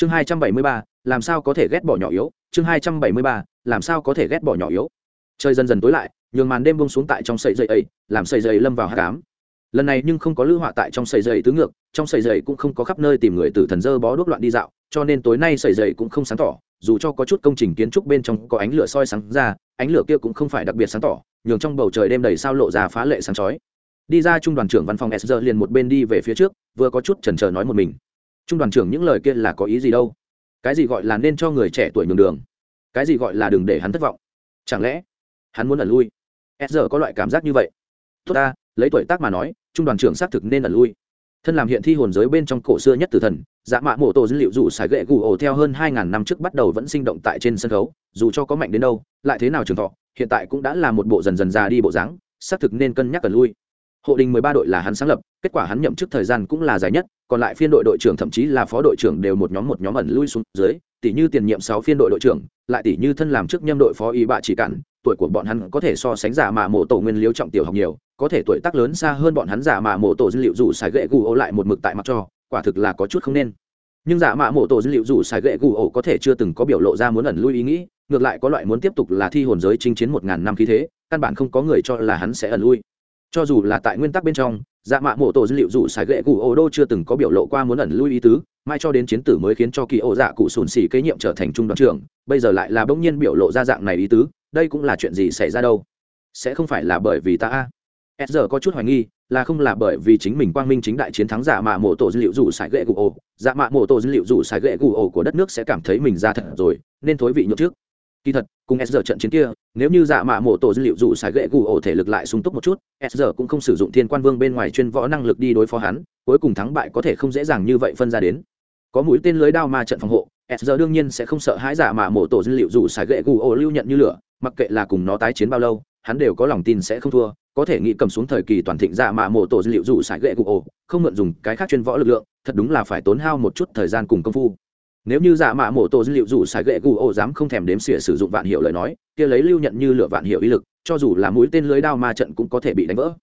chương hai trăm bảy mươi ba, làm sao có thể ghét bỏ nhỏ yếu? Chương hai trăm bảy mươi ba, làm sao có thể ghét bỏ nhỏ yếu? Trời dần dần tối lại, nhường màn đêm bông xuống tại trong sợi dây ấy, làm sợi dây lâm vào hát cám lần này nhưng không có lữ họa tại trong sợi dây tứ ngược, trong sợi dây cũng không có khắp nơi tìm người từ thần dơ bó đuốc loạn đi dạo, cho nên tối nay sợi dây cũng không sáng tỏ, dù cho có chút công trình kiến trúc bên trong có ánh lửa soi sáng ra, ánh lửa kia cũng không phải đặc biệt sáng tỏ, nhường trong bầu trời đêm đầy sao lộ ra phá lệ sáng chói. Đi ra trung đoàn trưởng văn phòng sr liền một bên đi về phía trước, vừa có chút chần chờ nói một mình trung đoàn trưởng những lời kia là có ý gì đâu? Cái gì gọi là nên cho người trẻ tuổi nhường đường? Cái gì gọi là đừng để hắn thất vọng? Chẳng lẽ hắn muốn ẩn lui? S có loại cảm giác như vậy. Tốt ta, lấy tuổi tác mà nói, trung đoàn trưởng xác thực nên ẩn lui. Thân làm hiện thi hồn giới bên trong cổ xưa nhất tử thần dạ mạ mộ tổ dữ liệu dù xài gậy gù ổ theo hơn hai ngàn năm trước bắt đầu vẫn sinh động tại trên sân khấu, dù cho có mạnh đến đâu, lại thế nào trường thọ, hiện tại cũng đã là một bộ dần dần già đi bộ dáng, xác thực nên cân nhắc ẩn lui. Hộ đình mười ba đội là hắn sáng lập, kết quả hắn nhậm chức thời gian cũng là dài nhất còn lại phiên đội đội trưởng thậm chí là phó đội trưởng đều một nhóm một nhóm ẩn lui xuống dưới tỷ như tiền nhiệm sáu phiên đội đội trưởng, lại tỷ như thân làm chức nhâm đội phó y bạ chỉ cản, tuổi của bọn hắn có thể so sánh giả mạ mộ tổ nguyên liếu trọng tiểu học nhiều, có thể tuổi tác lớn xa hơn bọn hắn giả mạ mộ tổ dữ liệu dù xài gậy gù ô lại một mực tại mặt cho, quả thực là có chút không nên. Nhưng giả mạ mộ tổ dữ liệu dù xài gậy gù ổ có thể chưa từng có biểu lộ ra muốn ẩn lui ý nghĩ, ngược lại có loại muốn tiếp tục là thi hồn giới chinh chiến một ngàn năm khí thế, căn bản không có người cho là hắn sẽ ẩn lui. Cho dù là tại nguyên tắc bên trong dạ mạ mộ tổ dữ liệu dù xài gậy cụ ô đô chưa từng có biểu lộ qua muốn ẩn lui ý tứ, mai cho đến chiến tử mới khiến cho kỳ ô dạ cụ sùn xỉ kế nhiệm trở thành trung đoàn trưởng, bây giờ lại là bỗng nhiên biểu lộ ra dạng này ý tứ, đây cũng là chuyện gì xảy ra đâu? Sẽ không phải là bởi vì ta a? S giờ có chút hoài nghi, là không là bởi vì chính mình quang minh chính đại chiến thắng giả mạ mộ tổ dữ liệu dù xài gậy cụ ổ dạ mạ mộ tổ dữ liệu dù xài gậy cụ ổ của đất nước sẽ cảm thấy mình ra thật rồi, nên thối vị nhượng trước kỳ thật, cùng s giờ trận chiến kia, nếu như dạ mạ mộ tổ dữ liệu dù xài gậy gù ổ thể lực lại sung túc một chút, s giờ cũng không sử dụng thiên quan vương bên ngoài chuyên võ năng lực đi đối phó hắn, cuối cùng thắng bại có thể không dễ dàng như vậy phân ra đến. Có mũi tên lưới đao ma trận phòng hộ, s giờ đương nhiên sẽ không sợ hãi giả mạ mộ tổ dữ liệu dù xài gậy gù ổ lưu nhận như lửa, mặc kệ là cùng nó tái chiến bao lâu, hắn đều có lòng tin sẽ không thua. Có thể nghĩ cầm xuống thời kỳ toàn thịnh dạ mạ mộ tổ dữ liệu dù xài gậy gù ổ, không mượn dùng cái khác chuyên võ lực lượng, thật đúng là phải tốn hao một chút thời gian cùng công phu nếu như dạ mạ mổ tổ dữ liệu dù xài gậy gù ổ dám không thèm đếm xỉa sử dụng vạn hiệu lời nói, kia lấy lưu nhận như lửa vạn hiệu ý lực, cho dù là mũi tên lưới đao ma trận cũng có thể bị đánh vỡ.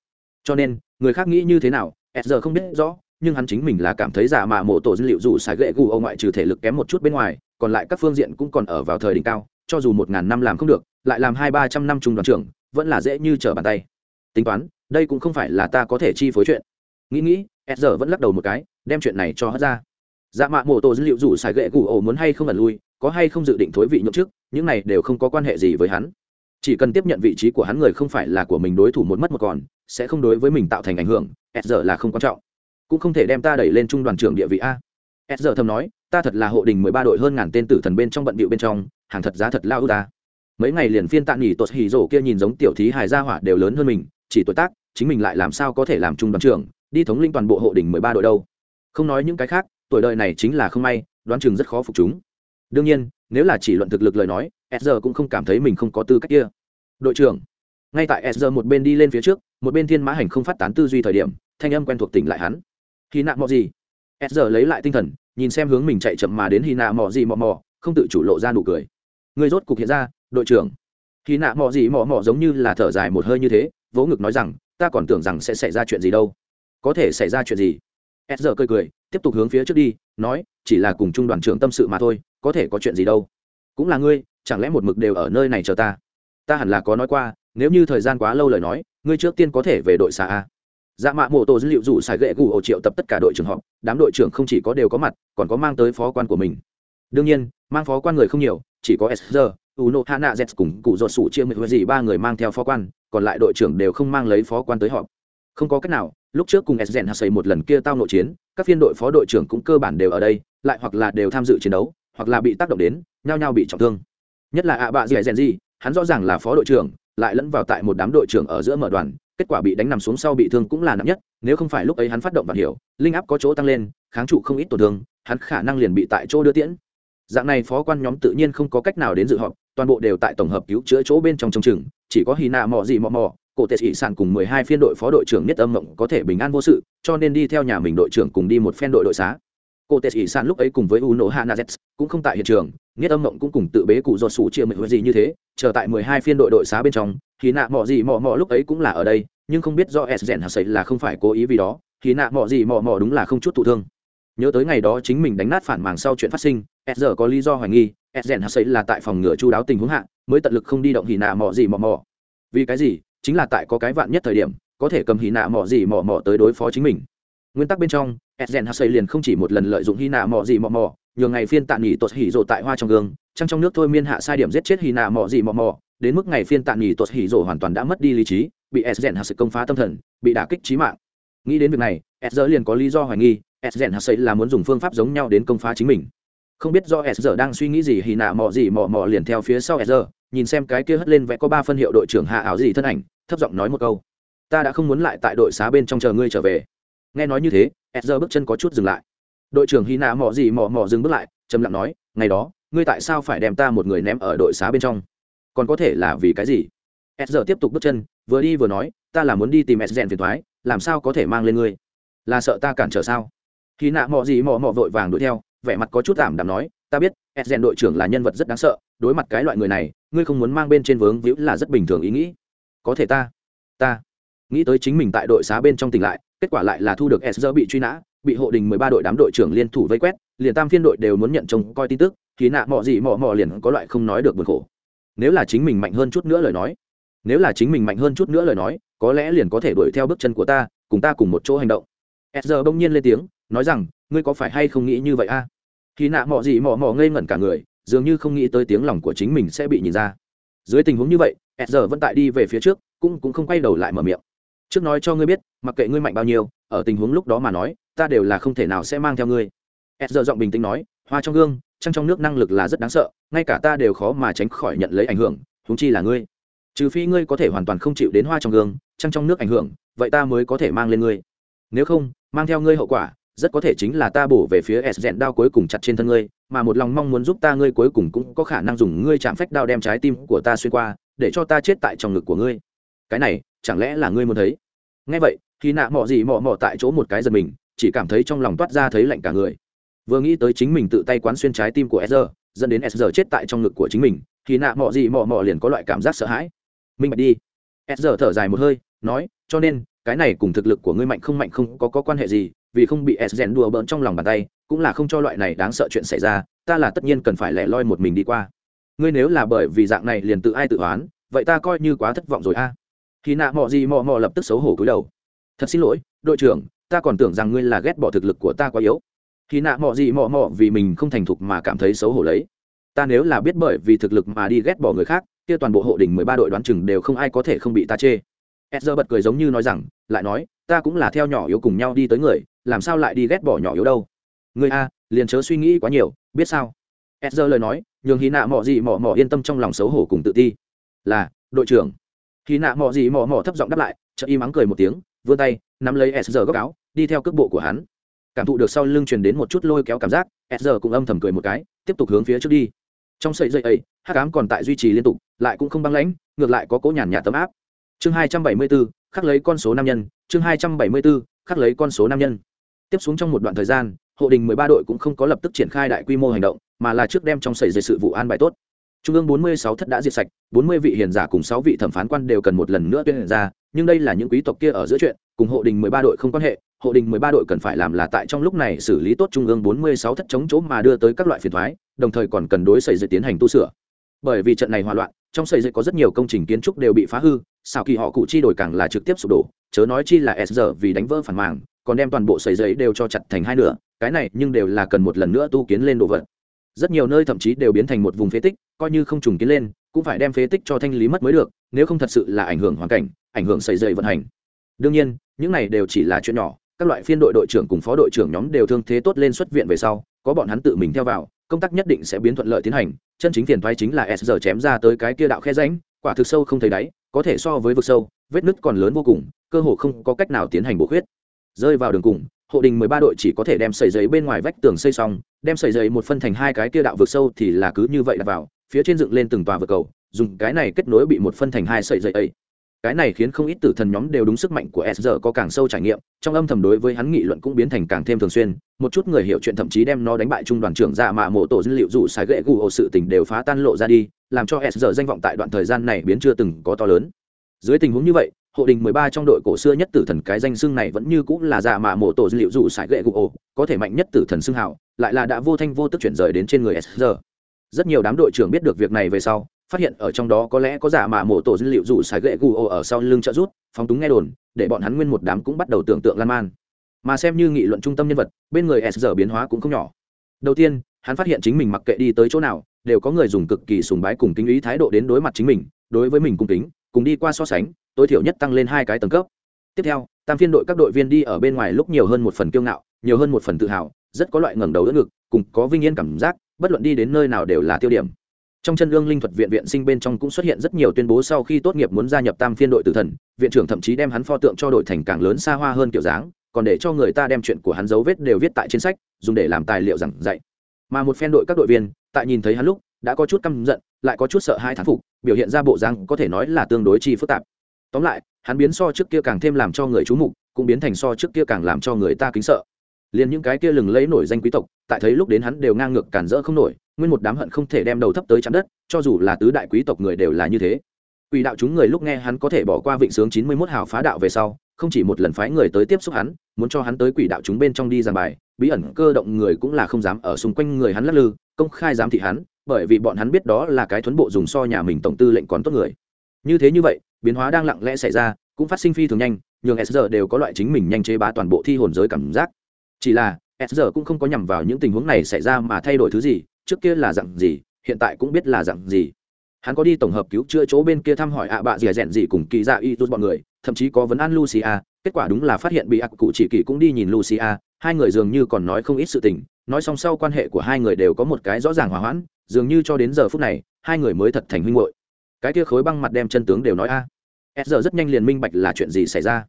Cho nên, người khác nghĩ như thế nào s giờ không biết rõ, nhưng hắn chính mình là cảm thấy giả mạ mổ tổ dữ liệu dù xài gậy gù ổ ngoại trừ thể lực kém một chút bên ngoài, còn lại các phương diện cũng còn ở vào thời đỉnh cao, cho dù một ngàn năm làm không được, lại làm hai ba trăm năm trung đoàn trưởng, vẫn là dễ như trở bàn tay. Tính toán, đây cũng không phải là ta có thể chi phối chuyện. Nghĩ nghĩ s giờ vẫn lắc đầu một cái, đem chuyện này cho hất ra dạ mạ mô tô dữ liệu rủ xài gậy cụ ổ muốn hay không ẩn lui, có hay không dự định thối vị nhậm chức những này đều không có quan hệ gì với hắn. Chỉ cần tiếp nhận vị trí của hắn người không phải là của mình đối thủ một mất một còn, sẽ không đối với mình tạo thành ảnh hưởng, s giờ là không quan trọng. Cũng không thể đem ta đẩy lên trung đoàn trưởng địa vị a. S giờ thầm nói, ta thật là hộ đình mười ba đội hơn ngàn tên tử thần bên trong bận bịu bên trong, hàng thật giá thật lao ưu ta mấy ngày liền phiên tạ nghỉ tột hì rổ kia nhìn giống tiểu thí hài gia hỏa đều lớn hơn mình, chỉ tuổi tác, chính mình lại làm sao có thể làm trung đoàn trưởng, đi thống lĩnh toàn bộ hộ đình mười ba đội đâu. Không nói những cái khác tuổi đời này chính là không may, đoán chừng rất khó phục chúng. Đương nhiên, nếu là chỉ luận thực lực lời nói s cũng không cảm thấy mình không có tư cách kia. Đội trưởng, ngay tại s một bên đi lên phía trước, một bên thiên mã hành không phát tán tư duy thời điểm, thanh âm quen thuộc tỉnh lại hắn. Khi nạ mò gì? S lấy lại tinh thần, nhìn xem hướng mình chạy chậm mà đến hy nạ mò gì mò mò, không tự chủ lộ ra nụ cười. Người rốt cục hiện ra, đội trưởng. Khi nạ mò gì mò mò giống như là thở dài một hơi như thế, vỗ ngực nói rằng, ta còn tưởng rằng sẽ xảy ra chuyện gì đâu. Có thể xảy ra chuyện gì? S cười cười tiếp tục hướng phía trước đi, nói, chỉ là cùng trung đoàn trưởng tâm sự mà thôi, có thể có chuyện gì đâu. Cũng là ngươi, chẳng lẽ một mực đều ở nơi này chờ ta? Ta hẳn là có nói qua, nếu như thời gian quá lâu lời nói, ngươi trước tiên có thể về đội xa a. Dạ mạ mộ tổ dữ liệu dù xài gậy gù ổ triệu tập tất cả đội trưởng họp, đám đội trưởng không chỉ có đều có mặt, còn có mang tới phó quan của mình. Đương nhiên, mang phó quan người không nhiều, chỉ có sr uno hana z cùng cụ dột sủ chia mười gì ba người mang theo phó quan, còn lại đội trưởng đều không mang lấy phó quan tới họp. Không có cách nào lúc trước cùng sden hạt xây một lần kia tao nội chiến, các phiên đội phó đội trưởng cũng cơ bản đều ở đây, lại hoặc là đều tham dự chiến đấu, hoặc là bị tác động đến, nhao nhao bị trọng thương. Nhất là ạ bạ dì rèn gì hắn rõ ràng là phó đội trưởng, lại lẫn vào tại một đám đội trưởng ở giữa mở đoàn, kết quả bị đánh nằm xuống sau bị thương cũng là nặng nhất, nếu không phải lúc ấy hắn phát động và hiểu, linh áp có chỗ tăng lên, kháng trụ không ít tổn thương, hắn khả năng liền bị tại chỗ đưa tiễn. Dạng này phó quan nhóm tự nhiên không có cách nào đến dự họp, toàn bộ đều tại tổng hợp cứu chữa chỗ bên trong trông chừng chỉ có hy nạ mò gì mò mò cổ tệ sĩ sản cùng mười hai phiên đội phó đội trưởng nhất âm mộng có thể bình an vô sự, cho nên đi theo nhà mình đội trưởng cùng đi một phen đội đội xá. Cổ tệ ỷ sản lúc ấy cùng với u nổ hana z cũng không tại hiện trường nhất âm mộng cũng cùng tự bế cụ do sủ chia mệnh gì như thế, chờ tại mười hai phiên đội đội xá bên trong thì nạ mọ gì mọ mọ lúc ấy cũng là ở đây, nhưng không biết do s rèn hạt sấy là không phải cố ý vì đó thì nạ mọ gì mọ mọ đúng là không chút thụ thương. Nhớ tới ngày đó chính mình đánh nát phản màng sau chuyện phát sinh, s giờ có lý do hoài nghi, s rèn hạt là tại phòng ngừa chu đáo tình huống hạ, mới tận lực không đi động hì nạ mọ gì mọ mọ. vì cái gì? Chính là tại có cái vạn nhất thời điểm, có thể cầm hy nạ mỏ gì mỏ mỏ tới đối phó chính mình. Nguyên tắc bên trong edgen rèn hạt liền không chỉ một lần lợi dụng hy nạ mỏ gì mỏ mỏ nhường ngày phiên tạ nghỉ tuột hỉ rộ tại hoa trong gương, trăng trong nước thôi miên hạ sai điểm giết chết hy nạ mỏ gì mỏ mỏ đến mức ngày phiên tạ nghỉ tuột hỉ rộ hoàn toàn đã mất đi lý trí, bị edgen rèn hạt công phá tâm thần, bị đả kích trí mạng. Nghĩ đến việc này edger liền có lý do hoài nghi edgen rèn hạt là muốn dùng phương pháp giống nhau đến công phá chính mình. Không biết do edger giờ đang suy nghĩ gì hy nạ mỏ gì mỏ mỏ liền theo phía sau edger nhìn xem cái kia hất lên vẽ có ba phân hiệu đội trưởng hạ ảo gì thân ảnh thấp giọng nói một câu. Ta đã không muốn lại tại đội xá bên trong chờ ngươi trở về. Nghe nói như thế edger bước chân có chút dừng lại. Đội trưởng hy nạ mò gì mò mò dừng bước lại, trầm lặng nói, ngày đó, ngươi tại sao phải đem ta một người ném ở đội xá bên trong? Còn có thể là vì cái gì? Edger tiếp tục bước chân, vừa đi vừa nói, ta là muốn đi tìm s phiền thoái làm sao có thể mang lên ngươi? Là sợ ta cản trở sao? Khi nạ mò gì mò mò vội vàng đuổi theo, vẻ mặt có chút ảm đạm nói, ta biết s đội trưởng là nhân vật rất đáng sợ, đối mặt cái loại người này, ngươi không muốn mang bên trên vướng víu là rất bình thường ý nghĩ có thể ta ta. Nghĩ tới chính mình tại đội xá bên trong tỉnh lại, kết quả lại là thu được s bị truy nã, bị hộ đình mười ba đội đám đội trưởng liên thủ vây quét, liền tam phiên đội đều muốn nhận trông coi tin tức, thì nạ mọ gì mọ mọ liền có loại không nói được buồn khổ. Nếu là chính mình mạnh hơn chút nữa lời nói, nếu là chính mình mạnh hơn chút nữa lời nói, có lẽ liền có thể đuổi theo bước chân của ta, cùng ta cùng một chỗ hành động. S giờ bỗng nhiên lên tiếng, nói rằng, ngươi có phải hay không nghĩ như vậy a? Khi nạ mọ gì mọ mọ ngây ngẩn cả người, dường như không nghĩ tới tiếng lòng của chính mình sẽ bị nhìn ra. Dưới tình huống như vậy s giờ vẫn tại đi về phía trước, cũng cũng không quay đầu lại mở miệng. Trước nói cho ngươi biết, mặc kệ ngươi mạnh bao nhiêu, ở tình huống lúc đó mà nói, ta đều là không thể nào sẽ mang theo ngươi. S giờ giọng bình tĩnh nói, hoa trong gương, trăng trong nước năng lực là rất đáng sợ, ngay cả ta đều khó mà tránh khỏi nhận lấy ảnh hưởng húng chi là ngươi. Trừ phi ngươi có thể hoàn toàn không chịu đến hoa trong gương, trăng trong nước ảnh hưởng, vậy ta mới có thể mang lên ngươi. Nếu không, mang theo ngươi hậu quả, rất có thể chính là ta bổ về phía s dẹn đao cuối cùng chặt trên thân ngươi, mà một lòng mong muốn giúp ta ngươi cuối cùng cũng có khả năng dùng ngươi chạm phách đao đem trái tim của ta xuyên qua để cho ta chết tại trong ngực của ngươi. Cái này chẳng lẽ là ngươi muốn thấy? Ngay vậy khi nạ mọ gì mọ mọ tại chỗ một cái giật mình chỉ cảm thấy trong lòng toát ra thấy lạnh cả người. Vừa nghĩ tới chính mình tự tay quán xuyên trái tim của s dẫn đến s chết tại trong ngực của chính mình khi nạ mọ gì mọ mọ liền có loại cảm giác sợ hãi. Minh bạch đi. S thở dài một hơi nói cho nên cái này cùng thực lực của ngươi mạnh không mạnh không có, có quan hệ gì vì không bị s rèn đùa bỡn trong lòng bàn tay cũng là không cho loại này đáng sợ chuyện xảy ra ta là tất nhiên cần phải lẻ loi một mình đi qua ngươi nếu là bởi vì dạng này liền tự ai tự oán vậy ta coi như quá thất vọng rồi a à. khi nạ mọ gì mọ mọ lập tức xấu hổ cúi đầu thật xin lỗi đội trưởng ta còn tưởng rằng ngươi là ghét bỏ thực lực của ta quá yếu khi nạ mọ gì mọ mọ vì mình không thành thục mà cảm thấy xấu hổ lấy ta nếu là biết bởi vì thực lực mà đi ghét bỏ người khác kia toàn bộ hộ đỉnh mười ba đội đoán chừng đều không ai có thể không bị ta chê Ezra bật cười giống như nói rằng, lại nói, ta cũng là theo nhỏ yếu cùng nhau đi tới người, làm sao lại đi ghét bỏ nhỏ yếu đâu? Ngươi a, liền chớ suy nghĩ quá nhiều, biết sao? Ezra lời nói, nhường Hy nạ mọ gì mọ mọ yên tâm trong lòng xấu hổ cùng tự ti. Là, đội trưởng. Hy nạ mọ gì mọ mọ thấp giọng đáp lại, chợt im mắng cười một tiếng, vươn tay, nắm lấy Ezra góc áo, đi theo cước bộ của hắn. Cảm thụ được sau lưng truyền đến một chút lôi kéo cảm giác, Ezra cũng âm thầm cười một cái, tiếp tục hướng phía trước đi. Trong sợi dây ấy, hắc ám còn tại duy trì liên tục, lại cũng không băng lãnh, ngược lại có cố nhàn nhạt tấm áp chương hai trăm bảy mươi bốn khắc lấy con số nam nhân chương hai trăm bảy mươi bốn khắc lấy con số nam nhân tiếp xuống trong một đoạn thời gian hộ đình mười ba đội cũng không có lập tức triển khai đại quy mô hành động mà là trước đem trong xảy ra sự vụ an bài tốt. Trung ương bốn mươi sáu thất đã diệt sạch, bốn mươi vị hiền giả cùng sáu vị thẩm phán quan đều cần một lần nữa tuyên ra, nhưng đây là những quý tộc kia ở giữa chuyện, cùng hộ đình mười ba đội không quan hệ, hộ đình mười ba đội cần phải làm là tại trong lúc này xử lý tốt trung ương bốn mươi sáu thất chống chỗ mà đưa tới các loại phiền thoái, đồng thời còn cần đối xảy ra tiến hành tu sửa. Bởi vì trận này hòa loạn, trong xây dựng có rất nhiều công trình kiến trúc đều bị phá hư sao kỳ họ cụ chi đổi càng là trực tiếp sụp đổ, chớ nói chi là s giờ vì đánh vỡ phản màng, còn đem toàn bộ xây giấy đều cho chặt thành hai nửa, cái này nhưng đều là cần một lần nữa tu kiến lên đồ vật rất nhiều nơi thậm chí đều biến thành một vùng phế tích, coi như không trùng kiến lên, cũng phải đem phế tích cho thanh lý mất mới được, nếu không thật sự là ảnh hưởng hoàn cảnh, ảnh hưởng xảy dây vận hành. Đương nhiên, những này đều chỉ là chuyện nhỏ, các loại phiên đội đội trưởng cùng phó đội trưởng nhóm đều thương thế tốt lên xuất viện về sau, có bọn hắn tự mình theo vào, công tác nhất định sẽ biến thuận lợi tiến hành, chân chính phiền thoái chính là s giờ chém ra tới cái kia đạo khe ránh quả thực sâu không thấy đáy, có thể so với vực sâu, vết nứt còn lớn vô cùng, cơ hồ không có cách nào tiến hành bổ khuyết. Rơi vào đường cùng hộ đình mười ba đội chỉ có thể đem sợi giấy bên ngoài vách tường xây xong, đem sợi giấy một phân thành hai cái kia đạo vực sâu thì là cứ như vậy đặt vào, phía trên dựng lên từng tòa vực cầu, dùng cái này kết nối bị một phân thành hai sợi giấy ấy. Cái này khiến không ít tử thần nhóm đều đúng sức mạnh của s có càng sâu trải nghiệm, trong âm thầm đối với hắn nghị luận cũng biến thành càng thêm thường xuyên, một chút người hiểu chuyện thậm chí đem nó đánh bại trung đoàn trưởng dạ mạ mộ tổ dữ liệu dụ xài gậy gù hồ sự tình đều phá tan lộ ra đi, làm cho s danh vọng tại đoạn thời gian này biến chưa từng có to lớn. Dưới tình huống như vậy hộ đình mười ba trong đội cổ xưa nhất tử thần cái danh xưng này vẫn như cũng là dạ mạ mộ tổ dữ liệu dụ sải gậy gục ổ có thể mạnh nhất tử thần xưng hào, lại là đã vô thanh vô tức chuyển rời đến trên người sr rất nhiều đám đội trưởng biết được việc này về sau phát hiện ở trong đó có lẽ có giả mạ mộ tổ dữ liệu dụ sải gậy gù ổ ở sau lưng trợ rút phóng túng nghe đồn để bọn hắn nguyên một đám cũng bắt đầu tưởng tượng lan man. Mà xem như nghị luận trung tâm nhân vật bên người s biến hóa cũng không nhỏ. Đầu tiên hắn phát hiện chính mình mặc kệ đi tới chỗ nào đều có người dùng cực kỳ sùng bái cùng kính ý thái độ đến đối mặt chính mình đối với mình cung kính cùng đi qua so sánh tối thiểu nhất tăng lên hai cái tầng cấp. Tiếp theo, tam phiên đội các đội viên đi ở bên ngoài lúc nhiều hơn một phần kiêu ngạo, nhiều hơn một phần tự hào, rất có loại ngẩng đầu đỡ ngực, cùng có vinh yên cảm giác, bất luận đi đến nơi nào đều là tiêu điểm. Trong chân lương linh thuật viện viện sinh bên trong cũng xuất hiện rất nhiều tuyên bố sau khi tốt nghiệp muốn gia nhập tam phiên đội tử thần, viện trưởng thậm chí đem hắn pho tượng cho đội thành càng lớn xa hoa hơn kiểu dáng, còn để cho người ta đem chuyện của hắn dấu vết đều viết tại trên sách, dùng để làm tài liệu giảng dạy. Mà một phen đội các đội viên, tại nhìn thấy hắn lúc, đã có chút căm giận, lại có chút sợ hai thán phục, biểu hiện ra bộ dáng có thể nói là tương đối chi phức tạp tóm lại, hắn biến so trước kia càng thêm làm cho người chú mục, cũng biến thành so trước kia càng làm cho người ta kính sợ. Liền những cái kia lừng lấy nổi danh quý tộc, tại thấy lúc đến hắn đều ngang ngược cản rỡ không nổi, nguyên một đám hận không thể đem đầu thấp tới chắn đất, cho dù là tứ đại quý tộc người đều là như thế. Quỷ đạo chúng người lúc nghe hắn có thể bỏ qua vịnh sướng chín mươi mốt hào phá đạo về sau, không chỉ một lần phái người tới tiếp xúc hắn, muốn cho hắn tới quỷ đạo chúng bên trong đi giàn bài, bí ẩn cơ động người cũng là không dám ở xung quanh người hắn lắc lư, công khai giám thị hắn, bởi vì bọn hắn biết đó là cái thuấn bộ dùng so nhà mình tổng tư lệnh còn tốt người. Như thế như vậy biến hóa đang lặng lẽ xảy ra, cũng phát sinh phi thường nhanh nhường sr đều có loại chính mình nhanh chế bá toàn bộ thi hồn giới cảm giác. Chỉ là sr cũng không có nhằm vào những tình huống này xảy ra mà thay đổi thứ gì, trước kia là dặn gì, hiện tại cũng biết là dặn gì. Hắn có đi tổng hợp cứu chữa chỗ bên kia thăm hỏi ạ bạ dì rèn gì cùng kỳ dạ y tốt bọn người, thậm chí có vấn an lucia, kết quả đúng là phát hiện bị ác cụ chỉ kỳ cũng đi nhìn lucia, hai người dường như còn nói không ít sự tình, nói song sau quan hệ của hai người đều có một cái rõ ràng hòa hoãn, dường như cho đến giờ phút này, hai người mới thật thành huynh hội cái kia khối băng mặt đem chân tướng đều nói a s giờ rất nhanh liền minh bạch là chuyện gì xảy ra.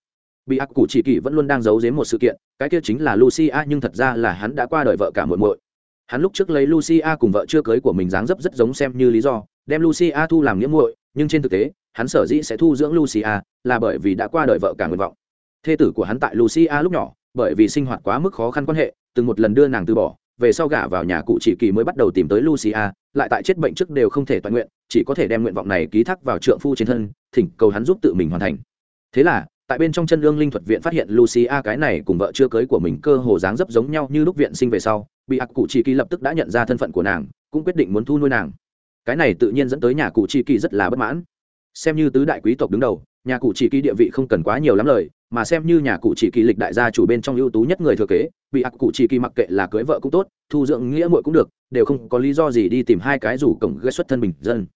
Bị ác cụ chỉ kỳ vẫn luôn đang giấu giếm một sự kiện, cái kia chính là lucia, nhưng thật ra là hắn đã qua đời vợ cả muộn muội. Hắn lúc trước lấy lucia cùng vợ chưa cưới của mình dáng dấp rất giống xem như lý do, đem lucia thu làm nghĩa muội, nhưng trên thực tế, hắn sở dĩ sẽ thu dưỡng lucia là bởi vì đã qua đời vợ cả nguyện vọng. Thê tử của hắn tại lucia lúc nhỏ, bởi vì sinh hoạt quá mức khó khăn quan hệ, từng một lần đưa nàng từ bỏ về sau gả vào nhà cụ chỉ kỳ mới bắt đầu tìm tới lucia, lại tại chết bệnh trước đều không thể toàn nguyện, chỉ có thể đem nguyện vọng này ký thác vào trượng phu trên thân, thỉnh cầu hắn giúp tự mình hoàn thành. Thế là, tại bên trong chân lương linh thuật viện phát hiện lucia cái này cùng vợ chưa cưới của mình cơ hồ dáng dấp giống nhau như lúc viện sinh về sau, bị ác cụ chỉ kỳ lập tức đã nhận ra thân phận của nàng, cũng quyết định muốn thu nuôi nàng. Cái này tự nhiên dẫn tới nhà cụ chỉ kỳ rất là bất mãn. Xem như tứ đại quý tộc đứng đầu, nhà cụ chỉ kỳ địa vị không cần quá nhiều lắm lời mà xem như nhà cụ chỉ kỳ lịch đại gia chủ bên trong ưu tú nhất người thừa kế, bị ác cụ chỉ kỳ mặc kệ là cưới vợ cũng tốt, thu dưỡng nghĩa muội cũng được, đều không có lý do gì đi tìm hai cái rủ cổng gây xuất thân bình dân.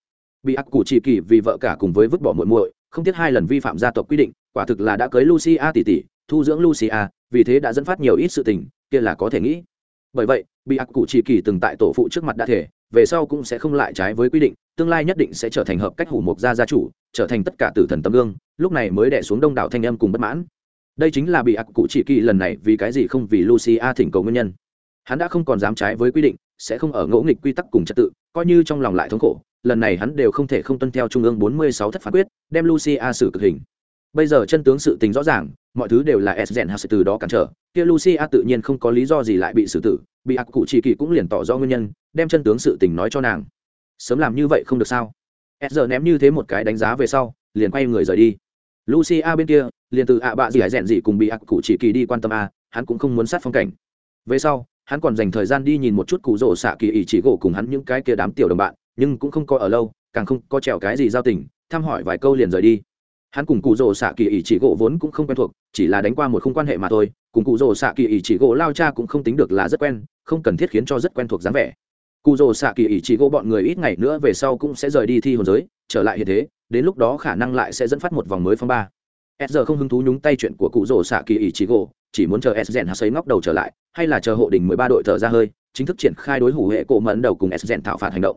Bị ác cụ chỉ kỳ vì vợ cả cùng với vứt bỏ muội muội, không tiếc hai lần vi phạm gia tộc quy định, quả thực là đã cưới lucia tỷ tỷ, thu dưỡng lucia, vì thế đã dẫn phát nhiều ít sự tình, kia là có thể nghĩ. Bởi vậy, bị ác cụ chỉ kỳ từng tại tổ phụ trước mặt đã thể về sau cũng sẽ không lại trái với quy định, tương lai nhất định sẽ trở thành hợp cách hủ mục gia gia chủ, trở thành tất cả tử thần tấm gương, lúc này mới đẻ xuống đông đảo thanh âm cùng bất mãn. Đây chính là bị ác cụ chỉ kỳ lần này vì cái gì không vì lucia thỉnh cầu nguyên nhân. Hắn đã không còn dám trái với quy định, sẽ không ở ngỗ nghịch quy tắc cùng trật tự, coi như trong lòng lại thống khổ, lần này hắn đều không thể không tuân theo trung ương 46 thất phán quyết, đem lucia xử cực hình bây giờ chân tướng sự tình rõ ràng, mọi thứ đều là s gen hạt từ đó cản trở. Kia lucia tự nhiên không có lý do gì lại bị xử tử, bị ác cụ chỉ kỳ cũng liền tỏ rõ nguyên nhân, đem chân tướng sự tình nói cho nàng. Sớm làm như vậy không được sao? S giờ ném như thế một cái đánh giá về sau, liền quay người rời đi. Lucia bên kia, liền từ ạ bạ gì hãy rèn gì cùng bị ác cụ chỉ kỳ đi quan tâm a, hắn cũng không muốn sát phong cảnh. Về sau, hắn còn dành thời gian đi nhìn một chút cụ rổ xạ kỳ ý chỉ gỗ cùng hắn những cái kia đám tiểu đồng bạn, nhưng cũng không có ở lâu, càng không có trèo cái gì giao tình, thăm hỏi vài câu liền rời đi hắn cùng cụ rồ xạ kỳ ý chỉ gỗ vốn cũng không quen thuộc, chỉ là đánh qua một khung quan hệ mà thôi, cùng cụ rồ xạ kỳ ý chỉ gỗ lao cha cũng không tính được là rất quen, không cần thiết khiến cho rất quen thuộc dáng vẻ. Cụ rồ xạ kỳ ý chỉ gỗ bọn người ít ngày nữa về sau cũng sẽ rời đi thi hồn giới, trở lại hiện thế, đến lúc đó khả năng lại sẽ dẫn phát một vòng mới phong ba. S giờ không hứng thú nhúng tay chuyện của cụ rồ xạ kỳ ý chỉ gỗ, chỉ muốn chờ s rèn hạt xấy ngóc đầu trở lại, hay là chờ hộ đình mười ba đội thợ ra hơi, chính thức triển khai đối hủ hệ cổ mẫn đầu cùng s rèn thảo phạt hành động.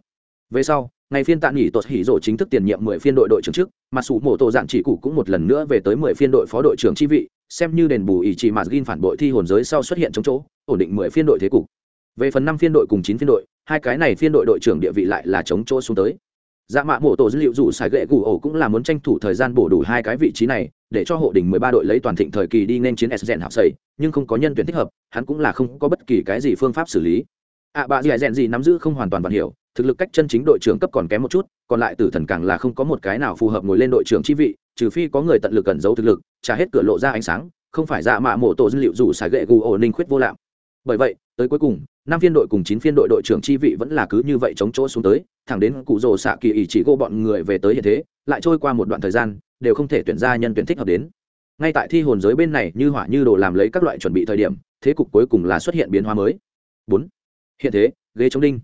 Về sau ngày phiên tạ nghỉ tuột hỉ rộ chính thức tiền nhiệm mười phiên đội đội trưởng trước mà sủ mổ tổ dạng chỉ cụ cũng một lần nữa về tới mười phiên đội phó đội trưởng chi vị xem như đền bù ý chỉ mà gin phản bội thi hồn giới sau xuất hiện trong chỗ ổn định mười phiên đội thế cục. Về phần năm phiên đội cùng chín phiên đội hai cái này phiên đội đội trưởng địa vị lại là chống chỗ xuống tới. Dạ mạ mổ tổ dữ liệu rủ xài gậy gù ổ cũng là muốn tranh thủ thời gian bổ đủ hai cái vị trí này để cho hộ đỉnh mười ba đội lấy toàn thịnh thời kỳ đi nên chiến s rèn học sầy nhưng không có nhân tuyển thích hợp hắn cũng là không có bất kỳ cái gì phương pháp xử lý. Ạ à, bà dì rèn gì nắm giữ không hoàn toàn bản hiểu thực lực cách chân chính đội trưởng cấp còn kém một chút, còn lại tử thần càng là không có một cái nào phù hợp ngồi lên đội trưởng chi vị, trừ phi có người tận lực cẩn giấu thực lực, trả hết cửa lộ ra ánh sáng, không phải dạ mạ mộ tổ dữ liệu dù xài gậy gù ổ ninh khuyết vô lạm. Bởi vậy, tới cuối cùng, năm phiên đội cùng chín phiên đội đội trưởng chi vị vẫn là cứ như vậy chống chỗ xuống tới, thẳng đến cụ rồ xạ kỳ ỷ chỉ gô bọn người về tới hiện thế, lại trôi qua một đoạn thời gian, đều không thể tuyển ra nhân tuyển thích hợp đến. Ngay tại thi hồn giới bên này như hỏa như đồ làm lấy các loại chuẩn bị thời điểm, thế cục cuối cùng là xuất hiện biến hóa mới. Bốn. Hiện thế, ghế chống đinh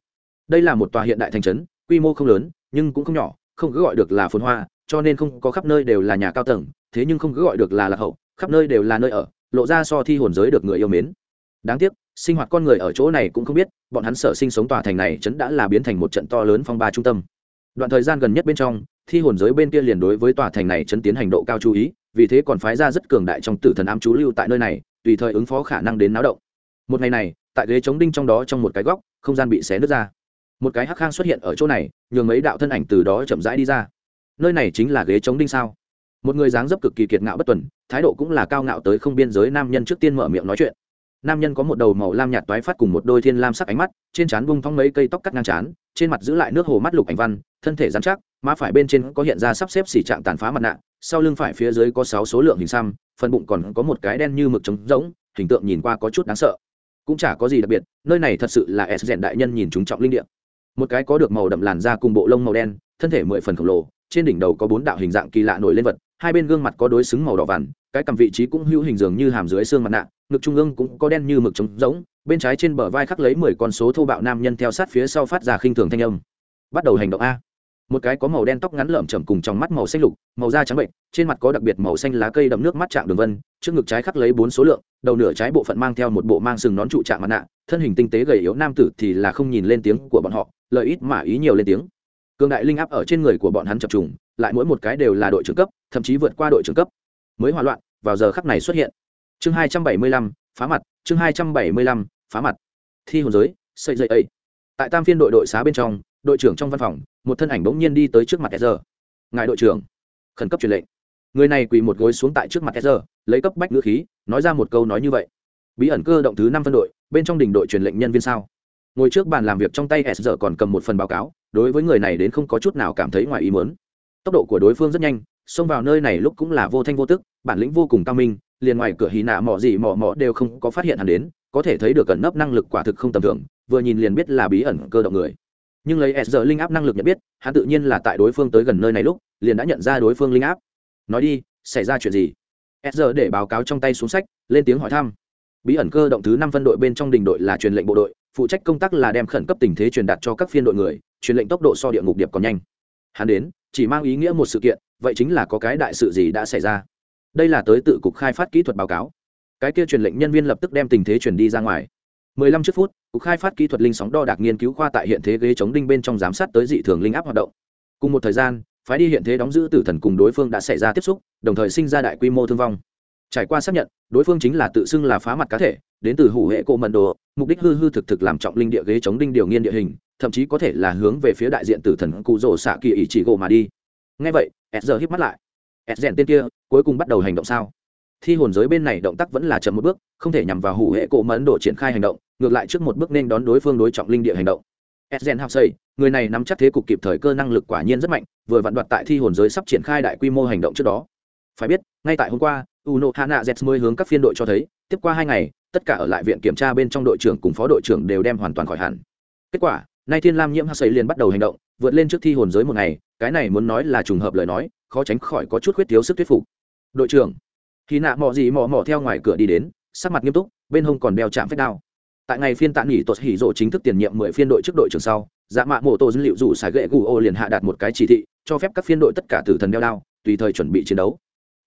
đây là một tòa hiện đại thành trấn, quy mô không lớn, nhưng cũng không nhỏ, không cứ gọi được là phồn hoa, cho nên không có khắp nơi đều là nhà cao tầng, thế nhưng không cứ gọi được là lạc hậu, khắp nơi đều là nơi ở, lộ ra so thi hồn giới được người yêu mến. Đáng tiếc, sinh hoạt con người ở chỗ này cũng không biết, bọn hắn sở sinh sống tòa thành này trấn đã là biến thành một trận to lớn phong ba trung tâm. Đoạn thời gian gần nhất bên trong, thi hồn giới bên kia liền đối với tòa thành này trấn tiến hành độ cao chú ý, vì thế còn phái ra rất cường đại trong tử thần am chú lưu tại nơi này, tùy thời ứng phó khả năng đến náo động. Một ngày này, tại ghế chống đinh trong đó trong một cái góc, không gian bị xé nứt ra một cái hắc khang xuất hiện ở chỗ này, nhường mấy đạo thân ảnh từ đó chậm rãi đi ra. Nơi này chính là ghế chống đinh sao? Một người dáng dấp cực kỳ kiệt ngạo bất tuần, thái độ cũng là cao ngạo tới không biên giới nam nhân trước tiên mở miệng nói chuyện. Nam nhân có một đầu màu lam nhạt toái phát cùng một đôi thiên lam sắc ánh mắt, trên trán bung thong mấy cây tóc cắt ngang trán, trên mặt giữ lại nước hồ mắt lục ảnh văn, thân thể dán chắc, má phải bên trên có hiện ra sắp xếp xỉ trạng tàn phá mặt nạ, sau lưng phải phía dưới có sáu số lượng hình xăm, phần bụng còn có một cái đen như mực trống rỗng, hình tượng nhìn qua có chút đáng sợ. Cũng chả có gì đặc biệt, nơi này thật sự là s rèn đại nhân nhìn chúng trọng linh địa một cái có được màu đậm làn da cùng bộ lông màu đen, thân thể mười phần khổng lồ, trên đỉnh đầu có bốn đạo hình dạng kỳ lạ nổi lên vật, hai bên gương mặt có đối xứng màu đỏ vằn, cái cầm vị trí cũng hữu hình dường như hàm dưới xương mặt nạ, ngực trung ương cũng có đen như mực trống rỗng, bên trái trên bờ vai khắc lấy mười con số thô bạo nam nhân theo sát phía sau phát ra khinh thường thanh âm. Bắt đầu hành động a một cái có màu đen tóc ngắn lởm chởm cùng trong mắt màu xanh lục, màu da trắng bệnh, trên mặt có đặc biệt màu xanh lá cây đậm nước mắt trạng đường vân, trước ngực trái khắc lấy bốn số lượng, đầu nửa trái bộ phận mang theo một bộ mang sừng nón trụ trạng mặt nạ, thân hình tinh tế gầy yếu nam tử thì là không nhìn lên tiếng của bọn họ lợi ít mà ý nhiều lên tiếng. Cường đại linh áp ở trên người của bọn hắn chập trùng, lại mỗi một cái đều là đội trưởng cấp, thậm chí vượt qua đội trưởng cấp. Mới hòa loạn, vào giờ khắc này xuất hiện. Chương hai trăm bảy mươi lăm, phá mặt, chương hai trăm bảy mươi lăm, phá mặt. Thi hồn giới, xây dậy ấy. Tại tam phiên đội đội xá bên trong đội trưởng trong văn phòng một thân ảnh bỗng nhiên đi tới trước mặt Ezra. ngài đội trưởng khẩn cấp truyền lệnh. Người này quỳ một gối xuống tại trước mặt Ezra, lấy cấp bách ngữ khí nói ra một câu nói như vậy. Bí ẩn cơ động thứ năm phân đội bên trong đỉnh đội truyền lệnh nhân viên sao? Ngồi trước bàn làm việc trong tay s còn cầm một phần báo cáo đối với người này đến không có chút nào cảm thấy ngoài ý muốn. Tốc độ của đối phương rất nhanh xông vào nơi này lúc cũng là vô thanh vô tức bản lĩnh vô cùng cao minh liền ngoài cửa hì nạ mỏ gì mỏ mỏ đều không có phát hiện hắn đến có thể thấy được cẩn nấp năng lực quả thực không tầm thường vừa nhìn liền biết là bí ẩn cơ động người nhưng lấy s linh áp năng lực nhận biết, hắn tự nhiên là tại đối phương tới gần nơi này lúc, liền đã nhận ra đối phương linh áp. Nói đi, xảy ra chuyện gì? S để báo cáo trong tay xuống sách, lên tiếng hỏi thăm. Bí ẩn cơ động thứ năm phân đội bên trong đình đội là truyền lệnh bộ đội, phụ trách công tác là đem khẩn cấp tình thế truyền đạt cho các phiên đội người, truyền lệnh tốc độ so địa ngục điệp còn nhanh. Hắn đến, chỉ mang ý nghĩa một sự kiện, vậy chính là có cái đại sự gì đã xảy ra. Đây là tới tự cục khai phát kỹ thuật báo cáo. Cái kia truyền lệnh nhân viên lập tức đem tình thế truyền đi ra ngoài. 15 trước phút, cục khai phát kỹ thuật linh sóng đo đạc nghiên cứu khoa tại hiện thế ghế chống đinh bên trong giám sát tới dị thường linh áp hoạt động. Cùng một thời gian, phái đi hiện thế đóng giữ tử thần cùng đối phương đã xảy ra tiếp xúc, đồng thời sinh ra đại quy mô thương vong. Trải qua xác nhận, đối phương chính là tự xưng là phá mặt cá thể, đến từ hủ hệ cổ mận đồ mục đích hư hư thực thực làm trọng linh địa ghế chống đinh điều nghiên địa hình, thậm chí có thể là hướng về phía đại diện tử thần cụ rồ xạ kỳ ý chỉ gỗ mà đi. Nghe vậy, s híp mắt lại. S rèn tên kia, cuối cùng bắt đầu hành động sao? Thi hồn giới bên này động tác vẫn là chậm một bước, không thể nhằm vào hủ hệ cổ mẫn độ triển khai hành động ngược lại trước một bước nên đón đối phương đối trọng linh địa hành động Esgen Hapsay, người này nắm chắc thế cục kịp thời cơ năng lực quả nhiên rất mạnh, vừa vặn đoạt tại thi hồn giới sắp triển khai đại quy mô hành động trước đó. Phải biết, ngay tại hôm qua, Uno Hana Jets mới hướng các phiên đội cho thấy, tiếp qua hai ngày, tất cả ở lại viện kiểm tra bên trong đội trưởng cùng phó đội trưởng đều đem hoàn toàn khỏi hẳn. Kết quả, nay Thiên Lam Nhiễm Hapsay liền bắt đầu hành động, vượt lên trước thi hồn giới một ngày, cái này muốn nói là trùng hợp lời nói, khó tránh khỏi có chút khuyết thiếu sức thuyết phục. Đội trưởng, khi nạ mò gì mò mò theo ngoài cửa đi đến, sắc mặt nghiêm túc, bên hông còn đeo chạm phách đao tại ngày phiên tạ nghỉ tuột hỉ rộ chính thức tiền nhiệm mười phiên đội trước đội trưởng sau dạ mạ mô tô dữ liệu rủ xài gậy gù ô liền hạ đạt một cái chỉ thị, cho phép các phiên đội tất cả tử thần đeo đao, tùy thời chuẩn bị chiến đấu.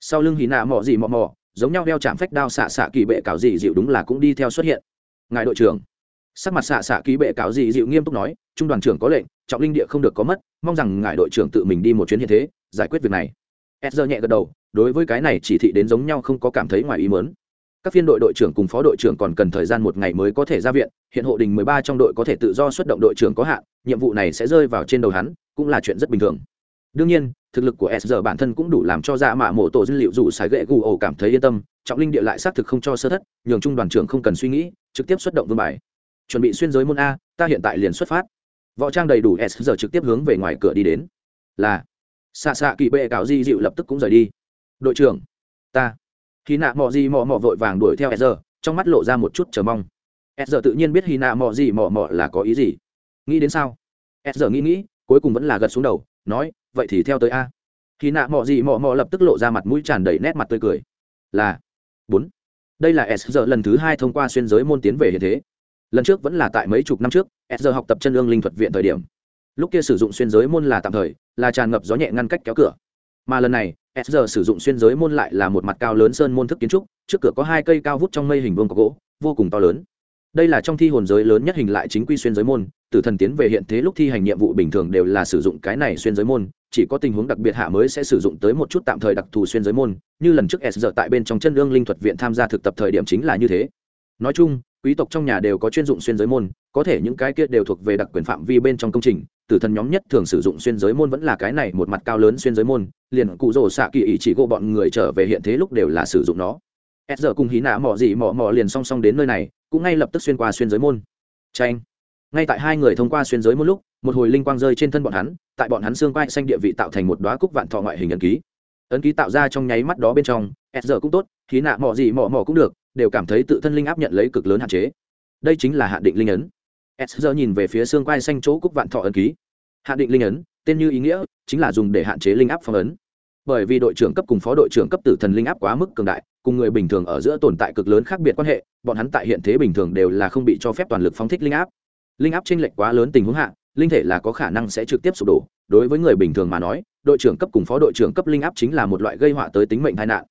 Sau lưng hì nạ mò gì mò mò giống nhau đeo chạm phách đao xạ xạ kỳ bệ cảo gì dịu đúng là cũng đi theo xuất hiện. Ngài đội trưởng, sắc mặt xạ xạ kỳ bệ cảo gì dịu nghiêm túc nói, trung đoàn trưởng có lệnh, trọng linh địa không được có mất, mong rằng ngài đội trưởng tự mình đi một chuyến hiện thế, giải quyết việc này. Edger nhẹ gật đầu, đối với cái này chỉ thị đến giống nhau không có cảm thấy ngoài ý mớn các phiên đội đội trưởng cùng phó đội trưởng còn cần thời gian một ngày mới có thể ra viện, hiện hộ đình mười ba trong đội có thể tự do xuất động đội trưởng có hạn, nhiệm vụ này sẽ rơi vào trên đầu hắn, cũng là chuyện rất bình thường. Đương nhiên, thực lực của s giờ bản thân cũng đủ làm cho dạ mạ mộ tổ dữ liệu dù sải gậy gù ổ cảm thấy yên tâm, trọng linh địa lại xác thực không cho sơ thất, nhường trung đoàn trưởng không cần suy nghĩ, trực tiếp xuất động vương bài. Chuẩn bị xuyên giới môn a, ta hiện tại liền xuất phát. Võ trang đầy đủ, s giờ trực tiếp hướng về ngoài cửa đi đến. Là. Xạ xạ kỳ bệ cạo di dịu lập tức cũng rời đi. Đội trưởng. Ta hy nạ mò gì mò mò vội vàng đuổi theo s trong mắt lộ ra một chút chờ mong. S tự nhiên biết hy nạ mò gì mò mò là có ý gì. Nghĩ đến sao? S nghĩ nghĩ, cuối cùng vẫn là gật xuống đầu, nói, vậy thì theo tới a. Hy nạ mò gì mò mò lập tức lộ ra mặt mũi tràn đầy nét mặt tươi cười. Là bốn. Đây là s lần thứ hai thông qua xuyên giới môn tiến về hiện thế. Lần trước vẫn là tại mấy chục năm trước s học tập chân ương linh thuật viện thời điểm. Lúc kia sử dụng xuyên giới môn là tạm thời, là tràn ngập gió nhẹ ngăn cách kéo cửa mà lần này, s giờ sử dụng xuyên giới môn lại là một mặt cao lớn sơn môn thức kiến trúc, trước cửa có hai cây cao vút trong mây hình vương có gỗ, vô cùng to lớn. Đây là trong thi hồn giới lớn nhất hình lại chính quy xuyên giới môn tử thần tiến về hiện thế lúc thi hành nhiệm vụ bình thường đều là sử dụng cái này xuyên giới môn, chỉ có tình huống đặc biệt hạ mới sẽ sử dụng tới một chút tạm thời đặc thù xuyên giới môn, như lần trước s giờ tại bên trong chân lương linh thuật viện tham gia thực tập thời điểm chính là như thế. Nói chung quý tộc trong nhà đều có chuyên dụng xuyên giới môn, có thể những cái kia đều thuộc về đặc quyền phạm vi bên trong công trình, tử thần nhóm nhất thường sử dụng xuyên giới môn vẫn là cái này một mặt cao lớn xuyên giới môn, liền cụ rồ xạ kỳ ý chỉ gộ bọn người trở về hiện thế lúc đều là sử dụng nó. S giờ cùng hí nạ mỏ gì mỏ mỏ liền song song đến nơi này, cũng ngay lập tức xuyên qua xuyên giới môn. Tranh ngay tại hai người thông qua xuyên giới một lúc, một hồi linh quang rơi trên thân bọn hắn, tại bọn hắn xương quai xanh địa vị tạo thành một đoá cúc vạn thọ ngoại hình ấn ký. Ấn ký tạo ra trong nháy mắt đó bên trong s giờ cũng tốt khí nạ mỏ gì mỏ mỏ cũng được đều cảm thấy tự thân linh áp nhận lấy cực lớn hạn chế. Đây chính là hạn định linh ấn. S giờ nhìn về phía xương quai xanh chỗ cúc vạn thọ ấn ký. Hạn định linh ấn, tên như ý nghĩa, chính là dùng để hạn chế linh áp phong ấn. Bởi vì đội trưởng cấp cùng phó đội trưởng cấp tử thần linh áp quá mức cường đại, cùng người bình thường ở giữa tồn tại cực lớn khác biệt quan hệ, bọn hắn tại hiện thế bình thường đều là không bị cho phép toàn lực phóng thích linh áp. Linh áp chênh lệch quá lớn tình huống hạ, linh thể là có khả năng sẽ trực tiếp sụp đổ. Đối với người bình thường mà nói, đội trưởng cấp cùng phó đội trưởng cấp linh áp chính là một loại gây họa tới tính mệnh tai nạn.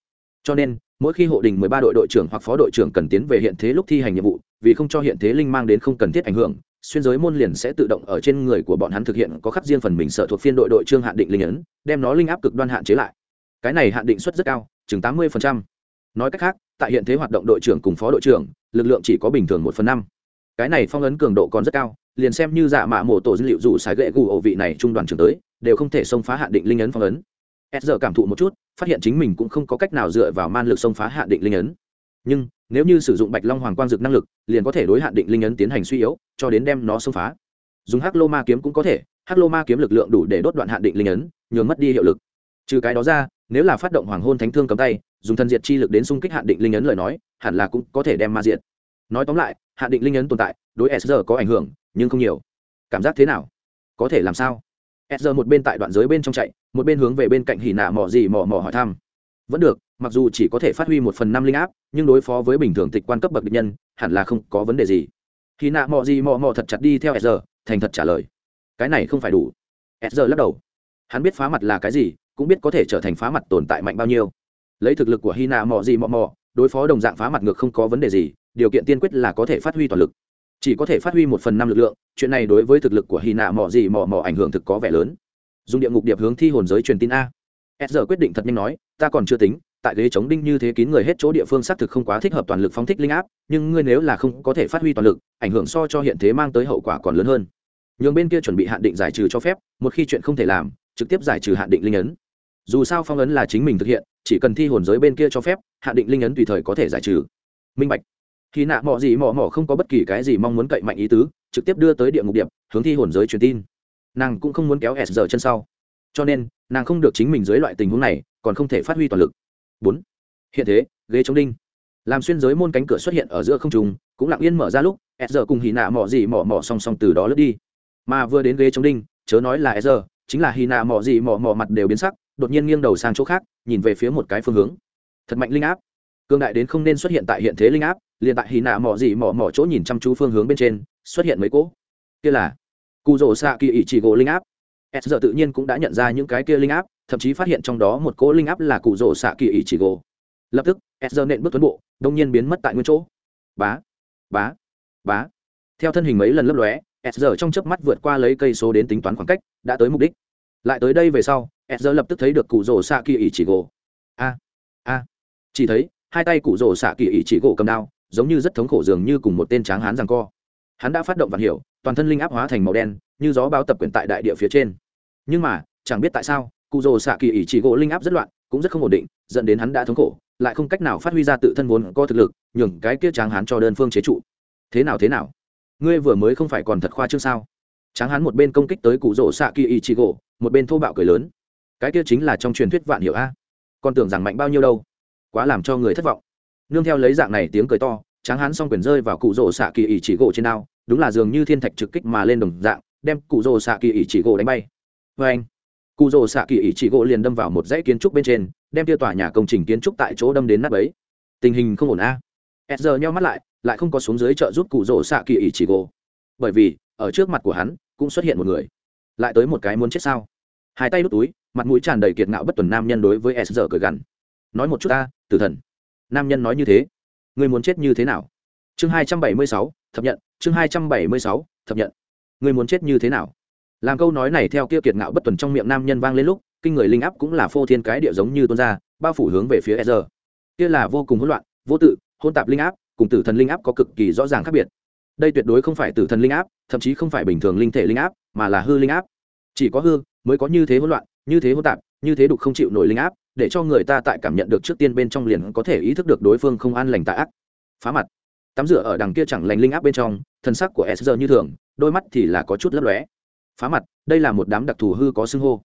Cho nên mỗi khi hộ đình mười ba đội đội trưởng hoặc phó đội trưởng cần tiến về hiện thế lúc thi hành nhiệm vụ, vì không cho hiện thế linh mang đến không cần thiết ảnh hưởng, xuyên giới môn liền sẽ tự động ở trên người của bọn hắn thực hiện có khắc riêng phần mình sở thuộc phiên đội đội trương hạn định linh ấn, đem nó linh áp cực đoan hạn chế lại. Cái này hạn định suất rất cao, chừng tám mươi nói cách khác, tại hiện thế hoạt động đội trưởng cùng phó đội trưởng, lực lượng chỉ có bình thường một phần năm. Cái này phong ấn cường độ còn rất cao, liền xem như dạ mạ mổ tổ dữ liệu dù sái gậy gù ổ vị này trung đoàn trưởng tới, đều không thể xông phá hạn định linh ấn phong ấn s giờ cảm thụ một chút, phát hiện chính mình cũng không có cách nào dựa vào man lực xông phá hạn định linh ấn. Nhưng, nếu như sử dụng bạch long hoàng quang dược năng lực, liền có thể đối hạn định linh ấn tiến hành suy yếu, cho đến đem nó xông phá. Dùng hắc lô ma kiếm cũng có thể, hắc lô ma kiếm lực lượng đủ để đốt đoạn hạn định linh ấn, nhường mất đi hiệu lực. Trừ cái đó ra, nếu là phát động hoàng hôn thánh thương cầm tay, dùng thân diệt chi lực đến xung kích hạn định linh ấn lời nói, hẳn là cũng có thể đem ma diệt. Nói tóm lại, hạn định linh ấn tồn tại, đối s có ảnh hưởng, nhưng không nhiều. Cảm giác thế nào? Có thể làm sao? S một bên tại đoạn giới bên trong chạy, một bên hướng về bên cạnh hỉ nạ mỏ gì mỏ mỏ hỏi thăm. Vẫn được, mặc dù chỉ có thể phát huy một phần năm linh áp, nhưng đối phó với bình thường tịch quan cấp bậc địch nhân, hẳn là không có vấn đề gì. Hỉ nạ mỏ gì mỏ mỏ thật chặt đi theo s thành thật trả lời. Cái này không phải đủ. S lắc đầu. Hắn biết phá mặt là cái gì, cũng biết có thể trở thành phá mặt tồn tại mạnh bao nhiêu. Lấy thực lực của hy nạ mò gì mò mò đối phó đồng dạng phá mặt ngược không có vấn đề gì, điều kiện tiên quyết là có thể phát huy toàn lực chỉ có thể phát huy một phần năm lực lượng, chuyện này đối với thực lực của hy nạ mò gì mò mò ảnh hưởng thực có vẻ lớn. Dùng địa ngục điệp hướng thi hồn giới truyền tin a. S giờ quyết định thật nhanh nói, ta còn chưa tính, tại ghế chống đinh như thế kín người hết chỗ địa phương xác thực không quá thích hợp toàn lực phóng thích linh áp, nhưng ngươi nếu là không có thể phát huy toàn lực, ảnh hưởng so cho hiện thế mang tới hậu quả còn lớn hơn. Nhường bên kia chuẩn bị hạn định giải trừ cho phép, một khi chuyện không thể làm, trực tiếp giải trừ hạn định linh ấn. Dù sao phong ấn là chính mình thực hiện, chỉ cần thi hồn giới bên kia cho phép, hạn định linh ấn tùy thời có thể giải trừ. Minh bạch khi nạ mọ gì mọ mọ không có bất kỳ cái gì mong muốn cậy mạnh ý tứ, trực tiếp đưa tới địa ngục điệp, hướng thi hồn giới truyền tin. Nàng cũng không muốn kéo s giờ chân sau. Cho nên, nàng không được chính mình dưới loại tình huống này, còn không thể phát huy toàn lực. Bốn. Hiện thế, ghế chống đinh. Làm xuyên giới môn cánh cửa xuất hiện ở giữa không trùng cũng lặng yên mở ra lúc, s giờ cùng hì nạ mọ gì mọ mọ song song từ đó lướt đi. Mà vừa đến ghế chống đinh, chớ nói là s giờ, chính là hì nạ mọ gì mọ mọ mặt đều biến sắc, đột nhiên nghiêng đầu sang chỗ khác, nhìn về phía một cái phương hướng. Thật mạnh linh áp. Cương đại đến không nên xuất hiện tại hiện thế linh áp liền tại hì nạ mỏ gì mỏ mỏ chỗ nhìn chăm chú phương hướng bên trên, xuất hiện mấy cỗ. Kia là cụ rổ xạ kỳ ỷ chỉ gỗ linh áp. S giờ tự nhiên cũng đã nhận ra những cái kia linh áp, thậm chí phát hiện trong đó một cỗ linh áp là cụ rổ xạ kỳ ỷ chỉ gỗ. Lập tức, s giờ nện bước tuấn bộ đông nhiên biến mất tại nguyên chỗ. Bá bá bá. Theo thân hình mấy lần lấp lóe, s giờ trong chớp mắt vượt qua lấy cây số đến tính toán khoảng cách, đã tới mục đích. Lại tới đây về sau, s giờ lập tức thấy được cụ rổ xạ kỳ ỷ chỉ gỗ. A a. Chỉ thấy, hai tay cụ rổ xạ kỳ ỷ chỉ gỗ cầm đao giống như rất thống khổ dường như cùng một tên tráng hán rằng co. Hắn đã phát động vạn hiểu toàn thân linh áp hóa thành màu đen, như gió báo tập quyền tại đại địa phía trên. Nhưng mà, chẳng biết tại sao cụ rồ xạ kỳ ỷ chỉ gỗ linh áp rất loạn, cũng rất không ổn định, dẫn đến hắn đã thống khổ, lại không cách nào phát huy ra tự thân vốn có thực lực, nhường cái kia tráng hán cho đơn phương chế trụ. Thế nào thế nào? Ngươi vừa mới không phải còn thật khoa trương sao? Tráng hán một bên công kích tới cụ rỗ xạ kỳ ý chị gỗ, một bên thô bạo cười lớn. Cái kia chính là trong truyền thuyết vạn hiệu a. Còn tưởng rằng mạnh bao nhiêu đâu. Quá làm cho người thất vọng nương theo lấy dạng này tiếng cười to, tráng hắn xong quyền rơi vào cụ rỗ xạ kỳ ỷ chỉ gỗ trên đao, đúng là dường như thiên thạch trực kích mà lên đồng dạng, đem cụ rỗ xạ kỳ ỷ chỉ gỗ đánh bay. Vê anh cụ rỗ xạ kỳ ỷ chỉ gỗ liền đâm vào một dãy kiến trúc bên trên, đem tiêu tòa nhà công trình kiến trúc tại chỗ đâm đến nắp ấy tình hình không ổn a. S giờ nhau mắt lại lại không có xuống dưới trợ giúp cụ rỗ xạ kỳ ỷ chỉ gỗ. Bởi vì, ở trước mặt của hắn, cũng xuất hiện một người. Lại tới một cái muốn chết sao? Hai tay đút túi, mặt mũi tràn đầy kiệt ngạo bất tuần nam nhân đối với s giờ cười gằn. Nói một chút ta, tử thần nam nhân nói như thế. Ngươi muốn chết như thế nào? Chương hai trăm bảy mươi sáu, thập nhận. Chương hai trăm bảy mươi sáu, thập nhận. Ngươi muốn chết như thế nào? Làm câu nói này theo kia kiệt ngạo bất tuần trong miệng nam nhân vang lên lúc, kinh người linh áp cũng là phô thiên cái địa giống như tuôn ra, bao phủ hướng về phía e z r kia là vô cùng hỗn loạn, vô tự hôn tạp linh áp, cùng tử thần linh áp có cực kỳ rõ ràng khác biệt. Đây tuyệt đối không phải tử thần linh áp, thậm chí không phải bình thường linh thể linh áp, mà là hư linh áp. Chỉ có hư mới có như thế hỗn loạn, như thế hỗn tạp, như thế đục không chịu nổi linh áp để cho người ta tại cảm nhận được trước tiên bên trong liền có thể ý thức được đối phương không an lành tà ác. Phá mặt. Tắm rửa ở đằng kia chẳng lành linh áp bên trong, thân sắc của s như thường, đôi mắt thì là có chút lấp lóe. Phá mặt, đây là một đám đặc thù hư có xưng hô.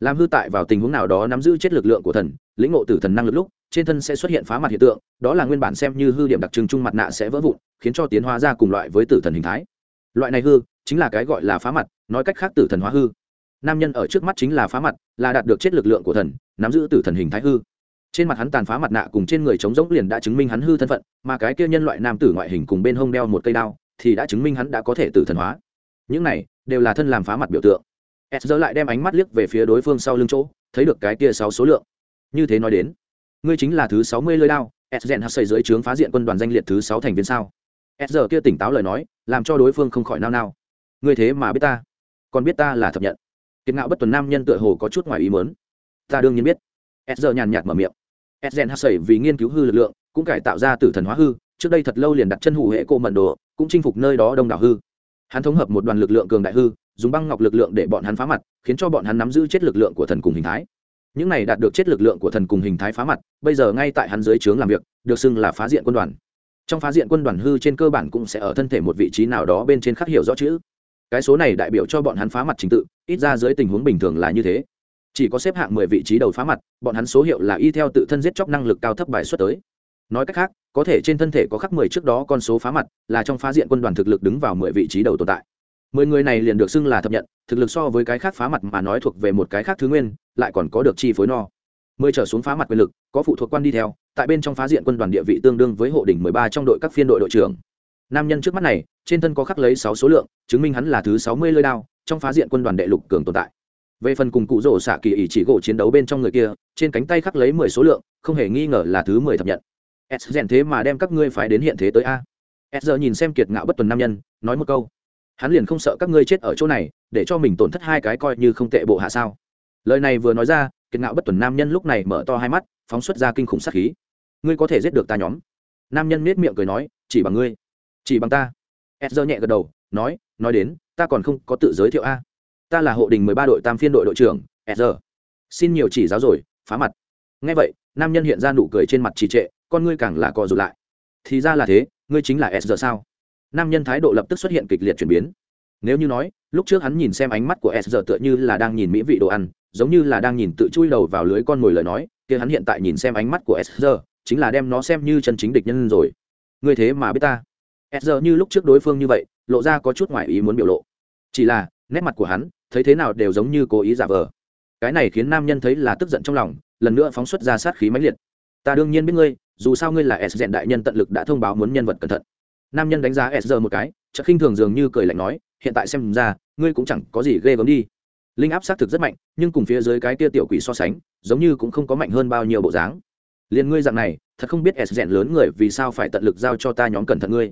Làm hư tại vào tình huống nào đó nắm giữ chết lực lượng của thần, lĩnh ngộ tử thần năng lực lúc, trên thân sẽ xuất hiện phá mặt hiện tượng, đó là nguyên bản xem như hư điểm đặc trưng chung mặt nạ sẽ vỡ vụn, khiến cho tiến hóa ra cùng loại với tử thần hình thái. Loại này hư, chính là cái gọi là phá mặt, nói cách khác tử thần hóa hư nam nhân ở trước mắt chính là phá mặt, là đạt được chết lực lượng của thần, nắm giữ tử thần hình thái hư. Trên mặt hắn tàn phá mặt nạ cùng trên người trống rỗng liền đã chứng minh hắn hư thân phận, mà cái kia nhân loại nam tử ngoại hình cùng bên hông đeo một cây đao, thì đã chứng minh hắn đã có thể tử thần hóa. Những này đều là thân làm phá mặt biểu tượng. S giờ lại đem ánh mắt liếc về phía đối phương sau lưng chỗ, thấy được cái kia sáu số lượng. Như thế nói đến, ngươi chính là thứ sáu mươi lơi đao s rèn hắt xây dưới trướng phá diện quân đoàn danh liệt thứ sáu thành viên sao? S giờ kia tỉnh táo lời nói, làm cho đối phương không khỏi nao nao. Ngươi thế mà biết ta, còn biết ta là thập nhận kiệt ngạo bất tuần nam nhân tựa hồ có chút ngoài ý mớn ta đương nhiên biết. S giờ nhàn nhạt mở miệng. S rèn hạt vì nghiên cứu hư lực lượng, cũng cải tạo ra tử thần hóa hư, trước đây thật lâu liền đặt chân hủ hệ cô mận đồ, cũng chinh phục nơi đó đông đảo hư. Hắn thống hợp một đoàn lực lượng cường đại hư, dùng băng ngọc lực lượng để bọn hắn phá mặt, khiến cho bọn hắn nắm giữ chết lực lượng của thần cùng hình thái. Những này đạt được chết lực lượng của thần cùng hình thái phá mặt, bây giờ ngay tại hắn dưới trướng làm việc, được xưng là phá diện quân đoàn. Trong phá diện quân đoàn hư trên cơ bản cũng sẽ ở thân thể một vị trí nào đó bên trên khắc hiểu rõ chữ cái số này đại biểu cho bọn hắn phá mặt trình tự, ít ra dưới tình huống bình thường là như thế. Chỉ có xếp hạng mười vị trí đầu phá mặt, bọn hắn số hiệu là y theo tự thân giết chóc năng lực cao thấp bài xuất tới. Nói cách khác, có thể trên thân thể có khắc mười trước đó con số phá mặt, là trong phá diện quân đoàn thực lực đứng vào mười vị trí đầu tồn tại. Mười người này liền được xưng là thập nhận, thực lực so với cái khác phá mặt mà nói thuộc về một cái khác thứ nguyên, lại còn có được chi phối no. Mười trở xuống phá mặt quyền lực, có phụ thuộc quan đi theo, tại bên trong phá diện quân đoàn địa vị tương đương với hộ đỉnh mười ba trong đội các phiên đội đội trưởng nam nhân trước mắt này, trên thân có khắc lấy sáu số lượng, chứng minh hắn là thứ sáu mươi lơi đao, trong phá diện quân đoàn đệ lục cường tồn tại. Về phần cùng cụ rổ xạ kỳ ý chỉ gỗ chiến đấu bên trong người kia, trên cánh tay khắc lấy mười số lượng, không hề nghi ngờ là thứ mười thập nhận. S rèn thế mà đem các ngươi phải đến hiện thế tới a. S giờ nhìn xem kiệt ngạo bất tuần nam nhân, nói một câu. Hắn liền không sợ các ngươi chết ở chỗ này, để cho mình tổn thất hai cái coi như không tệ bộ hạ sao. Lời này vừa nói ra, kiệt ngạo bất tuần nam nhân lúc này mở to hai mắt, phóng xuất ra kinh khủng sát khí. Ngươi có thể giết được ta nhóm. Nam nhân nết miệng cười nói, chỉ bằng ngươi chỉ bằng ta. Ed nhẹ gật đầu, nói nói đến, ta còn không có tự giới thiệu a. Ta là hộ đình mười ba đội tam phiên đội đội trưởng ed xin nhiều chỉ giáo rồi, phá mặt. Ngay vậy, nam nhân hiện ra nụ cười trên mặt trì trệ, con ngươi càng là co rụt lại. Thì ra là thế, ngươi chính là ed sao? Nam nhân thái độ lập tức xuất hiện kịch liệt chuyển biến. Nếu như nói, lúc trước hắn nhìn xem ánh mắt của s giờ tựa như là đang nhìn mỹ vị đồ ăn, giống như là đang nhìn tự chui đầu vào lưới con mồi lời nói, kia hắn hiện tại nhìn xem ánh mắt của s giờ chính là đem nó xem như chân chính địch nhân rồi. Ngươi thế mà biết ta s giờ như lúc trước đối phương như vậy, lộ ra có chút ngoài ý muốn biểu lộ. Chỉ là, nét mặt của hắn, thấy thế nào đều giống như cố ý giả vờ. Cái này khiến nam nhân thấy là tức giận trong lòng, lần nữa phóng xuất ra sát khí mãnh liệt. Ta đương nhiên biết ngươi, dù sao ngươi là s dẹn đại nhân tận lực đã thông báo muốn nhân vật cẩn thận. Nam nhân đánh giá s giờ một cái, chợt khinh thường dường như cười lạnh nói, hiện tại xem ra, ngươi cũng chẳng có gì ghê gớm đi. Linh áp xác thực rất mạnh, nhưng cùng phía dưới cái tia tiểu quỷ so sánh, giống như cũng không có mạnh hơn bao nhiêu bộ dáng. Liền ngươi dạng này, thật không biết s dẹn lớn người vì sao phải tận lực giao cho ta nhóm cẩn thận ngươi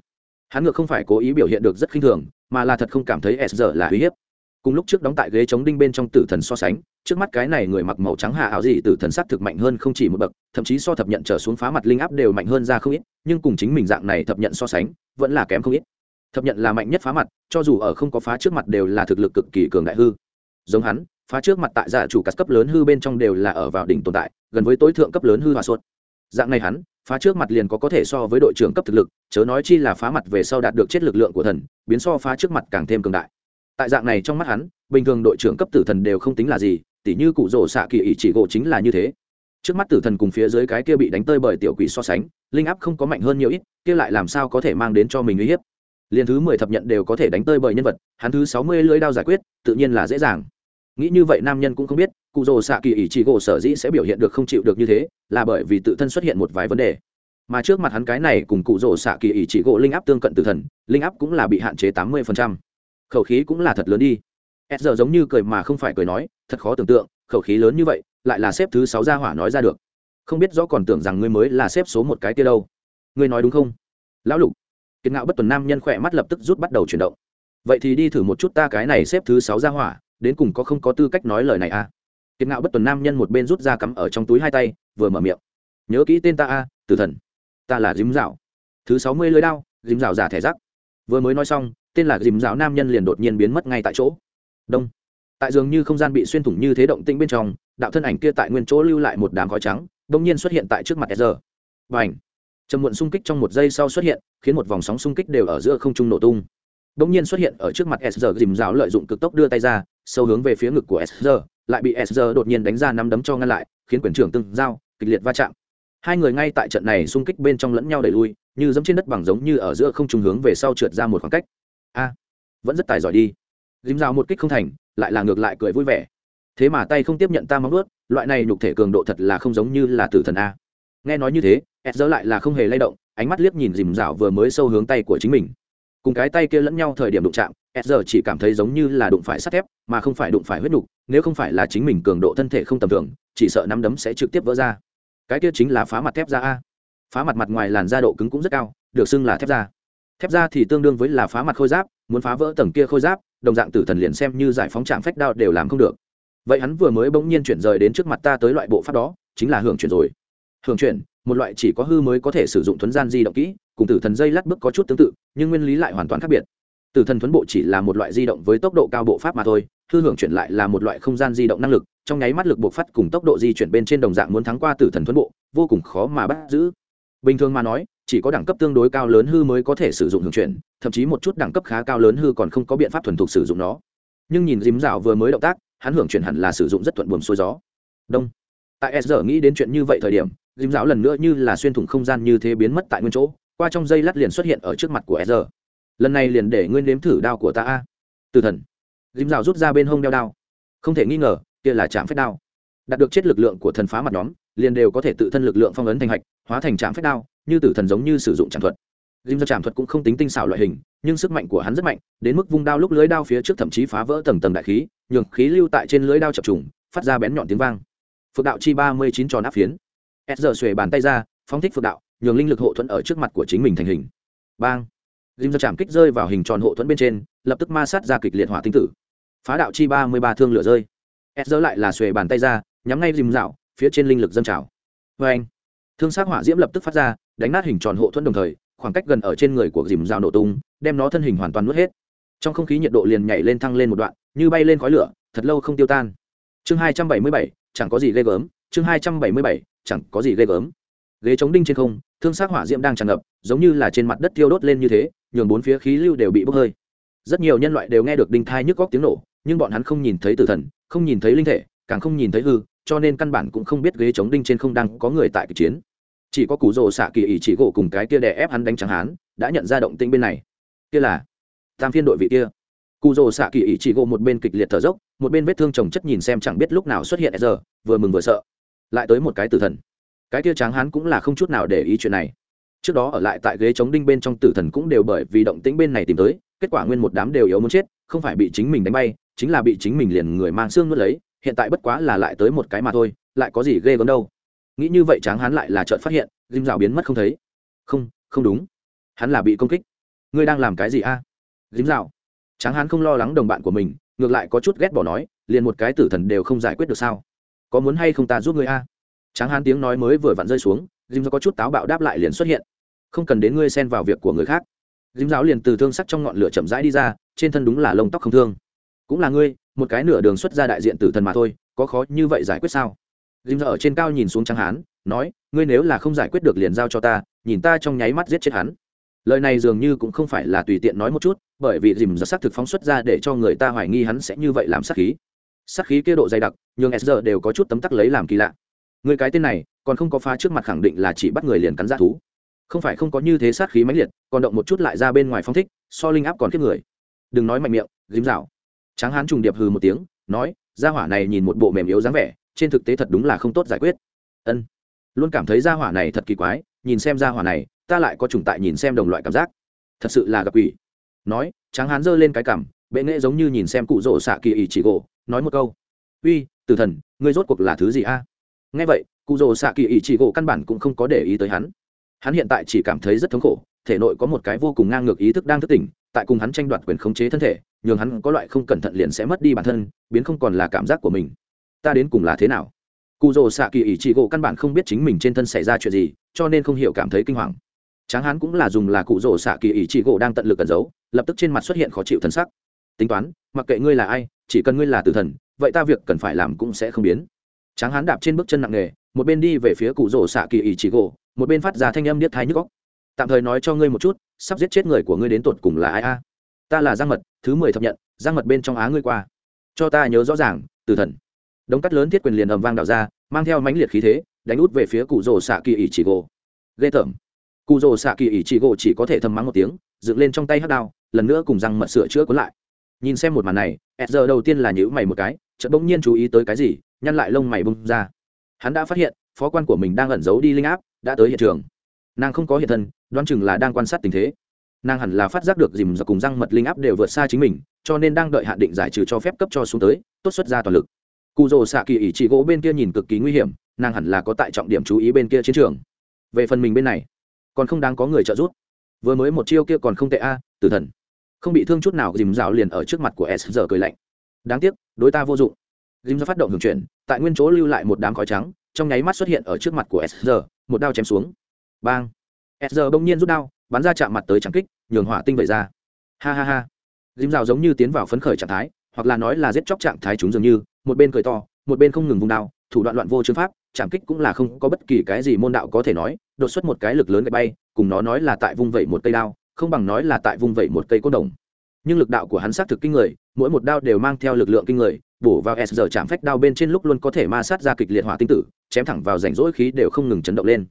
hắn ngược không phải cố ý biểu hiện được rất khinh thường, mà là thật không cảm thấy s giờ là uy hiếp. Cùng lúc trước đóng tại ghế chống đinh bên trong tử thần so sánh, trước mắt cái này người mặc màu trắng hạ áo gì tử thần sắc thực mạnh hơn không chỉ một bậc, thậm chí so thập nhận trở xuống phá mặt linh áp đều mạnh hơn ra không ít, nhưng cùng chính mình dạng này thập nhận so sánh, vẫn là kém không ít. Thập nhận là mạnh nhất phá mặt, cho dù ở không có phá trước mặt đều là thực lực cực kỳ cường đại hư. Giống hắn, phá trước mặt tại giả chủ cắt cấp lớn hư bên trong đều là ở vào đỉnh tồn tại, gần với tối thượng cấp lớn hư hòa suốt. Dạng này hắn phá trước mặt liền có có thể so với đội trưởng cấp thực lực, chớ nói chi là phá mặt về sau đạt được chết lực lượng của thần, biến so phá trước mặt càng thêm cường đại. Tại dạng này trong mắt hắn, bình thường đội trưởng cấp tử thần đều không tính là gì, tỉ như cụ rổ xạ kỳ ý chỉ gỗ chính là như thế. Trước mắt tử thần cùng phía dưới cái kia bị đánh tơi bởi tiểu quỷ so sánh, linh áp không có mạnh hơn nhiều ít, kia lại làm sao có thể mang đến cho mình uy hiếp? Liền thứ mười thập nhận đều có thể đánh tơi bởi nhân vật, hắn thứ sáu mươi lưỡi đao giải quyết, tự nhiên là dễ dàng nghĩ như vậy nam nhân cũng không biết, cụ rồ xạ kỳ ỷ chỉ gỗ sở dĩ sẽ biểu hiện được không chịu được như thế, là bởi vì tự thân xuất hiện một vài vấn đề. Mà trước mặt hắn cái này cùng cụ rồ xạ kỳ ỷ chỉ gỗ linh áp tương cận tử thần, linh áp cũng là bị hạn chế tám mươi khẩu khí cũng là thật lớn đi. S giờ giống như cười mà không phải cười nói, thật khó tưởng tượng, khẩu khí lớn như vậy, lại là xếp thứ sáu gia hỏa nói ra được. Không biết rõ còn tưởng rằng ngươi mới là xếp số một cái kia đâu. Ngươi nói đúng không? Lão lục. Kiệt ngạo bất tuần nam nhân khỏe mắt lập tức rút bắt đầu chuyển động. Vậy thì đi thử một chút ta cái này xếp thứ sáu gia hỏa đến cùng có không có tư cách nói lời này à? Kiệt ngạo bất tuần nam nhân một bên rút ra cắm ở trong túi hai tay vừa mở miệng. Nhớ kỹ tên ta a à, tử thần. Ta là dím dạo. Thứ sáu mươi lưới đao dím dạo giả thẻ rắc vừa mới nói xong tên là dím dạo nam nhân liền đột nhiên biến mất ngay tại chỗ. Đông. Tại dường như không gian bị xuyên thủng như thế động tĩnh bên trong đạo thân ảnh kia tại nguyên chỗ lưu lại một đám khói trắng đông nhiên xuất hiện tại trước mặt sr Và ảnh. Trầm muộn xung kích trong một giây sau xuất hiện, khiến một vòng sóng xung kích đều ở giữa không trung nổ tung. Đông nhiên xuất hiện ở trước mặt sr dìm rào lợi dụng cực tốc đưa tay ra, sâu hướng về phía ngực của Ezra, lại bị Ezra đột nhiên đánh ra nắm đấm cho ngăn lại, khiến quyền trưởng từng giao kịch liệt va chạm. Hai người ngay tại trận này xung kích bên trong lẫn nhau đẩy lui, như giống trên đất bằng giống như ở giữa không trung hướng về sau trượt ra một khoảng cách. A, vẫn rất tài giỏi đi. Dìm rào một kích không thành, lại là ngược lại cười vui vẻ thế mà tay không tiếp nhận ta móng ướt loại này nhục thể cường độ thật là không giống như là tử thần a nghe nói như thế ed dỡ lại là không hề lay động ánh mắt liếc nhìn dìm giao vừa mới sâu hướng tay của chính mình cùng cái tay kia lẫn nhau thời điểm đụng chạm, s giờ chỉ cảm thấy giống như là đụng phải sắt thép, mà không phải đụng phải huyết đục nếu không phải là chính mình cường độ thân thể không tầm thường, chỉ sợ nắm đấm sẽ trực tiếp vỡ ra. Cái kia chính là phá mặt thép ra a. Phá mặt mặt ngoài làn da độ cứng cũng rất cao, được xưng là thép da. Thép da thì tương đương với là phá mặt khôi giáp, muốn phá vỡ tầng kia khôi giáp, đồng dạng tử thần liền xem như giải phóng trạm phách đao đều làm không được. Vậy hắn vừa mới bỗng nhiên chuyển rời đến trước mặt ta tới loại bộ pháp đó, chính là hưởng chuyển rồi. Hưởng chuyển một loại chỉ có hư mới có thể sử dụng thuấn gian di động kỹ, cùng tử thần dây lát bước có chút tương tự, nhưng nguyên lý lại hoàn toàn khác biệt. Tử thần thuấn bộ chỉ là một loại di động với tốc độ cao bộ pháp mà thôi, hư hưởng chuyển lại là một loại không gian di động năng lực, trong nháy mắt lực bộ phát cùng tốc độ di chuyển bên trên đồng dạng muốn thắng qua tử thần thuấn bộ, vô cùng khó mà bắt giữ. Bình thường mà nói, chỉ có đẳng cấp tương đối cao lớn hư mới có thể sử dụng hưởng chuyển, thậm chí một chút đẳng cấp khá cao lớn hư còn không có biện pháp thuần thục sử dụng nó. Nhưng nhìn dím dạo vừa mới động tác, hắn hưởng chuyển hẳn là sử dụng rất thuận buồm xuôi gió. Đông. Tại s giờ nghĩ đến chuyện như vậy thời điểm Dìm dạo lần nữa như là xuyên thủng không gian như thế biến mất tại nguyên chỗ qua trong dây lát liền xuất hiện ở trước mặt của s lần này liền để nguyên nếm thử đao của ta a. Từ thần. Dìm dạo rút ra bên hông đeo đao. Không thể nghi ngờ kia là chạm phép đao. Đạt được chết lực lượng của thần phá mặt nhóm liền đều có thể tự thân lực lượng phong ấn thành hạch hóa thành trạm phép đao như tử thần giống như sử dụng trạm thuật. Dìm ra trạm thuật cũng không tính tinh xảo loại hình, nhưng sức mạnh của hắn rất mạnh, đến mức vung đao lúc lưới đao phía trước thậm chí phá vỡ tầng tầng đại khí, nhường khí lưu tại trên lưới đao chập trùng, phát ra bén nhọn tiếng vang. Phượng đạo chi ba mươi chín tròn áp phiến. S giờ xuề bàn tay ra, phóng thích phượng đạo, nhường linh lực hộ thuẫn ở trước mặt của chính mình thành hình. Bang! Dìm ra chạm kích rơi vào hình tròn hộ thuẫn bên trên, lập tức ma sát ra kịch liệt hỏa tinh tử. Phá đạo chi ba mươi ba thương lửa rơi. S giờ lại là xuề bàn tay ra, nhắm ngay dìm dạo, phía trên linh lực dâng trào. vê anh, thương sát hỏa diễm lập tức phát ra, đánh nát hình tròn hộ thuẫn đồng thời, khoảng cách gần ở trên người của dìm dạo nổ tung đem nó thân hình hoàn toàn nuốt hết trong không khí nhiệt độ liền nhảy lên thăng lên một đoạn như bay lên khói lửa thật lâu không tiêu tan chương hai trăm bảy mươi bảy chẳng có gì ghê gớm chương hai trăm bảy mươi bảy chẳng có gì ghê gớm. Ghế chống đinh trên không thương xác hỏa diễm đang tràn ngập giống như là trên mặt đất tiêu đốt lên như thế nhường bốn phía khí lưu đều bị bốc hơi. Rất nhiều nhân loại đều nghe được đinh thai nhức góc tiếng nổ nhưng bọn hắn không nhìn thấy tử thần không nhìn thấy linh thể càng không nhìn thấy hư cho nên căn bản cũng không biết ghế chống đinh trên không đang có người tại cuộc chiến. Chỉ có cú rồ xạ kỳ ỷ chỉ gỗ cùng cái kia đè ép hắn đánh trắng hắn, đã nhận ra động tĩnh bên này. Kia là tam phiên đội vị kia. Cụ rồ xạ kỳ ỷ chỉ gỗ một bên kịch liệt thở dốc một bên vết thương chồng chất nhìn xem chẳng biết lúc nào xuất hiện giờ vừa mừng vừa sợ lại tới một cái tử thần. Cái kia tráng hán cũng là không chút nào để ý chuyện này. Trước đó ở lại tại ghế chống đinh bên trong tử thần cũng đều bởi vì động tĩnh bên này tìm tới, kết quả nguyên một đám đều yếu muốn chết, không phải bị chính mình đánh bay, chính là bị chính mình liền người mang xương nuốt lấy, hiện tại bất quá là lại tới một cái mà thôi, lại có gì ghê gớm đâu. Nghĩ như vậy tráng hán lại là trợn phát hiện dìm rào biến mất không thấy. Không không đúng. Hắn là bị công kích. Ngươi đang làm cái gì a? À? dìm rào tráng hán không lo lắng đồng bạn của mình, ngược lại có chút ghét bỏ nói, liền một cái tử thần đều không giải quyết được sao? Có muốn hay không ta giúp ngươi a? À? tráng Hán tiếng nói mới vừa vặn rơi xuống, dìm rào có chút táo bạo đáp lại liền xuất hiện. Không cần đến ngươi xen vào việc của người khác. Dìm giáo liền từ thương sắc trong ngọn lửa chậm rãi đi ra, trên thân đúng là lông tóc không thương. Cũng là ngươi, một cái nửa đường xuất ra đại diện tử thần mà thôi, có khó như vậy giải quyết sao? Dìm ra ở trên cao nhìn xuống Tráng hán, nói, ngươi nếu là không giải quyết được liền giao cho ta, nhìn ta trong nháy mắt giết chết hắn. Lời này dường như cũng không phải là tùy tiện nói một chút, bởi vì dìm giật xác thực phóng xuất ra để cho người ta hoài nghi hắn sẽ như vậy làm sát khí sát khí kia độ dày đặc nhưng s đều có chút tấm tắc lấy làm kỳ lạ. Người cái tên này, còn không có phá trước mặt khẳng định là chỉ bắt người liền cắn g thú. Không phải không có như thế sát khí mãnh liệt, còn động một chút lại ra bên ngoài phong thích, so linh áp còn kiếp người. Đừng nói mạnh miệng dím dạo tráng hán trùng điệp hừ một tiếng, nói, gia hỏa này nhìn một bộ mềm yếu dáng vẻ, trên thực tế thật đúng là không tốt giải quyết. Ân. Luôn cảm thấy gia hỏa này thật kỳ quái, nhìn xem gia hỏa này, ta lại có trùng tại nhìn xem đồng loại cảm giác. Thật sự là gặp quỷ. Nói, tráng hán giơ lên cái cảm bệ nghệ giống như nhìn xem cụ rỗ xạ kỳ ỷ chỉ gỗ nói một câu. Uy, tử thần, ngươi rốt cuộc là thứ gì a? Nghe vậy cụ rồ xạ kỳ ý chị gỗ căn bản cũng không có để ý tới hắn. Hắn hiện tại chỉ cảm thấy rất thống khổ, thể nội có một cái vô cùng ngang ngược ý thức đang thức tỉnh, tại cùng hắn tranh đoạt quyền khống chế thân thể, nhường hắn có loại không cẩn thận liền sẽ mất đi bản thân, biến không còn là cảm giác của mình. Ta đến cùng là thế nào? Cụ rồ xạ kỳ ý chị gỗ căn bản không biết chính mình trên thân xảy ra chuyện gì, cho nên không hiểu cảm thấy kinh hoàng. Tráng hắn cũng là dùng là cụ rồ xạ kỳ ý chị gỗ đang tận lực cẩn giấu, lập tức trên mặt xuất hiện khó chịu thân sắc tính toán, mặc kệ ngươi là ai, chỉ cần ngươi là tử thần, vậy ta việc cần phải làm cũng sẽ không biến. Tráng hán đạp trên bước chân nặng nề, một bên đi về phía cụ rổ xạ kỳ ý chỉ gỗ, một bên phát ra thanh âm điếc thái nhức góc tạm thời nói cho ngươi một chút, sắp giết chết người của ngươi đến tột cùng là ai a? Ta là giang mật, thứ mười thập nhận, giang mật bên trong á ngươi qua. Cho ta nhớ rõ ràng từ thần. Đống cắt lớn thiết quyền liền ầm vang đảo ra, mang theo mãnh liệt khí thế, đánh út về phía cụ rổ xạ kỳ ý chỉ gỗ. Ghê tởm. Cụ rổ xạ kỳ ý chỉ gỗ chỉ có thể thầm mắng một tiếng, dựng lên trong tay hắc đao, lần nữa cùng răng mật sửa chữa cuốn lại nhìn xem một màn này s giờ đầu tiên là nhữ mày một cái chợt bỗng nhiên chú ý tới cái gì nhăn lại lông mày bung ra. Hắn đã phát hiện phó quan của mình đang ẩn giấu đi linh áp đã tới hiện trường. Nàng không có hiện thân đoán chừng là đang quan sát tình thế. Nàng hẳn là phát giác được dìm và cùng răng mật linh áp đều vượt xa chính mình cho nên đang đợi hạn định giải trừ cho phép cấp cho xuống tới tốt xuất ra toàn lực. Cụ rồ xạ kỳ ỷ trị gỗ bên kia nhìn cực kỳ nguy hiểm nàng hẳn là có tại trọng điểm chú ý bên kia chiến trường. Về phần mình bên này còn không đáng có người trợ giúp. Vừa mới một chiêu kia còn không tệ a à, tử thần không bị thương chút nào dìm rào liền ở trước mặt của s giờ cười lạnh. Đáng tiếc, đối ta vô dụng. Dìm ra phát động hưởng chuyển, tại nguyên chỗ lưu lại một đám khói trắng, trong nháy mắt xuất hiện ở trước mặt của s giờ một đao chém xuống. Bang! S giờ bỗng nhiên rút đao, bắn ra chạm mặt tới trắng kích, nhường hỏa tinh vẩy ra. Ha ha ha! Dìm rào giống như tiến vào phấn khởi trạng thái, hoặc là nói là giết chóc trạng thái chúng dường như, một bên cười to, một bên không ngừng vùng đao, thủ đoạn loạn vô chứng pháp chạm kích cũng là không có bất kỳ cái gì môn đạo có thể nói, đột xuất một cái lực lớn gậy bay, cùng nó nói là tại vung vẩy một cây đao không bằng nói là tại vung vẩy một cây cốt đồng. Nhưng lực đạo của hắn xác thực kinh người, mỗi một đao đều mang theo lực lượng kinh người, bổ vào s giờ chạm phách đao bên trên lúc luôn có thể ma sát ra kịch liệt hỏa tinh tử, chém thẳng vào rảnh rỗi khí đều không ngừng chấn động lên.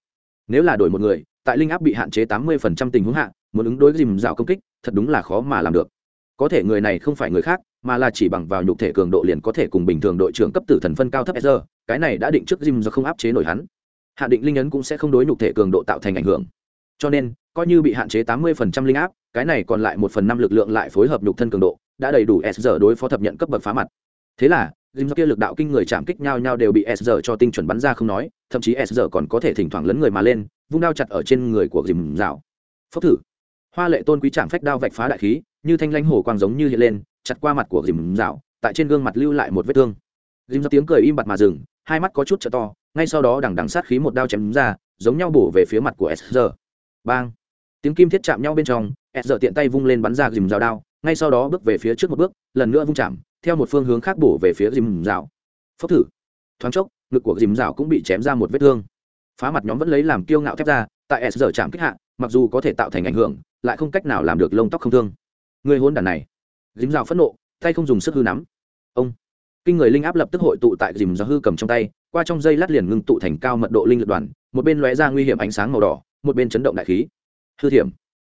Nếu là đổi một người, tại linh áp bị hạn chế tám mươi phần trăm tình huống hạ, muốn ứng đối dìm dạo công kích, thật đúng là khó mà làm được. Có thể người này không phải người khác, mà là chỉ bằng vào nhục thể cường độ liền có thể cùng bình thường đội trưởng cấp tử thần phân cao thấp sr cái này đã định trước dìm do không áp chế nổi hắn. Hạ định linh ấn cũng sẽ không đối nhục thể cường độ tạo thành ảnh hưởng. Cho nên coi như bị hạn chế tám mươi phần trăm linh áp, cái này còn lại một phần năm lực lượng lại phối hợp nhục thân cường độ, đã đầy đủ sr đối phó thập nhận cấp bậc phá mặt. Thế là dìm do kia lực đạo kinh người chạm kích nhau nhau đều bị sr cho tinh chuẩn bắn ra không nói, thậm chí sr còn có thể thỉnh thoảng lấn người mà lên, vung đao chặt ở trên người của dìm rào phốc thử. Hoa lệ tôn quý chạm phách đao vạch phá đại khí, như thanh lãnh hổ quang giống như hiện lên, chặt qua mặt của dìm rào tại trên gương mặt lưu lại một vết thương. Dìm ra tiếng cười im bặt mà dừng, hai mắt có chút trợ to, ngay sau đó đằng đằng sát khí một đao chém ra, giống nhau bổ về phía mặt của sr bang tiếng kim thiết chạm nhau bên trong sr tiện tay vung lên bắn ra dìm rào đao, ngay sau đó bước về phía trước một bước, lần nữa vung chạm, theo một phương hướng khác bổ về phía dìm rào. Phốc thử. Thoáng chốc, ngực của dìm rào cũng bị chém ra một vết thương. Phá mặt nhóm vẫn lấy làm kiêu ngạo thép ra, tại s giờ chạm kích hạ, mặc dù có thể tạo thành ảnh hưởng, lại không cách nào làm được lông tóc không thương. Người hôn đàn này. Dìm rào phẫn nộ, tay không dùng sức hư nắm. Ông. Kinh người linh áp lập tức hội tụ tại dìm rào hư cầm trong tay, qua trong dây lát liền ngưng tụ thành cao mật độ linh lực đoàn, một bên lóe ra nguy hiểm ánh sáng màu đỏ, một bên chấn động đại khí hư thiểm.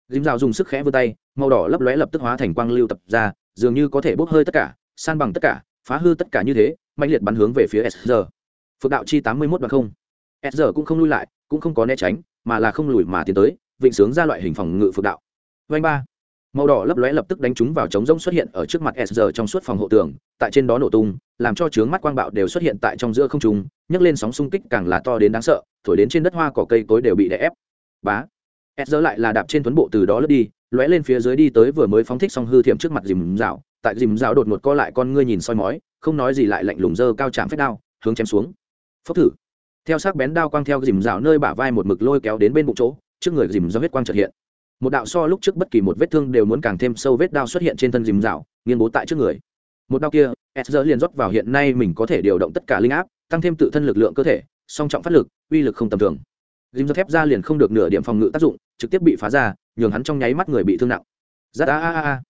Dìm rào dùng sức khẽ vươn tay, màu đỏ lấp lóe lập tức hóa thành quang lưu tập ra, dường như có thể bốc hơi tất cả, san bằng tất cả, phá hư tất cả như thế mạnh liệt bắn hướng về phía s phượng đạo chi tám mươi một bằng không. S cũng không lui lại, cũng không có né tránh, mà là không lùi mà tiến tới, vịnh sướng ra loại hình phòng ngự phượng đạo. Vanh ba. Màu đỏ lấp lóe lập tức đánh chúng vào trống rông xuất hiện ở trước mặt s trong suốt phòng hộ tường, tại trên đó nổ tung, làm cho trướng mắt quang bạo đều xuất hiện tại trong giữa không trung, nhấc lên sóng xung kích càng là to đến đáng sợ, thổi đến trên đất hoa cỏ cây cối đều bị đè ép. Bá s giờ lại là đạp trên tuấn bộ từ đó lướt đi, lóe lên phía dưới đi tới vừa mới phóng thích xong hư thiểm trước mặt dìm dạo. Tại dìm dạo đột ngột co lại con ngươi nhìn soi mói, không nói gì lại lạnh lùng dơ cao chạm phép đao, hướng chém xuống. Phốc thử. Theo sắc bén đao quang theo dìm rào nơi bả vai một mực lôi kéo đến bên bụng chỗ, trước người dìm do huyết quang trật hiện. Một đạo so lúc trước bất kỳ một vết thương đều muốn càng thêm sâu vết đao xuất hiện trên thân dìm rào nghiên bố tại trước người. Một đao kia s giờ liền rót vào hiện nay mình có thể điều động tất cả linh áp, tăng thêm tự thân lực lượng cơ thể, song trọng phát lực, uy lực không tầm thường dìm do thép ra liền không được nửa điểm phòng ngự tác dụng, trực tiếp bị phá ra, nhường hắn trong nháy mắt người bị thương nặng. Rát a a a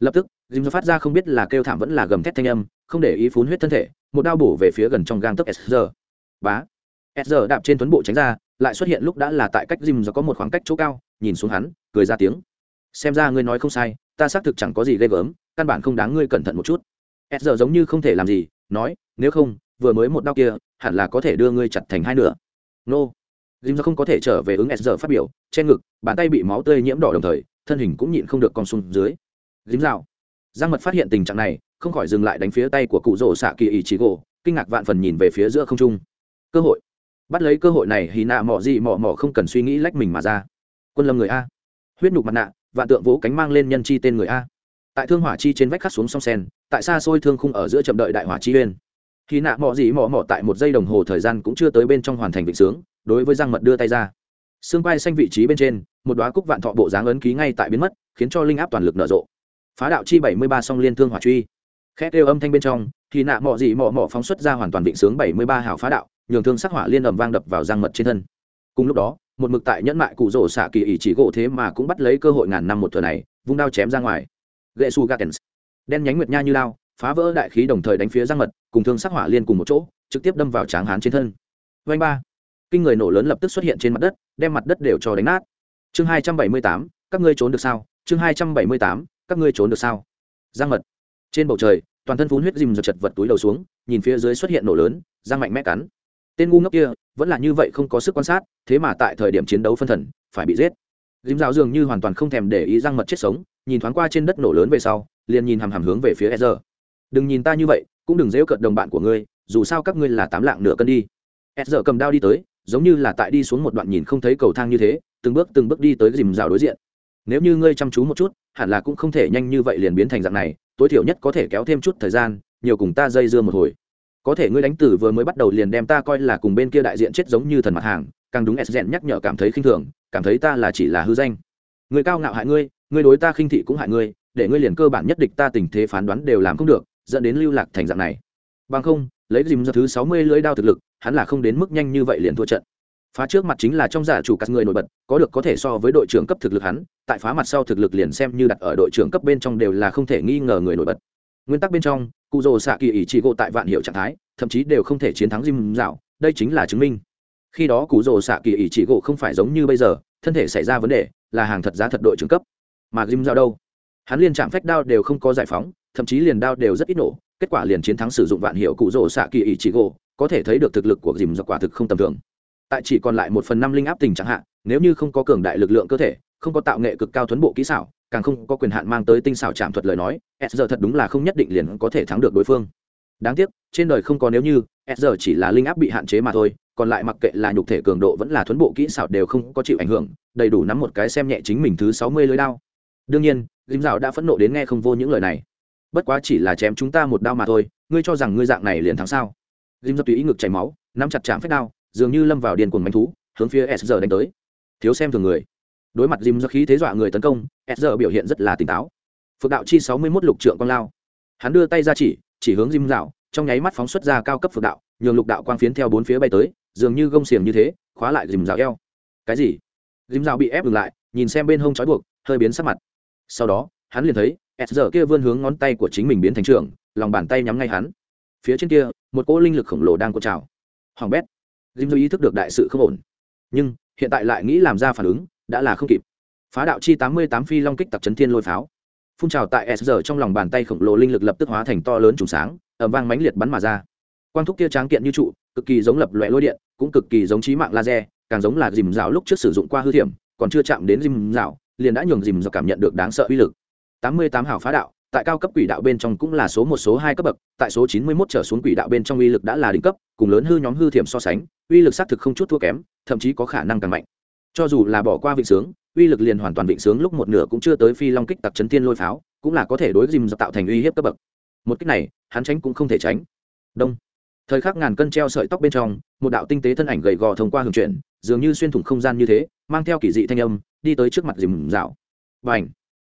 lập tức, dìm phát ra không biết là kêu thảm vẫn là gầm thét thanh âm, không để ý phun huyết thân thể, một đao bổ về phía gần trong gang tấc sr bá. Sr đạp trên tuấn bộ tránh ra, lại xuất hiện lúc đã là tại cách dìm do có một khoảng cách chỗ cao, nhìn xuống hắn, cười ra tiếng. Xem ra ngươi nói không sai, ta xác thực chẳng có gì ghê gớm, căn bản không đáng ngươi cẩn thận một chút. Sr giống như không thể làm gì, nói, nếu không, vừa mới một đau kia, hẳn là có thể đưa ngươi chặt thành hai nửa. Nô dìm ra không có thể trở về ứng sr phát biểu trên ngực, bàn tay bị máu tươi nhiễm đỏ đồng thời, thân hình cũng nhịn không được con xuống dưới. Dím rào. giang mật phát hiện tình trạng này, không khỏi dừng lại đánh phía tay của cụ rỗ xạ kỳ ý chí gỗ, kinh ngạc vạn phần nhìn về phía giữa không trung. Cơ hội. Bắt lấy cơ hội này thì nạ mỏ gì mỏ mỏ không cần suy nghĩ lách mình mà ra. Quân lâm người a. Huyết nhục mặt nạ, vạn tượng vỗ cánh mang lên nhân chi tên người a. Tại thương hỏa chi trên vách khắc xuống song sen, tại xa xôi thương khung ở giữa chậm đợi đại hỏa chi uyên khi nạ mỏ gì mỏ mỏ tại một giây đồng hồ thời gian cũng chưa tới bên trong hoàn thành vịnh sướng, đối với giang mật đưa tay ra. Xương quai xanh vị trí bên trên, một đoá cúc vạn thọ bộ dáng ấn ký ngay tại biến mất, khiến cho linh áp toàn lực nở rộ. Phá đạo chi bảy mươi ba song liên thương hỏa truy. Khét đều âm thanh bên trong thì nạ mọ gì mọ mọ phóng xuất ra hoàn toàn vịnh sướng bảy mươi ba hào phá đạo, nhường thương sắc hỏa liên ầm vang đập vào giang mật trên thân. Cùng lúc đó, một mực tại nhẫn mại cụ rổ xạ kỳ ý chỉ gỗ thế mà cũng bắt lấy cơ hội ngàn năm một thừa này, vung đao chém ra ngoài. Gậy su gatens đen nhánh nguyệt nha như lao phá vỡ đại khí đồng thời đánh phía giang mật, cùng thương sắc hỏa liên cùng một chỗ, trực tiếp đâm vào tráng hán trên thân. Vanh ba. Kinh người nổ lớn lập tức xuất hiện trên mặt đất, đem mặt đất đều cho đánh nát. Chương hai trăm bảy mươi tám, các ngươi trốn được sao? Chương hai trăm bảy mươi tám, các ngươi trốn được sao? Giang mật. Trên bầu trời, toàn thân phun huyết dìm giật chật vật túi đầu xuống, nhìn phía dưới xuất hiện nổ lớn, giang mạnh mẽ cắn. Tên ngu ngốc kia, vẫn là như vậy không có sức quan sát, thế mà tại thời điểm chiến đấu phân thần, phải bị giết. Dìm rào dường như hoàn toàn không thèm để ý giang mật chết sống, nhìn thoáng qua trên đất nổ lớn về sau, liền nhìn hằm hằm hướng về phía e đừng nhìn ta như vậy, cũng đừng dễu cợt đồng bạn của ngươi, dù sao các ngươi là tám lạng nửa cân đi. E cầm đao đi tới, giống như là tại đi xuống một đoạn nhìn không thấy cầu thang như thế, từng bước từng bước đi tới dìm rào đối diện. Nếu như ngươi chăm chú một chút, hẳn là cũng không thể nhanh như vậy liền biến thành dạng này, tối thiểu nhất có thể kéo thêm chút thời gian, nhiều cùng ta dây dưa một hồi. Có thể ngươi đánh tử vừa mới bắt đầu liền đem ta coi là cùng bên kia đại diện chết giống như thần mặt hàng, càng đúng s nhắc nhở cảm thấy khinh thường, cảm thấy ta là chỉ là hư danh. Người cao ngạo hại ngươi ngươi đối ta khinh thị cũng hại ngươi, để ngươi liền cơ bản nhất địch ta tình thế phán đoán đều làm không được dẫn đến lưu lạc thành dạng này. Bằng không, lấy dìm ra thứ sáu mươi lưỡi đao thực lực, hắn là không đến mức nhanh như vậy liền thua trận. Phá trước mặt chính là trong giả chủ các người nổi bật, có được có thể so với đội trưởng cấp thực lực hắn, tại phá mặt sau thực lực liền xem như đặt ở đội trưởng cấp bên trong đều là không thể nghi ngờ người nổi bật. Nguyên tắc bên trong cụ rồ xạ kỳ ý chỉ gộ tại vạn hiệu trạng thái, thậm chí đều không thể chiến thắng dìm dạo, đây chính là chứng minh. Khi đó cụ rồ xạ kỳ ý chỉ gộ không phải giống như bây giờ, thân thể xảy ra vấn đề, là hàng thật giá thật đội trưởng cấp. Mà dìm dạo đâu? Hắn liên chạm phách đao đều không có giải phóng thậm chí liền đao đều rất ít nổ kết quả liền chiến thắng sử dụng vạn hiệu cụ rồ xạ kỳ ý chỉ gỗ, có thể thấy được thực lực của dìm dạo quả thực không tầm thường. Tại chỉ còn lại một phần năm linh áp tình chẳng hạn nếu như không có cường đại lực lượng cơ thể không có tạo nghệ cực cao tuấn bộ kỹ xảo càng không có quyền hạn mang tới tinh xảo chạm thuật lời nói s giờ thật đúng là không nhất định liền có thể thắng được đối phương. Đáng tiếc trên đời không có nếu như s giờ chỉ là linh áp bị hạn chế mà thôi còn lại mặc kệ là nhục thể cường độ vẫn là thuấn bộ kỹ xảo đều không có chịu ảnh hưởng đầy đủ nắm một cái xem nhẹ chính mình thứ sáu mươi lưới đao. Đương nhiên dìm dạo đã phẫn nộ đến nghe không vô những lời này bất quá chỉ là chém chúng ta một đao mà thôi, ngươi cho rằng ngươi dạng này liền thắng sao? Dìm dập tùy ý ngực chảy máu, nắm chặt chạm phép đao, dường như lâm vào điền cuồng manh thú, hướng phía s giờ đánh tới. Thiếu xem thường người. Đối mặt dìm do khí thế dọa người tấn công, s giờ biểu hiện rất là tỉnh táo. Phượng đạo chi sáu mươi mốt lục trượng quang lao. Hắn đưa tay ra chỉ chỉ hướng dìm dạo, trong nháy mắt phóng xuất ra cao cấp phượng đạo, nhường lục đạo quang phiến theo bốn phía bay tới, dường như gông xiềng như thế, khóa lại dìm dạo eo. Cái gì? Dìm dạo bị ép ngừng lại, nhìn xem bên hông trói buộc, hơi biến sắc mặt. Sau đó, hắn liền thấy s giờ kia vươn hướng ngón tay của chính mình biến thành trường, lòng bàn tay nhắm ngay hắn. Phía trên kia, một cỗ linh lực khổng lồ đang cột trào. Hoàng bét. Dìm ý thức được đại sự không ổn. Nhưng, hiện tại lại nghĩ làm ra phản ứng, đã là không kịp. Phá đạo chi tám mươi tám phi long kích tặc chấn thiên lôi pháo. Phun trào tại s giờ trong lòng bàn tay khổng lồ linh lực lập tức hóa thành to lớn trùng sáng ẩm vang mãnh liệt bắn mà ra. Quang thúc kia tráng kiện như trụ, cực kỳ giống lập loại lôi điện, cũng cực kỳ giống trí mạng laser, càng giống là dìm rào lúc trước sử dụng qua hư thiểm, còn chưa chạm đến dìm rào, liền đã nhường dìm rào cảm nhận được đáng sợ uy lực tám mươi tám hào phá đạo, tại cao cấp quỷ đạo bên trong cũng là số một, số hai cấp bậc, tại số chín mươi mốt trở xuống quỷ đạo bên trong uy lực đã là đỉnh cấp, cùng lớn hư nhóm hư thiểm so sánh, uy lực xác thực không chút thua kém, thậm chí có khả năng càng mạnh. Cho dù là bỏ qua vịnh sướng, uy lực liền hoàn toàn vịnh sướng lúc một nửa cũng chưa tới phi long kích tặc chấn thiên lôi pháo, cũng là có thể đối dìm tạo thành uy hiếp cấp bậc. Một cách này, hắn tránh cũng không thể tránh. Đông. Thời khắc ngàn cân treo sợi tóc bên trong, một đạo tinh tế thân ảnh gầy gò thông qua hưởng chuyển, dường như xuyên thủng không gian như thế, mang theo kỳ dị thanh âm, đi tới trước mặt dìm dạo. Và ảnh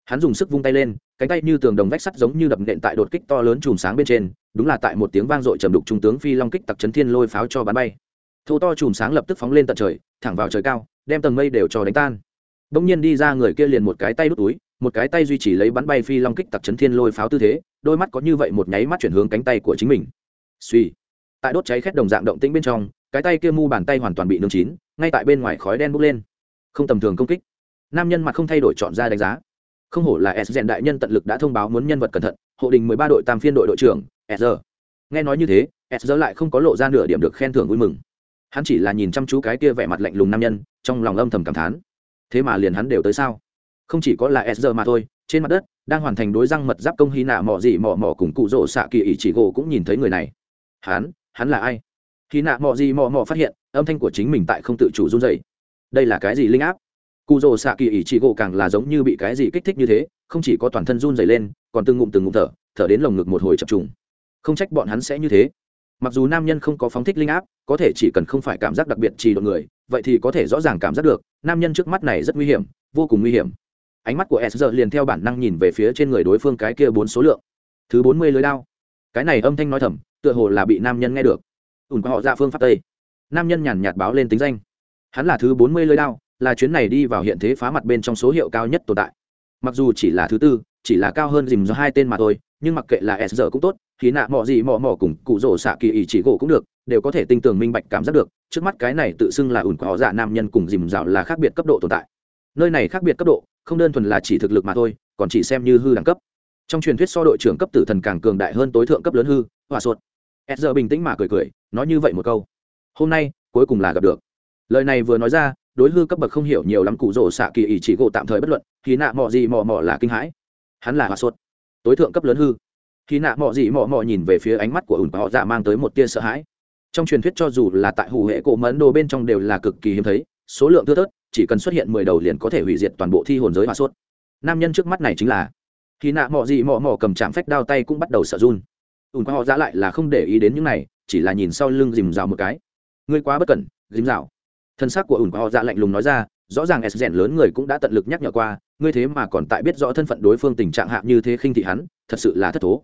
hắn dùng sức vung tay lên, cánh tay như tường đồng vách sắt giống như đập nện tại đột kích to lớn chùm sáng bên trên, đúng là tại một tiếng vang dội trầm đục trung tướng phi long kích tặc chấn thiên lôi pháo cho bắn bay. Thô to chùm sáng lập tức phóng lên tận trời, thẳng vào trời cao, đem tầng mây đều cho đánh tan. Bỗng nhiên đi ra người kia liền một cái tay đút túi, một cái tay duy trì lấy bắn bay phi long kích tặc chấn thiên lôi pháo tư thế, đôi mắt có như vậy một nháy mắt chuyển hướng cánh tay của chính mình. Suy. Tại đốt cháy khét đồng dạng động tĩnh bên trong, cái tay kia mu bàn tay hoàn toàn bị nương chín, ngay tại bên ngoài khói đen bốc lên. Không tầm thường công kích. Nam nhân mặt không thay đổi chọn ra đánh giá không hổ là s rèn đại nhân tận lực đã thông báo muốn nhân vật cẩn thận, hộ đình mười ba đội tam phiên đội đội trưởng, s nghe nói như thế, s lại không có lộ ra nửa điểm được khen thưởng vui mừng. Hắn chỉ là nhìn chăm chú cái kia vẻ mặt lạnh lùng nam nhân, trong lòng âm thầm cảm thán. Thế mà liền hắn đều tới sao? Không chỉ có là s mà thôi, trên mặt đất, đang hoàn thành đối răng mật giáp công hy nạ mỏ gì mỏ mỏ cùng cụ rỗ xạ kỳ ỷ chỉ gỗ cũng nhìn thấy người này. Hắn hắn là ai? Khi nạ mỏ gì mỏ mỏ phát hiện, âm thanh của chính mình tại không tự chủ run dày đây là cái gì linh áp? Cụ rồ xạ kỳ ỷ chỉ gỗ càng là giống như bị cái gì kích thích như thế, không chỉ có toàn thân run dày lên, còn từng ngụm từng ngụm thở thở đến lồng ngực một hồi chập trùng. Không trách bọn hắn sẽ như thế. Mặc dù nam nhân không có phóng thích linh áp, có thể chỉ cần không phải cảm giác đặc biệt trì độn người, vậy thì có thể rõ ràng cảm giác được, nam nhân trước mắt này rất nguy hiểm, vô cùng nguy hiểm. Ánh mắt của s giờ liền theo bản năng nhìn về phía trên người đối phương cái kia bốn số lượng. Thứ bốn mươi lưới đao. Cái này âm thanh nói thầm, tựa hồ là bị nam nhân nghe được. Ủn qua họ ra phương pháp tây. Nam nhân nhàn nhạt báo lên tính danh. Hắn là thứ bốn mươi lưới đao là chuyến này đi vào hiện thế phá mặt bên trong số hiệu cao nhất tồn tại. Mặc dù chỉ là thứ tư, chỉ là cao hơn dìm do hai tên mà thôi, nhưng mặc kệ là s giờ cũng tốt khí nạ mọ gì mọ mọ cùng cụ rổ xạ kỳ ý chỉ gỗ cũng được, đều có thể tinh tường minh bạch cảm giác được, trước mắt cái này tự xưng là ủn của họ dạ nam nhân cùng dìm dạo là khác biệt cấp độ tồn tại. Nơi này khác biệt cấp độ, không đơn thuần là chỉ thực lực mà thôi, còn chỉ xem như hư đẳng cấp. Trong truyền thuyết so đội trưởng cấp tử thần càng cường đại hơn tối thượng cấp lớn hư, hòa suột s giờ bình tĩnh mà cười cười, nói như vậy một câu. Hôm nay, cuối cùng là gặp được. Lời này vừa nói ra đối hư cấp bậc không hiểu nhiều lắm cụ rổ xạ kỳ ý chỉ gỗ tạm thời bất luận khi nạ mọ gì mọ mọ là kinh hãi. Hắn là hòa suột tối thượng cấp lớn hư. Khi nạ mọ gì mọ mọ nhìn về phía ánh mắt của ủn họ dạ mang tới một tia sợ hãi. Trong truyền thuyết cho dù là tại hủ hệ cổ mẫn đồ bên trong đều là cực kỳ hiếm thấy, số lượng thưa thớt, chỉ cần xuất hiện mười đầu liền có thể hủy diệt toàn bộ thi hồn giới hòa suốt nam nhân trước mắt này chính là khi nạ mọ gì mọ mọ cầm chạm phách đao tay cũng bắt đầu sợ run. Ủn họ dạ lại là không để ý đến những này, chỉ là nhìn sau lưng dìm rào một cái. Ngươi quá bất cẩn, dìm rào thân xác của ủn qua họ ra lạnh lùng nói ra, rõ ràng s rèn lớn người cũng đã tận lực nhắc nhở qua, ngươi thế mà còn tại biết rõ thân phận đối phương tình trạng hạ như thế khinh thị hắn, thật sự là thất thố.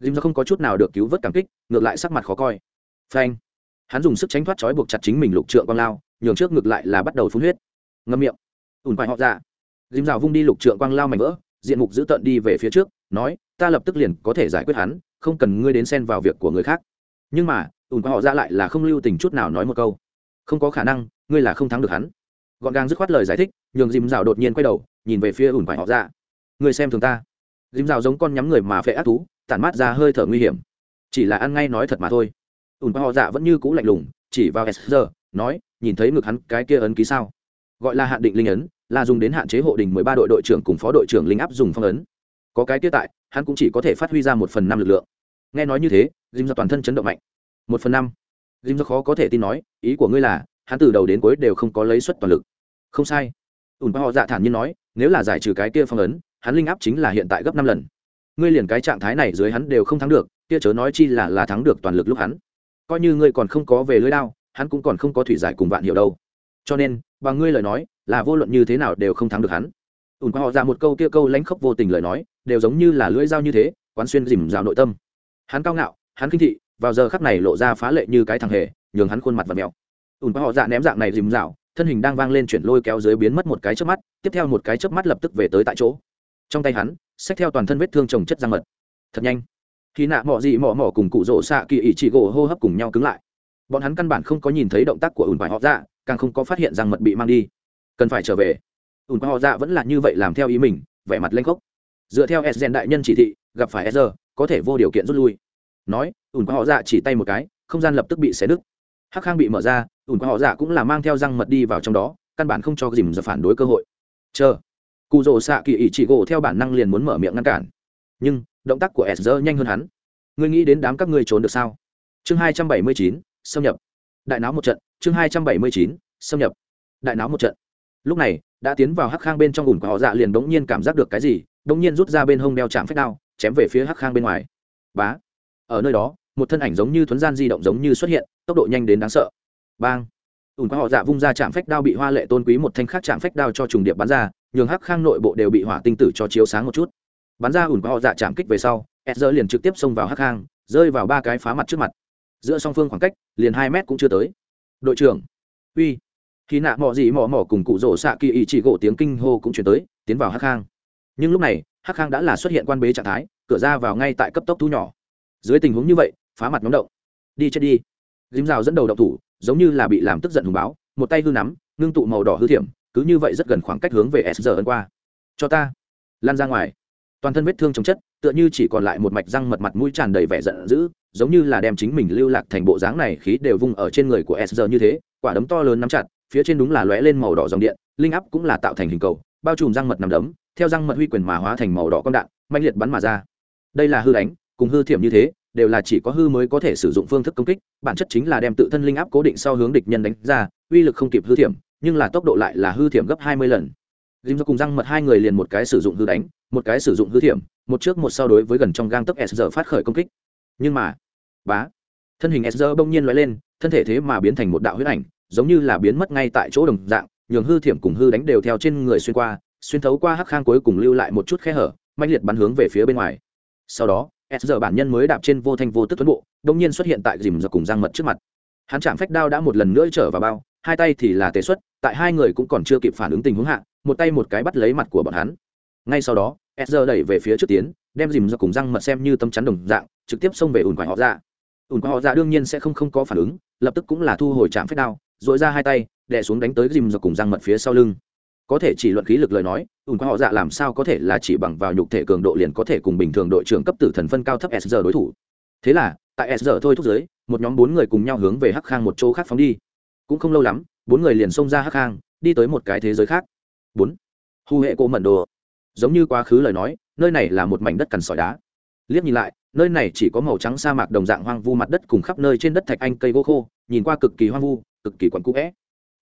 Dìm ra không có chút nào được cứu vớt cảm kích, ngược lại sắc mặt khó coi. Phanh. Hắn dùng sức tránh thoát trói buộc chặt chính mình lục trượng quang lao, nhường trước ngược lại là bắt đầu phun huyết. Ngâm miệng. Ủn phải họ ra dìm rào vung đi lục trượng quang lao mảnh vỡ, diện mục giữ tợn đi về phía trước, nói, ta lập tức liền có thể giải quyết hắn, không cần ngươi đến xen vào việc của người khác. Nhưng mà ủn qua họ ra lại là không lưu tình chút nào nói một câu. Không có khả năng ngươi là không thắng được hắn. Gọn gàng dứt khoát lời giải thích, nhường dìm rào đột nhiên quay đầu, nhìn về phía ủn phải họ ra ngươi xem thường ta. Dìm rào giống con nhắm người mà phệ ác thú, tản mát ra hơi thở nguy hiểm. Chỉ là ăn ngay nói thật mà thôi. Ủn qua họ dạ vẫn như cũ lạnh lùng, chỉ vào s giờ nói, nhìn thấy ngực hắn cái kia ấn ký sao? Gọi là hạn định linh ấn, là dùng đến hạn chế hộ đình mười ba đội đội trưởng cùng phó đội trưởng linh áp dùng phong ấn. Có cái kia tại, hắn cũng chỉ có thể phát huy ra một phần năm lực lượng. Nghe nói như thế, dìm ra toàn thân chấn động mạnh. Một phần năm. Dìm ra khó có thể tin nói, ý của ngươi là hắn từ đầu đến cuối đều không có lấy suất toàn lực. Không sai. Ùn họ dạ thản nhiên nói, nếu là giải trừ cái kia phong ấn, hắn linh áp chính là hiện tại gấp năm lần. Ngươi liền cái trạng thái này dưới hắn đều không thắng được, kia chớ nói chi là là thắng được toàn lực lúc hắn. Coi như ngươi còn không có về lưới đao, hắn cũng còn không có thủy giải cùng vạn hiểu đâu. Cho nên, bằng ngươi lời nói, là vô luận như thế nào đều không thắng được hắn. Ùn qua họ ra một câu kia câu lãnh khốc vô tình lời nói, đều giống như là lưỡi dao như thế, quán xuyên dìm rào nội tâm. Hắn cao ngạo, hắn kinh thị, vào giờ khắc này lộ ra phá lệ như cái thằng hề, nhường hắn khuôn mặt và mèo ùn qua họ dạ ném dạng này dìm dạo, thân hình đang vang lên chuyển lôi kéo dưới biến mất một cái chớp mắt, tiếp theo một cái chớp mắt lập tức về tới tại chỗ. Trong tay hắn, xách theo toàn thân vết thương trồng chất răng mật. Thật nhanh. Khi nạ mỏ gì mỏ mỏ cùng cụ rỗ xạ kỳ ỉ chỉ gỗ hô hấp cùng nhau cứng lại. Bọn hắn căn bản không có nhìn thấy động tác của ùn vải họ dạ càng không có phát hiện rằng mật bị mang đi. Cần phải trở về. Ủn họ dạ vẫn là như vậy làm theo ý mình, vẻ mặt lanh khốc. Dựa theo s đại nhân chỉ thị, gặp phải s có thể vô điều kiện rút lui. Nói ủn họ dạ chỉ tay một cái, không gian lập tức bị xé nứt hắc khang bị mở ra, ủn họ dạ cũng là mang theo răng mật đi vào trong đó, căn bản không cho dìm giờ phản đối cơ hội. Chờ cụ rồ xạ kỳ ỉ chỉ gỗ theo bản năng liền muốn mở miệng ngăn cản. Nhưng, động tác của s nhanh hơn hắn. Ngươi nghĩ đến đám các ngươi trốn được sao? Chương hai trăm bảy mươi chín, xâm nhập. Đại náo một trận, chương hai trăm bảy mươi chín, xâm nhập. Đại náo một trận. Lúc này, đã tiến vào hắc khang bên trong ủn của họ dạ liền bỗng nhiên cảm giác được cái gì, bỗng nhiên rút ra bên hông đeo chạm phách đao, chém về phía hắc khang bên ngoài. Bá! Ở nơi đó một thân ảnh giống như thuấn gian di động giống như xuất hiện, tốc độ nhanh đến đáng sợ. Bang! Ủn qua họ dạ vung ra chạm phách đao bị hoa lệ tôn quý một thanh khác chạm phách đao cho trùng điệp bắn ra, nhường hắc khang nội bộ đều bị hỏa tinh tử cho chiếu sáng một chút. Bắn ra ủn qua họ dạ chạm kích về sau ed liền trực tiếp xông vào hắc khang, rơi vào ba cái phá mặt trước mặt. Giữa song phương khoảng cách, liền hai mét cũng chưa tới. Đội trưởng! Uy! Khi nạ mò gì mò mò cùng cụ rổ xạ kỳ ý chỉ gỗ tiếng kinh hô cũng chuyển tới, tiến vào hắc khang. Nhưng lúc này, hắc khang đã là xuất hiện quan bế trạng thái, cửa ra vào ngay tại cấp tốc thu nhỏ. Dưới tình huống như vậy phá mặt nhóm động. Đi chết đi. Dím rào dẫn đầu động thủ, giống như là bị làm tức giận hùng báo một tay hư nắm, ngưng tụ màu đỏ hư thiểm, cứ như vậy rất gần khoảng cách hướng về s giờ ân qua. Cho ta. Lan ra ngoài. Toàn thân vết thương chống chất, tựa như chỉ còn lại một mạch răng mật mặt mũi tràn đầy vẻ giận dữ, giống như là đem chính mình lưu lạc thành bộ dáng này, khí đều vung ở trên người của s giờ như thế, quả đấm to lớn nắm chặt, phía trên đúng là lóe lên màu đỏ dòng điện, linh áp cũng là tạo thành hình cầu, bao trùm răng mật nằm đấm, theo răng mật huy quyền mà hóa thành màu đỏ con đạn mạnh liệt bắn mà ra. Đây là hư đánh, cùng hư thiểm như thế đều là chỉ có hư mới có thể sử dụng phương thức công kích, bản chất chính là đem tự thân linh áp cố định sau hướng địch nhân đánh ra, uy lực không kịp hư thiểm, nhưng là tốc độ lại là hư thiểm gấp hai mươi lần. Dìm do cùng răng mật hai người liền một cái sử dụng hư đánh, một cái sử dụng hư thiểm, một trước một sau đối với gần trong gang tấc s giờ phát khởi công kích. Nhưng mà, bá, thân hình s giờ bỗng nhiên loại lên, thân thể thế mà biến thành một đạo huyết ảnh, giống như là biến mất ngay tại chỗ đồng dạng, nhường hư thiểm cùng hư đánh đều theo trên người xuyên qua, xuyên thấu qua hắc khang cuối cùng lưu lại một chút khe hở mạnh liệt bắn hướng về phía bên ngoài. Sau đó s giờ bản nhân mới đạp trên vô thanh vô tức tuấn bộ đông nhiên xuất hiện tại dìm giờ cùng giang mật trước mặt. Hắn chạm phách đao đã một lần nữa trở vào bao, hai tay thì là tế xuất, tại hai người cũng còn chưa kịp phản ứng tình huống hạ, một tay một cái bắt lấy mặt của bọn hắn. Ngay sau đó, s giờ đẩy về phía trước tiến, đem dìm giờ cùng răng mật xem như tấm chắn đồng dạng, trực tiếp xông về ủn quải họ dạ. ra ủn quải họ ra đương nhiên sẽ không không có phản ứng, lập tức cũng là thu hồi chạm phách đao dội ra hai tay, đè xuống đánh tới dìm giờ cùng răng mật phía sau lưng có thể chỉ luận khí lực lời nói ủn qua họ dạ làm sao có thể là chỉ bằng vào nhục thể cường độ liền có thể cùng bình thường đội trưởng cấp tử thần phân cao thấp s đối thủ. Thế là, tại s thôi thúc giới một nhóm bốn người cùng nhau hướng về hắc khang một chỗ khác phóng đi. Cũng không lâu lắm, bốn người liền xông ra hắc khang, đi tới một cái thế giới khác. Bốn. Hu hệ cô mẩn đồ. Giống như quá khứ lời nói, nơi này là một mảnh đất cằn sỏi đá. Liếc nhìn lại, nơi này chỉ có màu trắng sa mạc đồng dạng hoang vu mặt đất cùng khắp nơi trên đất thạch anh cây gỗ khô, nhìn qua cực kỳ hoang vu, cực kỳ quặn cũ vẽ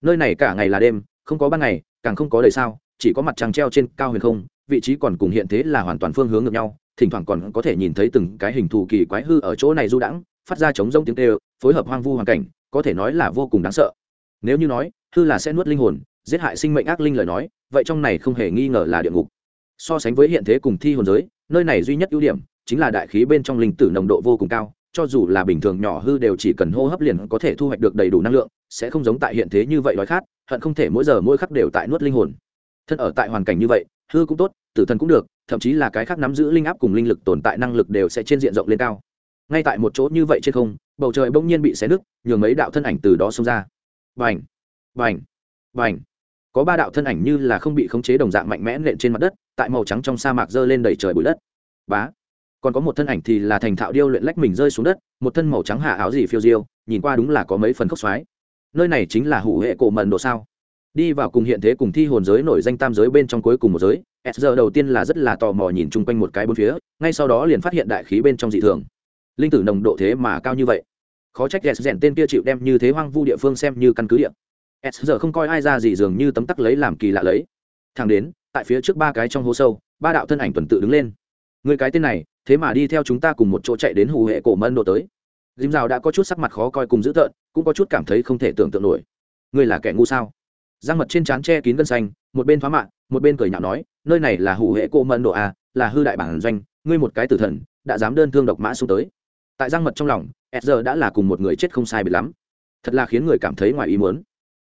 nơi này cả ngày là đêm không có ban ngày, càng không có đời sao, chỉ có mặt trăng treo trên cao huyền không, vị trí còn cùng hiện thế là hoàn toàn phương hướng ngược nhau, thỉnh thoảng còn có thể nhìn thấy từng cái hình thù kỳ quái hư ở chỗ này du đãng, phát ra chống rông tiếng tê phối hợp hoang vu hoàn cảnh, có thể nói là vô cùng đáng sợ. Nếu như nói, hư là sẽ nuốt linh hồn, giết hại sinh mệnh ác linh lời nói, vậy trong này không hề nghi ngờ là địa ngục. So sánh với hiện thế cùng thi hồn giới, nơi này duy nhất ưu điểm chính là đại khí bên trong linh tử nồng độ vô cùng cao cho dù là bình thường nhỏ hư đều chỉ cần hô hấp liền có thể thu hoạch được đầy đủ năng lượng, sẽ không giống tại hiện thế như vậy đói khát, hận không thể mỗi giờ mỗi khắc đều tại nuốt linh hồn. Thân ở tại hoàn cảnh như vậy, hư cũng tốt, tử thần cũng được, thậm chí là cái khác nắm giữ linh áp cùng linh lực tồn tại năng lực đều sẽ trên diện rộng lên cao. Ngay tại một chỗ như vậy trên không, bầu trời bỗng nhiên bị xé nứt, nhường mấy đạo thân ảnh từ đó xông ra. Vành vành vành có ba đạo thân ảnh như là không bị khống chế đồng dạng mạnh mẽ nện trên mặt đất, tại màu trắng trong sa mạc dơ lên đầy trời bụi đất. Bá! Còn có một thân ảnh thì là thành thạo điêu luyện lách mình rơi xuống đất, một thân màu trắng hạ áo gì phiêu diêu, nhìn qua đúng là có mấy phần khốc xoái nơi này chính là hủ hệ cổ mận độ sao? Đi vào cùng hiện thế cùng thi hồn giới nổi danh tam giới bên trong cuối cùng một giới, s giờ đầu tiên là rất là tò mò nhìn chung quanh một cái bốn phía, ngay sau đó liền phát hiện đại khí bên trong dị thường. Linh tử nồng độ thế mà cao như vậy. Khó trách s rèn tên kia chịu đem như thế hoang vu địa phương xem như căn cứ địa. S giờ không coi ai ra gì dường như tấm tắc lấy làm kỳ lạ lấy. Thằng đến, tại phía trước ba cái trong hố sâu, ba đạo thân ảnh tuần tự đứng lên. Người cái tên này thế mà đi theo chúng ta cùng một chỗ chạy đến hù hệ cổ mân độ tới. Dìm rào đã có chút sắc mặt khó coi cùng dữ tợn, cũng có chút cảm thấy không thể tưởng tượng nổi. Ngươi là kẻ ngu sao? Giang mật trên trán che kín gân xanh, một bên phá mạng một bên cười nhạo nói, nơi này là hủ hệ cô mân độ a à, là hư đại bản doanh, ngươi một cái tử thần, đã dám đơn thương độc mã xuống tới. Tại giang mật trong lòng s giờ đã là cùng một người chết không sai bị lắm. Thật là khiến người cảm thấy ngoài ý muốn.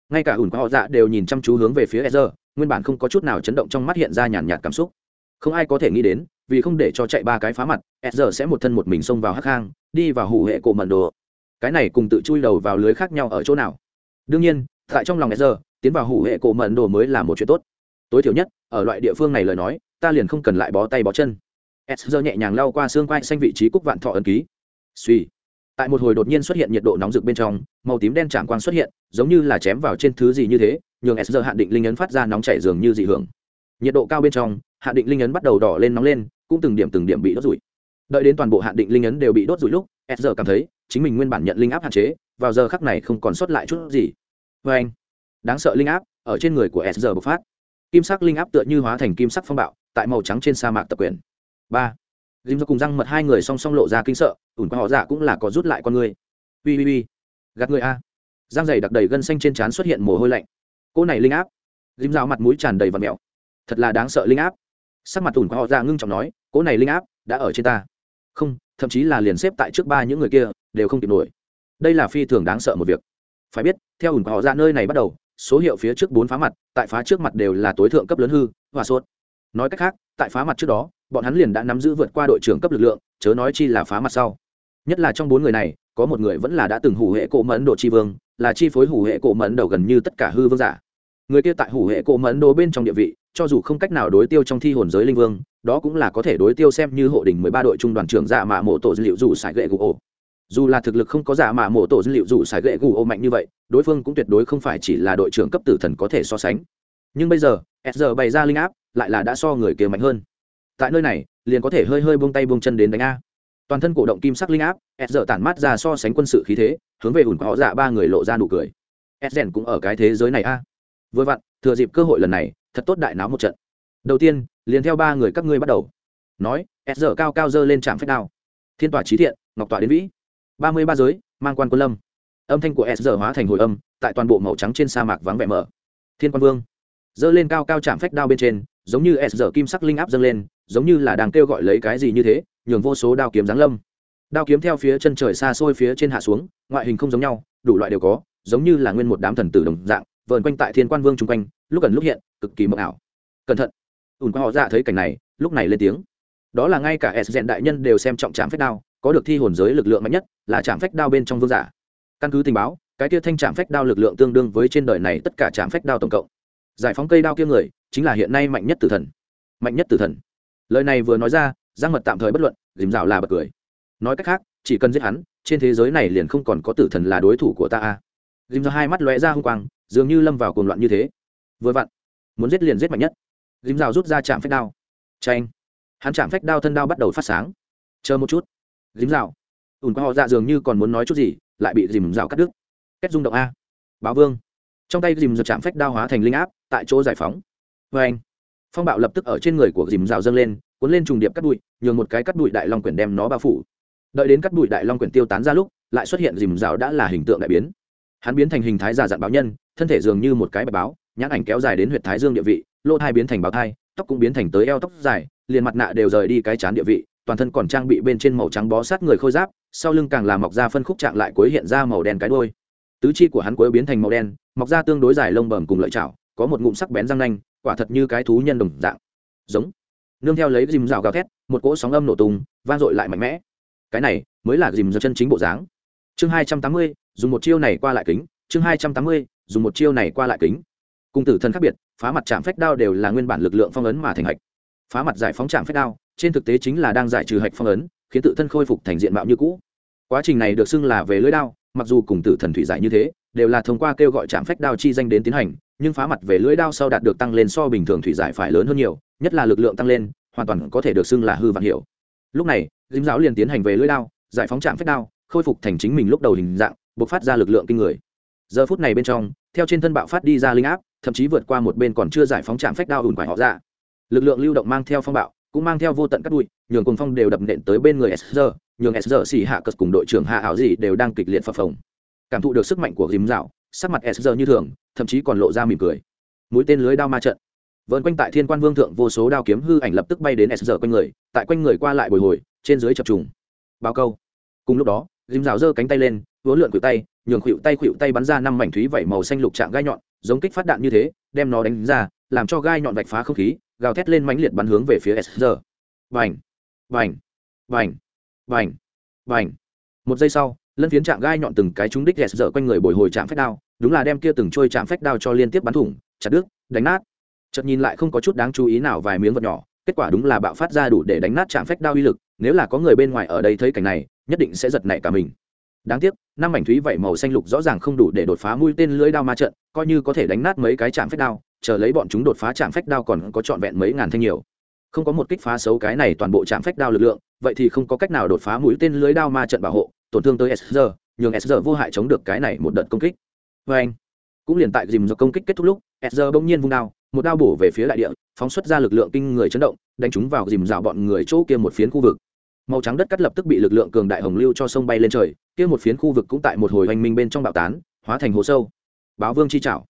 Ngay cả ủn qua họ dạ đều nhìn chăm chú hướng về phía s giờ, nguyên bản không có chút nào chấn động trong mắt hiện ra nhàn nhạt cảm xúc. Không ai có thể nghĩ đến vì không để cho chạy ba cái phá mặt s giờ sẽ một thân một mình xông vào hắc hang, đi vào hủ hệ cổ mận đồ. Cái này cùng tự chui đầu vào lưới khác nhau ở chỗ nào? Đương nhiên, tại trong lòng s giờ tiến vào hủ hệ cổ mận đồ mới là một chuyện tốt. Tối thiểu nhất, ở loại địa phương này lời nói, ta liền không cần lại bó tay bó chân. S giờ nhẹ nhàng lao qua xương quai xanh vị trí cúc vạn thọ ấn ký. Suy. Tại một hồi đột nhiên xuất hiện nhiệt độ nóng rực bên trong, màu tím đen chạm quang xuất hiện, giống như là chém vào trên thứ gì như thế, nhường s giờ hạn định linh ấn phát ra nóng chảy dường như dị hưởng. Nhiệt độ cao bên trong hạn định linh ấn bắt đầu đỏ lên nóng lên cũng từng điểm từng điểm bị đốt rủi. Đợi đến toàn bộ hạn định linh ấn đều bị đốt rủi lúc s giờ cảm thấy chính mình nguyên bản nhận linh áp hạn chế, vào giờ khắc này không còn sót lại chút gì. Vê anh, đáng sợ linh áp ở trên người của s giờ bộc phát. Kim sắc linh áp tựa như hóa thành kim sắc phong bạo, tại màu trắng trên sa mạc tập quyền. Ba dìm do cùng răng mật hai người song song lộ ra kinh sợ, ủn qua họ dạ cũng là có rút lại con người. Ui ui ui gạt người a. Giang dày đặc đầy gân xanh trên trán xuất hiện mồ hôi lạnh. Cô này linh áp dìm dao mặt mũi tràn đầy và mẹo thật là đáng sợ linh áp sắc mặt ủn của họ ra ngưng trọng nói, cỗ này linh áp đã ở trên ta. Không, thậm chí là liền xếp tại trước ba những người kia đều không kịp nổi. Đây là phi thường đáng sợ một việc. Phải biết, theo ủn của họ ra nơi này bắt đầu, số hiệu phía trước bốn phá mặt, tại phá trước mặt đều là tối thượng cấp lớn hư, hòa sốt. Nói cách khác, tại phá mặt trước đó, bọn hắn liền đã nắm giữ vượt qua đội trưởng cấp lực lượng, chớ nói chi là phá mặt sau. Nhất là trong bốn người này, có một người vẫn là đã từng hủ hệ cổ mẫn độ chi vương, là chi phối hủ hệ cổ mẫn đầu gần như tất cả hư vương giả người kia tại hủ hệ cổ mẫn đồ bên trong địa vị, cho dù không cách nào đối tiêu trong thi hồn giới linh vương, đó cũng là có thể đối tiêu xem như hộ đỉnh mười ba đội trung đoàn trưởng dạ mạ mộ tổ dữ liệu dù sải gậy gù ổ. Dù là thực lực không có giả mạ mộ tổ dữ liệu dù sải gậy gù ổ mạnh như vậy, đối phương cũng tuyệt đối không phải chỉ là đội trưởng cấp tử thần có thể so sánh. Nhưng bây giờ, s giờ bày ra linh áp, lại là đã so người kia mạnh hơn. Tại nơi này, liền có thể hơi hơi buông tay buông chân đến đánh a. Toàn thân cổ động kim sắc linh áp, s giờ tản mát ra so sánh quân sự khí thế, hướng về ủn họ dạ ba người lộ ra nụ cười. S rèn cũng ở cái thế giới này a vừa vặn, thừa dịp cơ hội lần này, thật tốt đại náo một trận. Đầu tiên, liền theo ba người các ngươi bắt đầu. Nói, s giờ cao cao dơ lên trạm phép đao. Thiên tỏa trí thiện, ngọc tỏa đến vĩ. Ba mươi ba giới, mang quan quân lâm. Âm thanh của s giờ hóa thành hồi âm, tại toàn bộ màu trắng trên sa mạc vắng vẻ mở. Thiên quan vương. Dơ lên cao cao chạm phách đao bên trên, giống như s giờ kim sắc linh áp dâng lên, giống như là đang kêu gọi lấy cái gì như thế, nhường vô số đao kiếm giáng lâm. Đao kiếm theo phía chân trời xa xôi phía trên hạ xuống, ngoại hình không giống nhau, đủ loại đều có, giống như là nguyên một đám thần tử đồng dạng vờn quanh tại thiên quan vương chung quanh, lúc gần lúc hiện, cực kỳ mộng ảo. Cẩn thận. Ùn qua họ ra thấy cảnh này, lúc này lên tiếng. Đó là ngay cả s dẹn đại nhân đều xem trọng trạm phách đao, có được thi hồn giới lực lượng mạnh nhất là trạm phách đao bên trong vương giả. Căn cứ tình báo, cái kia thanh trạm phách đao lực lượng tương đương với trên đời này tất cả trạm phách đao tổng cộng. Giải phóng cây đao kia người, chính là hiện nay mạnh nhất tử thần. Mạnh nhất tử thần. Lời này vừa nói ra giang mật tạm thời bất luận, dìm dạo là bật cười. Nói cách khác, chỉ cần giết hắn, trên thế giới này liền không còn có tử thần là đối thủ của ta a. Dìm dạo hai mắt lóe ra h u n g quang dường như lâm vào cuồng loạn như thế. Vừa vặn, muốn giết liền giết mạnh nhất. Dìm rào rút ra chạm phách đao. Tranh hắn chạm phách đao thân đao bắt đầu phát sáng. Chờ một chút. Dìm rào ùn qua họ dạ dường như còn muốn nói chút gì, lại bị dìm rào cắt đứt. Kết rung động a. Báo vương. Trong tay dìm rào chạm phách đao hóa thành linh áp, tại chỗ giải phóng. Vê anh. Phong bạo lập tức ở trên người của dìm rào dâng lên, cuốn lên trùng điệp cắt bụi, nhường một cái cắt bụi đại long quyển đem nó bao phủ. Đợi đến cắt bụi đại long quyển tiêu tán ra lúc, lại xuất hiện dìm rào đã là hình tượng đại biến hắn biến thành hình thái giả dạng báo nhân, thân thể dường như một cái bài báo, nhãn ảnh kéo dài đến huyện thái dương địa vị, lỗ thai biến thành báo thai, tóc cũng biến thành tới eo tóc dài, liền mặt nạ đều rời đi cái chán địa vị, toàn thân còn trang bị bên trên màu trắng bó sát người khôi giáp, sau lưng càng làm mọc ra phân khúc trạng lại cuối hiện ra màu đen cái đôi tứ chi của hắn cuối biến thành màu đen, mọc ra tương đối dài lông bẩm cùng lợi chảo, có một ngụm sắc bén răng nanh, quả thật như cái thú nhân đồng dạng. Giống. Nương theo lấy dìm rào gào thét, một cỗ sóng âm nổ tung, vang dội lại mạnh mẽ. Cái này mới là dìm ra chân chính bộ dáng chương hai trăm tám mươi, dùng một chiêu này qua lại kính. Chương hai trăm tám mươi, dùng một chiêu này qua lại kính. Cùng tử thần khác biệt, phá mặt chạm phách đao đều là nguyên bản lực lượng phong ấn mà thành hạch. Phá mặt giải phóng chạm phách đao, trên thực tế chính là đang giải trừ hạch phong ấn, khiến tự thân khôi phục thành diện mạo như cũ. Quá trình này được xưng là về lưỡi đao, mặc dù cùng tử thần thủy giải như thế, đều là thông qua kêu gọi chạm phách đao chi danh đến tiến hành, nhưng phá mặt về lưỡi đao sau đạt được tăng lên so bình thường thủy giải phải lớn hơn nhiều, nhất là lực lượng tăng lên, hoàn toàn có thể được xưng là hư vạn hiệu. Lúc này dím giáo liền tiến hành về lưỡi đao, giải phóng chạm phách đao khôi phục thành chính mình lúc đầu hình dạng buộc phát ra lực lượng kinh người. Giờ phút này bên trong, theo trên thân bạo phát đi ra linh áp, thậm chí vượt qua một bên còn chưa giải phóng trạm phách đao ủn quải họ ra. Lực lượng lưu động mang theo phong bạo, cũng mang theo vô tận cắt bụi, nhường cùng phong đều đập nện tới bên người sr nhường sr xì hạ cất cùng đội trưởng hạ ảo gì đều đang kịch liệt phập phồng. Cảm thụ được sức mạnh của dìm dạo, sắc mặt sr như thường, thậm chí còn lộ ra mỉm cười. Mũi tên lưới đao ma trận. Vợn quanh tại thiên quan vương thượng vô số đao kiếm hư ảnh lập tức bay đến sr quanh người, tại quanh người qua lại bồi hồi, trên dưới chập trùng. Bao câu. Cùng lúc đó dìm rào giơ cánh tay lên vốn lượn khuỷu tay, nhường khuỷu tay khuỷu tay bắn ra năm mảnh thúy vẩy màu xanh lục trạng gai nhọn, giống kích phát đạn như thế, đem nó đánh ra, làm cho gai nhọn vạch phá không khí, gào thét lên mãnh liệt bắn hướng về phía sr vành vành vành vành vành một giây sau, lân phiến trạng gai nhọn từng cái trúng đích sr quanh người bồi hồi chạm phách đao, đúng là đem kia từng trôi chạm phách đao cho liên tiếp bắn thủng, chặt đứt, đánh nát. Chợt nhìn lại không có chút đáng chú ý nào vài miếng vật nhỏ, kết quả đúng là bạo phát ra đủ để đánh nát chạm phách đao uy lực, nếu là có người bên ngoài ở đây thấy cảnh này nhất định sẽ giật nảy cả mình. Đáng tiếc, năm mảnh thúy vẩy màu xanh lục rõ ràng không đủ để đột phá mũi tên lưỡi đao ma trận, coi như có thể đánh nát mấy cái chạm phách đao, chờ lấy bọn chúng đột phá chạm phách đao còn có trọn vẹn mấy ngàn thanh nhiều. Không có một kích phá xấu cái này toàn bộ chạm phách đao lực lượng, vậy thì không có cách nào đột phá mũi tên lưới đao ma trận bảo hộ, tổn thương tới sr nhường sr vô hại chống được cái này một đợt công kích. Vê anh, cũng liền tại dìm do công kích kết thúc lúc sr bỗng nhiên vung đao, một đao bổ về phía đại địa, phóng xuất ra lực lượng kinh người chấn động, đánh chúng vào dìm rào bọn người chỗ kia một phiến khu vực màu trắng đất cắt lập tức bị lực lượng cường đại hồng lưu cho sông bay lên trời, kia một phiến khu vực cũng tại một hồi hoành minh bên trong bạo tán, hóa thành hồ sâu. Báo vương chi chảo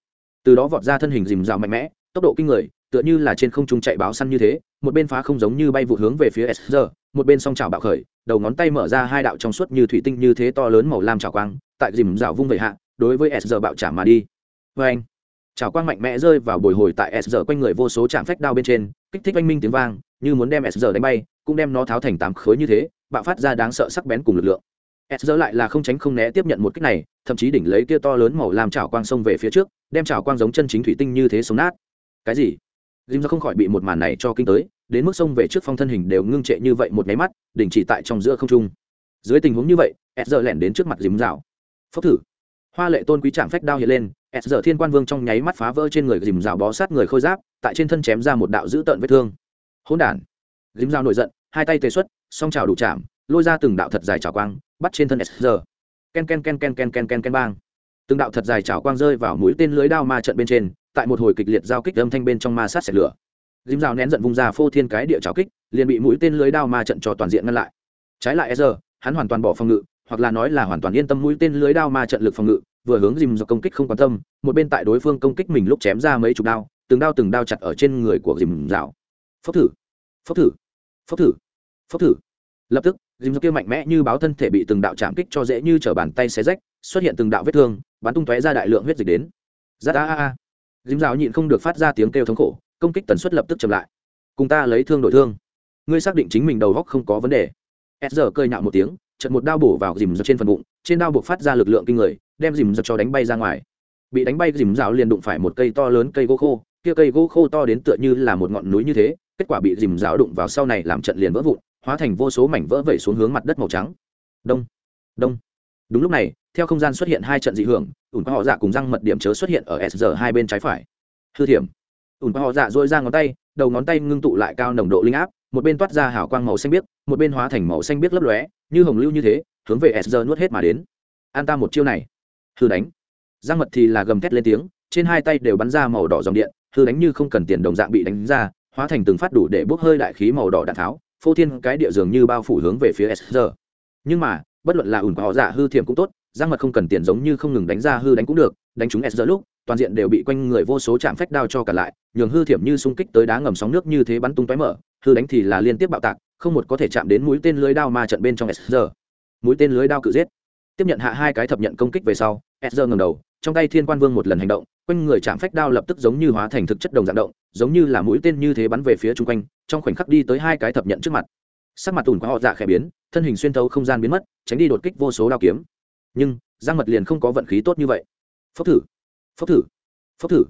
từ đó vọt ra thân hình dìm rào mạnh mẽ, tốc độ kinh người, tựa như là trên không trung chạy báo săn như thế, một bên phá không giống như bay vụt hướng về phía s giờ một bên song chảo bạo khởi, đầu ngón tay mở ra hai đạo trong suốt như thủy tinh như thế to lớn màu lam chảo quang, tại dìm rào vung về hạ, đối với s giờ bạo chảo mà đi. Vê anh chảo quang mạnh mẽ rơi vào bồi hồi tại s giờ quanh người vô số chạm phách đao bên trên, kích thích oanh minh tiếng vang, như muốn đem s giờ đánh bay cũng đem nó tháo thành tám khối như thế bạo phát ra đáng sợ sắc bén cùng lực lượng s giờ lại là không tránh không né tiếp nhận một cách này thậm chí đỉnh lấy kia to lớn màu làm chảo quang sông về phía trước đem chảo quang giống chân chính thủy tinh như thế sống nát cái gì Dìm ra không khỏi bị một màn này cho kinh tới, đến mức sông về trước phong thân hình đều ngưng trệ như vậy một máy mắt, đỉnh chỉ tại trong giữa không trung. Dưới tình huống như vậy, Ezra lẻn đến trước mặt Dìm rào. Phốc thử. Hoa lệ tôn quý trạng phách đao hiện lên, Ezra Thiên Quan Vương trong nháy mắt phá vỡ trên người Dìm rào bó sát người khôi giáp, tại trên thân chém ra một đạo dữ tợn vết thương. Hỗn đản. Dìm rào nổi giận, hai tay tê xuất, song trào đủ chạm, lôi ra từng đạo thật dài chảo quang, bắt trên thân Ezra. Ken ken ken ken ken ken ken ken bang. Từng đạo thật dài chảo quang rơi vào mũi tên lưới đao ma trận bên trên, tại một hồi kịch liệt giao kích âm thanh bên trong ma sát sệt lửa dìm rào nén giận vung ra phô thiên cái địa trào kích liền bị mũi tên lưới đao ma trận cho toàn diện ngăn lại trái lại sr hắn hoàn toàn bỏ phòng ngự hoặc là nói là hoàn toàn yên tâm mũi tên lưới đao ma trận lực phòng ngự vừa hướng dìm do công kích không quan tâm một bên tại đối phương công kích mình lúc chém ra mấy chục đao từng đao từng đao chặt ở trên người của dìm rào phốc thử phốc thử phốc thử phốc thử. Lập tức, dìm dọc kia mạnh mẽ như báo thân thể bị từng đạo chạm kích cho dễ như t bàn tay xé rách, xuất hiện từng đạo vết thương, bắn tung tóe ra đại lượng huyết dịch đến. Rát a a a. Dìm rào nhịn không được phát ra tiếng kêu thống khổ, công kích tần suất lập tức chậm lại. Cùng ta lấy thương đổi thương. Ngươi xác định chính mình đầu góc không có vấn đề. S giờ cơi nhạo một tiếng trận một đao bổ vào dìm dọc trên phần bụng, trên đao buộc phát ra lực lượng kinh người, đem dìm dọc cho đánh bay ra ngoài. Bị đánh bay, dìm rào liền đụng phải một cây to lớn cây gỗ khô, kia cây gỗ khô to đến tựa như là một ngọn núi như thế, kết quả bị dìm rào đụng vào sau này làm trận liền vỡ vụn hóa thành vô số mảnh vỡ vẩy xuống hướng mặt đất màu trắng. Đông đông. Đúng lúc này, theo không gian xuất hiện hai trận dị hưởng, ủn qua họ dạ cùng răng mật điểm chớ xuất hiện ở s giờ hai bên trái phải. Hư thiểm. Ủn qua họ dạ dội ra ngón tay, đầu ngón tay ngưng tụ lại cao nồng độ linh áp, một bên toát ra hào quang màu xanh biếc, một bên hóa thành màu xanh biếc lấp lóe, như hồng lưu như thế, hướng về s giờ nuốt hết mà đến. An ta một chiêu này. Hư đánh. Răng mật thì là gầm thét lên tiếng, trên hai tay đều bắn ra màu đỏ dòng điện, hư đánh như không cần tiền đồng dạng bị đánh ra, hóa thành từng phát đủ để bốc hơi đại khí màu đỏ đạn tháo phô thiên cái địa dường như bao phủ hướng về phía s nhưng mà, bất luận là ủn của họ giả hư thiểm cũng tốt giang mật không cần tiền giống như không ngừng đánh ra hư đánh cũng được, đánh chúng s lúc, toàn diện đều bị quanh người vô số chạm phách đao cho cả lại, nhường hư thiểm như xung kích tới đá ngầm sóng nước như thế bắn tung tóe mở, hư đánh thì là liên tiếp bạo tạc, không một có thể chạm đến mũi tên lưới đao ma trận bên trong s mũi tên lưới đao cự giết. Tiếp nhận hạ hai cái thập nhận công kích về sau, s ngẩng ngầm đầu trong tay thiên quan vương một lần hành động, quanh người chạm phách đao lập tức giống như hóa thành thực chất đồng dạng động, giống như là mũi tên như thế bắn về phía chung quanh, trong khoảnh khắc đi tới hai cái thập nhận trước mặt. Sắc mặt tùn qua họ dạ khẽ biến, thân hình xuyên thấu không gian biến mất, tránh đi đột kích vô số đao kiếm. Nhưng giang mật liền không có vận khí tốt như vậy. Phốc thử phốc thử phốc thử.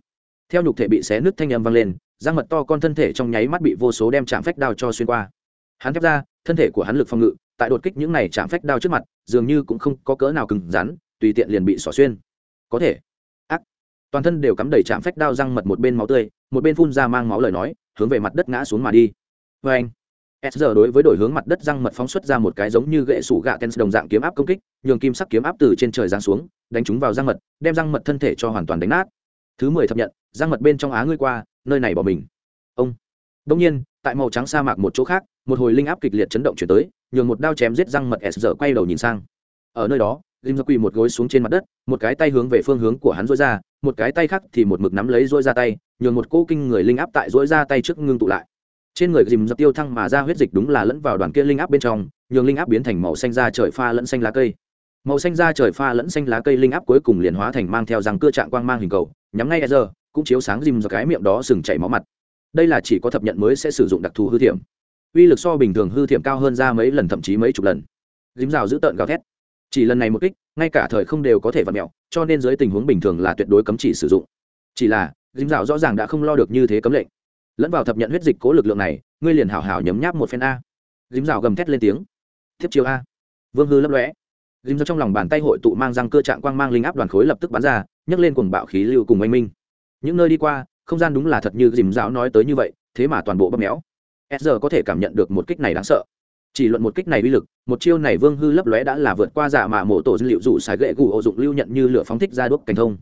Theo nhục thể bị xé nứt thanh âm vang lên giang mật to con thân thể trong nháy mắt bị vô số đem chạm phách đao cho xuyên qua. Hắn thép ra, thân thể của hắn lực phòng ngự, tại đột kích những này chạm phách đao trước mặt, dường như cũng không có cỡ nào cứng rắn, tùy tiện liền bị xỏ xuyên có thể. Ác. Toàn thân đều cắm đầy chạm phách đao răng mật một bên máu tươi, một bên phun ra mang máu lời nói, hướng về mặt đất ngã xuống mà đi. Vê anh. S giờ đối với đổi hướng mặt đất răng mật phóng xuất ra một cái giống như gậy sủ gạ kens đồng dạng kiếm áp công kích, nhường kim sắc kiếm áp từ trên trời giáng xuống, đánh chúng vào răng mật, đem răng mật thân thể cho hoàn toàn đánh nát. Thứ mười thập nhận, răng mật bên trong á ngươi qua, nơi này bỏ mình. Ông. Đông nhiên, tại màu trắng sa mạc một chỗ khác, một hồi linh áp kịch liệt chấn động chuyển tới, nhường một đao chém giết răng mật s giờ quay đầu nhìn sang. Ở nơi đó lim quỳ một gối xuống trên mặt đất, một cái tay hướng về phương hướng của hắn dối ra, một cái tay khác thì một mực nắm lấy dối ra tay, nhường một cỗ kinh người linh áp tại dối ra tay trước ngưng tụ lại. Trên người dìm dập tiêu thăng mà ra huyết dịch đúng là lẫn vào đoàn kia linh áp bên trong, nhường linh áp biến thành màu xanh da trời pha lẫn xanh lá cây. Màu xanh da trời pha lẫn xanh lá cây linh áp cuối cùng liền hóa thành mang theo răng cưa trạng quang mang hình cầu, nhắm ngay e giờ cũng chiếu sáng dìm do cái miệng đó sừng chảy máu mặt. Đây là chỉ có thập nhận mới sẽ sử dụng đặc thù hư thiểm. Uy lực so bình thường hư thiểm cao hơn ra mấy lần, thậm chí mấy chục lần. Dìm rào giữ tợn gào thét chỉ lần này một kích, ngay cả thời không đều có thể vặt mẹo cho nên dưới tình huống bình thường là tuyệt đối cấm chỉ sử dụng. Chỉ là dìm rào rõ ràng đã không lo được như thế cấm lệnh. Lẫn vào thập nhận huyết dịch cố lực lượng này, ngươi liền hảo hảo nhấm nháp một phen a. Dìm rào gầm thét lên tiếng. Tiếp chiều a. Vương hư lấp lõe dìm dạo trong lòng bàn tay hội tụ mang răng cơ trạng quang mang linh áp đoàn khối lập tức bắn ra, nhấc lên cuồng bạo khí lưu cùng oanh minh. Những nơi đi qua, không gian đúng là thật như dìm dạo nói tới như vậy, thế mà toàn bộ bóp méo. S giờ có thể cảm nhận được một kích này đáng sợ chỉ luận một kích này uy lực, một chiêu này vương hư lấp lóe đã là vượt qua dạ giả mà mổ tổ dữ liệu dụ sải gậy gù ổ dụng lưu nhận như lửa phóng thích ra đuốc cảnh thông.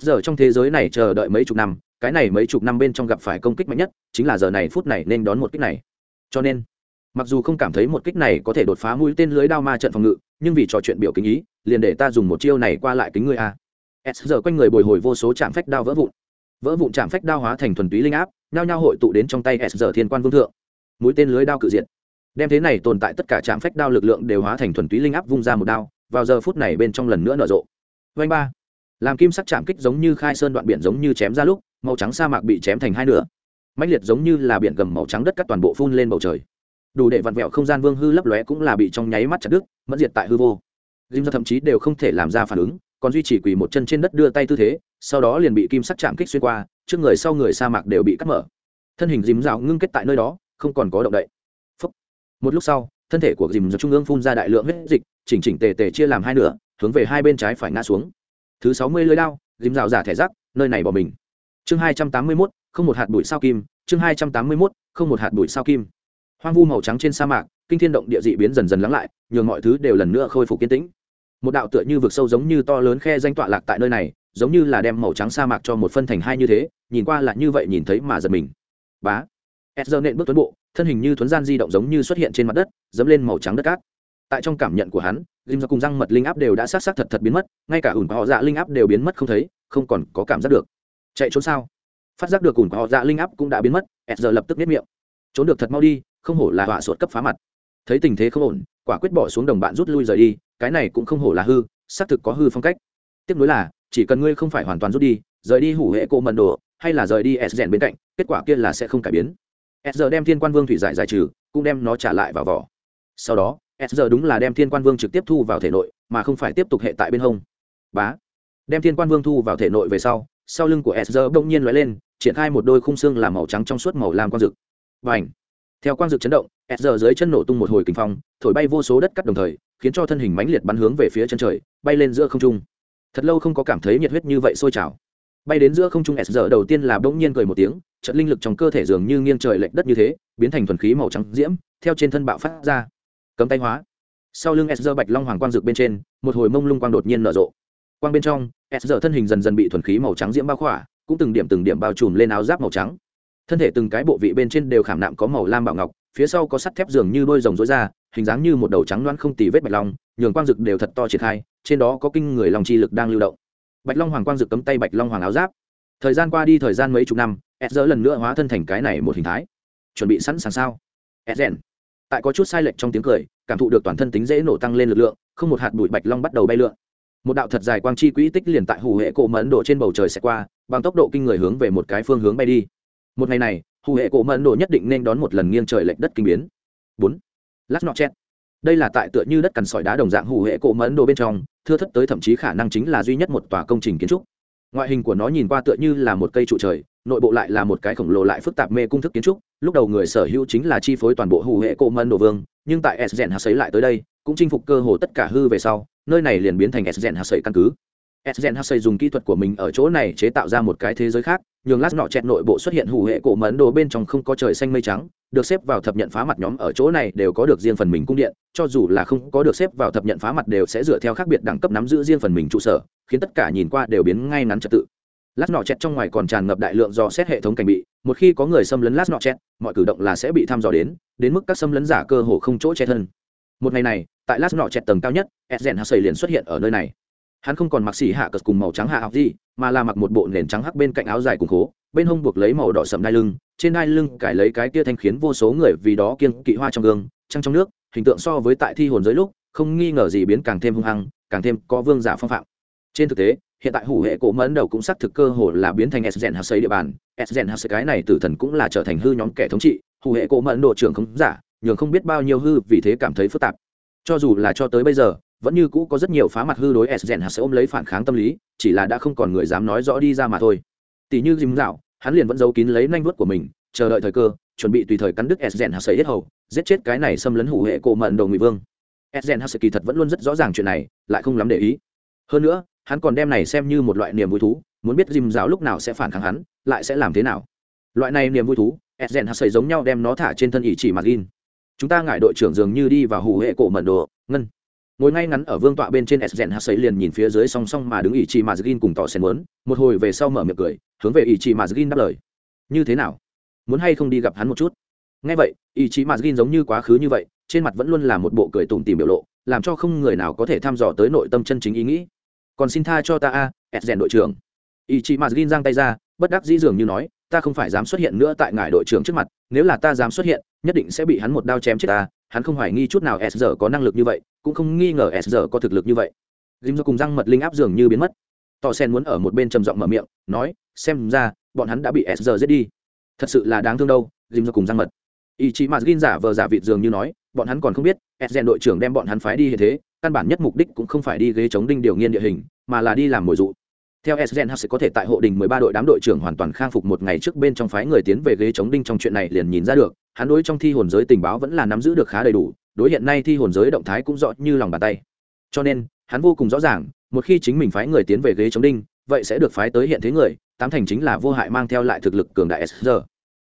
S giờ trong thế giới này chờ đợi mấy chục năm, cái này mấy chục năm bên trong gặp phải công kích mạnh nhất, chính là giờ này phút này nên đón một kích này. Cho nên, mặc dù không cảm thấy một kích này có thể đột phá mũi tên lưới đao ma trận phòng ngự, nhưng vì trò chuyện biểu kính ý, liền để ta dùng một chiêu này qua lại kính ngươi a. S giờ quanh người bồi hồi vô số chạm phách đao vỡ vụn. Vỡ vụn chạm phách đao hóa thành thuần túy linh áp, nhao nhao hội tụ đến trong tay s giờ thiên quan vương thượng. Mũi tên lưới đao cự diện đem thế này tồn tại tất cả chạm phách đao lực lượng đều hóa thành thuần túy linh áp vung ra một đao, vào giờ phút này bên trong lần nữa nở rộ. Vanh ba. Làm kim sắc chạm kích giống như khai sơn đoạn biển giống như chém ra lúc, màu trắng sa mạc bị chém thành hai nửa. Mãnh liệt giống như là biển gầm màu trắng đất cắt toàn bộ phun lên bầu trời. Đủ để vặn vẹo không gian vương hư lấp lóe cũng là bị trong nháy mắt chặt đứt, mẫn diệt tại hư vô. Dìm ra thậm chí đều không thể làm ra phản ứng, còn duy trì quỳ một chân trên đất đưa tay tư thế, sau đó liền bị kim sắc chạm kích xuyên qua, trước người sau người sa mạc đều bị cắt mở. Thân hình dìm rào ngưng kết tại nơi đó, không còn có động đậy một lúc sau, thân thể của dìm do trung ương phun ra đại lượng huyết dịch, chỉnh chỉnh tề tề chia làm hai nửa, hướng về hai bên trái phải ngã xuống. Thứ sáu mươi lưới lao, dìm rào giả thẻ rác nơi này bỏ mình. Chương hai trăm tám mươi mốt, không một hạt bụi sao kim, chương hai trăm tám mươi mốt, không một hạt bụi sao kim. Hoang vu màu trắng trên sa mạc, kinh thiên động địa dị biến dần dần lắng lại, nhường mọi thứ đều lần nữa khôi phục kiên tĩnh. Một đạo tựa như vực sâu giống như to lớn khe danh tọa lạc tại nơi này, giống như là đem màu trắng sa mạc cho một phân thành hai như thế, nhìn qua là như vậy nhìn thấy mà giật mình. Bá! Edger nện bước tuấn bộ, thân hình như thuấn gian di động giống như xuất hiện trên mặt đất, dẫm lên màu trắng đất cát. Tại trong cảm nhận của hắn lim do cùng răng mật linh áp đều đã sát sát thật thật biến mất, ngay cả ủn họ dạ linh áp đều biến mất không thấy, không còn có cảm giác được. Chạy trốn sao? Phát giác được ủn họ dạ linh áp cũng đã biến mất edger lập tức biết miệng. Trốn được thật mau đi, không hổ là họa sột cấp phá mặt. Thấy tình thế không ổn, quả quyết bỏ xuống đồng bạn rút lui rời đi, cái này cũng không hổ là hư, xác thực có hư phong cách. Tiếp nối là, chỉ cần ngươi không phải hoàn toàn rút đi, rời đi hủ hệ cộ mận đồ, hay là rời đi s rèn bên cạnh, kết quả kia là sẽ không cải biến s giờ đem thiên quan vương thủy giải giải trừ, cũng đem nó trả lại vào vỏ. Sau đó, s giờ đúng là đem thiên quan vương trực tiếp thu vào thể nội, mà không phải tiếp tục hệ tại bên hông. Bá. Đem thiên quan vương thu vào thể nội về sau sau lưng của s giờ bỗng nhiên lóe lên, triển khai một đôi khung xương làm màu trắng trong suốt màu lam quang dực. và ảnh theo quang dực chấn động, s giờ dưới chân nổ tung một hồi kinh phong, thổi bay vô số đất cắt đồng thời, khiến cho thân hình mãnh liệt bắn hướng về phía chân trời, bay lên giữa không trung. Thật lâu không có cảm thấy nhiệt huyết như vậy sôi trào bay đến giữa không trung s giờ đầu tiên là bỗng nhiên cười một tiếng trận linh lực trong cơ thể dường như nghiêng trời lệch đất như thế, biến thành thuần khí màu trắng diễm, theo trên thân bạo phát ra. Cấm tay hóa. Sau lưng s giờ bạch long hoàng quang rực bên trên, một hồi mông lung quang đột nhiên nở rộ. Quang bên trong, s giờ thân hình dần dần bị thuần khí màu trắng diễm bao khỏa, cũng từng điểm từng điểm bao trùm lên áo giáp màu trắng. Thân thể từng cái bộ vị bên trên đều khảm nạm có màu lam bảo ngọc, phía sau có sắt thép dường như đôi rồng rối ra, hình dáng như một đầu trắng loãng không tì vết bạch long, nhường quang rực đều thật to triển khai, trên đó có kinh người lòng chi lực đang lưu động bạch long hoàng quang dực cấm tay bạch long hoàng áo giáp. Thời gian qua đi thời gian mấy chục năm, ed dỡ lần nữa hóa thân thành cái này một hình thái. Chuẩn bị sẵn sàng sao? Ed rèn tại có chút sai lệch trong tiếng cười, cảm thụ được toàn thân tính dễ nổ tăng lên lực lượng, không một hạt bụi bạch long bắt đầu bay lượn. Một đạo thật dài quang chi quỹ tích liền tại hủ hệ cổ mẫn độ trên bầu trời sẽ qua, bằng tốc độ kinh người hướng về một cái phương hướng bay đi. Một ngày này hủ hệ cổ mẫn độ nhất định nên đón một lần nghiêng trời lệch đất kinh biến. Bốn. Lát nọ chết đây là tại tựa như đất cằn sỏi đá đồng dạng hủ hệ cổ mẫn đồ bên trong, thưa thất tới thậm chí khả năng chính là duy nhất một tòa công trình kiến trúc. Ngoại hình của nó nhìn qua tựa như là một cây trụ trời, nội bộ lại là một cái khổng lồ lại phức tạp mê cung thức kiến trúc. Lúc đầu người sở hữu chính là chi phối toàn bộ hủ hệ cổ mẫn đồ vương, nhưng tại s rèn hạt xấy lại tới đây, cũng chinh phục cơ hồ tất cả hư về sau, nơi này liền biến thành s rèn hạt xấy căn cứ. S rèn hạt xấy dùng kỹ thuật của mình ở chỗ này chế tạo ra một cái thế giới khác nhường lát nọ chẹt nội bộ xuất hiện hủ hệ cổ mẫn đồ bên trong không có trời xanh mây trắng, được xếp vào thập nhận phá mặt nhóm ở chỗ này đều có được riêng phần mình cung điện, cho dù là không có được xếp vào thập nhận phá mặt đều sẽ dựa theo khác biệt đẳng cấp nắm giữ riêng phần mình trụ sở, khiến tất cả nhìn qua đều biến ngay ngắn trật tự. Lát nọ chẹt trong ngoài còn tràn ngập đại lượng do xét hệ thống cảnh bị, một khi có người xâm lấn lát nọ chẹt, mọi cử động là sẽ bị thăm dò đến đến mức các xâm lấn giả cơ hồ không chỗ che thân. Một ngày này, tại lát nọ chẹt tầng cao nhất edgen hasey liền xuất hiện ở nơi này hắn không còn mặc xỉ hạ cật cùng màu trắng hạ học gì, mà là mặc một bộ nền trắng hắc bên cạnh áo dài cùng khố, bên hông buộc lấy màu đỏ sậm đai lưng, trên đai lưng cải lấy cái kia thanh khiến vô số người vì đó kiêng kỵ hoa trong gương, trăng trong nước, hình tượng so với tại thi hồn giới lúc, không nghi ngờ gì biến càng thêm hung hăng, càng thêm có vương giả phong phạm. Trên thực tế, hiện tại hủ hệ cổ mẫn đầu cũng xác thực cơ hồ là biến thành sgen hạt xây địa bàn sgen hạt xây cái này tử thần cũng là trở thành hư nhóm kẻ thống trị, hủ hệ cổ mẫn độ trưởng không giả, nhường không biết bao nhiêu hư vì thế cảm thấy phức tạp. Cho dù là cho tới bây giờ vẫn như cũ có rất nhiều phá mặt hư đối sgen hạt sẽ ôm lấy phản kháng tâm lý, chỉ là đã không còn người dám nói rõ đi ra mà thôi. Tỷ như dìm dạo, hắn liền vẫn giấu kín lấy nanh vuốt của mình, chờ đợi thời cơ, chuẩn bị tùy thời cắn đứt sgen hạt sấy hết hầu, giết chết cái này xâm lấn hủ hệ cổ mận đầu ngụy vương. Sgen hạt kỳ thật vẫn luôn rất rõ ràng chuyện này, lại không lắm để ý. Hơn nữa, hắn còn đem này xem như một loại niềm vui thú, muốn biết dìm dạo lúc nào sẽ phản kháng hắn, lại sẽ làm thế nào. Loại này niềm vui thú sgen hạt sấy giống nhau đem nó thả trên thân ỷ chỉ mặt gin chúng ta ngại đội trưởng dường như đi vào hủ hệ cổ mận đồ, ngân ngồi ngay ngắn ở vương tọa bên trên sden hạt sấy liền nhìn phía dưới song song mà đứng ỷ chỉ mặt gin cùng tỏ sen muốn, một hồi về sau mở miệng cười, hướng về ỷ chỉ mặt gin đáp lời. Như thế nào? Muốn hay không đi gặp hắn một chút? Ngay vậy ý chí mặt gin giống như quá khứ như vậy, trên mặt vẫn luôn là một bộ cười tủm tìm biểu lộ, làm cho không người nào có thể thăm dò tới nội tâm chân chính ý nghĩ. Còn xin tha cho ta a sden đội trưởng. Ý chí mặt gin giang tay ra, bất đắc dĩ dường như nói, ta không phải dám xuất hiện nữa tại ngài đội trưởng trước mặt, nếu là ta dám xuất hiện, nhất định sẽ bị hắn một đao chém chết ta, hắn không hoài nghi chút nào s giờ có năng lực như vậy cũng không nghi ngờ s giờ có thực lực như vậy. Dìm do cùng răng mật linh áp dường như biến mất. Tò sen muốn ở một bên trầm giọng mở miệng nói xem ra bọn hắn đã bị s giờ giết đi. Thật sự là đáng thương đâu dìm Do cùng răng mật. Ý chí mà gin giả vờ giả vịt dường như nói bọn hắn còn không biết edgen đội trưởng đem bọn hắn phái đi như thế căn bản nhất mục đích cũng không phải đi ghế chống đinh điều nghiên địa hình mà là đi làm mồi dụ. Theo Esgen sẽ có thể tại hộ đình 13 đội đám đội trưởng hoàn toàn khang phục một ngày trước bên trong phái người tiến về ghế chống đinh trong chuyện này liền nhìn ra được, hắn đối trong thi hồn giới tình báo vẫn là nắm giữ được khá đầy đủ, đối hiện nay thi hồn giới động thái cũng rõ như lòng bàn tay. Cho nên, hắn vô cùng rõ ràng, một khi chính mình phái người tiến về ghế chống đinh, vậy sẽ được phái tới hiện thế người, tám thành chính là vô hại mang theo lại thực lực cường đại SR.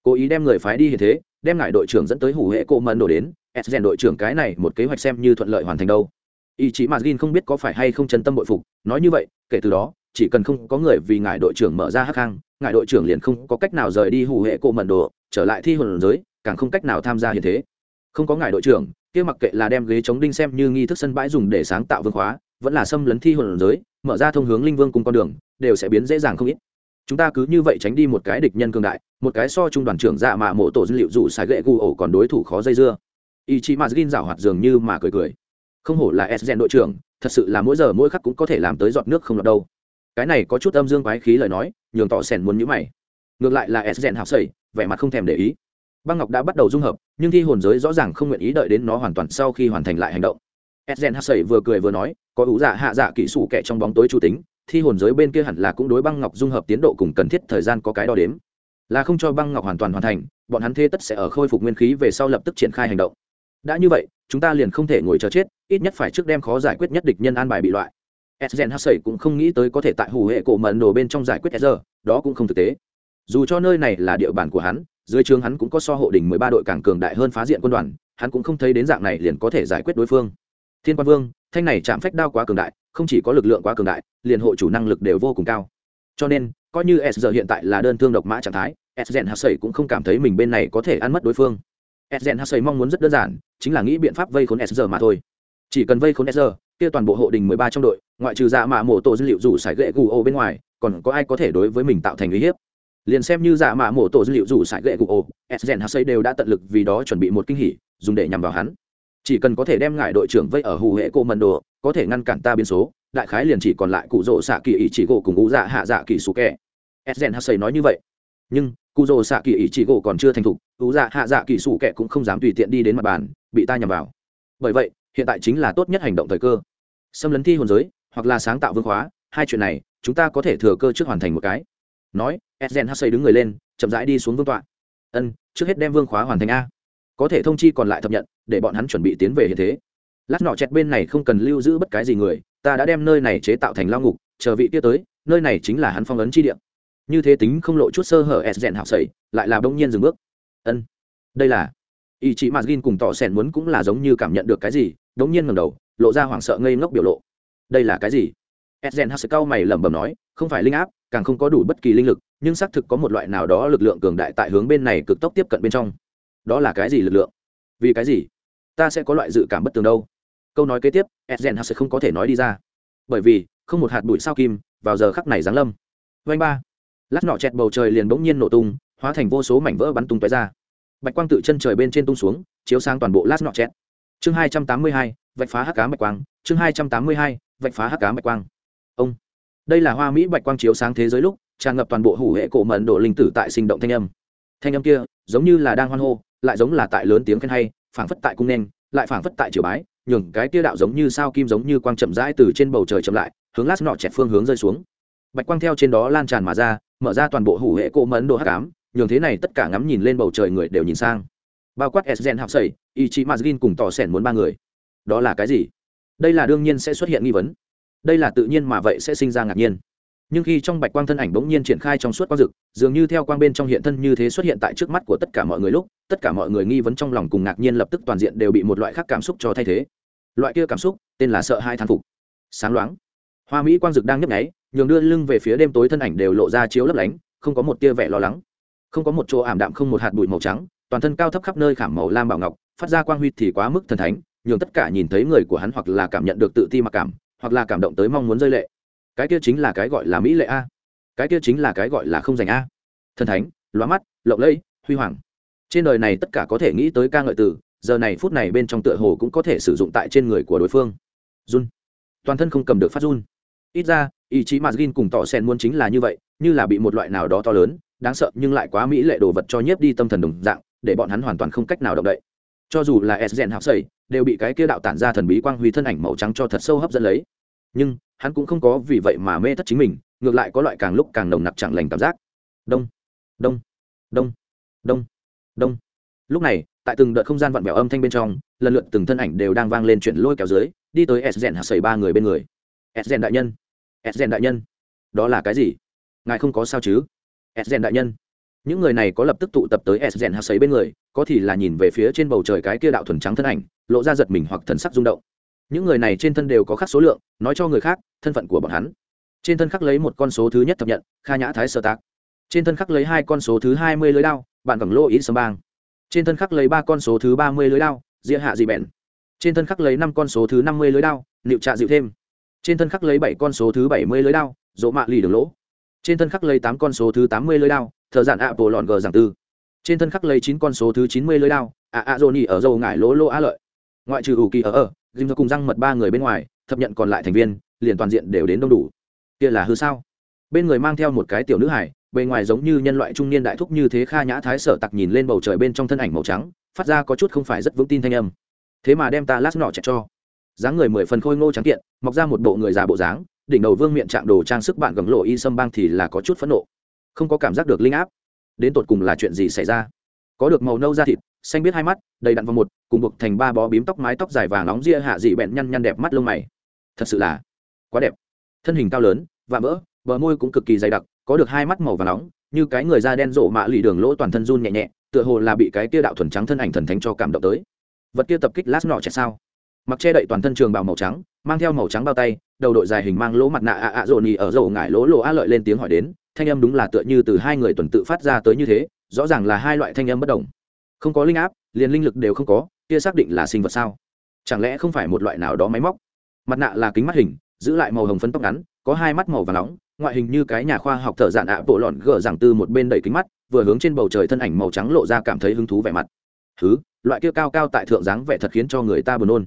Cố ý đem người phái đi hiện thế, đem ngài đội trưởng dẫn tới hủ hệ cộ mẫn đổ đến, Esgen đội trưởng cái này một kế hoạch xem như thuận lợi hoàn thành đâu. Ý chí Gin không biết có phải hay không chân tâm bội phục, nói như vậy, kể từ đó, chỉ cần không có người vì ngài đội trưởng mở ra hắc hang ngài đội trưởng liền không có cách nào rời đi hủ hệ cộ mận đồ trở lại thi hồn giới càng không cách nào tham gia hiện thế không có ngài đội trưởng kia mặc kệ là đem ghế chống đinh xem như nghi thức sân bãi dùng để sáng tạo vương khóa, vẫn là xâm lấn thi hồn giới, mở ra thông hướng linh vương cùng con đường, đều sẽ biến dễ dàng không ít. Chúng ta cứ như vậy tránh đi một cái địch nhân cường đại, một cái so trung đoàn trưởng dạ mà mộ tổ dữ liệu dù xài gậy gu ổ còn đối thủ khó dây dưa. Ý chí mà gin rảo hoạt dường như mà cười cười. Không hổ là s đội trưởng, thật sự là mỗi giờ mỗi khắc cũng có thể làm tới giọt nước không lọt đâu. Cái này có chút âm dương quái khí lời nói, nhường tỏ sẻn muốn nhữ mày. Ngược lại là s gen học sẩy, vẻ mặt không thèm để ý băng ngọc đã bắt đầu dung hợp nhưng thi hồn giới rõ ràng không nguyện ý đợi đến nó hoàn toàn sau khi hoàn thành lại hành động. S rèn học sẩy vừa cười vừa nói có ủ dạ hạ dạ kỹ sủ kẻ trong bóng tối chủ tính thi hồn giới bên kia hẳn là cũng đối băng ngọc dung hợp tiến độ cùng cần thiết thời gian có cái đo đếm. Là không cho băng ngọc hoàn toàn hoàn thành bọn hắn thế tất sẽ ở khôi phục nguyên khí về sau lập tức triển khai hành động. Đã như vậy chúng ta liền không thể ngồi chờ chết ít nhất phải trước đem khó giải quyết nhất địch nhân an bài bị loại. Esgen Hassey cũng không nghĩ tới có thể tại hủ hệ cổ mẫn đồ bên trong giải quyết Ezer, đó cũng không thực tế. Dù cho nơi này là địa bàn của hắn, dưới trường hắn cũng có so hộ đỉnh 13 đội càng cường đại hơn phá diện quân đoàn, hắn cũng không thấy đến dạng này liền có thể giải quyết đối phương. Thiên Quan Vương, thanh này chạm phách đao quá cường đại, không chỉ có lực lượng quá cường đại, liền hộ chủ năng lực đều vô cùng cao. Cho nên, coi như S hiện tại là đơn thương độc mã trạng thái, Esgen Hassey cũng không cảm thấy mình bên này có thể ăn mất đối phương. Esgen Hassey mong muốn rất đơn giản, chính là nghĩ biện pháp vây khốn S mà thôi. Chỉ cần vây khốn S, kia toàn bộ hộ đình 13 trong đội, ngoại trừ dạ mạ mổ tổ dữ liệu rủ sải gậy gù ô bên ngoài còn có ai có thể đối với mình tạo thành uy hiếp liền xem như dạ mạ mổ tổ dữ liệu rủ sải gậy cụ ô sden hắc đều đã tận lực vì đó chuẩn bị một kinh hỉ, dùng để nhằm vào hắn. Chỉ cần có thể đem ngại đội trưởng vây ở hù hệ cô mần đồ có thể ngăn cản ta biến số, đại khái liền chỉ còn lại cụ rỗ xạ kỳ ý chỉ gỗ cùng ngũ dạ hạ dạ kỳ sủ kẹ. Sden hắc nói như vậy. Nhưng, cụ rỗ xạ kỳ ý chỉ gỗ còn chưa thành thục, ngũ dạ hạ dạ kỳ sủ kẹ cũng không dám tùy tiện đi đến mặt bàn, bị ta nhằm vào. Bởi vậy, hiện tại chính là tốt nhất hành động thời cơ. Xâm lấn thi hồn giới, hoặc là sáng tạo vương khóa, hai chuyện này, chúng ta có thể thừa cơ trước hoàn thành một cái. Nói edgen hassay đứng người lên, chậm rãi đi xuống vương tọa. Ân, trước hết đem vương khóa hoàn thành a. Có thể thông chi còn lại thập nhận, để bọn hắn chuẩn bị tiến về hiện thế. Lát nọ chẹt bên này không cần lưu giữ bất cái gì người, ta đã đem nơi này chế tạo thành lao ngục, chờ vị kia tới, nơi này chính là hắn phong ấn chi địa. như thế tính không lộ chút sơ hở edgen hạo sẩy lại là bỗng nhiên dừng bước. Ân, đây là. Ý chị m cùng tỏ sẻn muốn cũng là giống như cảm nhận được cái gì đống nhiên ngầm đầu, lộ ra hoảng sợ ngây ngốc biểu lộ. Đây là cái gì? Edgen hắc cau mày lẩm bẩm nói, không phải linh áp, càng không có đủ bất kỳ linh lực nhưng xác thực có một loại nào đó lực lượng cường đại tại hướng bên này cực tốc tiếp cận bên trong. Đó là cái gì lực lượng? Vì cái gì? Ta sẽ có loại dự cảm bất tường đâu. Câu nói kế tiếp edgen hắc không có thể nói đi ra. Bởi vì, không một hạt bụi sao kim vào giờ khắc này giáng lâm. Vanh ba. Lát nọ chẹt bầu trời liền bỗng nhiên nổ tung, hóa thành vô số mảnh vỡ bắn tung tóe ra. Bạch quang tự chân trời bên trên tung xuống, chiếu sang toàn bộ lát nọ chẹt. Chương hai trăm tám mươi hai, vạch phá hắc cá bạch quang. Chương hai trăm tám mươi hai, vạch phá hắc cá bạch quang. Ông. Đây là hoa mỹ bạch quang chiếu sáng thế giới lúc tràn ngập toàn bộ hủ hệ cổ mẫn độ linh tử tại sinh động thanh âm thanh âm kia giống như là đang hoan hô lại giống là tại lớn tiếng khen hay phảng phất tại cung nên lại phảng phất tại triều bái nhường cái kia đạo giống như sao kim giống như quang chậm rãi từ trên bầu trời chậm lại hướng lát nọ chẹt phương hướng rơi xuống bạch quang theo trên đó lan tràn mà ra mở ra toàn bộ hủ hệ cổ mẫn độ hắc ám nhường thế này tất cả ngắm nhìn lên bầu trời người đều nhìn sang bao quát Esgen học sẩy, Ichi Mazgin cùng tỏ sẻn muốn ba người. Đó là cái gì? Đây là đương nhiên sẽ xuất hiện nghi vấn. Đây là tự nhiên mà vậy sẽ sinh ra ngạc nhiên. Nhưng khi trong bạch quang thân ảnh bỗng nhiên triển khai trong suốt quang dực, dường như theo quang bên trong hiện thân như thế xuất hiện tại trước mắt của tất cả mọi người lúc, tất cả mọi người nghi vấn trong lòng cùng ngạc nhiên lập tức toàn diện đều bị một loại khác cảm xúc cho thay thế. Loại kia cảm xúc, tên là sợ hai thán phục. Sáng loáng. Hoa mỹ quang dực đang nhấp nháy, nhường đưa lưng về phía đêm tối thân ảnh đều lộ ra chiếu lấp lánh, không có một tia vẻ lo lắng. Không có một chỗ ảm đạm không một hạt bụi màu trắng, toàn thân cao thấp khắp nơi khảm màu lam bảo ngọc phát ra quang huy thì quá mức thần thánh nhường tất cả nhìn thấy người của hắn hoặc là cảm nhận được tự ti mặc cảm hoặc là cảm động tới mong muốn rơi lệ cái kia chính là cái gọi là mỹ lệ a. Cái kia chính là cái gọi là không dành a. Thần thánh, lóa mắt, lộng lẫy, huy hoàng. Trên đời này tất cả có thể nghĩ tới ca ngợi từ, giờ này phút này bên trong tựa hồ cũng có thể sử dụng tại trên người của đối phương. Run. Toàn thân không cầm được phát run. Ít ra ý chí mà gin cùng tỏ sen muốn chính là như vậy, như là bị một loại nào đó to lớn, đáng sợ nhưng lại quá mỹ lệ đồ vật cho nhiếp đi tâm thần đồng dạng, để bọn hắn hoàn toàn không cách nào động đậy. Cho dù là s gen học sầy đều bị cái kia đạo tản ra thần bí quang huy thân ảnh màu trắng cho thật sâu hấp dẫn lấy. Nhưng hắn cũng không có vì vậy mà mê thất chính mình, ngược lại có loại càng lúc càng nồng nặc chẳng lành cảm giác. Đông đông đông đông đông. Lúc này, tại từng đợt không gian vặn vẹo âm thanh bên trong, lần lượt từng thân ảnh đều đang vang lên chuyển lôi kéo dưới, đi tới s rèn hạt sầy ba người bên người. S rèn đại nhân, s rèn đại nhân, đó là cái gì? Ngài không có sao chứ? S rèn đại nhân. Những người này có lập tức tụ tập tới s rèn hạt sấy bên người, có thì là nhìn về phía trên bầu trời cái kia đạo thuần trắng thân ảnh, lộ ra giật mình hoặc thần sắc rung động những người này trên thân đều có khắc số lượng, nói cho người khác, thân phận của bọn hắn. Trên thân khắc lấy một con số thứ nhất thập nhận, kha nhã thái sơ tác trên thân khắc lấy hai con số thứ hai mươi lưới đao, bạn cẳng lô ít sâm bang. Trên thân khắc lấy ba con số thứ ba mươi lưới đao dĩa hạ dị bèn. Trên thân khắc lấy năm con số thứ năm mươi lưới đao, nịu trạ dịu thêm. Trên thân khắc lấy bảy con số thứ bảy mươi lưới đao, dỗ mạ lì đường lỗ. Trên thân khắc lấy tám con số thứ tám mươi lưới đao thợ giản ạ bộ lọn gờ giảng tư. Trên thân khắc lấy chín con số thứ chín mươi lưới đao ạ ạ dô nỉ ở dầu ngải lỗ lỗ á lợi. Ngoại trừ ủ kỳ ở ở dìm cùng răng mật ba người bên ngoài, thập nhận còn lại thành viên, liền toàn diện đều đến đông đủ. Kia là hư sao? Bên người mang theo một cái tiểu nữ hải bề ngoài giống như nhân loại trung niên đại thúc như thế kha nhã thái sở tặc nhìn lên bầu trời bên trong thân ảnh màu trắng, phát ra có chút không phải rất vững tin thanh âm. Thế mà đem ta lát nọ chạy cho. Dáng người mười phần khôi ngô trắng kiện, mọc ra một bộ người già bộ dáng, đỉnh đầu vương miệng trạng đồ trang sức bạn gầm lộ y sâm bang thì là có chút phẫn nộ. Không có cảm giác được linh áp. Đến tột cùng là chuyện gì xảy ra? Có được màu nâu da thịt, xanh biết hai mắt, đầy đặn vào một cùng buộc thành ba bó bím tóc mái tóc dài vàng nóng ria hạ dị bẹn nhăn nhăn đẹp mắt lông mày. Thật sự là quá đẹp. Thân hình cao lớn và vỡ, bờ môi cũng cực kỳ dày đặc, có được hai mắt màu và nóng, như cái người da đen rộ mạ lì đường lỗ toàn thân run nhẹ nhẹ, tựa hồ là bị cái kia đạo thuần trắng thân ảnh thần thánh cho cảm động tới. Vật kia tập kích lát nọ chạy sao? Mặc che đậy toàn thân trường bào màu trắng, mang theo màu trắng bao tay, đầu đội dài hình mang lỗ mặt nạ ạ ạ rộ nì ở rổ ngải lỗ lộ a lợi lên tiếng hỏi đến, thanh âm đúng là tựa như từ hai người tuần tự phát ra tới như thế, rõ ràng là hai loại thanh âm bất đồng. Không có linh áp, liền linh lực đều không có kia xác định là sinh vật sao? Chẳng lẽ không phải một loại nào đó máy móc? Mặt nạ là kính mắt hình, giữ lại màu hồng phấn tóc ngắn, có hai mắt màu và nóng, ngoại hình như cái nhà khoa học thợ dạn ạ bộ lọn gờ giảng tư một bên đẩy kính mắt, vừa hướng trên bầu trời thân ảnh màu trắng lộ ra cảm thấy hứng thú vẻ mặt. Thứ loại kia cao cao tại thượng dáng vẻ thật khiến cho người ta buồn nôn.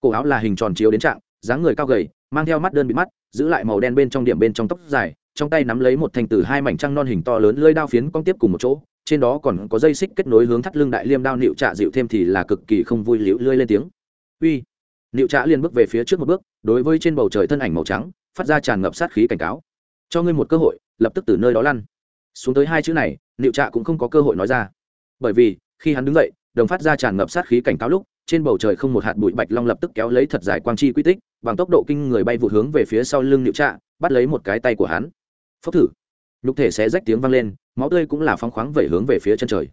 Cổ áo là hình tròn chiếu đến trạng, dáng người cao gầy, mang theo mắt đơn bị mắt, giữ lại màu đen bên trong điểm bên trong tóc dài, trong tay nắm lấy một thanh từ hai mảnh trăng non hình to lớn lơi đao phiến cong tiếp cùng một chỗ trên đó còn có dây xích kết nối hướng thắt lưng đại liêm đao nịu trạ dịu thêm thì là cực kỳ không vui liễu lơi lên tiếng. Uy. Nịu trạ liền bước về phía trước một bước, đối với trên bầu trời thân ảnh màu trắng, phát ra tràn ngập sát khí cảnh cáo. Cho ngươi một cơ hội, lập tức từ nơi đó lăn. Xuống tới hai chữ này, nịu trạ cũng không có cơ hội nói ra. Bởi vì, khi hắn đứng dậy, đồng phát ra tràn ngập sát khí cảnh cáo lúc, trên bầu trời không một hạt bụi bạch long lập tức kéo lấy thật dài quang chi quy tích, bằng tốc độ kinh người bay vụt hướng về phía sau lưng nịu trạ, bắt lấy một cái tay của hắn. Phốc thử. Nhục thể sẽ rách tiếng vang lên máu tươi cũng là phóng khoáng vẩy hướng về phía chân trời.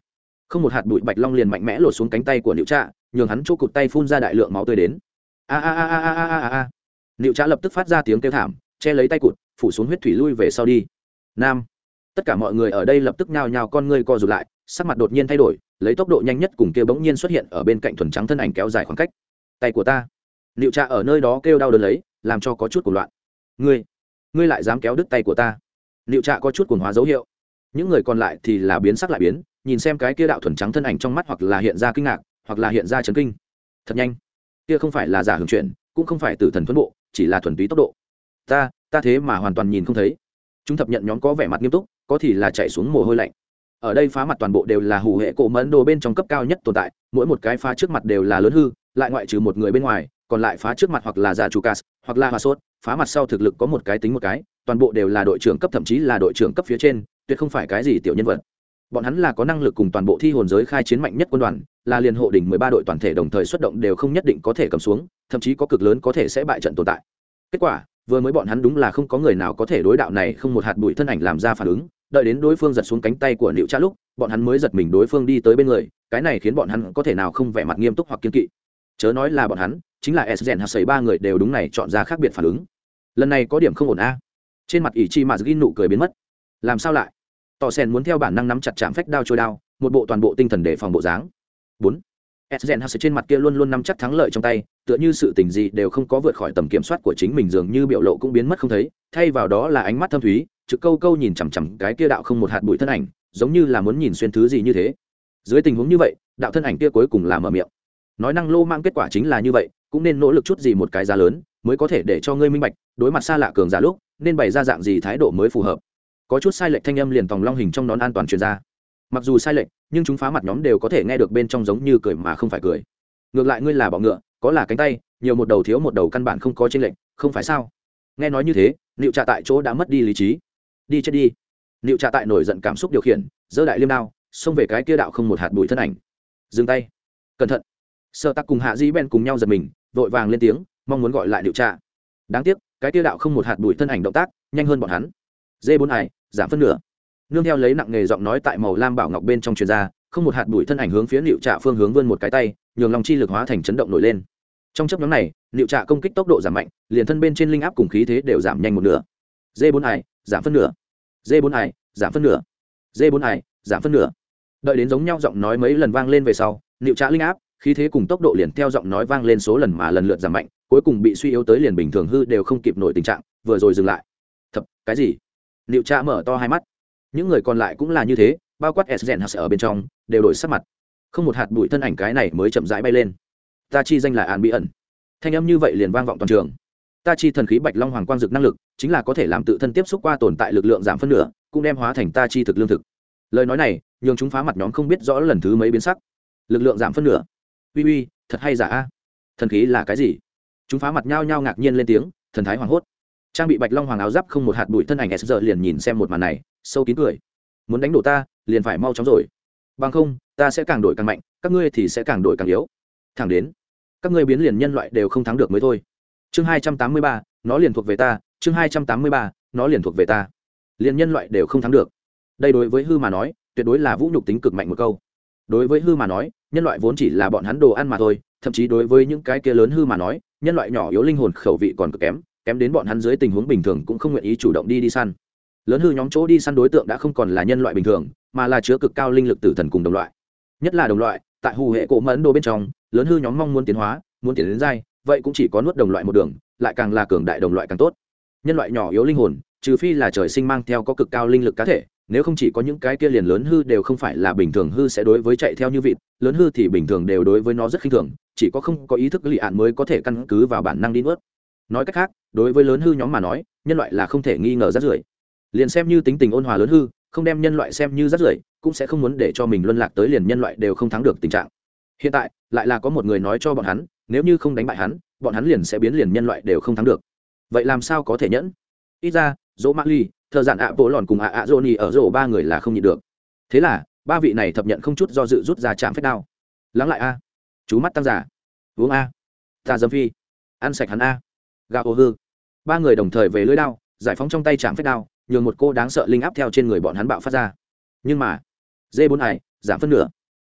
Không một hạt bụi bạch long liền mạnh mẽ lột xuống cánh tay của liệu trạ, nhường hắn chỗ cụt tay phun ra đại lượng máu tươi đến. A a a a a a a liệu trạ lập tức phát ra tiếng kêu thảm, che lấy tay cụt, phủ xuống huyết thủy lui về sau đi. Nam. Tất cả mọi người ở đây lập tức nhào nhào con ngươi co rụt lại, sắc mặt đột nhiên thay đổi, lấy tốc độ nhanh nhất cùng kia bỗng nhiên xuất hiện ở bên cạnh thuần trắng thân ảnh kéo dài khoảng cách. Tay của ta. Liệu trạ ở nơi đó kêu đau đớn lấy, làm cho có chút của loạn. Ngươi. Ngươi lại dám kéo đứt tay của ta. Liệu trạ có chút cuồng hóa dấu hiệu những người còn lại thì là biến sắc lại biến, nhìn xem cái kia đạo thuần trắng thân ảnh trong mắt hoặc là hiện ra kinh ngạc, hoặc là hiện ra chấn kinh. Thật nhanh. Kia không phải là giả hưởng chuyện, cũng không phải từ thần thuẫn bộ, chỉ là thuần túy tốc độ. Ta ta thế mà hoàn toàn nhìn không thấy. Chúng thập nhận nhóm có vẻ mặt nghiêm túc, có thì là chạy xuống mồ hôi lạnh. Ở đây phá mặt toàn bộ đều là hủ hệ cổ mẫn đồ bên trong cấp cao nhất tồn tại, mỗi một cái phá trước mặt đều là lớn hư, lại ngoại trừ một người bên ngoài, còn lại phá trước mặt hoặc là giả chủ cas hoặc là hòa sốt, phá mặt sau thực lực có một cái tính một cái, toàn bộ đều là đội trưởng cấp, thậm chí là đội trưởng cấp phía trên tuyệt không phải cái gì tiểu nhân vật. Bọn hắn là có năng lực cùng toàn bộ thi hồn giới khai chiến mạnh nhất quân đoàn, là liên hộ đỉnh mười ba đội toàn thể đồng thời xuất động đều không nhất định có thể cầm xuống, thậm chí có cực lớn có thể sẽ bại trận tồn tại. Kết quả, vừa mới bọn hắn đúng là không có người nào có thể đối đạo này không một hạt bụi thân ảnh làm ra phản ứng, đợi đến đối phương giật xuống cánh tay của liệu cha lúc, bọn hắn mới giật mình đối phương đi tới bên người, cái này khiến bọn hắn có thể nào không vẻ mặt nghiêm túc hoặc kiên kỵ. Chớ nói là bọn hắn, chính là s gen hạt sấy ba người đều đúng này chọn ra khác biệt phản ứng. Lần này có điểm không ổn a. Trên mặt ỷ chi mà ghi nụ cười biến mất. Làm sao lại? Tỏ sen muốn theo bản năng nắm chặt chạm phách đao trôi đao một bộ toàn bộ tinh thần để phòng bộ dáng bốn Esgen Hase trên mặt kia luôn luôn nắm chắc thắng lợi trong tay, tựa như sự tình gì đều không có vượt khỏi tầm kiểm soát của chính mình dường như biểu lộ cũng biến mất không thấy, thay vào đó là ánh mắt thâm thúy, trực câu câu nhìn chằm chằm cái kia đạo không một hạt bụi thân ảnh, giống như là muốn nhìn xuyên thứ gì như thế. Dưới tình huống như vậy, đạo thân ảnh kia cuối cùng là mở miệng. Nói năng lô mang kết quả chính là như vậy, cũng nên nỗ lực chút gì một cái giá lớn, mới có thể để cho ngươi minh bạch, đối mặt xa lạ cường giả lúc, nên bày ra dạng gì thái độ mới phù hợp có chút sai lệch thanh âm liền tòng long hình trong nón an toàn truyền ra. Mặc dù sai lệch, nhưng chúng phá mặt nhóm đều có thể nghe được bên trong giống như cười mà không phải cười. Ngược lại ngươi là bọ ngựa, có là cánh tay, nhiều một đầu thiếu một đầu căn bản không có trên lệnh không phải sao? Nghe nói như thế liệu trà tại chỗ đã mất đi lý trí. Đi chết đi. Liệu trà tại nổi giận cảm xúc điều khiển, giơ đại liêm đao, xông về cái kia đạo không một hạt bụi thân ảnh. Dừng tay. Cẩn thận. Sợ tắc cùng hạ dĩ ben cùng nhau giật mình, vội vàng lên tiếng, mong muốn gọi lại liệu trà. Đáng tiếc, cái kia đạo không một hạt bụi thân ảnh động tác, nhanh hơn bọn hắn dê bốn ải, giảm phân nửa. Nương theo lấy nặng nghề giọng nói tại màu lam bảo ngọc bên trong truyền ra, không một hạt bụi thân ảnh hướng phía liệu trạ phương hướng vươn một cái tay, nhường lòng chi lực hóa thành chấn động nổi lên. Trong chấp nhóm này liệu trạ công kích tốc độ giảm mạnh, liền thân bên trên linh áp cùng khí thế đều giảm nhanh một nửa. D bốn ải, giảm phân nửa. D bốn ải, giảm phân nửa. D bốn ải, giảm phân nửa. Đợi đến giống nhau giọng nói mấy lần vang lên về sau liệu trạ linh áp, khí thế cùng tốc độ liền theo giọng nói vang lên số lần mà lần lượt giảm mạnh, cuối cùng bị suy yếu tới liền bình thường hư đều không kịp nổi tình trạng, vừa rồi dừng lại. Thập, cái gì? Liệu cha mở to hai mắt. Những người còn lại cũng là như thế, bao quát s rèn hạt ở bên trong, đều đổi sắc mặt. Không một hạt bụi thân ảnh cái này mới chậm rãi bay lên. Ta chi danh là an bí ẩn. Thanh âm như vậy liền vang vọng toàn trường. Ta chi thần khí bạch long hoàng quang dực năng lực, chính là có thể làm tự thân tiếp xúc qua tồn tại lực lượng giảm phân nửa, cũng đem hóa thành ta chi thực lương thực. Lời nói này, nhường chúng phá mặt nhóm không biết rõ lần thứ mấy biến sắc. Lực lượng giảm phân nửa. Uy uy, thật hay giả a? Thần khí là cái gì? Chúng phá mặt nhao nhao ngạc nhiên lên tiếng, thần thái hoảng hốt trang bị bạch long hoàng áo giáp không một hạt bụi thân ảnh s giờ liền nhìn xem một màn này, sâu kín cười. Muốn đánh đổ ta, liền phải mau chóng rồi. Bằng không, ta sẽ càng đổi càng mạnh, các ngươi thì sẽ càng đổi càng yếu. Thẳng đến, các ngươi biến liền nhân loại đều không thắng được mới thôi. Chương hai trăm tám mươi ba, nó liền thuộc về ta. Chương hai trăm tám mươi ba, nó liền thuộc về ta. Liền nhân loại đều không thắng được. Đây đối với hư mà nói, tuyệt đối là vũ nhục tính cực mạnh một câu. Đối với hư mà nói, nhân loại vốn chỉ là bọn hắn đồ ăn mà thôi, thậm chí đối với những cái kia lớn hư mà nói, nhân loại nhỏ yếu linh hồn khẩu vị còn cực kém kém đến bọn hắn dưới tình huống bình thường cũng không nguyện ý chủ động đi đi săn. Lớn hư nhóm chỗ đi săn đối tượng đã không còn là nhân loại bình thường, mà là chứa cực cao linh lực tử thần cùng đồng loại. Nhất là đồng loại, tại hù hệ cổ mẫn đồ bên trong, lớn hư nhóm mong muốn tiến hóa, muốn tiến đến dai, vậy cũng chỉ có nuốt đồng loại một đường, lại càng là cường đại đồng loại càng tốt. Nhân loại nhỏ yếu linh hồn, trừ phi là trời sinh mang theo có cực cao linh lực cá thể, nếu không chỉ có những cái kia liền lớn hư đều không phải là bình thường hư sẽ đối với chạy theo như vịt, lớn hư thì bình thường đều đối với nó rất khinh thường, chỉ có không có ý thức lị ạn mới có thể căn cứ vào bản năng đi nuốt nói cách khác, đối với lớn hư nhóm mà nói, nhân loại là không thể nghi ngờ rát rưởi. Liền xem như tính tình ôn hòa lớn hư, không đem nhân loại xem như rát rưởi, cũng sẽ không muốn để cho mình luân lạc tới liền nhân loại đều không thắng được tình trạng. Hiện tại, lại là có một người nói cho bọn hắn, nếu như không đánh bại hắn, bọn hắn liền sẽ biến liền nhân loại đều không thắng được. Vậy làm sao có thể nhẫn? Ít ra, dỗ mã ly, thợ giản ạ bộ lòn cùng ạ ạ dô ni ở rổ ba người là không nhịn được. Thế là, ba vị này thập nhận không chút do dự rút ra chạm phép đao. Lắng lại a. Chú mắt tăng giả. Uống a. Ta dâm phi. Ăn sạch hắn a gà ô hư. Ba người đồng thời về lưới đao, giải phóng trong tay chạm phép đao, nhường một cô đáng sợ linh áp theo trên người bọn hắn bạo phát ra. Nhưng mà dê bốn ải giảm phân nửa.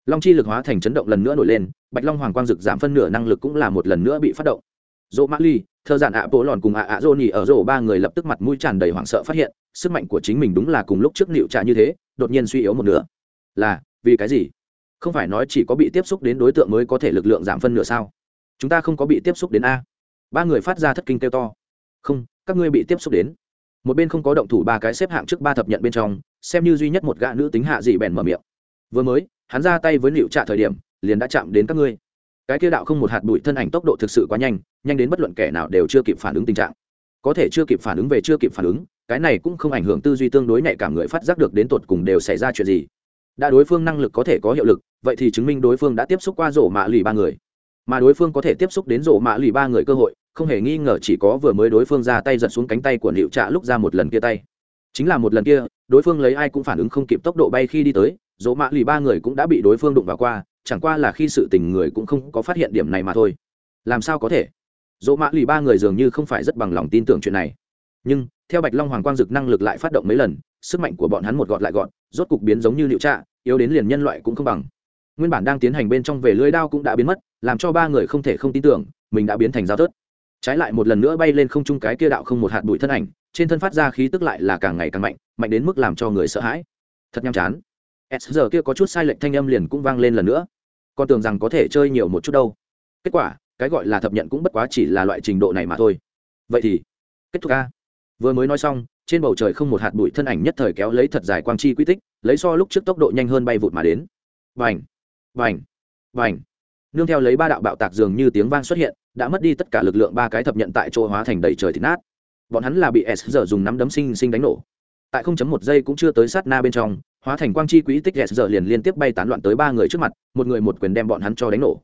Long chi lực hóa thành chấn động lần nữa nổi lên, bạch long hoàng quang dực giảm phân nửa năng lực cũng là một lần nữa bị phát động. Dỗ mã ly, thơ giản ạ bố lòn cùng ạ ạ dô nhì ở rổ ba người lập tức mặt mũi tràn đầy hoảng sợ phát hiện, sức mạnh của chính mình đúng là cùng lúc trước nịu trà như thế, đột nhiên suy yếu một nửa. Là, vì cái gì? Không phải nói chỉ có bị tiếp xúc đến đối tượng mới có thể lực lượng giảm phân nửa sao? Chúng ta không có bị tiếp xúc đến a ba người phát ra thất kinh kêu to. Không, các ngươi bị tiếp xúc đến. Một bên không có động thủ ba cái xếp hạng trước ba thập nhận bên trong, xem như duy nhất một gã nữ tính hạ dị bèn mở miệng. Vừa mới, hắn ra tay với liệu trạ thời điểm, liền đã chạm đến các ngươi. Cái kia đạo không một hạt bụi thân ảnh tốc độ thực sự quá nhanh nhanh đến bất luận kẻ nào đều chưa kịp phản ứng tình trạng. Có thể chưa kịp phản ứng về chưa kịp phản ứng, cái này cũng không ảnh hưởng tư duy tương đối nhạy cảm người phát giác được đến tột cùng đều xảy ra chuyện gì. Đã đối phương năng lực có thể có hiệu lực, vậy thì chứng minh đối phương đã tiếp xúc qua rổ mạ lì ba người. Mà đối phương có thể tiếp xúc đến rổ mạ lì ba người cơ hội không hề nghi ngờ chỉ có vừa mới đối phương ra tay giật xuống cánh tay của liệu trạ lúc ra một lần kia tay. Chính là một lần kia, đối phương lấy ai cũng phản ứng không kịp tốc độ bay khi đi tới, dỗ mạ lì ba người cũng đã bị đối phương đụng vào qua, chẳng qua là khi sự tình người cũng không có phát hiện điểm này mà thôi. Làm sao có thể? Dỗ mạ lì ba người dường như không phải rất bằng lòng tin tưởng chuyện này. Nhưng, theo bạch long hoàng quang dực năng lực lại phát động mấy lần, sức mạnh của bọn hắn một gọn lại gọn rốt cục biến giống như liệu trạ, yếu đến liền nhân loại cũng không bằng. Nguyên bản đang tiến hành bên trong về lưới đao cũng đã biến mất, làm cho ba người không thể không tin tưởng, mình đã biến thành giao tớt trái lại một lần nữa bay lên không trung cái kia đạo không một hạt bụi thân ảnh, trên thân phát ra khí tức lại là càng ngày càng mạnh mạnh đến mức làm cho người sợ hãi. Thật nhàm chán. S giờ kia có chút sai lệch thanh âm liền cũng vang lên lần nữa. Con tưởng rằng có thể chơi nhiều một chút đâu. Kết quả, cái gọi là thập nhận cũng bất quá chỉ là loại trình độ này mà thôi. Vậy thì, kết thúc a. Vừa mới nói xong, trên bầu trời không một hạt bụi thân ảnh nhất thời kéo lấy thật dài quang chi quy tích, lấy so lúc trước tốc độ nhanh hơn bay vụt mà đến. Vành vành vành nương theo lấy ba đạo bạo tạc dường như tiếng vang xuất hiện, đã mất đi tất cả lực lượng ba cái thập nhận tại chỗ hóa thành đầy trời thịt nát. Bọn hắn là bị s giờ dùng nắm đấm sinh sinh đánh nổ. Tại không chấm một giây cũng chưa tới sát na bên trong, hóa thành quang chi quỹ tích s giờ liền liên tiếp bay tán loạn tới ba người trước mặt, một người một quyền đem bọn hắn cho đánh nổ.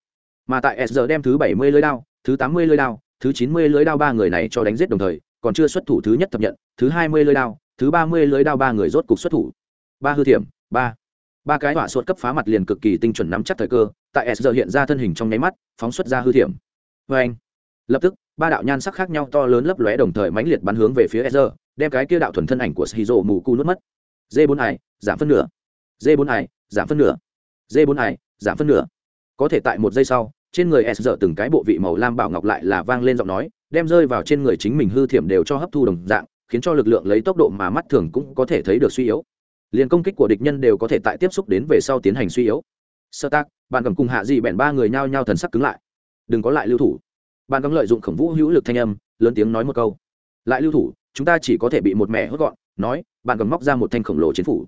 Mà tại s giờ đem thứ bảy mươi lưới đao, thứ tám mươi lưới đao, thứ chín mươi lưới đao ba người này cho đánh giết đồng thời, còn chưa xuất thủ thứ nhất thập nhận, thứ hai mươi lưới đao, thứ ba mươi lưới đao ba người rốt cục xuất thủ. Ba hư thiểm, ba ba cái hỏa suốt cấp phá mặt liền cực kỳ tinh chuẩn nắm chắc thời cơ, tại s giờ hiện ra thân hình trong nháy mắt, phóng xuất ra hư thiểm. Vê anh, lập tức, ba đạo nhan sắc khác nhau to lớn lấp lóe đồng thời mãnh liệt bắn hướng về phía s giờ, đem cái kia đạo thuần thân ảnh của shizu mù cu nuốt mất. D bốn ải giảm phân nửa. D bốn ải giảm phân nửa. D bốn ải giảm phân nửa. Có thể tại một giây sau, trên người s giờ từng cái bộ vị màu lam bảo ngọc lại là vang lên giọng nói, đem rơi vào trên người chính mình hư thiểm đều cho hấp thu đồng dạng, khiến cho lực lượng lấy tốc độ mà mắt thường cũng có thể thấy được suy yếu liền công kích của địch nhân đều có thể tại tiếp xúc đến về sau tiến hành suy yếu. Sơ tác, bạn cầm cùng hạ dị bẹn ba người nhao nhao thần sắc cứng lại. Đừng có lại lưu thủ. Bạn cầm lợi dụng khổng vũ hữu lực thanh âm, lớn tiếng nói một câu. Lại lưu thủ, chúng ta chỉ có thể bị một mẹ hốt gọn, nói, bạn cầm móc ra một thanh khổng lồ chiến phủ.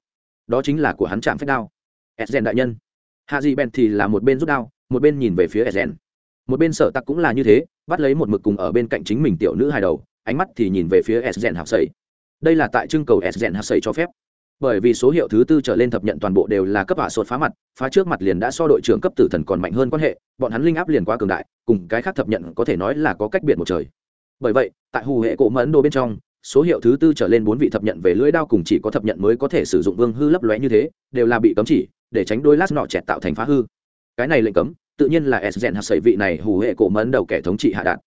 Đó chính là của hắn chạm phép đao. Edgen đại nhân. Hạ dị bèn thì là một bên rút đao, một bên nhìn về phía edgen một bên sở tặc cũng là như thế, bắt lấy một mực cùng ở bên cạnh chính mình tiểu nữ hài đầu, ánh mắt thì nhìn về phía edgen học sầy đây là tại trưng cầu edgen học sầy cho phép bởi vì số hiệu thứ tư trở lên thập nhận toàn bộ đều là cấp hạ sột phá mặt, phá trước mặt liền đã so đội trưởng cấp tử thần còn mạnh hơn quan hệ, bọn hắn linh áp liền quá cường đại, cùng cái khác thập nhận có thể nói là có cách biệt một trời. Bởi vậy, tại hù hệ cổ mẫn đồ bên trong, số hiệu thứ tư trở lên bốn vị thập nhận về lưỡi đao cùng chỉ có thập nhận mới có thể sử dụng vương hư lấp lóe như thế, đều là bị cấm chỉ, để tránh đôi lát nọ chẹt tạo thành phá hư. Cái này lệnh cấm, tự nhiên là s gen hạt sẩy vị này hù hệ cổ mẫn đầu kẻ thống trị hạ đạn.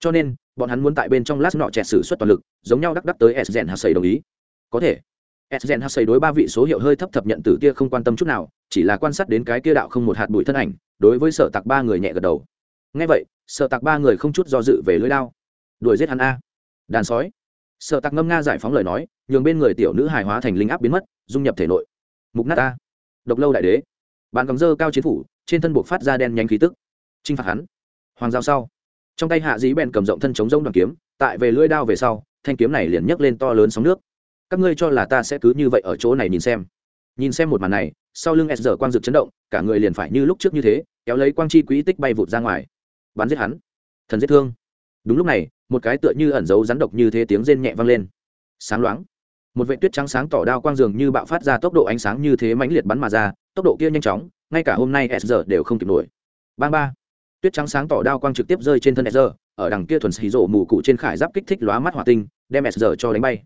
Cho nên, bọn hắn muốn tại bên trong lát nọ chẹt sử xuất toàn lực, giống nhau đắc đắc tới s gen hạt sẩy đồng ý. Có thể. Esgen Hassay đối ba vị số hiệu hơi thấp thập nhận tử kia không quan tâm chút nào, chỉ là quan sát đến cái kia đạo không một hạt bụi thân ảnh, đối với Sở Tạc ba người nhẹ gật đầu. Nghe vậy, Sở Tạc ba người không chút do dự về lưỡi đao. Đuổi giết hắn a. Đàn sói. Sở Tạc ngâm nga giải phóng lời nói, nhường bên người tiểu nữ hài hóa thành linh áp biến mất, dung nhập thể nội. Mục nát a. Độc lâu đại đế. Bạn cầm dơ cao chiến phủ, trên thân buộc phát ra đen nhánh khí tức. Trinh phạt hắn. Hoàng giao sau. Trong tay hạ dí bèn cầm rộng thân chống rông đoàn kiếm, tại về lưỡi đao về sau, thanh kiếm này liền nhấc lên to lớn sóng nước các ngươi cho là ta sẽ cứ như vậy ở chỗ này nhìn xem. Nhìn xem một màn này, sau lưng s giờ quang dực chấn động, cả người liền phải như lúc trước như thế, kéo lấy quang chi quỹ tích bay vụt ra ngoài. Bắn giết hắn. Thần giết thương. Đúng lúc này, một cái tựa như ẩn dấu rắn độc như thế tiếng rên nhẹ vang lên. Sáng loáng. Một vệ tuyết trắng sáng tỏ đao quang dường như bạo phát ra tốc độ ánh sáng như thế mãnh liệt bắn mà ra, tốc độ kia nhanh chóng, ngay cả hôm nay s giờ đều không kịp nổi. Bang ba. Tuyết trắng sáng tỏ đao quang trực tiếp rơi trên thân s giờ ở đằng kia thuần xì rổ mù cụ trên khải giáp kích thích lóa mắt hỏa tinh, đem s giờ cho đánh bay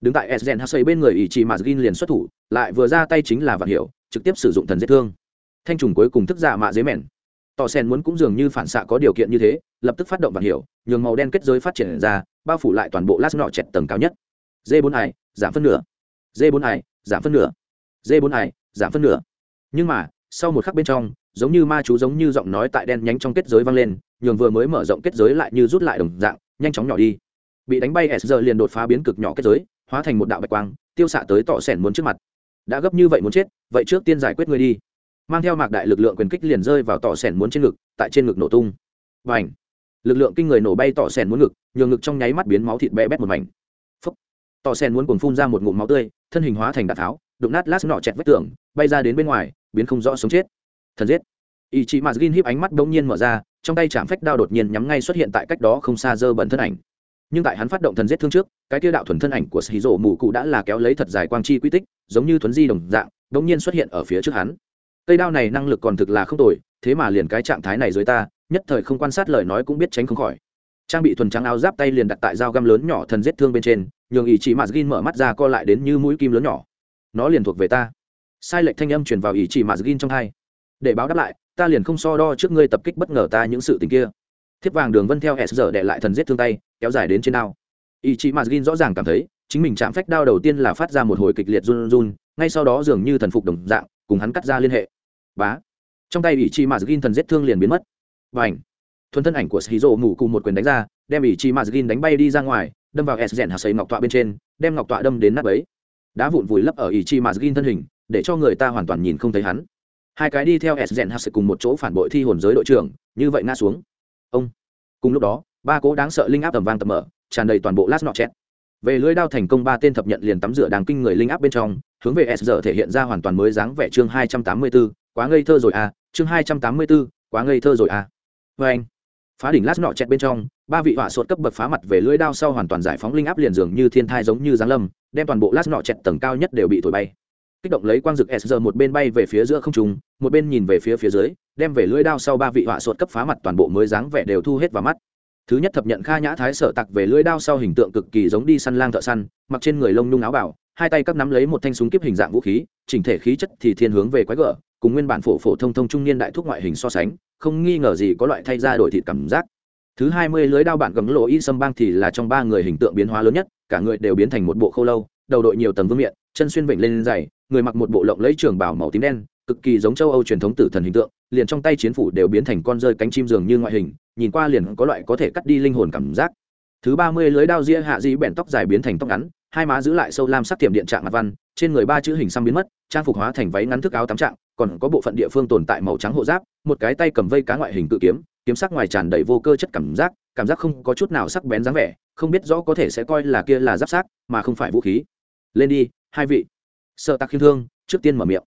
đứng tại Esgen Hasei bên người ý chỉ mà Gin liền xuất thủ, lại vừa ra tay chính là vạn hiểu, trực tiếp sử dụng thần giết thương. Thanh trùng cuối cùng thức giả mạ dế mèn. tò sen muốn cũng dường như phản xạ có điều kiện như thế, lập tức phát động vạn hiểu, nhường màu đen kết giới phát triển ra, bao phủ lại toàn bộ lát nọ chẹt tầng cao nhất. D4 ải, giảm phân nửa. D4 ải, giảm phân nửa. D4 ải, giảm phân nửa. Nhưng mà, sau một khắc bên trong, giống như ma chú giống như giọng nói tại đen nhánh trong kết giới vang lên, nhường vừa mới mở rộng kết giới lại như rút lại đồng dạng, nhanh chóng nhỏ đi. Bị đánh bay S liền đột phá biến cực nhỏ kết giới, hóa thành một đạo bạch quang, tiêu xạ tới tọ sẻn muốn trước mặt. Đã gấp như vậy muốn chết, vậy trước tiên giải quyết ngươi đi. Mang theo mạc đại lực lượng quyền kích liền rơi vào tọ sẻn muốn trên ngực, tại trên ngực nổ tung. Và ảnh lực lượng kinh người nổ bay tọ sẻn muốn ngực, nhường ngực trong nháy mắt biến máu thịt bé bét một mảnh. Phấp tọ sẻn muốn cuồng phun ra một ngụm máu tươi, thân hình hóa thành đạn tháo, đụng nát lát nọ chẹt vách tường, bay ra đến bên ngoài, biến không rõ sống chết. Thần giết! Ý chí mà gin híp ánh mắt đống nhiên mở ra, trong tay chạm phách đao đột nhiên nhắm ngay xuất hiện tại cách đó không xa dơ bẩn thân ảnh nhưng tại hắn phát động thần giết thương trước, cái tiêu đạo thuần thân ảnh của sĩ rổ mù cụ đã là kéo lấy thật dài quang chi quy tích, giống như thuấn di đồng dạng đ ỗ n g nhiên xuất hiện ở phía trước hắn. Cây đao này năng lực còn thực là không tồi, thế mà liền cái trạng thái này dưới ta, nhất thời không quan sát lời nói cũng biết tránh không khỏi. Trang bị thuần trắng áo giáp tay liền đặt tại dao găm lớn nhỏ thần giết thương bên trên, nhường ý chỉ mạt gin mở mắt ra co lại đến như mũi kim lớn nhỏ. Nó liền thuộc về ta. Sai lệch thanh âm truyền vào ý chỉ mạt gin trong hai. Để báo đáp lại, ta liền không so đo trước ngươi tập kích bất ngờ ta những sự tình kia thiếp vàng đường vân theo s giờ đệ lại thần giết thương tay, kéo dài đến trên đao. Ý chí mazgin rõ ràng cảm thấy, chính mình chạm phách đao đầu tiên là phát ra một hồi kịch liệt run run, ngay sau đó dường như thần phục đồng dạng, cùng hắn cắt ra liên hệ. Bá. Trong tay ý chí mazgin thần giết thương liền biến mất. Và ảnh thuần thân ảnh của shizu ngủ cùng một quyền đánh ra, đem ý chí mazgin đánh bay đi ra ngoài, đâm vào s rèn hạt sấy ngọc tọa bên trên, đem ngọc tọa đâm đến nắp ấy đá vụn vùi lấp ở ý chí mazgin thân hình, để cho người ta hoàn toàn nhìn không thấy hắn. Hai cái đi theo s rèn hạt cùng một chỗ phản bội thi hồn giới đội trưởng, như vậy ngã xuống ông. Cùng lúc đó ba cố đáng sợ linh áp tầm vang tầm mở tràn đầy toàn bộ lát nọ chét về lưới đao thành công ba tên thập nhận liền tắm rửa đáng kinh người linh áp bên trong hướng về s giờ thể hiện ra hoàn toàn mới dáng vẻ chương hai trăm tám mươi 284, quá ngây thơ rồi à chương hai trăm tám mươi 284, quá ngây thơ rồi à. Vê anh phá đỉnh lát nọ chẹt bên trong ba vị họa sột cấp bậc phá mặt về lưỡi đao sau hoàn toàn giải phóng linh áp liền dường như thiên thai giống như giáng lâm đem toàn bộ lát nọ chẹt tầng cao nhất đều bị thổi bay kích động lấy quang dực s một bên bay về phía giữa không trung, một bên nhìn về phía phía dưới, đem về lưỡi đao sau ba vị họa sột cấp phá mặt toàn bộ mới dáng vẻ đều thu hết vào mắt. Thứ nhất thập nhận kha nhã thái sở tặc về lưỡi đao sau hình tượng cực kỳ giống đi săn lang thợ săn, mặc trên người lông nhung áo bảo, hai tay các nắm lấy một thanh súng kíp hình dạng vũ khí, chỉnh thể khí chất thì thiên hướng về quái gở, cùng nguyên bản phổ phổ thông thông trung niên đại thuốc ngoại hình so sánh, không nghi ngờ gì có loại thay ra đổi thịt cảm giác. Thứ hai mươi lưới đao bản gấm lộ y sâm bang thì là trong ba người hình tượng biến hóa lớn nhất, cả người đều biến thành một bộ khô lâu, đầu đội nhiều tầng vương miện, chân xuyên vịnh lên dày người mặc một bộ lộng lấy trường bảo màu tím đen, cực kỳ giống châu âu truyền thống tử thần hình tượng, liền trong tay chiến phủ đều biến thành con rơi cánh chim dường như ngoại hình, nhìn qua liền có loại có thể cắt đi linh hồn cảm giác. Thứ ba mươi lưới đao ria hạ dĩ bẹn tóc dài biến thành tóc ngắn, hai má giữ lại sâu lam sắc tiệm điện trạng mặt văn, trên người ba chữ hình xăm biến mất, trang phục hóa thành váy ngắn thức áo tắm trạng, còn có bộ phận địa phương tồn tại màu trắng hộ giáp, một cái tay cầm vây cá ngoại hình tự kiếm kiếm sắc ngoài tràn đầy vô cơ chất cảm giác cảm giác không có chút nào sắc bén dáng vẻ, không biết rõ có thể sẽ coi là kia là giáp sát mà không phải vũ khí. Lên đi, hai vị sợ tặc khiêm thương, trước tiên mở miệng.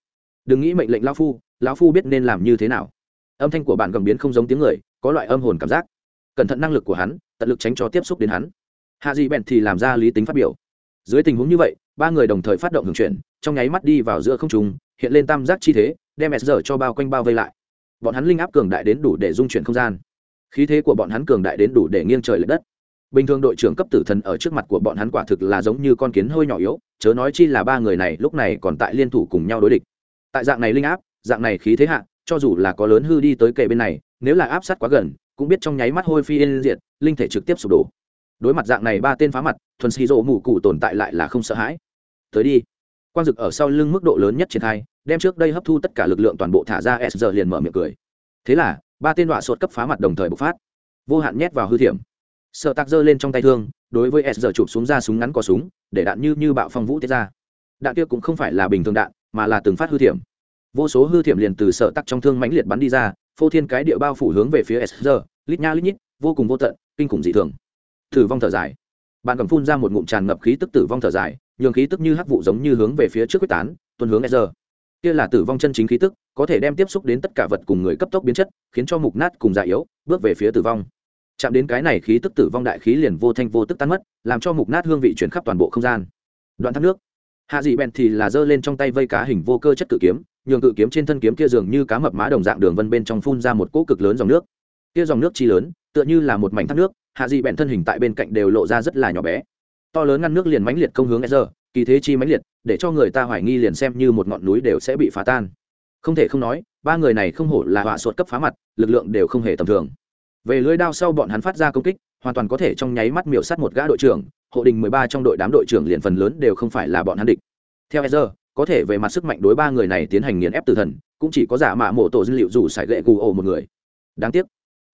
Đừng nghĩ mệnh lệnh lao phu, lão phu biết nên làm như thế nào. Âm thanh của bạn gầm biến không giống tiếng người, có loại âm hồn cảm giác. Cẩn thận năng lực của hắn, tận lực tránh cho tiếp xúc đến hắn. Hạ dị bèn thì làm ra lý tính phát biểu. Dưới tình huống như vậy, ba người đồng thời phát động hưởng chuyển, trong nháy mắt đi vào giữa không trùng hiện lên tam giác chi thế, đem s giờ cho bao quanh bao vây lại. Bọn hắn linh áp cường đại đến đủ để dung chuyển không gian. Khí thế của bọn hắn cường đại đến đủ để nghiêng trời l ệ đất bình thường đội trưởng cấp tử thần ở trước mặt của bọn hắn quả thực là giống như con kiến hơi nhỏ yếu, chớ nói chi là ba người này lúc này còn tại liên thủ cùng nhau đối địch. Tại dạng này linh áp, dạng này khí thế hạ, cho dù là có lớn hư đi tới kề bên này, nếu là áp sát quá gần, cũng biết trong nháy mắt hôi phi yên diện linh thể trực tiếp sụp đổ. Đối mặt dạng này ba tên phá mặt, thuần xì rộ mù cụ tồn tại lại là không sợ hãi. Tới đi. Quang dực ở sau lưng mức độ lớn nhất triển khai, đem trước đây hấp thu tất cả lực lượng toàn bộ thả ra, s giờ liền mở miệng cười. Thế là, ba tên đọa sột cấp phá mặt đồng thời bộc phát. Vô hạn nhét vào hư thiểm sợ tạc giơ lên trong tay thương, đối với s giờ chụp xuống ra súng ngắn có súng, để đạn như như bạo phong vũ tiết ra. Đạn kia cũng không phải là bình thường đạn, mà là từng phát hư thiểm. Vô số hư thiểm liền từ sợ tắc trong thương mãnh liệt bắn đi ra, phô thiên cái địa bao phủ hướng về phía s giờ lít nha lít nhít, vô cùng vô tận, kinh khủng dị thường. Thử vong thở dài. Bạn cầm phun ra một ngụm tràn ngập khí tức tử vong thở dài, nhường khí tức như hắc vụ giống như hướng về phía trước quyết tán tuân hướng s giờ kia là tử vong chân chính khí tức, có thể đem tiếp xúc đến tất cả vật cùng người cấp tốc biến chất, khiến cho mục nát cùng già yếu, bước về phía tử vong chạm đến cái này khí tức tử vong đại khí liền vô thanh vô tức tan mất, làm cho mục nát hương vị chuyển khắp toàn bộ không gian. Đoạn thác nước. Hạ dị bèn thì là giơ lên trong tay vây cá hình vô cơ chất cự kiếm, nhường cự kiếm trên thân kiếm kia dường như cá mập má đồng dạng đường vân bên trong phun ra một cỗ cực lớn dòng nước. Kia dòng nước chi lớn, tựa như là một mảnh thác nước, hạ dị bèn thân hình tại bên cạnh đều lộ ra rất là nhỏ bé. To lớn ngăn nước liền mãnh liệt công hướng e kỳ thế chi mãnh liệt, để cho người ta hoài nghi liền xem như một ngọn núi đều sẽ bị phá tan. Không thể không nói, ba người này không hổ là họa sột cấp phá mặt, lực lượng đều không hề tầm thường về lưới đao sau bọn hắn phát ra công kích hoàn toàn có thể trong nháy mắt miểu sát một gã đội trưởng hộ đình mười ba trong đội đám đội trưởng liền phần lớn đều không phải là bọn hắn địch. Theo Ezra, có thể về mặt sức mạnh đối ba người này tiến hành nghiền ép tử thần cũng chỉ có giả mạ mộ tổ dữ liệu dù sải gậy gù ổ một người. Đáng tiếc.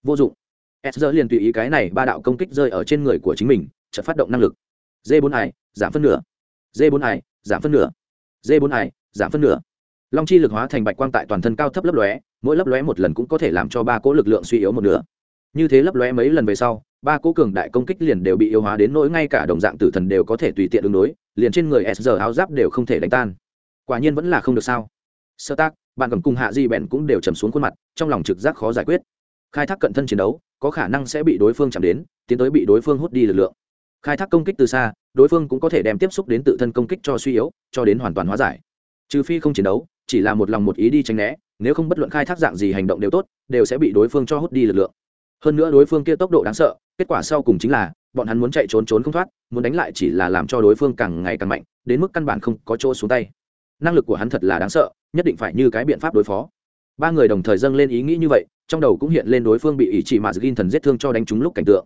Vô dụng. Ezra liền tùy ý cái này ba đạo công kích rơi ở trên người của chính mình chợt phát động năng lực. D 4 ải giảm phân nửa. D 4 ải giảm phân nửa. D 4 ải giảm phân nửa. Long chi lực hóa thành bạch quang tại toàn thân cao thấp lấp lóe mỗi lấp lóe một lần cũng có thể làm cho ba cỗ lực lượng suy yếu một nửa như thế lấp lóe mấy lần về sau, ba cố cường đại công kích liền đều bị yếu hóa đến nỗi ngay cả đồng dạng tử thần đều có thể tùy tiện ứng đối, liền trên người s giờ áo giáp đều không thể đánh tan. Quả nhiên vẫn là không được sao. Sơ tác, bạn cầm cùng hạ di bèn cũng đều trầm xuống khuôn mặt, trong lòng trực giác khó giải quyết. Khai thác cận thân chiến đấu, có khả năng sẽ bị đối phương chạm đến, tiến tới bị đối phương hút đi lực lượng. Khai thác công kích từ xa, đối phương cũng có thể đem tiếp xúc đến tự thân công kích cho suy yếu, cho đến hoàn toàn hóa giải. Trừ phi không chiến đấu, chỉ là một lòng một ý đi tranh né, nếu không bất luận khai thác dạng gì hành động đều tốt, đều sẽ bị đối phương cho hút đi lực lượng hơn nữa đối phương kia tốc độ đáng sợ, kết quả sau cùng chính là, bọn hắn muốn chạy trốn trốn không thoát, muốn đánh lại chỉ là làm cho đối phương càng ngày càng mạnh, đến mức căn bản không có chỗ xuống tay. Năng lực của hắn thật là đáng sợ, nhất định phải như cái biện pháp đối phó. Ba người đồng thời dâng lên ý nghĩ như vậy, trong đầu cũng hiện lên đối phương bị ý chỉ mà gin thần giết thương cho đánh trúng lúc cảnh tượng.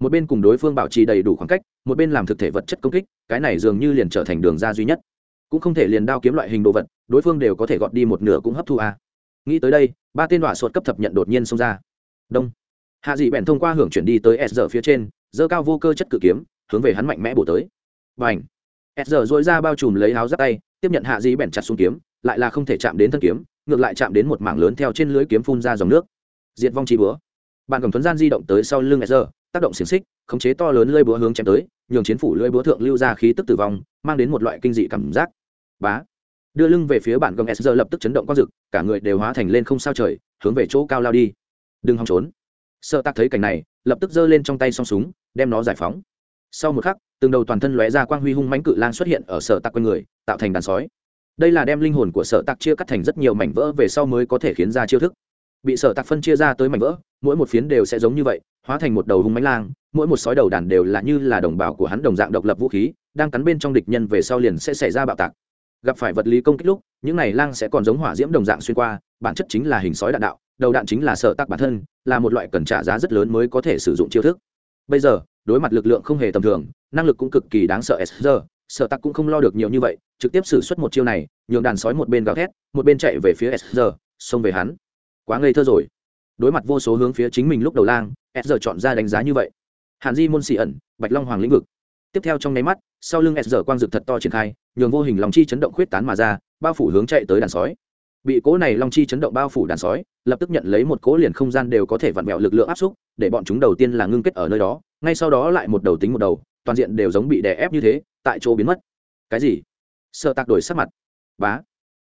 Một bên cùng đối phương bảo trì đầy đủ khoảng cách, một bên làm thực thể vật chất công kích, cái này dường như liền trở thành đường ra duy nhất. Cũng không thể liền đao kiếm loại hình đồ vật, đối phương đều có thể gọt đi một nửa cũng hấp thu a. À. nghĩ tới đây, ba tên đọa sột cấp thập nhận đột nhiên xông ra. Đông hạ dị bèn thông qua hưởng chuyển đi tới s giờ phía trên dơ cao vô cơ chất cự kiếm, hướng về hắn mạnh mẽ bổ tới. Và h s giờ dội ra bao trùm lấy áo giáp tay, tiếp nhận hạ dị bèn chặt xuống kiếm, lại là không thể chạm đến thân kiếm, ngược lại chạm đến một mảng lớn theo trên lưới kiếm phun ra dòng nước. Diệt vong chi búa. Bạn cầm thuấn gian di động tới sau lưng s giờ tác động xiềng xích, khống chế to lớn lưỡi búa hướng chém tới, nhường chiến phủ lưỡi búa thượng lưu ra khí tức tử vong, mang đến một loại kinh dị cảm giác. Bá! Đưa lưng về phía bản gầm s lập tức chấn động quang dực, cả người đều hóa thành lên không sao trời, hướng về chỗ cao lao đi. Đừng hòng trốn sợ tạc thấy cảnh này, lập tức giơ lên trong tay song súng, đem nó giải phóng. Sau một khắc, từng đầu toàn thân lóe ra quang huy hung mãnh cự lang xuất hiện ở sở tạc quanh người, tạo thành đàn sói. Đây là đem linh hồn của sở tạc chia cắt thành rất nhiều mảnh vỡ về sau mới có thể khiến ra chiêu thức. Bị sở tạc phân chia ra tới mảnh vỡ, mỗi một phiến đều sẽ giống như vậy, hóa thành một đầu hung mãnh lang, mỗi một sói đầu đàn đều là như là đồng bào của hắn đồng dạng độc lập vũ khí, đang cắn bên trong địch nhân về sau liền sẽ xảy ra bạo tạc gặp phải vật lý công kích lúc, những này lang sẽ còn giống hỏa diễm đồng dạng xuyên qua, bản chất chính là hình sói đạn đạo, đầu đạn chính là sợ tắc bản thân, là một loại cần trả giá rất lớn mới có thể sử dụng chiêu thức. Bây giờ, đối mặt lực lượng không hề tầm thường, năng lực cũng cực kỳ đáng sợ sr sợ tắc cũng không lo được nhiều như vậy, trực tiếp xử suất một chiêu này, nhường đàn sói một bên gào thét, một bên chạy về phía sr xông về hắn. Quá ngây thơ rồi. Đối mặt vô số hướng phía chính mình lúc đầu lang sr chọn ra đánh giá như vậy. Hàn di môn xị ẩn, bạch long hoàng lĩnh vực. Tiếp theo trong nháy mắt, sau lưng sr quang dực thật to triển khai nhường vô hình lòng chi chấn động khuyết tán mà ra, bao phủ hướng chạy tới đàn sói. Bị cố này long chi chấn động bao phủ đàn sói, lập tức nhận lấy một cố liền không gian đều có thể vặn vẹo lực lượng áp xúc, để bọn chúng đầu tiên là ngưng kết ở nơi đó, ngay sau đó lại một đầu tính một đầu, toàn diện đều giống bị đè ép như thế, tại chỗ biến mất. Cái gì? Sợ tạc đổi sắc mặt. Bá.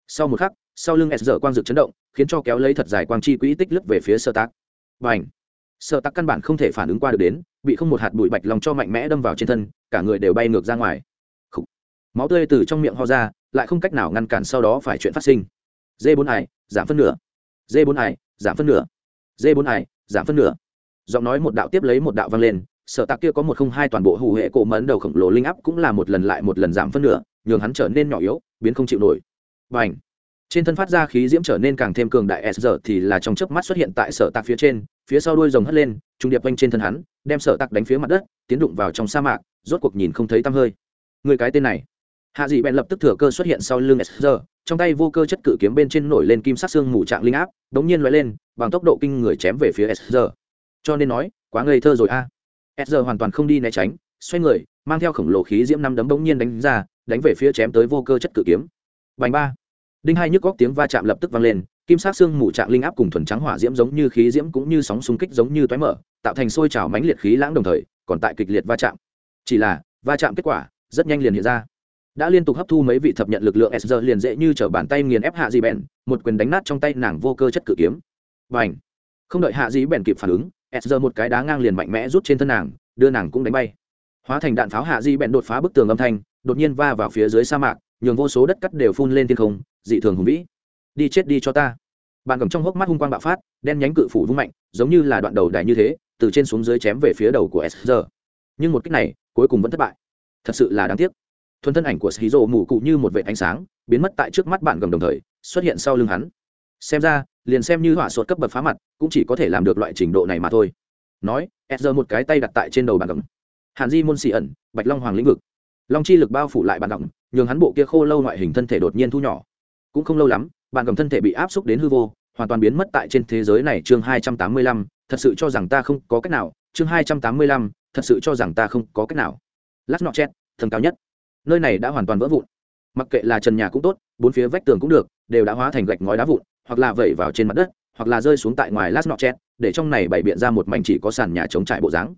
Sau một khắc, sau lưng s dở quang dực chấn động, khiến cho kéo lấy thật dài quang chi quỹ tích lấp về phía sơ tạc. Và ảnh sơ tạc căn bản không thể phản ứng qua được đến, bị không một hạt bụi bạch lòng cho mạnh mẽ đâm vào trên thân, cả người đều bay ngược ra ngoài máu tươi từ trong miệng ho ra, lại không cách nào ngăn cản sau đó phải chuyện phát sinh. D bốn ải giảm phân nửa. D bốn ải giảm phân nửa. D bốn ải giảm phân nửa. Giọng nói một đạo tiếp lấy một đạo vang lên, sở tạc kia có một không hai toàn bộ hủ hệ cổ mẫn đầu khổng lồ linh áp cũng là một lần lại một lần giảm phân nửa, nhường hắn trở nên nhỏ yếu, biến không chịu nổi. Và ảnh trên thân phát ra khí diễm trở nên càng thêm cường đại s giờ thì là trong chớp mắt xuất hiện tại sở tạc phía trên, phía sau đuôi rồng hất lên, trung điệp quanh trên thân hắn, đem sở tạc đánh phía mặt đất, tiến đụng vào trong sa mạc, rốt cuộc nhìn không thấy tăm hơi. Người cái tên này hạ dị bèn lập tức thừa cơ xuất hiện sau lưng sr trong tay vô cơ chất cự kiếm bên trên nổi lên kim sắc xương mù trạng linh áp, đống nhiên loại lên, bằng tốc độ kinh người chém về phía sr cho nên nói, quá ngây thơ rồi a. À. hoàn toàn không đi né tránh, xoay người, mang theo khổng lồ khí diễm năm đấm bỗng nhiên đánh ra, đánh về phía chém tới vô cơ chất cự kiếm. Vành ba. Đinh hai nhức góc tiếng va chạm lập tức vang lên, kim sắc xương mù trạng linh áp cùng thuần trắng hỏa diễm giống như khí diễm cũng như sóng xung kích giống như toái mở, tạo thành sôi trào mãnh liệt khí lãng đồng thời, còn tại kịch liệt va chạm. Chỉ là, va chạm kết quả, rất nhanh liền hiện ra đã liên tục hấp thu mấy vị thập nhận lực lượng s liền dễ như t bàn tay nghiền ép hạ dị bèn, một quyền đánh nát trong tay nàng vô cơ chất cự kiếm. Và ảnh không đợi hạ dị bèn kịp phản ứng, s một cái đá ngang liền mạnh mẽ rút trên thân nàng, đưa nàng cũng đánh bay. Hóa thành đạn pháo hạ dị bèn đột phá bức tường âm thanh, đột nhiên va vào phía dưới sa mạc, nhường vô số đất cắt đều phun lên thiên không, dị thường hùng vĩ. Đi chết đi cho ta. Bạn cầm trong hốc mắt hung quang bạo phát, đen nhánh cự phủ vung mạnh, giống như là đoạn đầu đài như thế, từ trên xuống dưới chém về phía đầu của s nhưng một cách này, cuối cùng vẫn thất bại. Thật sự là đáng tiếc thuần thân ảnh của sĩ rộ mù cụ như một vệ ánh sáng, biến mất tại trước mắt bạn cầm đồng thời, xuất hiện sau lưng hắn. Xem ra, liền xem như hỏa sột cấp bậc phá mặt, cũng chỉ có thể làm được loại trình độ này mà thôi. Nói s một cái tay đặt tại trên đầu bàn cầm hàn di môn xì ẩn, bạch long hoàng lĩnh vực. Long chi lực bao phủ lại bàn cầm nhường hắn bộ kia khô lâu ngoại hình thân thể đột nhiên thu nhỏ. Cũng không lâu lắm bàn cầm thân thể bị áp xúc đến hư vô, hoàn toàn biến mất tại trên thế giới này chương hai trăm tám mươi lăm, thật sự cho rằng ta không có cách nào, chương hai trăm tám mươi lăm, thật sự cho rằng ta không có cách nào. Lát nọ chết thần cao nhất nơi này đã hoàn toàn vỡ vụn. Mặc kệ là trần nhà cũng tốt, bốn phía vách tường cũng được, đều đã hóa thành gạch ngói đá vụn, hoặc là vẩy vào trên mặt đất, hoặc là rơi xuống tại ngoài lát nọ chét, để trong này bày biện ra một mảnh chỉ có sàn nhà chống trại bộ dáng.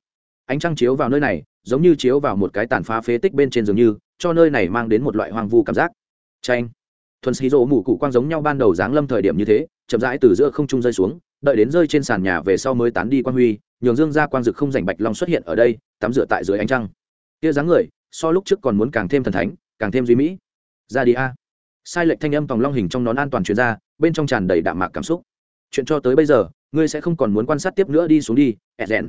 Ánh trăng chiếu vào nơi này, giống như chiếu vào một cái tàn phá phế tích bên trên giường như, cho nơi này mang đến một loại hoang vu cảm giác. Tranh thuần xí rỗ mù cụ quang giống nhau ban đầu dáng lâm thời điểm như thế, chậm rãi từ giữa không trung rơi xuống, đợi đến rơi trên sàn nhà về sau mới tán đi quang huy, nhường dương ra quang dực không rảnh bạch long xuất hiện ở đây, tắm rửa tại dưới ánh trăng. Kia dáng người so lúc trước còn muốn càng thêm thần thánh, càng thêm duy mỹ. Ra đi a. Sai lệch thanh âm tòng long hình trong nón an toàn chuyên gia bên trong tràn đầy đạm mạc cảm xúc. Chuyện cho tới bây giờ, ngươi sẽ không còn muốn quan sát tiếp nữa đi xuống đi edgen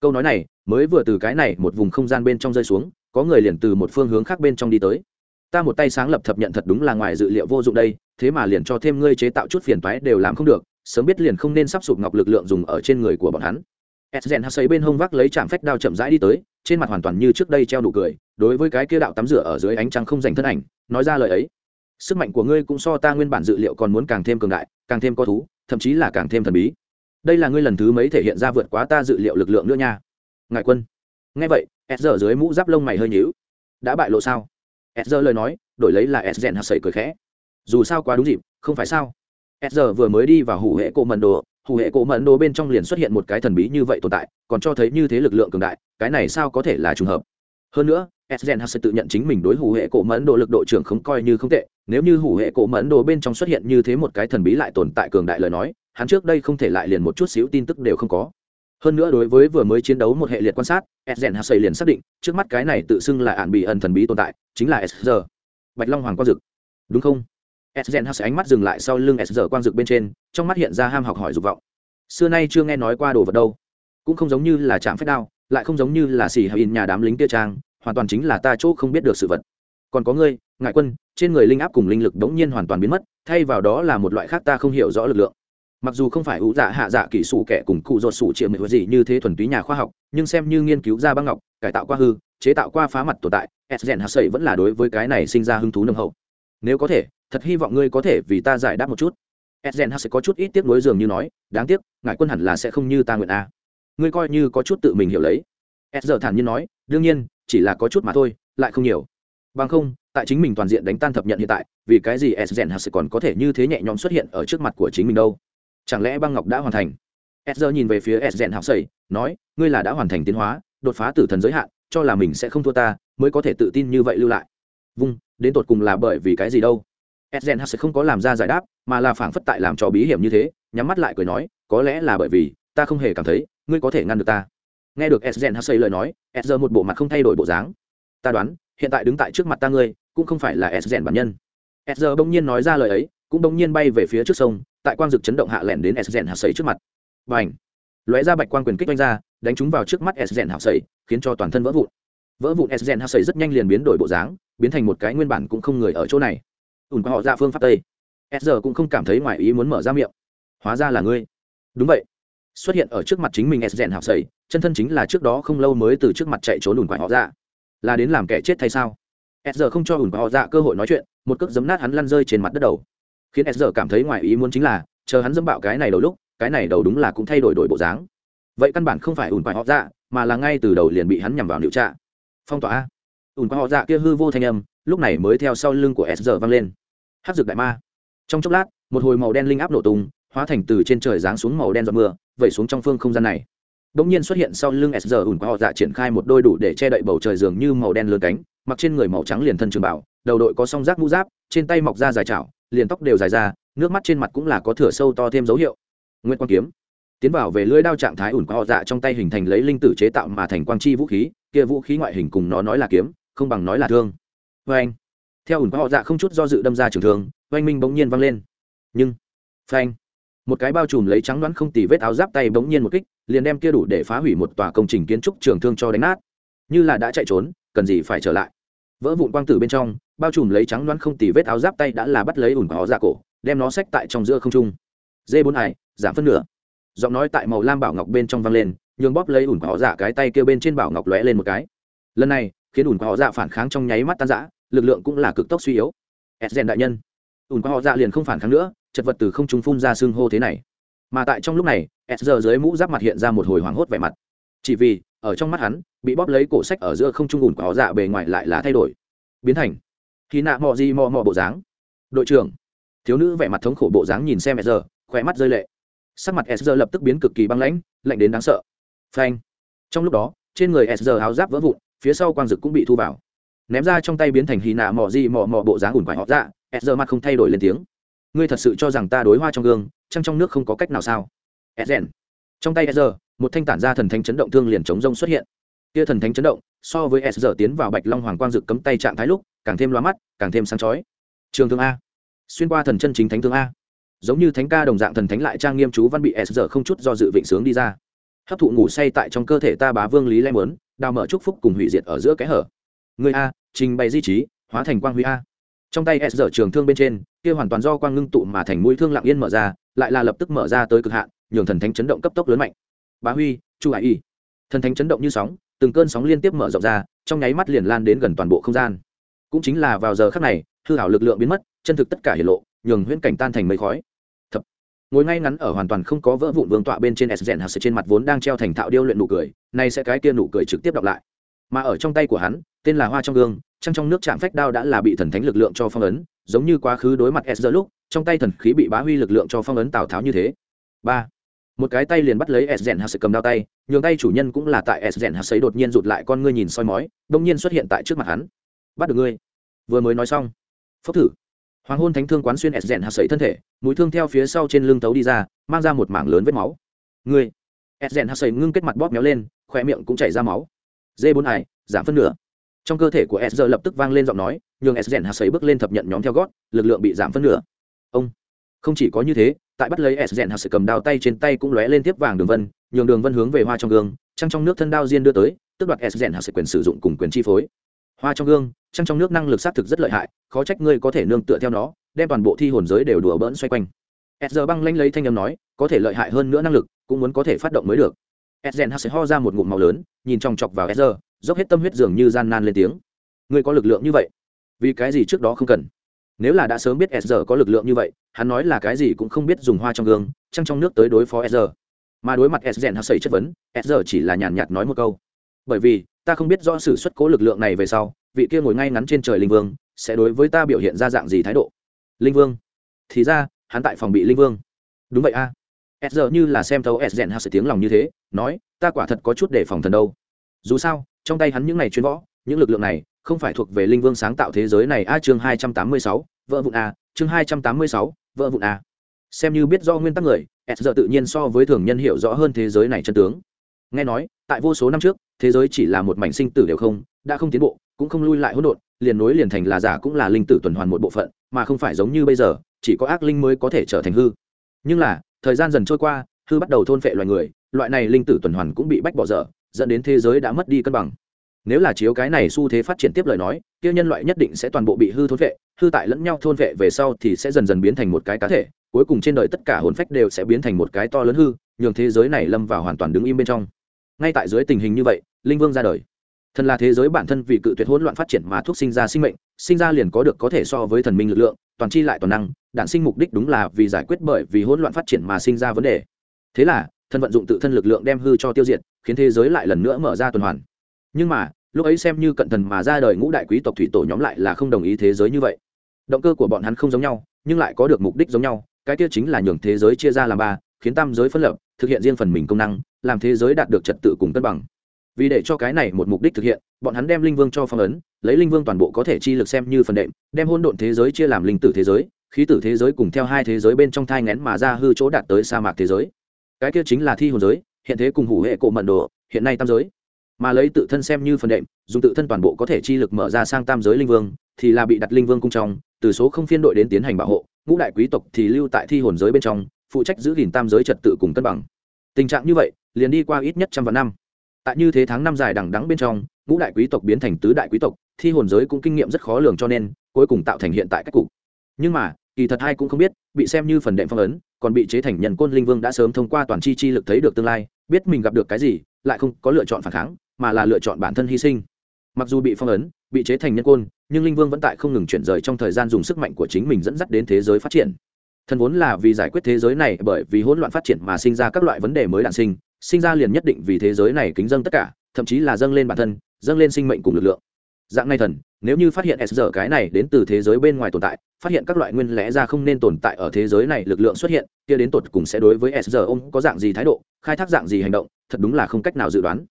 câu nói này, mới vừa từ cái này một vùng không gian bên trong rơi xuống, có người liền từ một phương hướng khác bên trong đi tới. Ta một tay sáng lập thập nhận thật đúng là ngoài dự liệu vô dụng đây, thế mà liền cho thêm ngươi chế tạo chút phiền toái đều làm không được, sớm biết liền không nên sắp sụp ngọc lực lượng dùng ở trên người của bọn hắn. Edgen hắc xấy bên hông vác lấy chạm phách đao chậm rãi đi tới, trên mặt hoàn toàn như trước đây treo đủ cười đối với cái kia đạo tắm rửa ở dưới ánh trăng không dành thân ảnh, nói ra lời ấy. Sức mạnh của ngươi cũng so ta nguyên bản dự liệu còn muốn càng thêm cường đại, càng thêm có thú, thậm chí là càng thêm thần bí. Đây là ngươi lần thứ mấy thể hiện ra vượt quá ta dự liệu lực lượng nữa nha. Ngại quân. Nghe vậy, s giờ dưới mũ giáp lông mày hơi nhíu. Đã bại lộ sao? S giờ lời nói, đổi lấy là s rèn hạt sẩy cười khẽ. Dù sao quá đúng dịp, không phải sao? S giờ vừa mới đi vào hủ hệ cổ mận đồ, hủ hệ cổ mận đồ bên trong liền xuất hiện một cái thần bí như vậy tồn tại, còn cho thấy như thế lực lượng cường đại, cái này sao có thể là trùng hợp? Hơn nữa Esgen sẽ tự nhận chính mình đối hủ hệ cổ mẫn độ lực đội trưởng không coi như không tệ, nếu như hủ hệ cổ mẫn đồ bên trong xuất hiện như thế một cái thần bí lại tồn tại cường đại lời nói, hắn trước đây không thể lại liền một chút xíu tin tức đều không có. hơn nữa đối với vừa mới chiến đấu một hệ liệt quan sát Esgen hasey liền xác định trước mắt cái này tự xưng là ản bị ẩn thần bí tồn tại chính là Esger. bạch long hoàng quang dực. Đúng không? Esgen hasey ánh mắt dừng lại sau lưng Esger quang dực bên trên trong mắt hiện ra ham học hỏi dục vọng. Xưa nay chưa nghe nói qua đồ vật đâu. Cũng không giống như là chạm phép đao lại không giống như là xì hay in nhà đám lính kia trang hoàn toàn chính là ta chỗ không biết được sự vật. Còn có ngươi, ngại quân, trên người linh áp cùng linh lực đống nhiên hoàn toàn biến mất, thay vào đó là một loại khác ta không hiểu rõ lực lượng. Mặc dù không phải ủ dạ hạ dạ kỹ sủ kẻ cùng cụ ruột sủ triệu mệnh gì như thế thuần túy nhà khoa học, nhưng xem như nghiên cứu ra băng ngọc, cải tạo qua hư, chế tạo qua phá mặt tồn tại sden hạt sậy vẫn là đối với cái này sinh ra hứng thú nâng hậu. Nếu có thể, thật hy vọng ngươi có thể vì ta giải đáp một chút. Sden hạt sẽ có chút ít tiếc nuối dường như nói, đáng tiếc, ngại quân hẳn là sẽ không như ta nguyện a. Ngươi coi như có chút tự mình hiểu lấy. S thản nhiên nói, đương nhiên chỉ là có chút mà thôi, lại không nhiều. Bằng không, tại chính mình toàn diện đánh tan thập nhận hiện tại, vì cái gì s rèn hạt còn có thể như thế nhẹ nhõm xuất hiện ở trước mặt của chính mình đâu? Chẳng lẽ băng ngọc đã hoàn thành? S giờ nhìn về phía s rèn sầy nói, ngươi là đã hoàn thành tiến hóa, đột phá tử thần giới hạn, cho là mình sẽ không thua ta, mới có thể tự tin như vậy lưu lại. Vung, đến tột cùng là bởi vì cái gì đâu? S rèn hạt không có làm ra giải đáp, mà là phảng phất tại làm trò bí hiểm như thế, nhắm mắt lại cười nói, có lẽ là bởi vì ta không hề cảm thấy ngươi có thể ngăn được ta nghe được s hassay lời nói, s một bộ mặt không thay đổi bộ dáng. Ta đoán, hiện tại đứng tại trước mặt ta ngươi, cũng không phải là s bản nhân. S bỗng nhiên nói ra lời ấy, cũng bỗng nhiên bay về phía trước sông, tại quang dực chấn động hạ lẻn đến s hassay trước mặt trước mặt. N h lóe ra bạch quang quyền kích oanh ra, đánh chúng vào trước mắt s hassay khiến cho toàn thân vỡ vụn. Vỡ vụn s hassay rất nhanh liền biến đổi bộ dáng, biến thành một cái nguyên bản cũng không người ở chỗ này. Ùn qua họ ra phương pháp tây. S cũng không cảm thấy ngoài ý muốn mở ra miệng. Hóa ra là ngươi. Đúng vậy. Xuất hiện ở trước mặt chính mình s rèn hạt chân thân chính là trước đó không lâu mới từ trước mặt chạy trốn ùn quải họ ra là đến làm kẻ chết thay sao? S giờ không cho ủn họ dạ cơ hội nói chuyện, một cước giấm nát hắn lăn rơi trên mặt đất đầu. Khiến s giờ cảm thấy ngoài ý muốn chính là, chờ hắn dẫm bạo cái này đầu lúc, cái này đầu đúng là cũng thay đổi đổi bộ dáng. Vậy căn bản không phải ủn họ dạ mà là ngay từ đầu liền bị hắn nhằm vào điều trạ phong tỏa. A ủn họ dạ kia hư vô thanh âm, lúc này mới theo sau lưng của s giờ vang lên. Hát dược đại ma. Trong chốc lát, một hồi màu đen linh áp nổ tung, hóa thành từ trên trời giáng xuống màu đen giọt mưa, vẩy xuống trong phương không gian này đột nhiên xuất hiện sau lưng S ủn qua họ dạ triển khai một đôi đủ để che đậy bầu trời dường như màu đen lớn cánh, mặc trên người màu trắng liền thân trường bảo, đầu đội có song giác mũ giáp, trên tay mọc ra dài chảo, liền tóc đều dài ra, nước mắt trên mặt cũng là có thửa sâu to thêm dấu hiệu. Nguyên quang kiếm tiến vào về lưỡi đao trạng thái ủn qua họ dạ trong tay hình thành lấy linh tử chế tạo mà thành quang chi vũ khí, kia vũ khí ngoại hình cùng nó nói là kiếm, không bằng nói là thương. Phanh. Theo ủn qua họ dạ không chút do dự đâm ra trường thương, oanh minh bỗng nhiên vang lên. Nhưng, phanh một cái bao trùm lấy trắng đoán không tì vết áo giáp tay bỗng nhiên một kích liền đem kia đủ để phá hủy một tòa công trình kiến trúc trường thương cho đánh nát. Như là đã chạy trốn, cần gì phải trở lại? Vỡ vụn quang tử bên trong, bao trùm lấy trắng loãng không tì vết áo giáp tay đã là bắt lấy ủn của họ ra cổ, đem nó xách tại trong giữa không trung. D bốn hải, giảm phân nửa. Giọng nói tại màu lam bảo ngọc bên trong văng lên, nhường bóp lấy ủn của họ dạ cái tay kêu bên trên bảo ngọc lóe lên một cái. Lần này, khiến ủn của họ dạ phản kháng trong nháy mắt tan rã, lực lượng cũng là cực tốc suy yếu. Edgen đại nhân. Ủn của họ dạ liền không phản kháng nữa, chật vật từ không trung phun ra xương hô thế này mà tại trong lúc này s giờ dưới mũ giáp mặt hiện ra một hồi hoảng hốt vẻ mặt. Chỉ vì, ở trong mắt hắn, bị bóp lấy cổ sách ở giữa không trung ủn có dạ bề ngoài lại là thay đổi. Biến thành. Khi nạ mò gì mò mò bộ dáng. Đội trưởng. Thiếu nữ vẻ mặt thống khổ bộ dáng nhìn xem s giờ khỏe mắt rơi lệ. Sắc mặt s giờ lập tức biến cực kỳ băng lãnh, lạnh đến đáng sợ. Phanh. Trong lúc đó, trên người s giờ áo giáp vỡ vụn, phía sau quang dực cũng bị thu vào. Ném ra trong tay biến thành hy nạ mò gì mò mò bộ dáng ủn quải họ dạ s giờ mặt không thay đổi lên tiếng. Ngươi thật sự cho rằng ta đối hoa trong gương trăng trong nước không có cách nào sao? Ezen. trong tay e sr một thanh tản ra thần thánh chấn động thương liền chống rông xuất hiện. Kia thần thánh chấn động, so với e sr tiến vào bạch long hoàng quang dực cấm tay trạng thái lúc, càng thêm loa mắt, càng thêm sáng chói. Trường thương a. Xuyên qua thần chân chính thánh thương a. Giống như thánh ca đồng dạng thần thánh lại trang nghiêm chú văn bị e sr không chút do dự vịnh sướng đi ra. Hấp thụ ngủ say tại trong cơ thể ta bá vương lý lem lớn đào mở chúc phúc cùng hủy diệt ở giữa cái hở. Người a, trình bày di trí, hóa thành quang huy a trong tay s giờ trường thương bên trên, kia hoàn toàn do quang ngưng tụ mà thành mũi thương lặng yên mở ra, lại là lập tức mở ra tới cực hạn, nhường thần thánh chấn động cấp tốc lớn mạnh. Bá huy, chu hải y. Thần thánh chấn động như sóng, từng cơn sóng liên tiếp mở rộng ra, trong nháy mắt liền lan đến gần toàn bộ không gian. Cũng chính là vào giờ khắc này, hư hảo lực lượng biến mất, chân thực tất cả hiển lộ, nhường huyễn cảnh tan thành mây khói. Thập. ngồi ngay ngắn ở hoàn toàn không có vỡ vụn vương tọa bên trên s rèn hạt trên mặt vốn đang treo thành thạo điêu luyện nụ cười, nay sẽ cái kia nụ cười trực tiếp đọc lại. Mà ở trong tay của hắn tên là hoa trong gương, trăng trong nước chạm phách đao đã là bị thần thánh lực lượng cho phong ấn, giống như quá khứ đối mặt s lúc, trong tay thần khí bị bá huy lực lượng cho phong ấn tào tháo như thế. Ba, một cái tay liền bắt lấy s rèn hạt cầm đao tay, nhường tay chủ nhân cũng là tại s rèn hạt sấy đột nhiên rụt lại con ngươi nhìn soi mói đông nhiên xuất hiện tại trước mặt hắn. Bắt được ngươi. Vừa mới nói xong. Phốc thử. Hoàng hôn thánh thương quán xuyên s rèn hạt sấy thân thể, mũi thương theo phía sau trên lưng tấu đi ra, mang ra một mảng lớn vết máu. Ngươi. Edgen hắc sầy ngưng kết mặt bóp méo lên khoe miệng cũng chảy ra máu. Dê bốn ải giảm phân nửa trong cơ thể của sr lập tức vang lên giọng nói, nhường edgen hạt sầy bước lên thập nhận nhóm theo gót, lực lượng bị giảm phân nửa. Ông! Không chỉ có như thế, tại bắt lấy edgen hạt sầy cầm đao tay trên tay cũng lóe lên tiếp vàng đường vân, nhường đường vân hướng về hoa trong gương, trăng trong nước thân đao diên đưa tới tức đoạt edgen hạt sầy quyền sử dụng cùng quyền chi phối. Hoa trong gương, trăng trong nước năng lực xác thực rất lợi hại, khó trách ngươi có thể nương tựa theo nó, đem toàn bộ thi hồn giới đều đùa bỡn xoay quanh. S băng lanh lấy thanh âm nói, có thể lợi hại hơn nữa năng lực, cũng muốn có thể phát động mới được. S hạt sẽ ho ra một ngụm màu lớn, nhìn trong chọc vào s dốc hết tâm huyết dường như gian nan lên tiếng. Ngươi có lực lượng như vậy? Vì cái gì trước đó không cần? Nếu là đã sớm biết s có lực lượng như vậy, hắn nói là cái gì cũng không biết dùng hoa trong gương, trăng trong nước tới đối phó s mà đối mặt s hắc sẩy chất vấn, s chỉ là nhàn nhạt nói một câu. Bởi vì, ta không biết rõ sự xuất cố lực lượng này về sau, vị kia ngồi ngay ngắn trên trời linh vương sẽ đối với ta biểu hiện ra dạng gì thái độ? Linh vương? Thì ra, hắn tại phòng bị linh vương. Đúng vậy a. À. s giờ như là xem thấu s rèn hạ tiếng lòng như thế, nói, ta quả thật có chút để phòng thần đâu. Dù sao trong tay hắn những này chuyên võ, những lực lượng này, không phải thuộc về linh vương sáng tạo thế giới này. A, chương hai trăm tám mươi sáu vợ vụn a, chương hai trăm tám mươi sáu vợ vụn a. Xem như biết do nguyên tắc người, s giờ tự nhiên so với thường nhân hiểu rõ hơn thế giới này chân tướng. Nghe nói, tại vô số năm trước, thế giới chỉ là một mảnh sinh tử đều không, đã không tiến bộ, cũng không lui lại hỗn độn, liền nối liền thành là giả cũng là linh tử tuần hoàn một bộ phận, mà không phải giống như bây giờ, chỉ có ác linh mới có thể trở thành hư. Nhưng là, thời gian dần trôi qua, hư bắt đầu thôn phệ loài người, loại này linh tử tuần hoàn cũng bị bách bỏ dở dẫn đến thế giới đã mất đi cân bằng. Nếu là chiếu cái này xu thế phát triển tiếp lời nói kia nhân loại nhất định sẽ toàn bộ bị hư thôn vệ, hư tại lẫn nhau thôn vệ về sau thì sẽ dần dần biến thành một cái cá thể cuối cùng trên đời tất cả hồn phách đều sẽ biến thành một cái to lớn hư nhường thế giới này lâm vào hoàn toàn đứng im bên trong. Ngay tại dưới tình hình như vậy linh vương ra đời. Thần là thế giới bản thân vì cự tuyệt hỗn loạn phát triển mà thuốc sinh ra sinh mệnh sinh ra liền có được có thể so với thần minh lực lượng toàn chi lại toàn năng đản sinh mục đích đúng là vì giải quyết bởi vì hỗn loạn phát triển mà sinh ra vấn đề. Thế là thân vận dụng tự thân lực lượng đem hư cho tiêu diệt, khiến thế giới lại lần nữa mở ra tuần hoàn. Nhưng mà, lúc ấy xem như cận thần mà ra đời ngũ đại quý tộc thủy tổ nhóm lại là không đồng ý thế giới như vậy. Động cơ của bọn hắn không giống nhau, nhưng lại có được mục đích giống nhau, cái kia chính là nhường thế giới chia ra làm ba, khiến tam giới phân lập, thực hiện riêng phần mình công năng, làm thế giới đạt được trật tự cùng cân bằng. Vì để cho cái này một mục đích thực hiện, bọn hắn đem linh vương cho phong ấn, lấy linh vương toàn bộ có thể chi lực xem như phần đệm, đem hôn độn thế giới chia làm linh tử thế giới, khí tử thế giới cùng theo hai thế giới bên trong thai ngén mà ra hư chỗ đạt tới sa mạc thế giới cái kia chính là thi hồn giới, hiện thế cùng hủ hệ cổ mận đồ, hiện nay tam giới. Mà lấy tự thân xem như phần đệm, dùng tự thân toàn bộ có thể chi lực mở ra sang tam giới linh vương, thì là bị đặt linh vương cung trong, từ số không phiên đội đến tiến hành bảo hộ, ngũ đại quý tộc thì lưu tại thi hồn giới bên trong, phụ trách giữ gìn tam giới trật tự cùng cân bằng. Tình trạng như vậy, liền đi qua ít nhất trăm vạn năm. Tại như thế tháng năm dài đằng đắng bên trong, ngũ đại quý tộc biến thành tứ đại quý tộc, thi hồn giới cũng kinh nghiệm rất khó lường cho nên, cuối cùng tạo thành hiện tại cách cục. Nhưng mà kỳ thật hai cũng không biết, bị xem như phần đệm phong ấn, còn bị chế thành nhân côn linh vương đã sớm thông qua toàn chi chi lực thấy được tương lai, biết mình gặp được cái gì, lại không có lựa chọn phản kháng, mà là lựa chọn bản thân hy sinh. Mặc dù bị phong ấn, bị chế thành nhân côn, nhưng linh vương vẫn tại không ngừng chuyển rời trong thời gian dùng sức mạnh của chính mình dẫn dắt đến thế giới phát triển. Thần vốn là vì giải quyết thế giới này bởi vì hỗn loạn phát triển mà sinh ra các loại vấn đề mới đản sinh sinh ra liền nhất định vì thế giới này kính dâng tất cả, thậm chí là dâng lên bản thân, dâng lên sinh mệnh cùng lực lượng dạng này thần, nếu như phát hiện s giờ cái này đến từ thế giới bên ngoài tồn tại, phát hiện các loại nguyên lẽ ra không nên tồn tại ở thế giới này lực lượng xuất hiện, kia đến tột cùng sẽ đối với s giờ ông có dạng gì thái độ, khai thác dạng gì hành động, thật đúng là không cách nào dự đoán.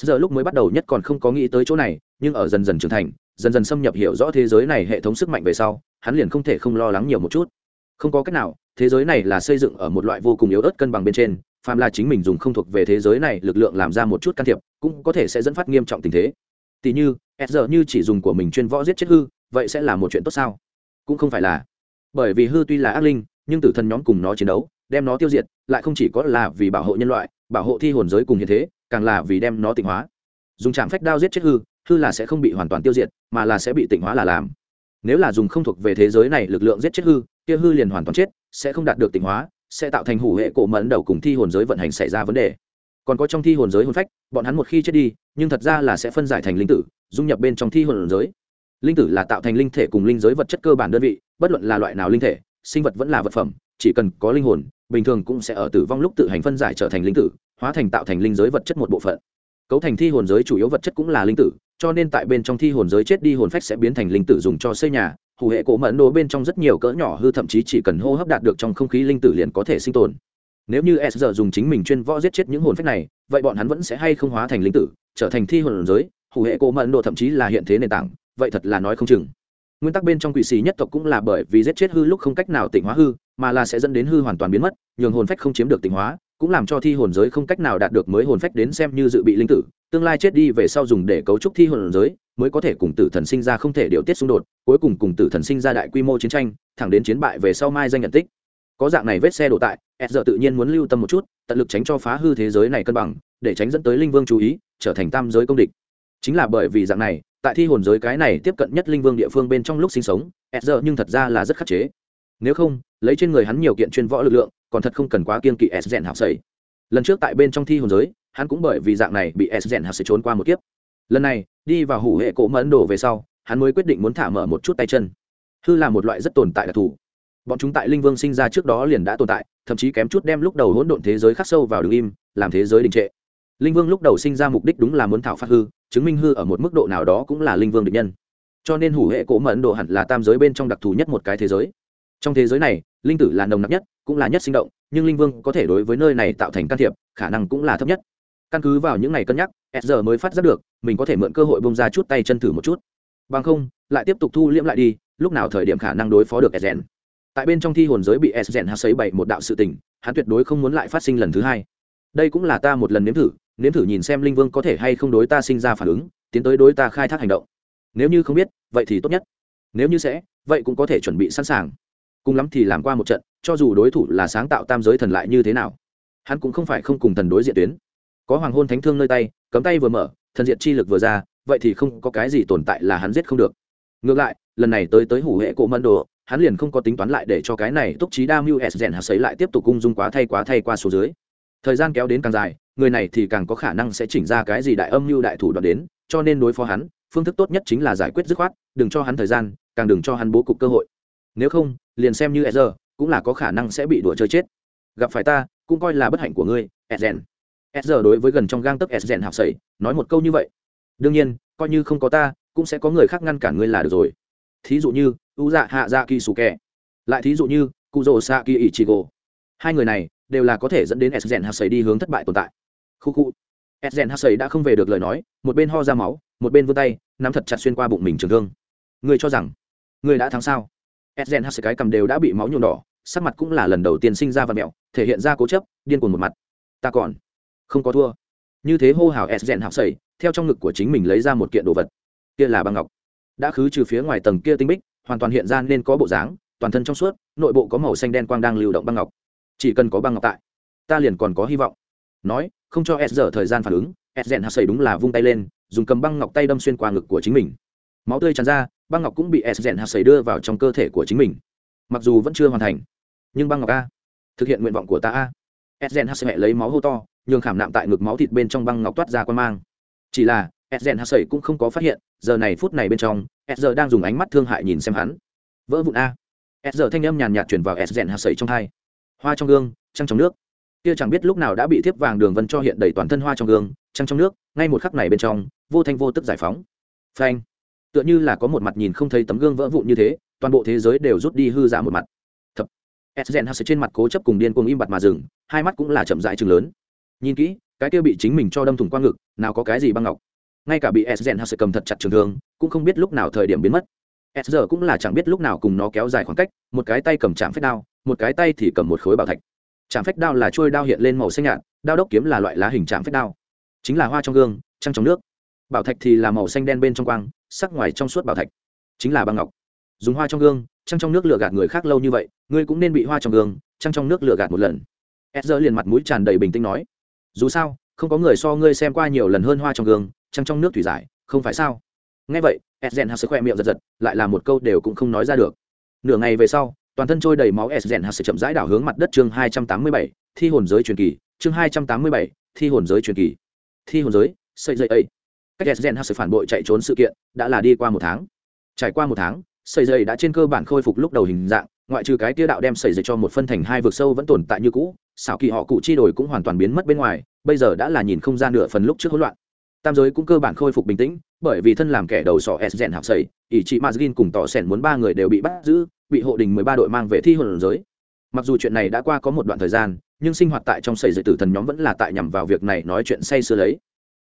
S giờ lúc mới bắt đầu nhất còn không có nghĩ tới chỗ này, nhưng ở dần dần trưởng thành, dần dần xâm nhập hiểu rõ thế giới này hệ thống sức mạnh về sau, hắn liền không thể không lo lắng nhiều một chút. Không có cách nào, thế giới này là xây dựng ở một loại vô cùng yếu ớt cân bằng bên trên, phàm là chính mình dùng không thuộc về thế giới này lực lượng làm ra một chút can thiệp, cũng có thể sẽ dẫn phát nghiêm trọng tình thế. Tỷ như s giờ như chỉ dùng của mình chuyên võ giết chết hư, vậy sẽ là một chuyện tốt sao? Cũng không phải là. Bởi vì hư tuy là ác linh, nhưng tử thần nhóm cùng nó chiến đấu, đem nó tiêu diệt, lại không chỉ có là vì bảo hộ nhân loại, bảo hộ thi hồn giới cùng hiện thế, càng là vì đem nó tịnh hóa. Dùng trạm phách đao giết chết hư hư là sẽ không bị hoàn toàn tiêu diệt, mà là sẽ bị tịnh hóa là làm. Nếu là dùng không thuộc về thế giới này lực lượng giết chết hư, kia hư liền hoàn toàn chết, sẽ không đạt được tịnh hóa, sẽ tạo thành hủ hệ cổ mẫn đầu cùng thi hồn giới vận hành xảy ra vấn đề còn có trong thi hồn giới hồn phách, bọn hắn một khi chết đi, nhưng thật ra là sẽ phân giải thành linh tử, dung nhập bên trong thi hồn giới. Linh tử là tạo thành linh thể cùng linh giới vật chất cơ bản đơn vị, bất luận là loại nào linh thể, sinh vật vẫn là vật phẩm, chỉ cần có linh hồn, bình thường cũng sẽ ở tử vong lúc tự hành phân giải trở thành linh tử, hóa thành tạo thành linh giới vật chất một bộ phận. Cấu thành thi hồn giới chủ yếu vật chất cũng là linh tử, cho nên tại bên trong thi hồn giới chết đi hồn phách sẽ biến thành linh tử dùng cho xây nhà hủ hệ cổ mẫn đồ bên trong rất nhiều cỡ nhỏ hư thậm chí chỉ cần hô hấp đạt được trong không khí linh tử liền có thể sinh tồn nếu như s giờ dùng chính mình chuyên võ giết chết những hồn phách này, vậy bọn hắn vẫn sẽ hay không hóa thành linh tử, trở thành thi hồn giới, hủ hệ cổ mẫn độ thậm chí là hiện thế nền tảng, vậy thật là nói không chừng. Nguyên tắc bên trong quỷ xì nhất tộc cũng là bởi vì giết chết hư lúc không cách nào tỉnh hóa hư, mà là sẽ dẫn đến hư hoàn toàn biến mất, nhường hồn phách không chiếm được tỉnh hóa, cũng làm cho thi hồn giới không cách nào đạt được mới hồn phách đến xem như dự bị linh tử, tương lai chết đi về sau dùng để cấu trúc thi hồn giới, mới có thể cùng tử thần sinh ra không thể điều tiết xung đột, cuối cùng cùng tử thần sinh ra đại quy mô chiến tranh, thẳng đến chiến bại về sau mai danh nhận tích. Có dạng này vết xe đổ tại s giờ tự nhiên muốn lưu tâm một chút, tận lực tránh cho phá hư thế giới này cân bằng, để tránh dẫn tới linh vương chú ý, trở thành tam giới công địch. Chính là bởi vì dạng này, tại thi hồn giới cái này tiếp cận nhất linh vương địa phương bên trong lúc sinh sống s giờ nhưng thật ra là rất khắc chế. Nếu không, lấy trên người hắn nhiều kiện chuyên võ lực lượng, còn thật không cần quá kiên kỵ s rèn học sầy lần trước tại bên trong thi hồn giới, hắn cũng bởi vì dạng này bị s rèn học sầy trốn qua một kiếp. Lần này, đi vào hủ hệ cổ mẫn đổ về sau, hắn mới quyết định muốn thả mở một chút tay chân. Hư là một loại rất tồn tại đặc thù. Bọn chúng tại linh vương sinh ra trước đó liền đã tồn tại thậm chí kém chút đem lúc đầu hỗn độn thế giới khắc sâu vào đường im, làm thế giới đình trệ. Linh vương lúc đầu sinh ra mục đích đúng là muốn thảo phát hư, chứng minh hư ở một mức độ nào đó cũng là linh vương định nhân. Cho nên hủ hệ cổ mẫn độ hẳn là tam giới bên trong đặc thù nhất một cái thế giới. Trong thế giới này, linh tử là nồng nặc nhất, cũng là nhất sinh động, nhưng linh vương có thể đối với nơi này tạo thành can thiệp, khả năng cũng là thấp nhất. Căn cứ vào những này cân nhắc, s giờ mới phát giác được, mình có thể mượn cơ hội bông ra chút tay chân thử một chút. Bằng không, lại tiếp tục thu liễm lại đi, lúc nào thời điểm khả năng đối phó được s rèn tại bên trong thi hồn giới bị s rèn hạ xấy bậy một đạo sự tình, hắn tuyệt đối không muốn lại phát sinh lần thứ hai. Đây cũng là ta một lần nếm thử nếm thử nhìn xem linh vương có thể hay không đối ta sinh ra phản ứng, tiến tới đối ta khai thác hành động. Nếu như không biết, vậy thì tốt nhất. Nếu như sẽ, vậy cũng có thể chuẩn bị sẵn sàng. Cùng lắm thì làm qua một trận, cho dù đối thủ là sáng tạo tam giới thần lại như thế nào, hắn cũng không phải không cùng thần đối diện tuyến. Có hoàng hôn thánh thương nơi tay, cấm tay vừa mở, thần diện chi lực vừa ra, vậy thì không có cái gì tồn tại là hắn giết không được. Ngược lại, lần này tới tới hủ hệ cổ mân đồ hắn liền không có tính toán lại để cho cái này túc trí đa mưu s rèn hạt xấy lại tiếp tục cung dung quá thay quá thay qua số dưới thời gian kéo đến càng dài người này thì càng có khả năng sẽ chỉnh ra cái gì đại âm mưu đại thủ đoạn đến cho nên đối phó hắn phương thức tốt nhất chính là giải quyết dứt khoát đừng cho hắn thời gian càng đừng cho hắn bố cục cơ hội nếu không liền xem như Ezer, cũng là có khả năng sẽ bị đùa chơi chết. Gặp phải ta, cũng coi là bất hạnh của ngươi, Ezen. Ezer đối với gần trong gang tấc Ezen học sẩy, nói một câu như vậy. Đương nhiên, coi như không có ta, cũng sẽ có người khác ngăn cản ngươi là được rồi. Thí dụ như, U Dạ Hạ Dạ Kisuke. Lại thí dụ như, Kuzo Saki Ichigo. Hai người này đều là có thể dẫn đến sden học sầy đi hướng thất bại tồn tại. Khu khu. sden học sầy đã không về được lời nói, một bên ho ra máu, một bên vươn tay, nắm thật chặt xuyên qua bụng mình trường thương. Người cho rằng, người đã thắng sao? edgen sầy cái cầm đều đã bị máu nhuộm đỏ sắc mặt cũng là lần đầu tiên sinh ra và mẹo thể hiện ra cố chấp điên cuồng một mặt ta còn không có thua như thế hô hào sden học sầy theo trong ngực của chính mình lấy ra một kiện đồ vật kia là băng ngọc đã khứ trừ phía ngoài tầng kia tinh bích, hoàn toàn hiện ra nên có bộ dáng, toàn thân trong suốt, nội bộ có màu xanh đen quang đang lưu động băng ngọc. Chỉ cần có băng ngọc tại, ta liền còn có hy vọng. Nói, không cho s giờ thời gian phản ứng, s rèn hạt sầy đúng là vung tay lên, dùng cầm băng ngọc tay đâm xuyên qua ngực của chính mình. Máu tươi tràn ra, băng ngọc cũng bị s rèn hạt sầy đưa vào trong cơ thể của chính mình. Mặc dù vẫn chưa hoàn thành, nhưng băng ngọc a, thực hiện nguyện vọng của ta a. S rèn hạt sầy lấy máu hô to, nhường khảm nạm tại ngực máu thịt bên trong băng ngọc toát ra quan mang. Chỉ là s rèn sẩy cũng không có phát hiện, giờ này phút này bên trong s đang dùng ánh mắt thương hại nhìn xem hắn. Vỡ vụn a. S thanh âm nhàn nhạt chuyển vào s rèn sẩy trong hai hoa trong gương, trăng trong nước. Kia chẳng biết lúc nào đã bị thiếp vàng đường vân cho hiện đầy toàn thân hoa trong gương, trăng trong nước, ngay một khắc này bên trong, vô thanh vô tức giải phóng. Phanh. Tựa như là có một mặt nhìn không thấy tấm gương vỡ vụn như thế, toàn bộ thế giới đều rút đi hư giả một mặt. Thập. Edgen Sẩy trên mặt cố chấp cùng điên cuồng im bặt mà dừng, hai mắt cũng là chậm dại chừng lớn. Nhìn kỹ, cái kia bị chính mình cho đâm thủng qua ngực, nào có cái gì băng ngọc ngay cả bị edgen hắc cầm thật chặt trường thương, cũng không biết lúc nào thời điểm biến mất. Edger cũng là chẳng biết lúc nào cùng nó kéo dài khoảng cách, một cái tay cầm chạm phách đao, một cái tay thì cầm một khối bảo thạch. Chạm phách đao là trôi đao hiện lên màu xanh nhạt, đao đốc kiếm là loại lá hình chạm phách đao. Chính là hoa trong gương, trăng trong nước. Bảo thạch thì là màu xanh đen bên trong quang, sắc ngoài trong suốt bảo thạch. Chính là băng ngọc. Dùng hoa trong gương, trăng trong nước lửa gạt người khác lâu như vậy, ngươi cũng nên bị hoa trong gương, trăng trong nước lửa gạt một lần. Edger liền mặt mũi tràn đầy bình tĩnh nói. Dù sao, không có người so ngươi xem qua nhiều lần hơn hoa trong gương trăng trong nước thủy giải, không phải sao? Ngay vậy edgen hạt khoe miệng giật giật, lại là một câu đều cũng không nói ra được. Nửa ngày về sau, toàn thân trôi đầy máu edgen hạt chậm rãi đảo hướng mặt đất chương hai trăm tám mươi bảy, thi hồn giới truyền kỳ, chương hai trăm tám mươi bảy, thi hồn giới truyền kỳ. Thi hồn giới, xây dây ấy. Cách sden hắc phản bội chạy trốn sự kiện đã là đi qua một tháng. Trải qua một tháng sợi dây đã trên cơ bản khôi phục lúc đầu hình dạng, ngoại trừ cái tia đạo đem sợi dây cho một phân thành hai vực sâu vẫn tồn tại như cũ, xảo kỳ họ cụ chi đổi cũng hoàn toàn biến mất bên ngoài, bây giờ đã là nhìn không ra nửa phần lúc trước hỗn loạn tam giới cũng cơ bản khôi phục bình tĩnh, bởi vì thân làm kẻ đầu sỏ s rèn học sầy ỷ trị mazgin cùng tỏ sẻn muốn ba người đều bị bắt giữ, bị hộ đình mười ba đội mang về thi hồn giới. Mặc dù chuyện này đã qua có một đoạn thời gian, nhưng sinh hoạt tại trong sầy dạy tử thần nhóm vẫn là tại nhằm vào việc này nói chuyện say sưa lấy.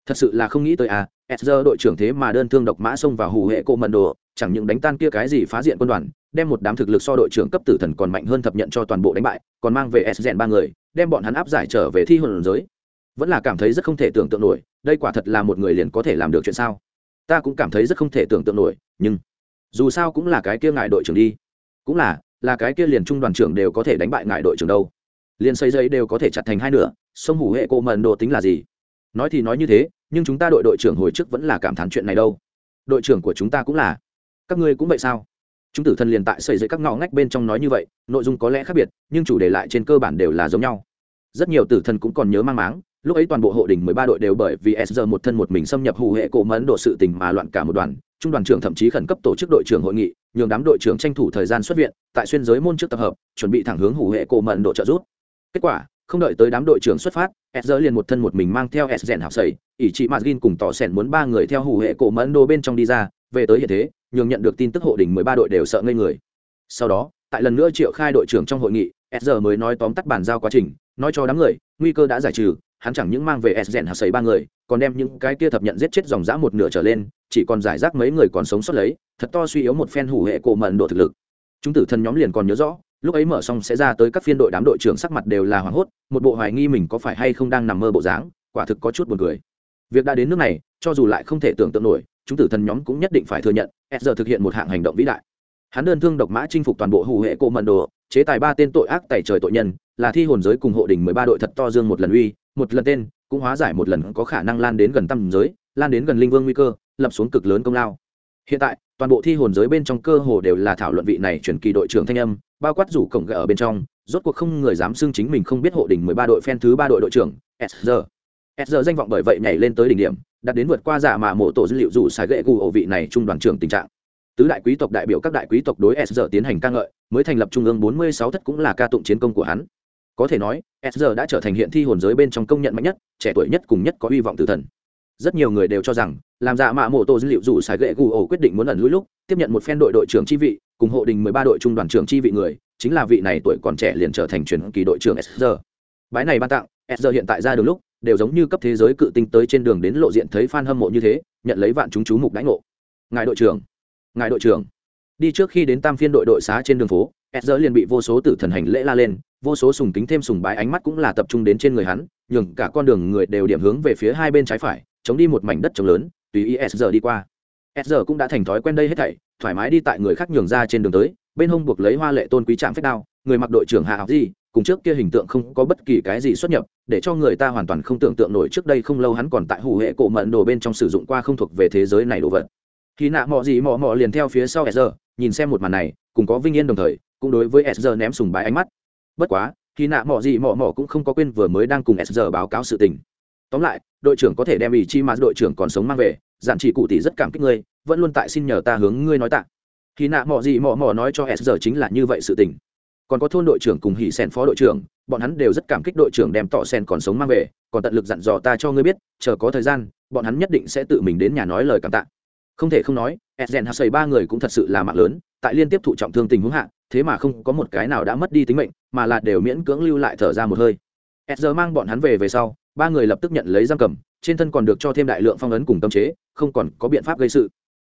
Thật sự là không nghĩ tới à sr đội trưởng thế mà đơn thương độc mã xông vào hủ hệ cộ mận đồ, chẳng những đánh tan kia cái gì phá diện quân đoàn, đem một đám thực lực so đội trưởng cấp tử thần còn mạnh hơn thập nhận cho toàn bộ đánh bại, còn mang về s ba người, đem bọn hắn áp giải trở về thi hồn giới. Vẫn là cảm thấy rất không thể tưởng tượng nổi đây quả thật là một người liền có thể làm được chuyện sao? Ta cũng cảm thấy rất không thể tưởng tượng nổi, nhưng dù sao cũng là cái kia ngại đội trưởng đi. Cũng là là cái kia liền trung đoàn trưởng đều có thể đánh bại ngại đội trưởng đâu. Liền xây giấy đều có thể chặt thành hai nửa, sông hủ hệ cô mần đồ tính là gì? Nói thì nói như thế, nhưng chúng ta đội đội trưởng hồi trước vẫn là cảm thán chuyện này đâu. Đội trưởng của chúng ta cũng là. Các ngươi cũng vậy sao? Chúng tử thần liền tại xây dây các ngõ ngách bên trong nói như vậy, nội dung có lẽ khác biệt, nhưng chủ đề lại trên cơ bản đều là giống nhau. Rất nhiều tử thần cũng còn nhớ mang máng lúc ấy toàn bộ hộ đình mười ba đội đều bởi vì sr một thân một mình xâm nhập hủ hệ cổ mẫn độ sự tình mà loạn cả một đoàn. Trung đoàn trưởng thậm chí khẩn cấp tổ chức đội trưởng hội nghị, nhường đám đội trưởng tranh thủ thời gian xuất viện, tại xuyên giới môn trước tập hợp, chuẩn bị thẳng hướng hủ hệ cổ mẫn độ trợ rút kết quả, không đợi tới đám đội trưởng xuất phát sr liền một thân một mình mang theo s rèn học sầy, ỷ chị Margin cùng tỏ sẻn muốn ba người theo hủ hệ cổ mẫn độ bên trong đi ra. Về tới hiện thế, nhường nhận được tin tức hộ đình mười ba đội đều sợ ngây người. Sau đó, tại lần nữa triệu khai đội trưởng trong hội nghị sr mới nói tóm tắt bàn giao quá trình, nói cho đám người, nguy cơ đã giải trừ hắn chẳng những mang về s rèn hạt sấy ba người, còn đem những cái kia thập nhận giết chết dòng dã một nửa trở lên, chỉ còn giải rác mấy người còn sống sót lấy, thật to suy yếu một phen hủ hệ cổ mận độ thực lực. Chúng tử thần nhóm liền còn nhớ rõ, lúc ấy mở xong sẽ ra tới các phiên đội đám đội trưởng sắc mặt đều là hoảng hốt, một bộ hoài nghi mình có phải hay không đang nằm mơ bộ dáng, quả thực có chút buồn cười. Việc đã đến nước này, cho dù lại không thể tưởng tượng nổi, chúng tử thần nhóm cũng nhất định phải thừa nhận, s giờ thực hiện một hạng hành động vĩ đại. Hắn đơn thương độc mã chinh phục toàn bộ hủ hệ cổ mận đồ chế tài ba tên tội ác tẩy trời tội nhân, là thi hồn giới cùng hộ đình mười ba đội thật to dương một lần uy một lần tên, cũng hóa giải một lần có khả năng lan đến gần tâm giới, lan đến gần linh vương nguy cơ, lập xuống cực lớn công lao. Hiện tại, toàn bộ thi hồn giới bên trong cơ hồ đều là thảo luận vị này chuyển kỳ đội trưởng thanh âm, bao quát rủ cổng gậy ở bên trong, rốt cuộc không người dám xưng chính mình không biết hộ đỉnh mười ba đội phen thứ ba đội đội trưởng sr sr danh vọng bởi vậy nhảy lên tới đỉnh điểm đặt đến vượt qua giả mà mộ tổ dữ liệu dù xài gậy gù ổ vị này trung đoàn trưởng tình trạng. Tứ đại quý tộc đại biểu các đại quý tộc đối sr tiến hành ca ngợi, mới thành lập trung ương bốn mươi sáu thất cũng là ca tụng chiến công của hắn có thể nói sr đã trở thành hiện thi hồn giới bên trong công nhận mạnh nhất, trẻ tuổi nhất cùng nhất có hy vọng tử thần. Rất nhiều người đều cho rằng, làm dạ mạ mộ tô dữ liệu dù sài gậy gù ổ quyết định muốn ẩn lũi lúc, tiếp nhận một phen đội đội trưởng chi vị, cùng hộ đình mười ba đội trung đoàn trưởng chi vị người, chính là vị này tuổi còn trẻ liền trở thành truyền kỳ đội trưởng sr bái này ban tặng sr hiện tại ra đường lúc, đều giống như cấp thế giới cự tinh tới trên đường đến lộ diện thấy fan hâm mộ như thế, nhận lấy vạn chúng chú mục đãi ngộ. Ngài đội trưởng, ngài đội trưởng. Đi trước khi đến tam phiên đội đội xá trên đường phố sr liền bị vô số tử thần hành lễ la lên vô số sùng kính thêm sùng bái ánh mắt cũng là tập trung đến trên người hắn, nhường cả con đường người đều điểm hướng về phía hai bên trái phải, chống đi một mảnh đất trống lớn, tùy ý giờ đi qua. Sr cũng đã thành thói quen đây hết thảy, thoải mái đi tại người khác nhường ra trên đường tới, bên hông buộc lấy hoa lệ tôn quý trạm phép đao, người mặc đội trưởng hạ học gì cùng trước kia hình tượng không có bất kỳ cái gì xuất nhập, để cho người ta hoàn toàn không tưởng tượng nổi trước đây không lâu hắn còn tại hủ hệ cổ mận đồ bên trong sử dụng qua không thuộc về thế giới này đồ vật. Khi nạ mọ gì mọ mọ liền theo phía sau sr nhìn xem một màn này, cùng có vinh yên đồng thời, cũng đối với sr ném sùng bái ánh mắt bất quá, khi nạ mỏ gì mỏ mỏ cũng không có quên vừa mới đang cùng sr báo cáo sự tình. Tóm lại, đội trưởng có thể đem ý chi mà đội trưởng còn sống mang về giản chỉ cụ tỷ rất cảm kích ngươi, vẫn luôn tại xin nhờ ta hướng ngươi nói tạ. Khi nạ mỏ gì mỏ mỏ nói cho sr chính là như vậy sự tình. Còn có thôn đội trưởng cùng hỉ sen phó đội trưởng, bọn hắn đều rất cảm kích đội trưởng đem tọ sen còn sống mang về, còn tận lực dặn dò ta cho ngươi biết, chờ có thời gian, bọn hắn nhất định sẽ tự mình đến nhà nói lời cảm tạ. Không thể không nói edgen hạ xây ba người cũng thật sự là mạng lớn, tại liên tiếp thụ trọng thương tình huống hạ, thế mà không có một cái nào đã mất đi tính mệnh mà là đều miễn cưỡng lưu lại thở ra một hơi. Edger mang bọn hắn về về sau, ba người lập tức nhận lấy giam cầm, trên thân còn được cho thêm đại lượng phong ấn cùng tâm chế, không còn có biện pháp gây sự.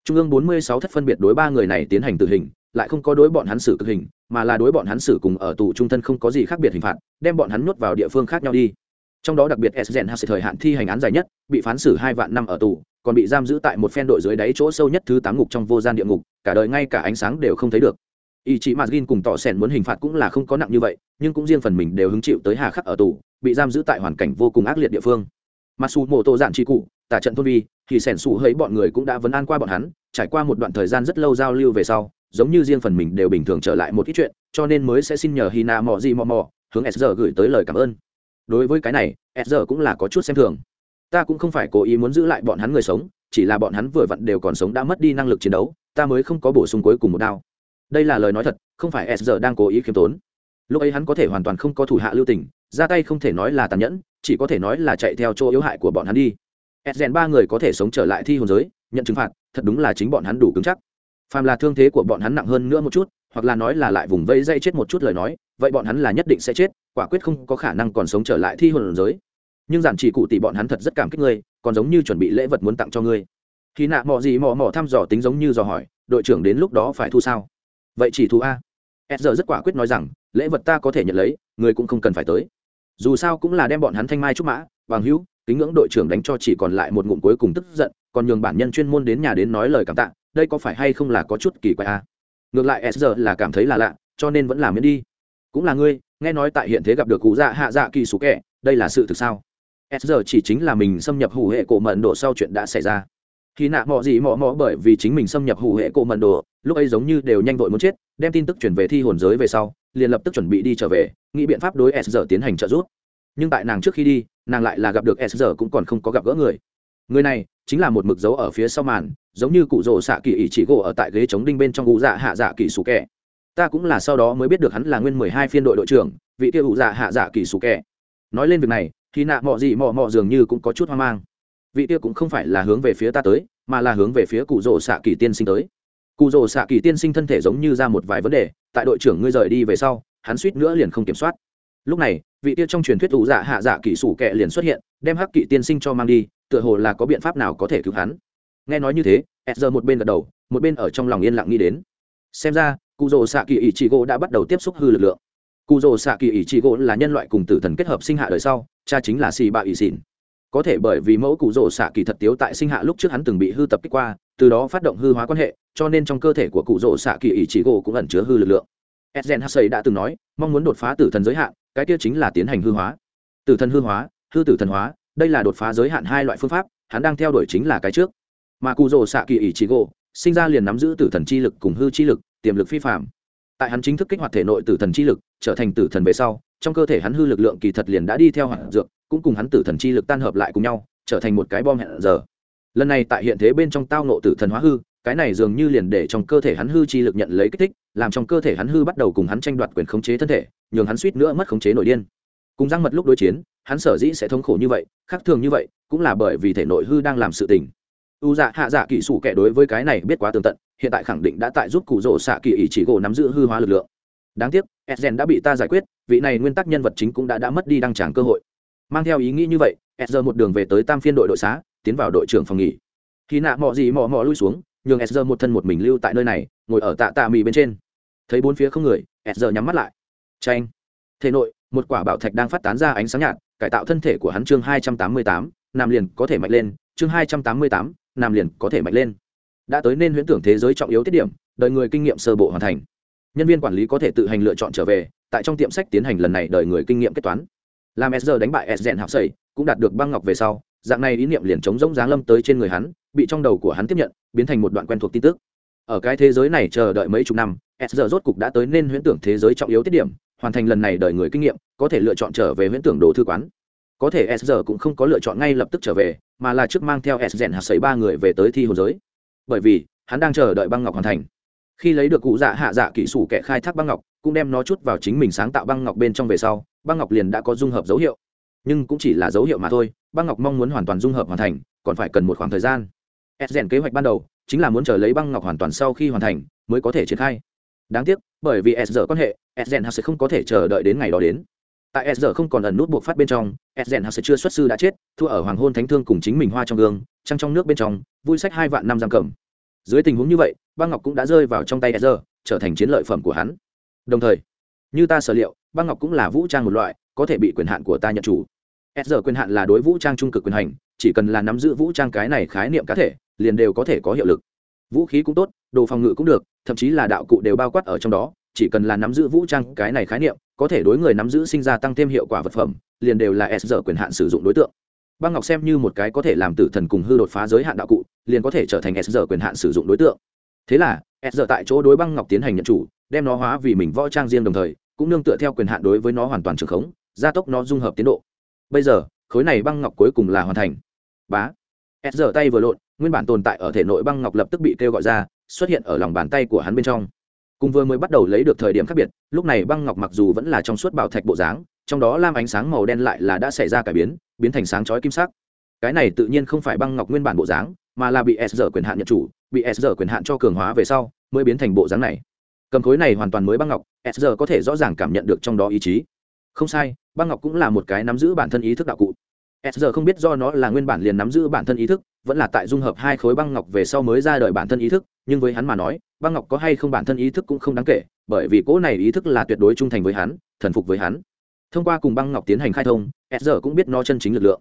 Trung ương bốn mươi sáu thất phân biệt đối ba người này tiến hành tử hình, lại không có đối bọn hắn xử cực hình, mà là đối bọn hắn xử cùng ở tù trung thân không có gì khác biệt hình phạt, đem bọn hắn nuốt vào địa phương khác nhau đi. Trong đó đặc biệt Esgen Hase thời hạn thi hành án dài nhất, bị phán xử hai vạn năm ở tù, còn bị giam giữ tại một phen đội dưới đáy chỗ sâu nhất thứ tám ngục trong vô gian địa ngục, cả đời ngay cả ánh sáng đều không thấy được ý chí mà gin cùng tỏ sẻn muốn hình phạt cũng là không có nặng như vậy, nhưng cũng riêng phần mình đều hứng chịu tới hà khắc ở tù, bị giam giữ tại hoàn cảnh vô cùng ác liệt địa phương. Mặc dù mô tô giản trị cụ, tả trận thôn vi, thì sẻn sủ hấy bọn người cũng đã vấn an qua bọn hắn, trải qua một đoạn thời gian rất lâu giao lưu về sau, giống như riêng phần mình đều bình thường trở lại một ít chuyện, cho nên mới sẽ xin nhờ hina mò gì mò mò hướng sr gửi tới lời cảm ơn. Đối với cái này sr cũng là có chút xem thường. Ta cũng không phải cố ý muốn giữ lại bọn hắn người sống, chỉ là bọn hắn vừa vặn đều còn sống đã mất đi năng lực chiến đấu, ta mới không có bổ sung cuối cùng một đao đây là lời nói thật, không phải sr đang cố ý khiêm tốn. Lúc ấy hắn có thể hoàn toàn không có thủ hạ lưu tình, ra tay không thể nói là tàn nhẫn, chỉ có thể nói là chạy theo chỗ yếu hại của bọn hắn đi. Sden ba người có thể sống trở lại thi hồn giới, nhận trừng phạt, thật đúng là chính bọn hắn đủ cứng chắc. Phàm là thương thế của bọn hắn nặng hơn nữa một chút, hoặc là nói là lại vùng vây dây chết một chút lời nói, vậy bọn hắn là nhất định sẽ chết, quả quyết không có khả năng còn sống trở lại thi hồn giới. Nhưng giản chỉ cụ tỷ bọn hắn thật rất cảm kích ngươi, còn giống như chuẩn bị lễ vật muốn tặng cho ngươi. Khi nạ mò gì mò mò thăm dò tính giống như dò hỏi, đội trưởng đến lúc đó phải thu sao? Vậy chỉ thù a. S giờ rất quả quyết nói rằng, lễ vật ta có thể nhận lấy, người cũng không cần phải tới. Dù sao cũng là đem bọn hắn thanh mai trúc mã, bằng hữu, kính ngưỡng đội trưởng đánh cho chỉ còn lại một ngụm cuối cùng tức giận, còn nhường bản nhân chuyên môn đến nhà đến nói lời cảm tạ, đây có phải hay không là có chút kỳ quái a? Ngược lại s giờ là cảm thấy là lạ, cho nên vẫn làm miễn đi. Cũng là ngươi, nghe nói tại hiện thế gặp được cụ dạ hạ dạ kỳ số kẻ, đây là sự thực sao? S giờ chỉ chính là mình xâm nhập hủ hệ cổ mận độ sau chuyện đã xảy ra. Khi nạ mọ gì mọ mọ bởi vì chính mình xâm nhập hủ hệ cổ mận đồ lúc ấy giống như đều nhanh vội muốn chết, đem tin tức chuyển về thi hồn giới về sau, liền lập tức chuẩn bị đi trở về, nghĩ biện pháp đối s giờ tiến hành trợ giúp. Nhưng tại nàng trước khi đi, nàng lại là gặp được s giờ cũng còn không có gặp gỡ người. Người này chính là một mực dấu ở phía sau màn, giống như cụ rồ xạ kỳ ỷ chỉ gỗ ở tại ghế chống đinh bên trong cụ dạ hạ dạ kỳ sủ kẹ ta cũng là sau đó mới biết được hắn là nguyên mười hai phiên đội đội trưởng, vị Tiêu cụ dạ hạ dạ kỳ sủ kẹ nói lên việc này thì nạ mọ gì mọ mọ dường như cũng có chút hoang mang. Vị Tiêu cũng không phải là hướng về phía ta tới, mà là hướng về phía cụ rồ xạ kỳ tiên sinh tới cụ rồ xạ kỳ tiên sinh thân thể giống như ra một vài vấn đề, tại đội trưởng ngươi rời đi về sau, hắn suýt nữa liền không kiểm soát. Lúc này, vị kia trong truyền thuyết ủ dạ hạ dạ kỳ sủ kệ liền xuất hiện, đem hắc kỵ tiên sinh cho mang đi, tựa hồ là có biện pháp nào có thể cứu hắn. Nghe nói như thế s giờ một bên gật đầu, một bên ở trong lòng yên lặng nghĩ đến. Xem ra, cụ rồ xạ kỳ ỷ trị gỗ đã bắt đầu tiếp xúc hư lực lượng. Cụ rồ xạ kỳ ỷ trị gỗ là nhân loại cùng tử thần kết hợp sinh hạ đời sau, cha chính là xì bạ ỷ xỉn có thể bởi vì mẫu cụ rổ xạ kỳ thật tiếu tại sinh hạ lúc trước hắn từng bị hư tập kích qua, từ đó phát động hư hóa quan hệ, cho nên trong cơ thể của cụ rổ xạ kỳ ý chí gỗ cũng ẩn chứa hư lực lượng. Edgen hassay đã từng nói, mong muốn đột phá tử thần giới hạn, cái kia chính là tiến hành hư hóa. Tử thần hư hóa, hư tử thần hóa, đây là đột phá giới hạn hai loại phương pháp, hắn đang theo đuổi chính là cái trước. Mà cụ rổ xạ kỳ ý chí gỗ, sinh ra liền nắm giữ tử thần chi lực cùng hư chi lực, tiềm lực phi phạm tại hắn chính thức kích hoạt thể nội tử thần chi lực, trở thành tử thần về sau, trong cơ thể hắn hư lực lượng kỳ thật liền đã đi theo hoạt dược cũng cùng hắn tử thần chi lực tan hợp lại cùng nhau, trở thành một cái bom hẹn giờ. Lần này tại hiện thế bên trong tao nộ tử thần hóa hư, cái này dường như liền để trong cơ thể hắn hư chi lực nhận lấy kích thích, làm trong cơ thể hắn hư bắt đầu cùng hắn tranh đoạt quyền khống chế thân thể, nhường hắn suýt nữa mất khống chế nội điên. Cùng răng mật lúc đối chiến, hắn sở dĩ sẽ thống khổ như vậy, khác thường như vậy, cũng là bởi vì thể nội hư đang làm sự tình. U dạ hạ dạ kỹ sủ kẻ đối với cái này biết quá tường tận, hiện tại khẳng định đã tại giúp cụ rỗ xạ kỳ ý chỉ gỗ nắm giữ hư hóa lực lượng. Đáng tiếc edgen đã bị ta giải quyết, vị này nguyên tắc nhân vật chính cũng đã đã mất đi đăng tràng cơ hội mang theo ý nghĩ như vậy edger một đường về tới tam phiên đội đội xá, tiến vào đội trưởng phòng nghỉ. Khi nạ mò gì mò mò lui xuống, nhường edger một thân một mình lưu tại nơi này, ngồi ở tạ tạ mì bên trên. Thấy bốn phía không người edger nhắm mắt lại. Tranh thể nội, một quả bảo thạch đang phát tán ra ánh sáng nhạt, cải tạo thân thể của hắn chương hai trăm tám mươi tám nam liền có thể mạnh lên, chương hai trăm tám mươi tám nam liền có thể mạnh lên. Đã tới nên huyễn tưởng thế giới trọng yếu tiết điểm đợi người kinh nghiệm sơ bộ hoàn thành. Nhân viên quản lý có thể tự hành lựa chọn trở về, tại trong tiệm sách tiến hành lần này đợi người kinh nghiệm kết toán làm sr đánh bại s học sẩy, cũng đạt được băng ngọc về sau, dạng này ý niệm liền chống rỗng giáng lâm tới trên người hắn, bị trong đầu của hắn tiếp nhận, biến thành một đoạn quen thuộc tin tức. Ở cái thế giới này chờ đợi mấy chục năm sr rốt cục đã tới nên huyễn tưởng thế giới trọng yếu tiết điểm, hoàn thành lần này đợi người kinh nghiệm, có thể lựa chọn trở về huyễn tưởng đồ thư quán. Có thể s cũng không có lựa chọn ngay lập tức trở về, mà là trước mang theo s rèn hạt sấy ba người về tới thi hồ giới. Bởi vì, hắn đang chờ đợi băng ngọc hoàn thành. Khi lấy được cụ dạ hạ dạ kỹ sủ kẻ khai thác băng ngọc, cũng đem nó chút vào chính mình sáng tạo băng ngọc bên trong về sau băng ngọc liền đã có dung hợp dấu hiệu. Nhưng cũng chỉ là dấu hiệu mà thôi, băng ngọc mong muốn hoàn toàn dung hợp hoàn thành, còn phải cần một khoảng thời gian. S rèn kế hoạch ban đầu, chính là muốn chờ lấy băng ngọc hoàn toàn sau khi hoàn thành, mới có thể triển khai. Đáng tiếc, bởi vì s quan hệ s rèn sẽ không có thể chờ đợi đến ngày đó đến. Tại s không còn ẩn nút buộc phát bên trong s rèn sẽ chưa xuất sư đã chết, thua ở hoàng hôn thánh thương cùng chính mình hoa trong gương, trăng trong nước bên trong, vui sách hai vạn năm giam cầm. Dưới tình huống như vậy, băng ngọc cũng đã rơi vào trong tay s trở thành chiến lợi phẩm của hắn. Đồng thời, như ta sở liệu băng ngọc cũng là vũ trang một loại, có thể bị quyền hạn của ta nhận chủ. S quyền hạn là đối vũ trang trung cực quyền hành, chỉ cần là nắm giữ vũ trang cái này khái niệm cá thể, liền đều có thể có hiệu lực. Vũ khí cũng tốt, đồ phòng ngự cũng được, thậm chí là đạo cụ đều bao quát ở trong đó, chỉ cần là nắm giữ vũ trang cái này khái niệm, có thể đối người nắm giữ sinh ra tăng thêm hiệu quả vật phẩm, liền đều là s quyền hạn sử dụng đối tượng. Băng ngọc xem như một cái có thể làm tử thần cùng hư đột phá giới hạn đạo cụ, liền có thể trở thành s quyền hạn sử dụng đối tượng. Thế là s tại chỗ đối băng ngọc tiến hành nhận chủ, đem nó hóa vì mình võ trang riêng đồng thời cũng nương tựa theo quyền hạn đối với nó hoàn toàn trường khống, gia tốc nó dung hợp tiến độ. Bây giờ, khối này băng ngọc cuối cùng là hoàn thành. Bá. S tay vừa lộn, nguyên bản tồn tại ở thể nội băng ngọc lập tức bị kêu gọi ra, xuất hiện ở lòng bàn tay của hắn bên trong. Cùng vừa mới bắt đầu lấy được thời điểm khác biệt, lúc này băng ngọc mặc dù vẫn là trong suốt bảo thạch bộ dáng, trong đó lam ánh sáng màu đen lại là đã xảy ra cải biến biến thành sáng chói kim sắc. Cái này tự nhiên không phải băng ngọc nguyên bản bộ dáng, mà là bị s quyền hạn nhận chủ, bị s quyền hạn cho cường hóa về sau, mới biến thành bộ dáng này cầm khối này hoàn toàn mới băng ngọc, s có thể rõ ràng cảm nhận được trong đó ý chí. Không sai, băng ngọc cũng là một cái nắm giữ bản thân ý thức đạo cụ. S không biết do nó là nguyên bản liền nắm giữ bản thân ý thức, vẫn là tại dung hợp hai khối băng ngọc về sau mới ra đời bản thân ý thức, nhưng với hắn mà nói, băng ngọc có hay không bản thân ý thức cũng không đáng kể, bởi vì cỗ này ý thức là tuyệt đối trung thành với hắn, thần phục với hắn. Thông qua cùng băng ngọc tiến hành khai thông, s giờ cũng biết nó chân chính lực lượng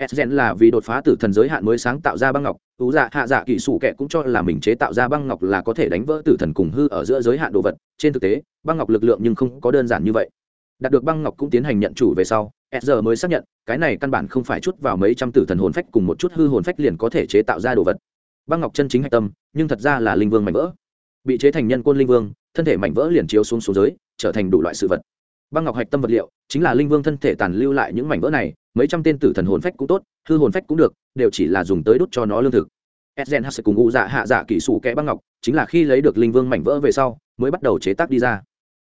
s gen là vì đột phá từ thần giới hạn mới sáng tạo ra băng ngọc. Ưu dạ hạ dạ kỹ sủ kệ cũng cho là mình chế tạo ra băng ngọc là có thể đánh vỡ tử thần cùng hư ở giữa giới hạn đồ vật. Trên thực tế, băng ngọc lực lượng nhưng không có đơn giản như vậy. Đạt được băng ngọc cũng tiến hành nhận chủ về sau, s giờ mới xác nhận, cái này căn bản không phải chút vào mấy trăm tử thần hồn phách cùng một chút hư hồn phách liền có thể chế tạo ra đồ vật. Băng ngọc chân chính hạch tâm, nhưng thật ra là linh vương mảnh vỡ. Bị chế thành nhân quân linh vương, thân thể mảnh vỡ liền chiếu xuống số giới, trở thành đủ loại sự vật. Băng ngọc hạch tâm vật liệu, chính là linh vương thân thể tàn lưu lại những mảnh vỡ này mấy trăm tên tử thần hồn phách cũng tốt, hư hồn phách cũng được, đều chỉ là dùng tới đốt cho nó lương thực. Edgen hắc cùng ngụ dạ hạ dạ kỹ sủ kẽ băng ngọc, chính là khi lấy được linh vương mảnh vỡ về sau, mới bắt đầu chế tác đi ra.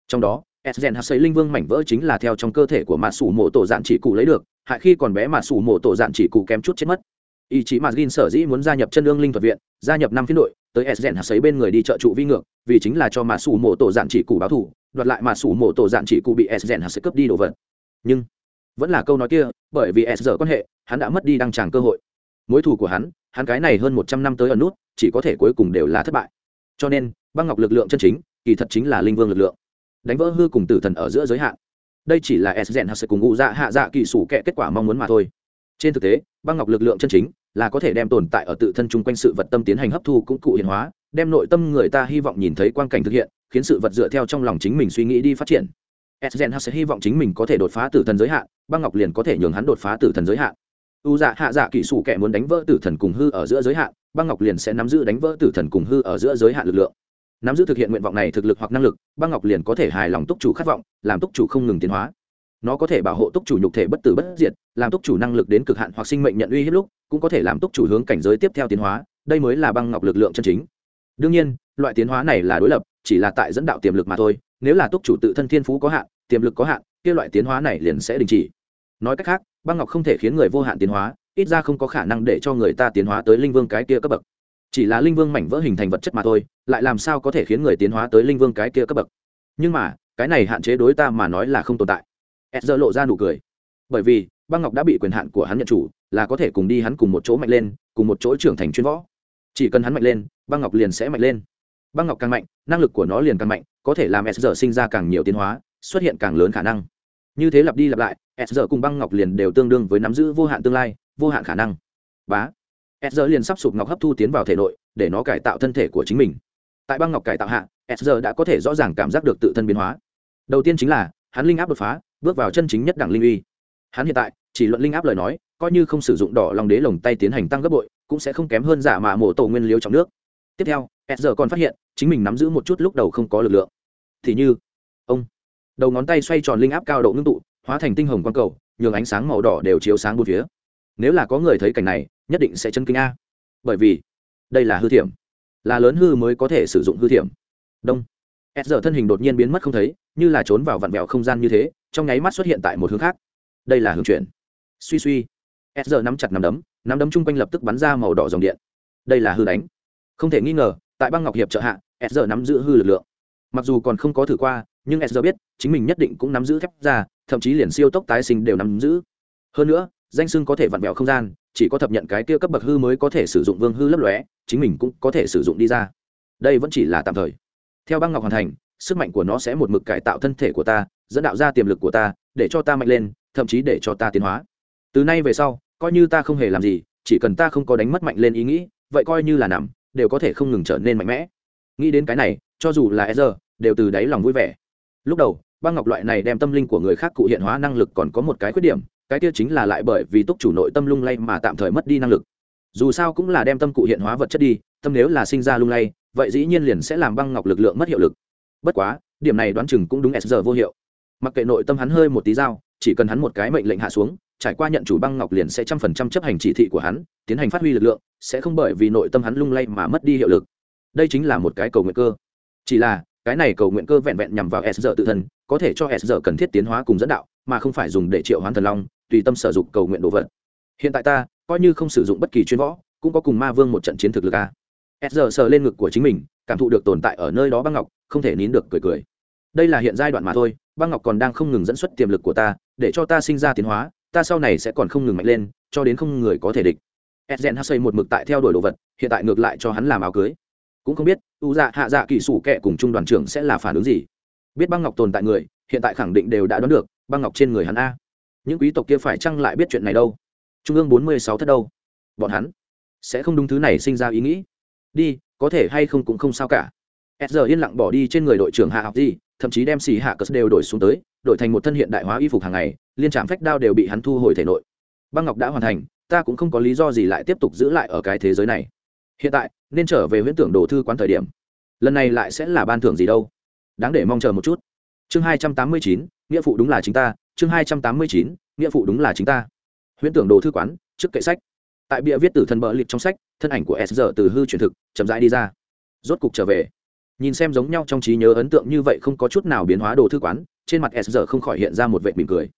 Trong đó edgen hắc xây linh vương mảnh vỡ chính là theo trong cơ thể của mạ sủ mộ tổ dạn chỉ cụ lấy được, hại khi còn bé mạ sủ mộ tổ dạn chỉ cụ kém chút chết mất. Ý chí mà gin sở dĩ muốn gia nhập chân lương linh thuật viện, gia nhập năm phiên đội, tới edgen hắc xây bên người đi trợ trụ vi ngược, vì chính là cho mạ sủ mộ tổ dạn chỉ cụ báo thù, đoạt lại mạ sủ mộ tổ dạn chỉ cụ bị edgen hắc cướp đi đồ vật. Nhưng vẫn là câu nói kia, bởi vì s giờ quan hệ, hắn đã mất đi đăng tràng cơ hội. Mối thù của hắn hắn cái này hơn một trăm năm tới ở nút, chỉ có thể cuối cùng đều là thất bại. Cho nên, băng ngọc lực lượng chân chính, kỳ thật chính là linh vương lực lượng. Đánh vỡ hư cùng tử thần ở giữa giới hạn. Đây chỉ là s rèn hạ sự cùng ngụ dạ hạ dạ kỳ sủ kệ kết quả mong muốn mà thôi. Trên thực tế, băng ngọc lực lượng chân chính là có thể đem tồn tại ở tự thân chung quanh sự vật tâm tiến hành hấp thu cũng cụ hiện hóa, đem nội tâm người ta hy vọng nhìn thấy quang cảnh thực hiện, khiến sự vật dựa theo trong lòng chính mình suy nghĩ đi phát triển. Esgen sẽ hy vọng chính mình có thể đột phá tử thần giới hạn, băng ngọc liền có thể nhường hắn đột phá tử thần giới hạn. U dạ hạ dạ kỹ sủ kẻ muốn đánh vỡ tử thần cùng hư ở giữa giới hạn, băng ngọc liền sẽ nắm giữ đánh vỡ tử thần cùng hư ở giữa giới hạn lực lượng. Nắm giữ thực hiện nguyện vọng này thực lực hoặc năng lực, băng ngọc liền có thể hài lòng túc chủ khát vọng, làm túc chủ không ngừng tiến hóa. Nó có thể bảo hộ túc chủ nhục thể bất tử bất diệt, làm túc chủ năng lực đến cực hạn hoặc sinh mệnh nhận uy hiếp lúc, cũng có thể làm túc chủ hướng cảnh giới tiếp theo tiến hóa, đây mới là băng ngọc lực lượng chân chính. Đương nhiên, loại tiến hóa này là đối lập, chỉ là tại dẫn đạo tiềm lực mà thôi, nếu là túc chủ tự thân thiên phú có hạn, tiềm lực có hạn, kia loại tiến hóa này liền sẽ đình chỉ. Nói cách khác băng ngọc không thể khiến người vô hạn tiến hóa ít ra không có khả năng để cho người ta tiến hóa tới linh vương cái kia cấp bậc. Chỉ là linh vương mảnh vỡ hình thành vật chất mà thôi lại làm sao có thể khiến người tiến hóa tới linh vương cái kia cấp bậc? Nhưng mà cái này hạn chế đối ta mà nói là không tồn tại. Ed lộ ra nụ cười. Bởi vì băng ngọc đã bị quyền hạn của hắn nhận chủ là có thể cùng đi hắn cùng một chỗ mạnh lên cùng một chỗ trưởng thành chuyên võ. Chỉ cần hắn mạnh lên băng ngọc liền sẽ mạnh lên. Băng ngọc càng mạnh năng lực của nó liền càng mạnh có thể làm sr sinh ra càng nhiều tiến hóa, xuất hiện càng lớn khả năng. Như thế lặp đi lặp lại sr cùng băng ngọc liền đều tương đương với nắm giữ vô hạn tương lai, vô hạn khả năng. Bá. S liền sắp sụp ngọc hấp thu tiến vào thể nội, để nó cải tạo thân thể của chính mình. Tại băng ngọc cải tạo hạ sr đã có thể rõ ràng cảm giác được tự thân biến hóa. Đầu tiên chính là, hắn linh áp đột phá, bước vào chân chính nhất đẳng linh uy. Hắn hiện tại, chỉ luận linh áp lời nói, coi như không sử dụng đỏ lòng đế lồng tay tiến hành tăng gấp bội, cũng sẽ không kém hơn giả mạ mổ tổ nguyên liếu trong nước. Tiếp theo s giờ còn phát hiện, chính mình nắm giữ một chút lúc đầu không có lực lượng. Thì như, ông, đầu ngón tay xoay tròn linh áp cao độ ngưng tụ, hóa thành tinh hồng quang cầu, nhường ánh sáng màu đỏ đều chiếu sáng bốn phía. Nếu là có người thấy cảnh này, nhất định sẽ chân kinh a. Bởi vì, đây là hư thiểm. Là lớn hư mới có thể sử dụng hư thiểm. Đông. S giờ thân hình đột nhiên biến mất không thấy, như là trốn vào vặn vẹo không gian như thế, trong nháy mắt xuất hiện tại một hướng khác. Đây là hướng chuyển. Suy suy. S giờ nắm chặt nắm đấm nắm đấm chung quanh lập tức bắn ra màu đỏ dòng điện. Đây là hư đánh. Không thể nghi ngờ tại băng ngọc hiệp trợ hạ, s giờ nắm giữ hư lực lượng. Mặc dù còn không có thử qua, nhưng s giờ biết, chính mình nhất định cũng nắm giữ thép ra, thậm chí liền siêu tốc tái sinh đều nắm giữ. Hơn nữa, danh sưng có thể vặn vẹo không gian, chỉ có thập nhận cái kia cấp bậc hư mới có thể sử dụng vương hư lấp lóe, chính mình cũng có thể sử dụng đi ra. Đây vẫn chỉ là tạm thời. Theo băng ngọc hoàn thành, sức mạnh của nó sẽ một mực cải tạo thân thể của ta, dẫn đạo ra tiềm lực của ta, để cho ta mạnh lên, thậm chí để cho ta tiến hóa. Từ nay về sau, coi như ta không hề làm gì, chỉ cần ta không có đánh mất mạnh lên ý nghĩ, vậy coi như là nằm đều có thể không ngừng trở nên mạnh mẽ. Nghĩ đến cái này, cho dù là e giờ đều từ đáy lòng vui vẻ. Lúc đầu, băng ngọc loại này đem tâm linh của người khác cụ hiện hóa năng lực còn có một cái khuyết điểm, cái kia chính là lại bởi vì túc chủ nội tâm lung lay mà tạm thời mất đi năng lực. Dù sao cũng là đem tâm cụ hiện hóa vật chất đi, tâm nếu là sinh ra lung lay, vậy dĩ nhiên liền sẽ làm băng ngọc lực lượng mất hiệu lực. Bất quá, điểm này đoán chừng cũng đúng s giờ vô hiệu. Mặc kệ nội tâm hắn hơi một tí dao, chỉ cần hắn một cái mệnh lệnh hạ xuống trải qua nhận chủ băng ngọc liền sẽ trăm phần trăm chấp hành chỉ thị của hắn, tiến hành phát huy lực lượng, sẽ không bởi vì nội tâm hắn lung lay mà mất đi hiệu lực. Đây chính là một cái cầu nguyện cơ. Chỉ là, cái này cầu nguyện cơ vẹn vẹn nhằm vào s giờ tự thân, có thể cho s giờ cần thiết tiến hóa cùng dẫn đạo, mà không phải dùng để triệu hoán thần long, tùy tâm sử dụng cầu nguyện đồ vật. Hiện tại ta, coi như không sử dụng bất kỳ chuyên võ, cũng có cùng ma vương một trận chiến thực lực a. S giờ sờ lên ngực của chính mình, cảm thụ được tồn tại ở nơi đó băng ngọc, không thể nín được cười cười. Đây là hiện giai đoạn mà thôi, băng ngọc còn đang không ngừng dẫn xuất tiềm lực của ta, để cho ta sinh ra tiến hóa ta sau này sẽ còn không ngừng mạnh lên, cho đến không người có thể địch. Edgen hắc xây một mực tại theo đuổi đồ vật, hiện tại ngược lại cho hắn làm áo cưới. Cũng không biết, u dạ hạ dạ kỳ sủ kệ cùng trung đoàn trưởng sẽ là phản ứng gì. Biết băng ngọc tồn tại người, hiện tại khẳng định đều đã đoán được, băng ngọc trên người hắn a. Những quý tộc kia phải chăng lại biết chuyện này đâu? Trung ương bốn mươi sáu thất đâu? Bọn hắn sẽ không đúng thứ này sinh ra ý nghĩ. Đi, có thể hay không cũng không sao cả. S giờ yên lặng bỏ đi trên người đội trưởng hạ học gì thậm chí đem xì hạ cờ đều đổi xuống tới, đổi thành một thân hiện đại hóa y phục hàng ngày, liên trạm phách đao đều bị hắn thu hồi thể nội. Băng ngọc đã hoàn thành, ta cũng không có lý do gì lại tiếp tục giữ lại ở cái thế giới này. Hiện tại, nên trở về huyễn tưởng đồ thư quán thời điểm. Lần này lại sẽ là ban thưởng gì đâu. Đáng để mong chờ một chút. Chương hai trăm tám mươi chín, nghĩa phụ đúng là chính ta. Chương hai trăm tám mươi chín, nghĩa phụ đúng là chính ta. Huyễn tưởng đồ thư quán, trước kệ sách. Tại bịa viết tử thân bờ liệt trong sách, thân ảnh của s giờ từ hư truyền thực, chậm rãi đi ra. Rốt cục trở về nhìn xem giống nhau trong trí nhớ ấn tượng như vậy không có chút nào biến hóa đồ thư quán, trên mặt s giờ không khỏi hiện ra một vệ mỉm cười.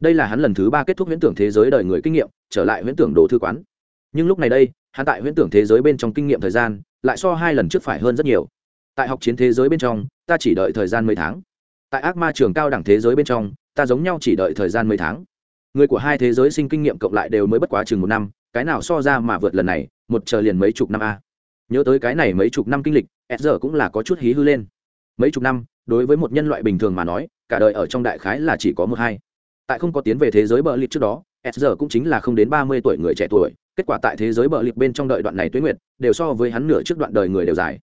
Đây là hắn lần thứ ba kết thúc huyễn tưởng thế giới đời người kinh nghiệm, trở lại huyễn tưởng đồ thư quán. Nhưng lúc này đây, hắn tại huyễn tưởng thế giới bên trong kinh nghiệm thời gian, lại so hai lần trước phải hơn rất nhiều. Tại học chiến thế giới bên trong, ta chỉ đợi thời gian mấy tháng. Tại ác ma trường cao đẳng thế giới bên trong, ta giống nhau chỉ đợi thời gian mấy tháng. Người của hai thế giới sinh kinh nghiệm cộng lại đều mới bất quá chừng một năm, cái nào so ra mà vượt lần này, một chờ liền mấy chục năm a. Nhớ tới cái này mấy chục năm kinh lịch s giờ cũng là có chút hí hư lên. Mấy chục năm, đối với một nhân loại bình thường mà nói, cả đời ở trong đại khái là chỉ có một hai. Tại không có tiến về thế giới bờ liệt trước đó, s giờ cũng chính là không đến ba mươi tuổi người trẻ tuổi, kết quả tại thế giới bờ liệt bên trong đợi đoạn này tuyến nguyệt, đều so với hắn nửa trước đoạn đời người đều dài.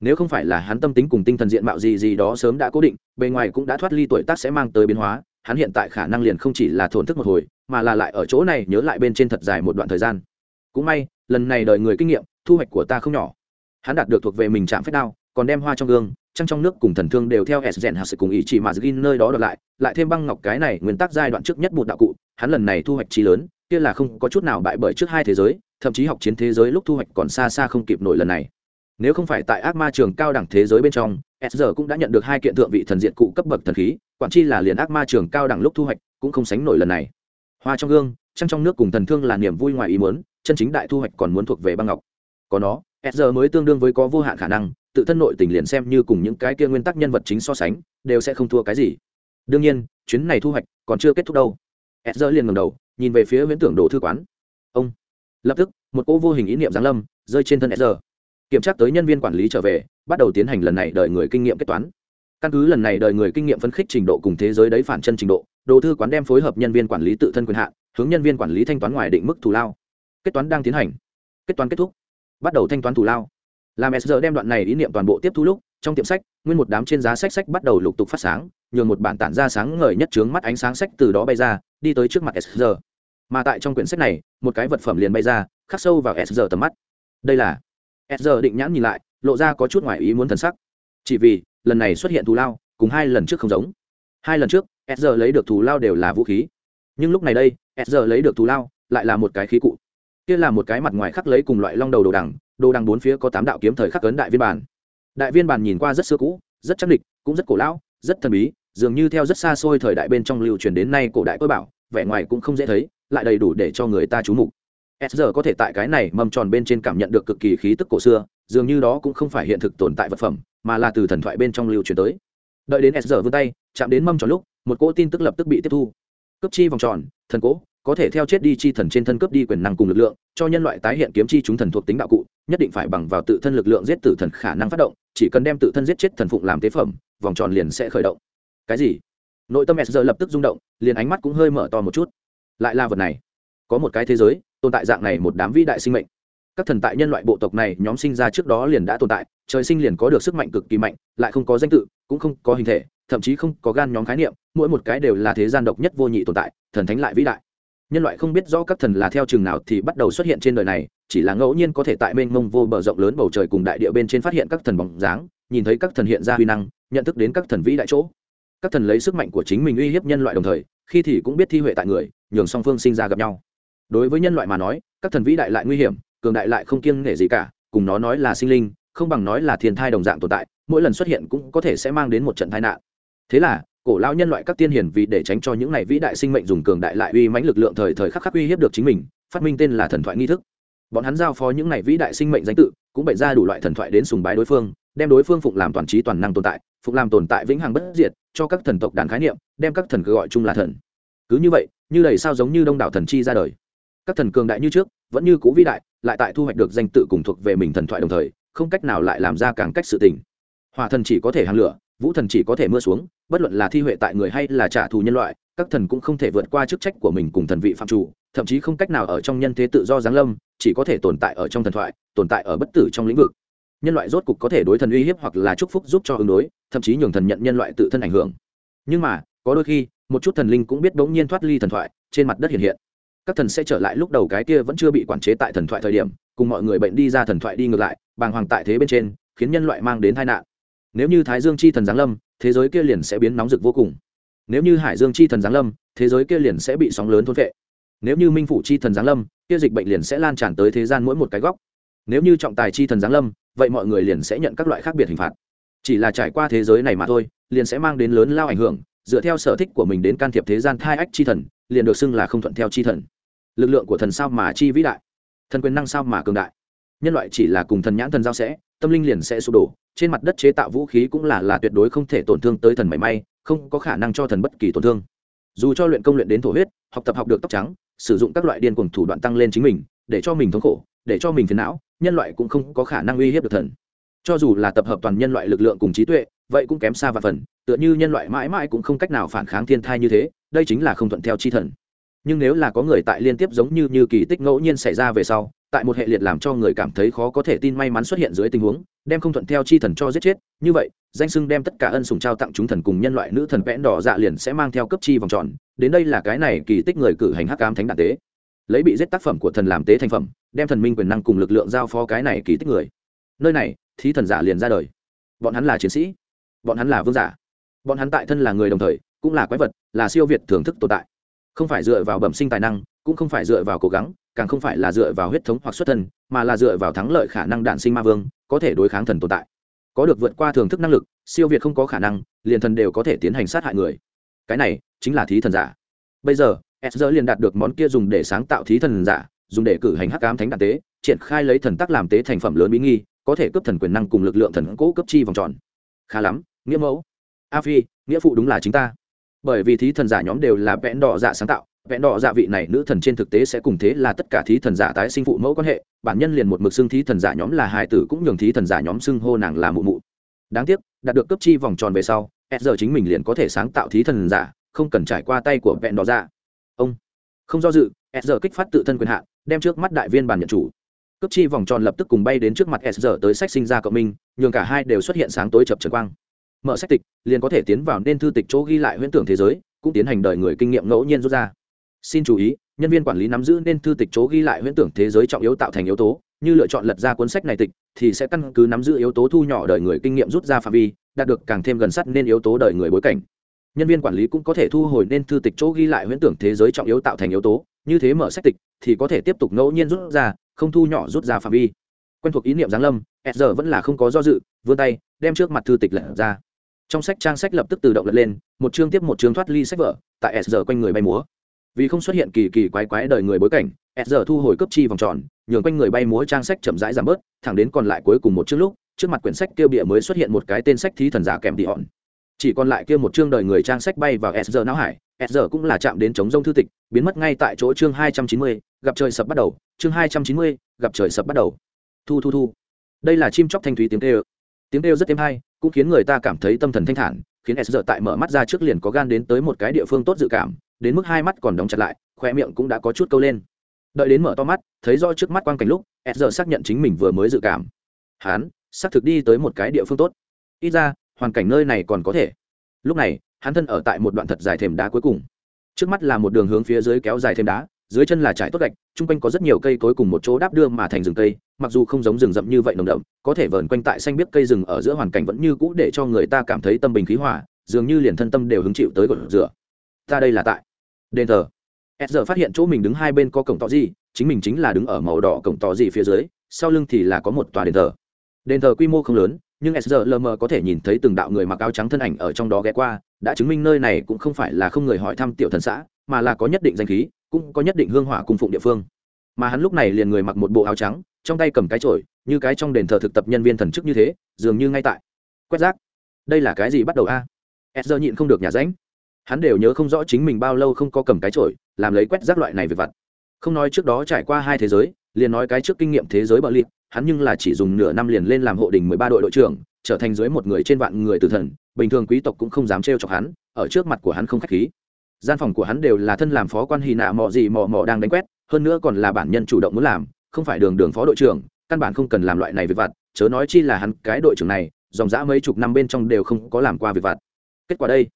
Nếu không phải là hắn tâm tính cùng tinh thần diện mạo gì gì đó sớm đã cố định, bề ngoài cũng đã thoát ly tuổi tác sẽ mang tới biến hóa, hắn hiện tại khả năng liền không chỉ là thổn thức một hồi, mà là lại ở chỗ này nhớ lại bên trên thật dài một đoạn thời gian. Cũng may, lần này đời người kinh nghiệm, thu hoạch của ta không nhỏ hắn đạt được thuộc về mình chạm phép đao, còn đem hoa trong gương, trăng trong nước cùng thần thương đều theo s rèn hạt sự cùng ý chỉ mà gin nơi đó đợt lại lại thêm băng ngọc cái này nguyên tắc giai đoạn trước nhất một đạo cụ, hắn lần này thu hoạch trí lớn, kia là không có chút nào bại bởi trước hai thế giới, thậm chí học chiến thế giới lúc thu hoạch còn xa xa không kịp nổi lần này. Nếu không phải tại ác ma trường cao đẳng thế giới bên trong, s giờ cũng đã nhận được hai kiện thượng vị thần diện cụ cấp bậc thần khí, quản chi là liền ác ma trường cao đẳng lúc thu hoạch, cũng không sánh nổi lần này. Hoa trong gương, trăng trong nước cùng thần thương là niềm vui ngoài ý muốn, chân chính đại thu hoạch còn muốn thuộc về băng ngọc. Có nó s giờ mới tương đương với có vô hạn khả năng, tự thân nội tình liền xem như cùng những cái kia nguyên tắc nhân vật chính so sánh, đều sẽ không thua cái gì. Đương nhiên, chuyến này thu hoạch còn chưa kết thúc đâu. S giờ liền ngầm đầu, nhìn về phía viễn tưởng đồ thư quán. Ông. Lập tức, một cô vô hình ý niệm giáng lâm, rơi trên thân s giờ. Kiểm tra tới nhân viên quản lý trở về, bắt đầu tiến hành lần này đợi người kinh nghiệm kết toán. Căn cứ lần này đợi người kinh nghiệm phân khích trình độ cùng thế giới đấy phản chân trình độ, đồ thư quán đem phối hợp nhân viên quản lý tự thân quyền hạn, hướng nhân viên quản lý thanh toán ngoài định mức thù lao. Kết toán đang tiến hành. Kết toán kết thúc bắt đầu thanh toán thù lao. Làm s giờ đem đoạn này ý niệm toàn bộ tiếp thu lúc, trong tiệm sách, nguyên một đám trên giá sách sách bắt đầu lục tục phát sáng, nhường một bản tản ra sáng ngời nhất trướng mắt ánh sáng sách từ đó bay ra, đi tới trước mặt s giờ mà tại trong quyển sách này, một cái vật phẩm liền bay ra, khắc sâu vào s giờ tầm mắt. Đây là s giờ định nhãn nhìn lại, lộ ra có chút ngoài ý muốn thần sắc. Chỉ vì, lần này xuất hiện thù lao, cùng hai lần trước không giống. Hai lần trước, s giờ lấy được thù lao đều là vũ khí. Nhưng lúc này đây, s giờ lấy được thù lao, lại là một cái khí cụ kia là một cái mặt ngoài khắc lấy cùng loại long đầu đồ đằng đồ đằng bốn phía có tám đạo kiếm thời khắc ấn đại viên bản đại viên bản nhìn qua rất xưa cũ, rất chắc địch cũng rất cổ lão, rất thần bí, dường như theo rất xa xôi thời đại bên trong lưu truyền đến nay cổ đại cơ bảo, vẻ ngoài cũng không dễ thấy, lại đầy đủ để cho người ta chú mục. S giờ có thể tại cái này mâm tròn bên trên cảm nhận được cực kỳ khí tức cổ xưa, dường như đó cũng không phải hiện thực tồn tại vật phẩm, mà là từ thần thoại bên trong lưu truyền tới. Đợi đến s giờ vươn tay, chạm đến mâm tròn lúc, một cỗ tin tức lập tức bị tiếp thu. Cấp chi vòng tròn, thần cỗ có thể theo chết đi chi thần trên thân cướp đi quyền năng cùng lực lượng, cho nhân loại tái hiện kiếm chi chúng thần thuộc tính đạo cụ, nhất định phải bằng vào tự thân lực lượng giết tử thần khả năng phát động, chỉ cần đem tự thân giết chết thần phụng làm tế phẩm, vòng tròn liền sẽ khởi động. Cái gì? Nội tâm s lập tức rung động, liền ánh mắt cũng hơi mở to một chút. Lại là vật này. Có một cái thế giới, tồn tại dạng này một đám vĩ đại sinh mệnh. Các thần tại nhân loại bộ tộc này, nhóm sinh ra trước đó liền đã tồn tại, trời sinh liền có được sức mạnh cực kỳ mạnh, lại không có danh tự, cũng không có hình thể, thậm chí không có gan nhóm khái niệm, mỗi một cái đều là thế gian độc nhất vô nhị tồn tại, thần thánh lại vĩ đại nhân loại không biết rõ các thần là theo chừng nào thì bắt đầu xuất hiện trên đời này, chỉ là ngẫu nhiên có thể tại mênh mông vô bờ rộng lớn bầu trời cùng đại địa bên trên phát hiện các thần bóng dáng, nhìn thấy các thần hiện ra huy năng, nhận thức đến các thần vĩ đại chỗ. Các thần lấy sức mạnh của chính mình uy hiếp nhân loại đồng thời, khi thì cũng biết thi huệ tại người, nhường song phương sinh ra gặp nhau. Đối với nhân loại mà nói, các thần vĩ đại lại nguy hiểm, cường đại lại không kiêng nể gì cả, cùng nó nói là sinh linh, không bằng nói là thiên thai đồng dạng tồn tại, mỗi lần xuất hiện cũng có thể sẽ mang đến một trận tai nạn. Thế là cổ lao nhân loại các tiên hiền vì để tránh cho những này vĩ đại sinh mệnh dùng cường đại lại uy mãnh lực lượng thời thời khắc khắc uy hiếp được chính mình, phát minh tên là thần thoại nghi thức. Bọn hắn giao phó những này vĩ đại sinh mệnh danh tự, cũng bày ra đủ loại thần thoại đến sùng bái đối phương, đem đối phương phụng làm toàn trí toàn năng tồn tại, phụng làm tồn tại vĩnh hằng bất diệt, cho các thần tộc đàn khái niệm, đem các thần cứ gọi chung là thần. Cứ như vậy, như đầy sao giống như đông đảo thần chi ra đời. Các thần cường đại như trước, vẫn như cũ vĩ đại, lại tại thu hoạch được danh tự cùng thuộc về mình thần thoại đồng thời, không cách nào lại làm ra càng cách sự tình. Hòa thần chỉ có thể hàng lửa vũ thần chỉ có thể mưa xuống, bất luận là thi huệ tại người hay là trả thù nhân loại, các thần cũng không thể vượt qua chức trách của mình cùng thần vị phạm chủ, thậm chí không cách nào ở trong nhân thế tự do giáng lâm, chỉ có thể tồn tại ở trong thần thoại, tồn tại ở bất tử trong lĩnh vực. Nhân loại rốt cục có thể đối thần uy hiếp hoặc là chúc phúc giúp cho ứng đối, thậm chí nhường thần nhận nhân loại tự thân ảnh hưởng. Nhưng mà, có đôi khi, một chút thần linh cũng biết bỗng nhiên thoát ly thần thoại, trên mặt đất hiện hiện. Các thần sẽ trở lại lúc đầu cái kia vẫn chưa bị quản chế tại thần thoại thời điểm, cùng mọi người bệnh đi ra thần thoại đi ngược lại, bàng hoàng tại thế bên trên, khiến nhân loại mang đến tai nạn nếu như thái dương chi thần giáng lâm, thế giới kia liền sẽ biến nóng rực vô cùng. Nếu như hải dương chi thần giáng lâm, thế giới kia liền sẽ bị sóng lớn thôn vệ nếu như minh phủ chi thần giáng lâm, kia dịch bệnh liền sẽ lan tràn tới thế gian mỗi một cái góc. Nếu như trọng tài chi thần giáng lâm, vậy mọi người liền sẽ nhận các loại khác biệt hình phạt. Chỉ là trải qua thế giới này mà thôi, liền sẽ mang đến lớn lao ảnh hưởng, dựa theo sở thích của mình đến can thiệp thế gian thai ách chi thần, liền được xưng là không thuận theo chi thần. Lực lượng của thần sao mà chi vĩ đại? Thần quyền năng sao mà cường đại? Nhân loại chỉ là cùng thần nhãn thần giao sẽ, tâm linh liền sẽ sụp đổ, trên mặt đất chế tạo vũ khí cũng là là tuyệt đối không thể tổn thương tới thần mảy may, không có khả năng cho thần bất kỳ tổn thương. Dù cho luyện công luyện đến thổ huyết, học tập học được tóc trắng, sử dụng các loại điên cuồng thủ đoạn tăng lên chính mình, để cho mình thống khổ, để cho mình phiền não, nhân loại cũng không có khả năng uy hiếp được thần. Cho dù là tập hợp toàn nhân loại lực lượng cùng trí tuệ, vậy cũng kém xa và phần, tựa như nhân loại mãi mãi cũng không cách nào phản kháng thiên thai như thế, đây chính là không thuận theo chi thần. Nhưng nếu là có người tại liên tiếp giống như như kỳ tích ngẫu nhiên xảy ra về sau tại một hệ liệt làm cho người cảm thấy khó có thể tin may mắn xuất hiện dưới tình huống, đem không thuận theo chi thần cho giết chết. Như vậy, danh sưng đem tất cả ân sùng trao tặng chúng thần cùng nhân loại nữ thần vẽn đỏ dạ liền sẽ mang theo cấp chi vòng tròn. Đến đây là cái này kỳ tích người cử hành hắc ám thánh đạn tế. Lấy bị giết tác phẩm của thần làm tế thành phẩm, đem thần minh quyền năng cùng lực lượng giao phó cái này kỳ tích người. Nơi này, thí thần giả liền ra đời. Bọn hắn là chiến sĩ. Bọn hắn là vương giả. Bọn hắn tại thân là người đồng thời, cũng là quái vật, là siêu việt thưởng thức tồn tại. Không phải dựa vào bẩm sinh tài năng, cũng không phải dựa vào cố gắng càng không phải là dựa vào huyết thống hoặc xuất thân, mà là dựa vào thắng lợi khả năng đản sinh ma vương, có thể đối kháng thần tồn tại. Có được vượt qua thưởng thức năng lực, siêu việt không có khả năng, liền thần đều có thể tiến hành sát hại người. Cái này chính là thí thần giả. Bây giờ sr liền đạt được món kia dùng để sáng tạo thí thần giả, dùng để cử hành hắc ám thánh đạn tế, triển khai lấy thần tắc làm tế thành phẩm lớn bí nghi, có thể cấp thần quyền năng cùng lực lượng thần cố cấp chi vòng tròn. Khá lắm, nghĩa mẫu. A phi, nghĩa phụ đúng là chính ta. Bởi vì thí thần giả nhóm đều là vẽn đỏ dạ sáng tạo Vẹn đỏ dạ vị này nữ thần trên thực tế sẽ cùng thế là tất cả thí thần giả tái sinh phụ mẫu quan hệ, bản nhân liền một mực xưng thí thần giả nhóm là hài tử cũng nhường thí thần giả nhóm xưng hô nàng là mụ mụ. Đáng tiếc, đạt được cấp chi vòng tròn về sau, s giờ chính mình liền có thể sáng tạo thí thần giả, không cần trải qua tay của vẹn đỏ dạ. Ông, không do dự, s giờ kích phát tự thân quyền hạn, đem trước mắt đại viên bản nhận chủ. Cấp chi vòng tròn lập tức cùng bay đến trước mặt s giờ tới sách sinh ra cộng minh, nhường cả hai đều xuất hiện sáng tối chập trần quang. Mở sách tịch, liền có thể tiến vào nên thư tịch chỗ ghi lại huyễn tưởng thế giới, cũng tiến hành đợi người kinh nghiệm ngẫu nhiên rút ra xin chú ý, nhân viên quản lý nắm giữ nên thư tịch chỗ ghi lại huyễn tưởng thế giới trọng yếu tạo thành yếu tố. Như lựa chọn lật ra cuốn sách này tịch, thì sẽ căn cứ nắm giữ yếu tố thu nhỏ đời người kinh nghiệm rút ra phạm vi, đạt được càng thêm gần sắt nên yếu tố đời người bối cảnh. Nhân viên quản lý cũng có thể thu hồi nên thư tịch chỗ ghi lại huyễn tưởng thế giới trọng yếu tạo thành yếu tố. Như thế mở sách tịch, thì có thể tiếp tục ngẫu nhiên rút ra, không thu nhỏ rút ra phạm vi. Quen thuộc ý niệm giáng lâm s giờ vẫn là không có do dự, vươn tay, đem trước mặt thư tịch lật ra. Trong sách trang sách lập tức tự động lật lên, một chương tiếp một chương thoát ly sách vở, tại s giờ quanh người bay múa vì không xuất hiện kỳ kỳ quái quái đời người bối cảnh, s giờ thu hồi cấp chi vòng tròn, nhường quanh người bay múa trang sách chậm rãi giảm bớt, thẳng đến còn lại cuối cùng một chữ lúc, trước mặt quyển sách kia bịa mới xuất hiện một cái tên sách thí thần giả kèm tỉ hòn. Chỉ còn lại kia một chương đời người trang sách bay vào s giờ não hải, s giờ cũng là chạm đến chống rông thư tịch, biến mất ngay tại chỗ chương hai trăm chín mươi, gặp trời sập bắt đầu, chương hai trăm chín mươi, gặp trời sập bắt đầu. Thu thu thu. Đây là chim chóc thanh thúy tiếng kêu. Tiếng kêu rất êm hay, cũng khiến người ta cảm thấy tâm thần thanh thản, khiến s giờ tại mở mắt ra trước liền có gan đến tới một cái địa phương tốt dự cảm đến mức hai mắt còn đóng chặt lại, khoe miệng cũng đã có chút câu lên. Đợi đến mở to mắt, thấy do trước mắt quang cảnh lúc s giờ xác nhận chính mình vừa mới dự cảm. Hắn, xác thực đi tới một cái địa phương tốt. Ít ra, hoàn cảnh nơi này còn có thể. Lúc này, hắn thân ở tại một đoạn thật dài thềm đá cuối cùng. Trước mắt là một đường hướng phía dưới kéo dài thêm đá, dưới chân là trải tốt gạch, chung quanh có rất nhiều cây cối cùng một chỗ đáp đưa mà thành rừng cây, mặc dù không giống rừng rậm như vậy nồng đậm, có thể vờn quanh tại xanh biết cây rừng ở giữa hoàn cảnh vẫn như cũ để cho người ta cảm thấy tâm bình khí hòa, dường như liền thân tâm đều hứng chịu tới gột rửa. Ta đây là tại đền thờ. S giờ phát hiện chỗ mình đứng hai bên có cổng tỏ gì, chính mình chính là đứng ở màu đỏ cổng tỏ gì phía dưới, sau lưng thì là có một tòa đền thờ. Đền thờ quy mô không lớn, nhưng s giờ lờ mờ có thể nhìn thấy từng đạo người mặc áo trắng thân ảnh ở trong đó ghé qua, đã chứng minh nơi này cũng không phải là không người hỏi thăm tiểu thần xã, mà là có nhất định danh khí, cũng có nhất định hương hỏa cung phụng địa phương. Mà hắn lúc này liền người mặc một bộ áo trắng, trong tay cầm cái chổi, như cái trong đền thờ thực tập nhân viên thần chức như thế, dường như ngay tại. Quét rác. Đây là cái gì bắt đầu a? À? s giờ nhịn không được nhà ránh hắn đều nhớ không rõ chính mình bao lâu không có cầm cái trội làm lấy quét rác loại này về vặt. Không nói trước đó trải qua hai thế giới, liền nói cái trước kinh nghiệm thế giới bờ liệt, hắn nhưng là chỉ dùng nửa năm liền lên làm hộ đình mười ba đội đội trưởng, trở thành dưới một người trên vạn người tử thần, bình thường quý tộc cũng không dám trêu chọc hắn, ở trước mặt của hắn không khách khí. Gian phòng của hắn đều là thân làm phó quan hì nạ mò gì mò mò đang đánh quét, hơn nữa còn là bản nhân chủ động muốn làm, không phải đường đường phó đội trưởng, căn bản không cần làm loại này việc vặt, chớ nói chi là hắn cái đội trưởng này, dòng dã mấy chục năm bên trong đều không có làm qua việc vặt. Kết quả đây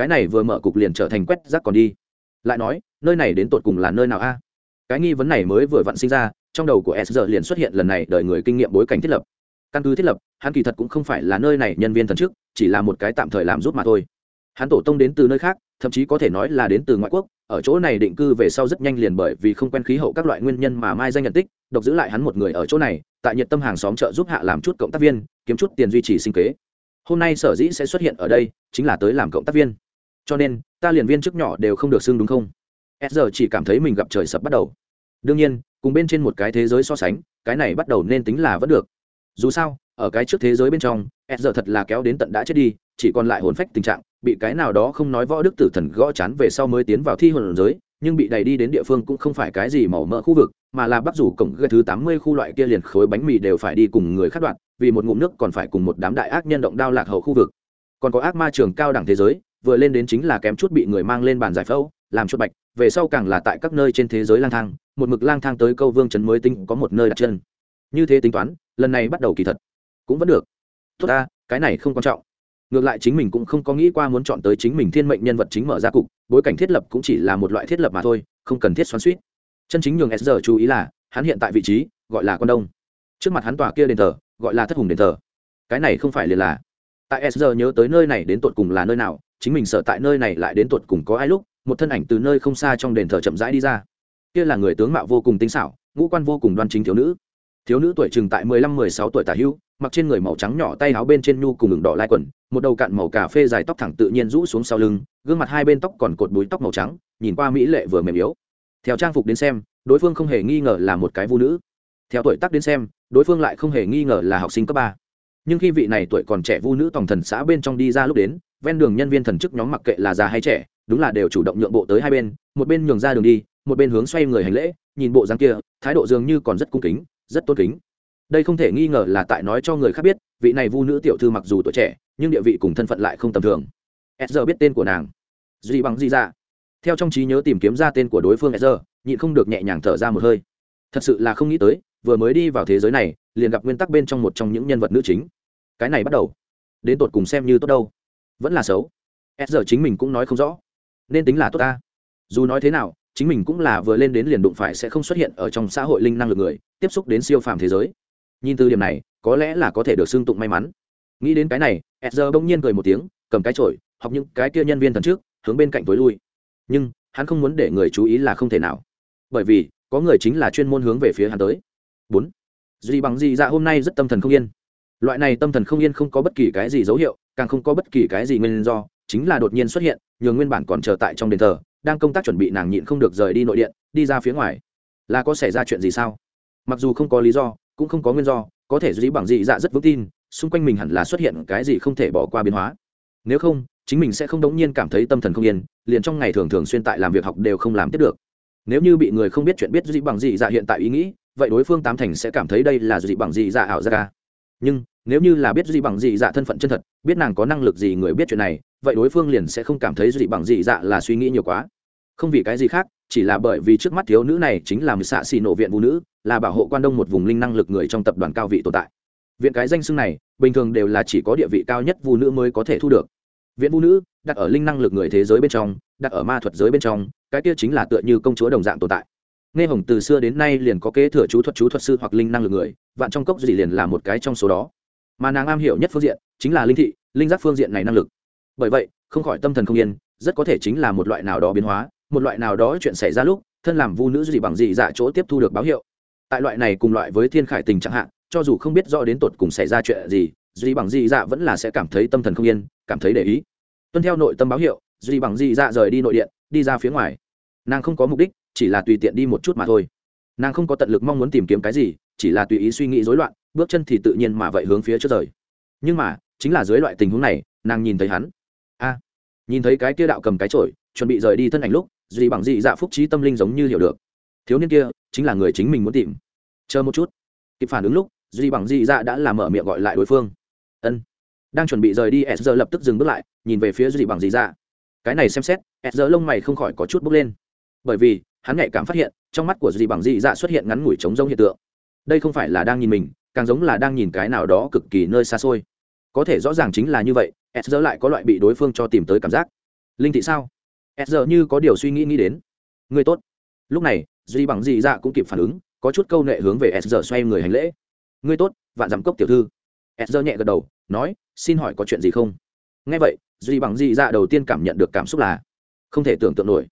cái này vừa mở cục liền trở thành quét rác còn đi. Lại nói, nơi này đến tột cùng là nơi nào a? Cái nghi vấn này mới vừa vặn sinh ra, trong đầu của s giờ liền xuất hiện lần này đợi người kinh nghiệm bối cảnh thiết lập. Căn cứ thiết lập, hắn kỳ thật cũng không phải là nơi này nhân viên thần chức, chỉ là một cái tạm thời làm rút mà thôi. Hắn tổ tông đến từ nơi khác, thậm chí có thể nói là đến từ ngoại quốc, ở chỗ này định cư về sau rất nhanh liền bởi vì không quen khí hậu các loại nguyên nhân mà mai danh nhận tích, độc giữ lại hắn một người ở chỗ này, tại nhiệt tâm hàng xóm chợ giúp hạ làm chút cộng tác viên, kiếm chút tiền duy trì sinh kế. Hôm nay sở dĩ sẽ xuất hiện ở đây, chính là tới làm cộng tác viên cho nên, ta liền viên chức nhỏ đều không được xưng đúng không? S giờ chỉ cảm thấy mình gặp trời sập bắt đầu. Đương nhiên, cùng bên trên một cái thế giới so sánh, cái này bắt đầu nên tính là vẫn được. Dù sao, ở cái trước thế giới bên trong, s giờ thật là kéo đến tận đã chết đi, chỉ còn lại hồn phách tình trạng, bị cái nào đó không nói võ đức tử thần gõ chán về sau mới tiến vào thi hồn giới, nhưng bị đẩy đi đến địa phương cũng không phải cái gì màu mỡ khu vực, mà là bắc rủ cổng thứ tám mươi khu loại kia liền khối bánh mì đều phải đi cùng người khác đoạn, vì một ngụm nước còn phải cùng một đám đại ác nhân động đao lạc hậu khu vực. Còn có ác ma trường cao đẳng thế giới vừa lên đến chính là kém chút bị người mang lên bàn giải phẫu, làm chuột bạch, về sau càng là tại các nơi trên thế giới lang thang, một mực lang thang tới câu vương trấn mới tinh có một nơi đặt chân. Như thế tính toán, lần này bắt đầu kỳ thật cũng vẫn được. Tốt ta, cái này không quan trọng. Ngược lại chính mình cũng không có nghĩ qua muốn chọn tới chính mình thiên mệnh nhân vật chính mở ra cục, bối cảnh thiết lập cũng chỉ là một loại thiết lập mà thôi, không cần thiết xoắn suýt chân chính nhường s giờ chú ý là, hắn hiện tại vị trí, gọi là con đông. Trước mặt hắn tòa kia đền thờ, gọi là thất hùng đền thờ. Cái này không phải liền là. Tại s giờ nhớ tới nơi này đến tột cùng là nơi nào chính mình sợ tại nơi này lại đến tuột cùng có ai lúc, một thân ảnh từ nơi không xa trong đền thờ chậm rãi đi ra. Kia là người tướng mạo vô cùng tinh xảo, ngũ quan vô cùng đoan chính thiếu nữ. Thiếu nữ tuổi chừng tại mười lăm, mười sáu tuổi tả hưu, mặc trên người màu trắng nhỏ tay áo bên trên nhu cùng ngừng đỏ lai quần, một đầu cạn màu cà phê dài tóc thẳng tự nhiên rũ xuống sau lưng, gương mặt hai bên tóc còn cột búi tóc màu trắng, nhìn qua mỹ lệ vừa mềm yếu. Theo trang phục đến xem, đối phương không hề nghi ngờ là một cái vũ nữ. Theo tuổi tác đến xem, đối phương lại không hề nghi ngờ là học sinh cấp ba nhưng khi vị này tuổi còn trẻ vu nữ tòng thần xã bên trong đi ra lúc đến, ven đường nhân viên thần chức nhóm mặc kệ là già hay trẻ, đúng là đều chủ động nhượng bộ tới hai bên, một bên nhường ra đường đi, một bên hướng xoay người hành lễ, nhìn bộ dáng kia, thái độ dường như còn rất cung kính, rất tôn kính. Đây không thể nghi ngờ là tại nói cho người khác biết, vị này vu nữ tiểu thư mặc dù tuổi trẻ, nhưng địa vị cùng thân phận lại không tầm thường. S giờ biết tên của nàng. Duy bằng di ra dạ. theo trong trí nhớ tìm kiếm ra tên của đối phương s giờ nhịn không được nhẹ nhàng thở ra một hơi. Thật sự là không nghĩ tới vừa mới đi vào thế giới này, liền gặp nguyên tắc bên trong một trong những nhân vật nữ chính. Cái này bắt đầu. Đến tột cùng xem như tốt đâu? Vẫn là xấu. S giờ chính mình cũng nói không rõ. Nên tính là tốt ta. Dù nói thế nào, chính mình cũng là vừa lên đến liền đụng phải sẽ không xuất hiện ở trong xã hội linh năng lực người, tiếp xúc đến siêu phàm thế giới. Nhìn từ điểm này, có lẽ là có thể được xưng tụng may mắn. Nghĩ đến cái này, s giờ bỗng nhiên cười một tiếng, cầm cái trội học những cái kia nhân viên thần trước, hướng bên cạnh tối lui. Nhưng, hắn không muốn để người chú ý là không thể nào. Bởi vì, có người chính là chuyên môn hướng về phía hắn tới bốn. Duy bằng dì dạ hôm nay rất tâm thần không yên. Loại này tâm thần không yên không có bất kỳ cái gì dấu hiệu, càng không có bất kỳ cái gì nguyên do, chính là đột nhiên xuất hiện, nhường nguyên bản còn chờ tại trong đền thờ, đang công tác chuẩn bị nàng nhịn không được rời đi nội điện, đi ra phía ngoài. Là có xảy ra chuyện gì sao? Mặc dù không có lý do, cũng không có nguyên do, có thể duy bằng dị dạ rất vững tin, xung quanh mình hẳn là xuất hiện cái gì không thể bỏ qua biến hóa. Nếu không, chính mình sẽ không đống nhiên cảm thấy tâm thần không yên, liền trong ngày thường thường xuyên tại làm việc học đều không làm tiếp được. Nếu như bị người không biết chuyện biết dĩ bằng dị dạ hiện tại ý nghĩ vậy đối phương tám thành sẽ cảm thấy đây là dị bằng dị dạ ảo ra ca à? nhưng, nếu như là biết dị bằng dị dạ thân phận chân thật, biết nàng có năng lực gì người biết chuyện này, vậy đối phương liền sẽ không cảm thấy dị bằng dị dạ là suy nghĩ nhiều quá. Không vì cái gì khác, chỉ là bởi vì trước mắt thiếu nữ này chính là một xạ xì nổ viện vũ nữ, là bảo hộ quan đông một vùng linh năng lực người trong tập đoàn cao vị tồn tại. Viện cái danh xưng này, bình thường đều là chỉ có địa vị cao nhất vũ nữ mới có thể thu được. Viện vũ nữ, đặt ở linh năng lực người thế giới bên trong, đặt ở ma thuật giới bên trong, cái kia chính là tựa như công chúa đồng dạng tồn tại nghe hồng từ xưa đến nay liền có kế thừa chú thuật chú thuật sư hoặc linh năng lực người, vạn trong cốc gì liền là một cái trong số đó. Mà nàng am hiểu nhất phương diện chính là linh thị, linh giác phương diện này năng lực. Bởi vậy, không khỏi tâm thần không yên, rất có thể chính là một loại nào đó biến hóa, một loại nào đó chuyện xảy ra lúc, thân làm vu nữ gì bằng gì dạ chỗ tiếp thu được báo hiệu. Tại loại này cùng loại với thiên khải tình trạng hạn cho dù không biết rõ đến tột cùng xảy ra chuyện gì duy bằng dị dạ vẫn là sẽ cảm thấy tâm thần không yên, cảm thấy để ý. Tuân theo nội tâm báo hiệu duy bằng dị dạ rời đi nội điện, đi ra phía ngoài. Nàng không có mục đích chỉ là tùy tiện đi một chút mà thôi. Nàng không có tận lực mong muốn tìm kiếm cái gì chỉ là tùy ý suy nghĩ rối loạn bước chân thì tự nhiên mà vậy hướng phía trước rời. Nhưng mà chính là dưới loại tình huống này nàng nhìn thấy hắn. A nhìn thấy cái kia đạo cầm cái trổi, chuẩn bị rời đi thân ảnh lúc duy bằng dị dạ phúc trí tâm linh giống như hiểu được. Thiếu niên kia chính là người chính mình muốn tìm. Chờ một chút. Kịp phản ứng lúc duy bằng dị dạ đã làm mở miệng gọi lại đối phương. Ân. Đang chuẩn bị rời đi s giờ lập tức dừng bước lại nhìn về phía duy bằng dị dạ. Cái này xem xét s giờ lông mày không khỏi có chút bước lên. Bởi vì hắn nhạy cảm phát hiện, trong mắt của dì bằng dị dạ xuất hiện ngắn ngủi trống rông hiện tượng. Đây không phải là đang nhìn mình, càng giống là đang nhìn cái nào đó cực kỳ nơi xa xôi. Có thể rõ ràng chính là như vậy s giờ lại có loại bị đối phương cho tìm tới cảm giác. Linh thị sao? S giờ như có điều suy nghĩ nghĩ đến. Người tốt. Lúc này dì bằng dị dạ cũng kịp phản ứng, có chút câu nệ hướng về s giờ xoay người hành lễ. Ngươi tốt, vạn giảm cốc tiểu thư. S giờ nhẹ gật đầu, nói, xin hỏi có chuyện gì không? Nghe vậy dì bằng dị dạ đầu tiên cảm nhận được cảm xúc là không thể tưởng tượng nổi.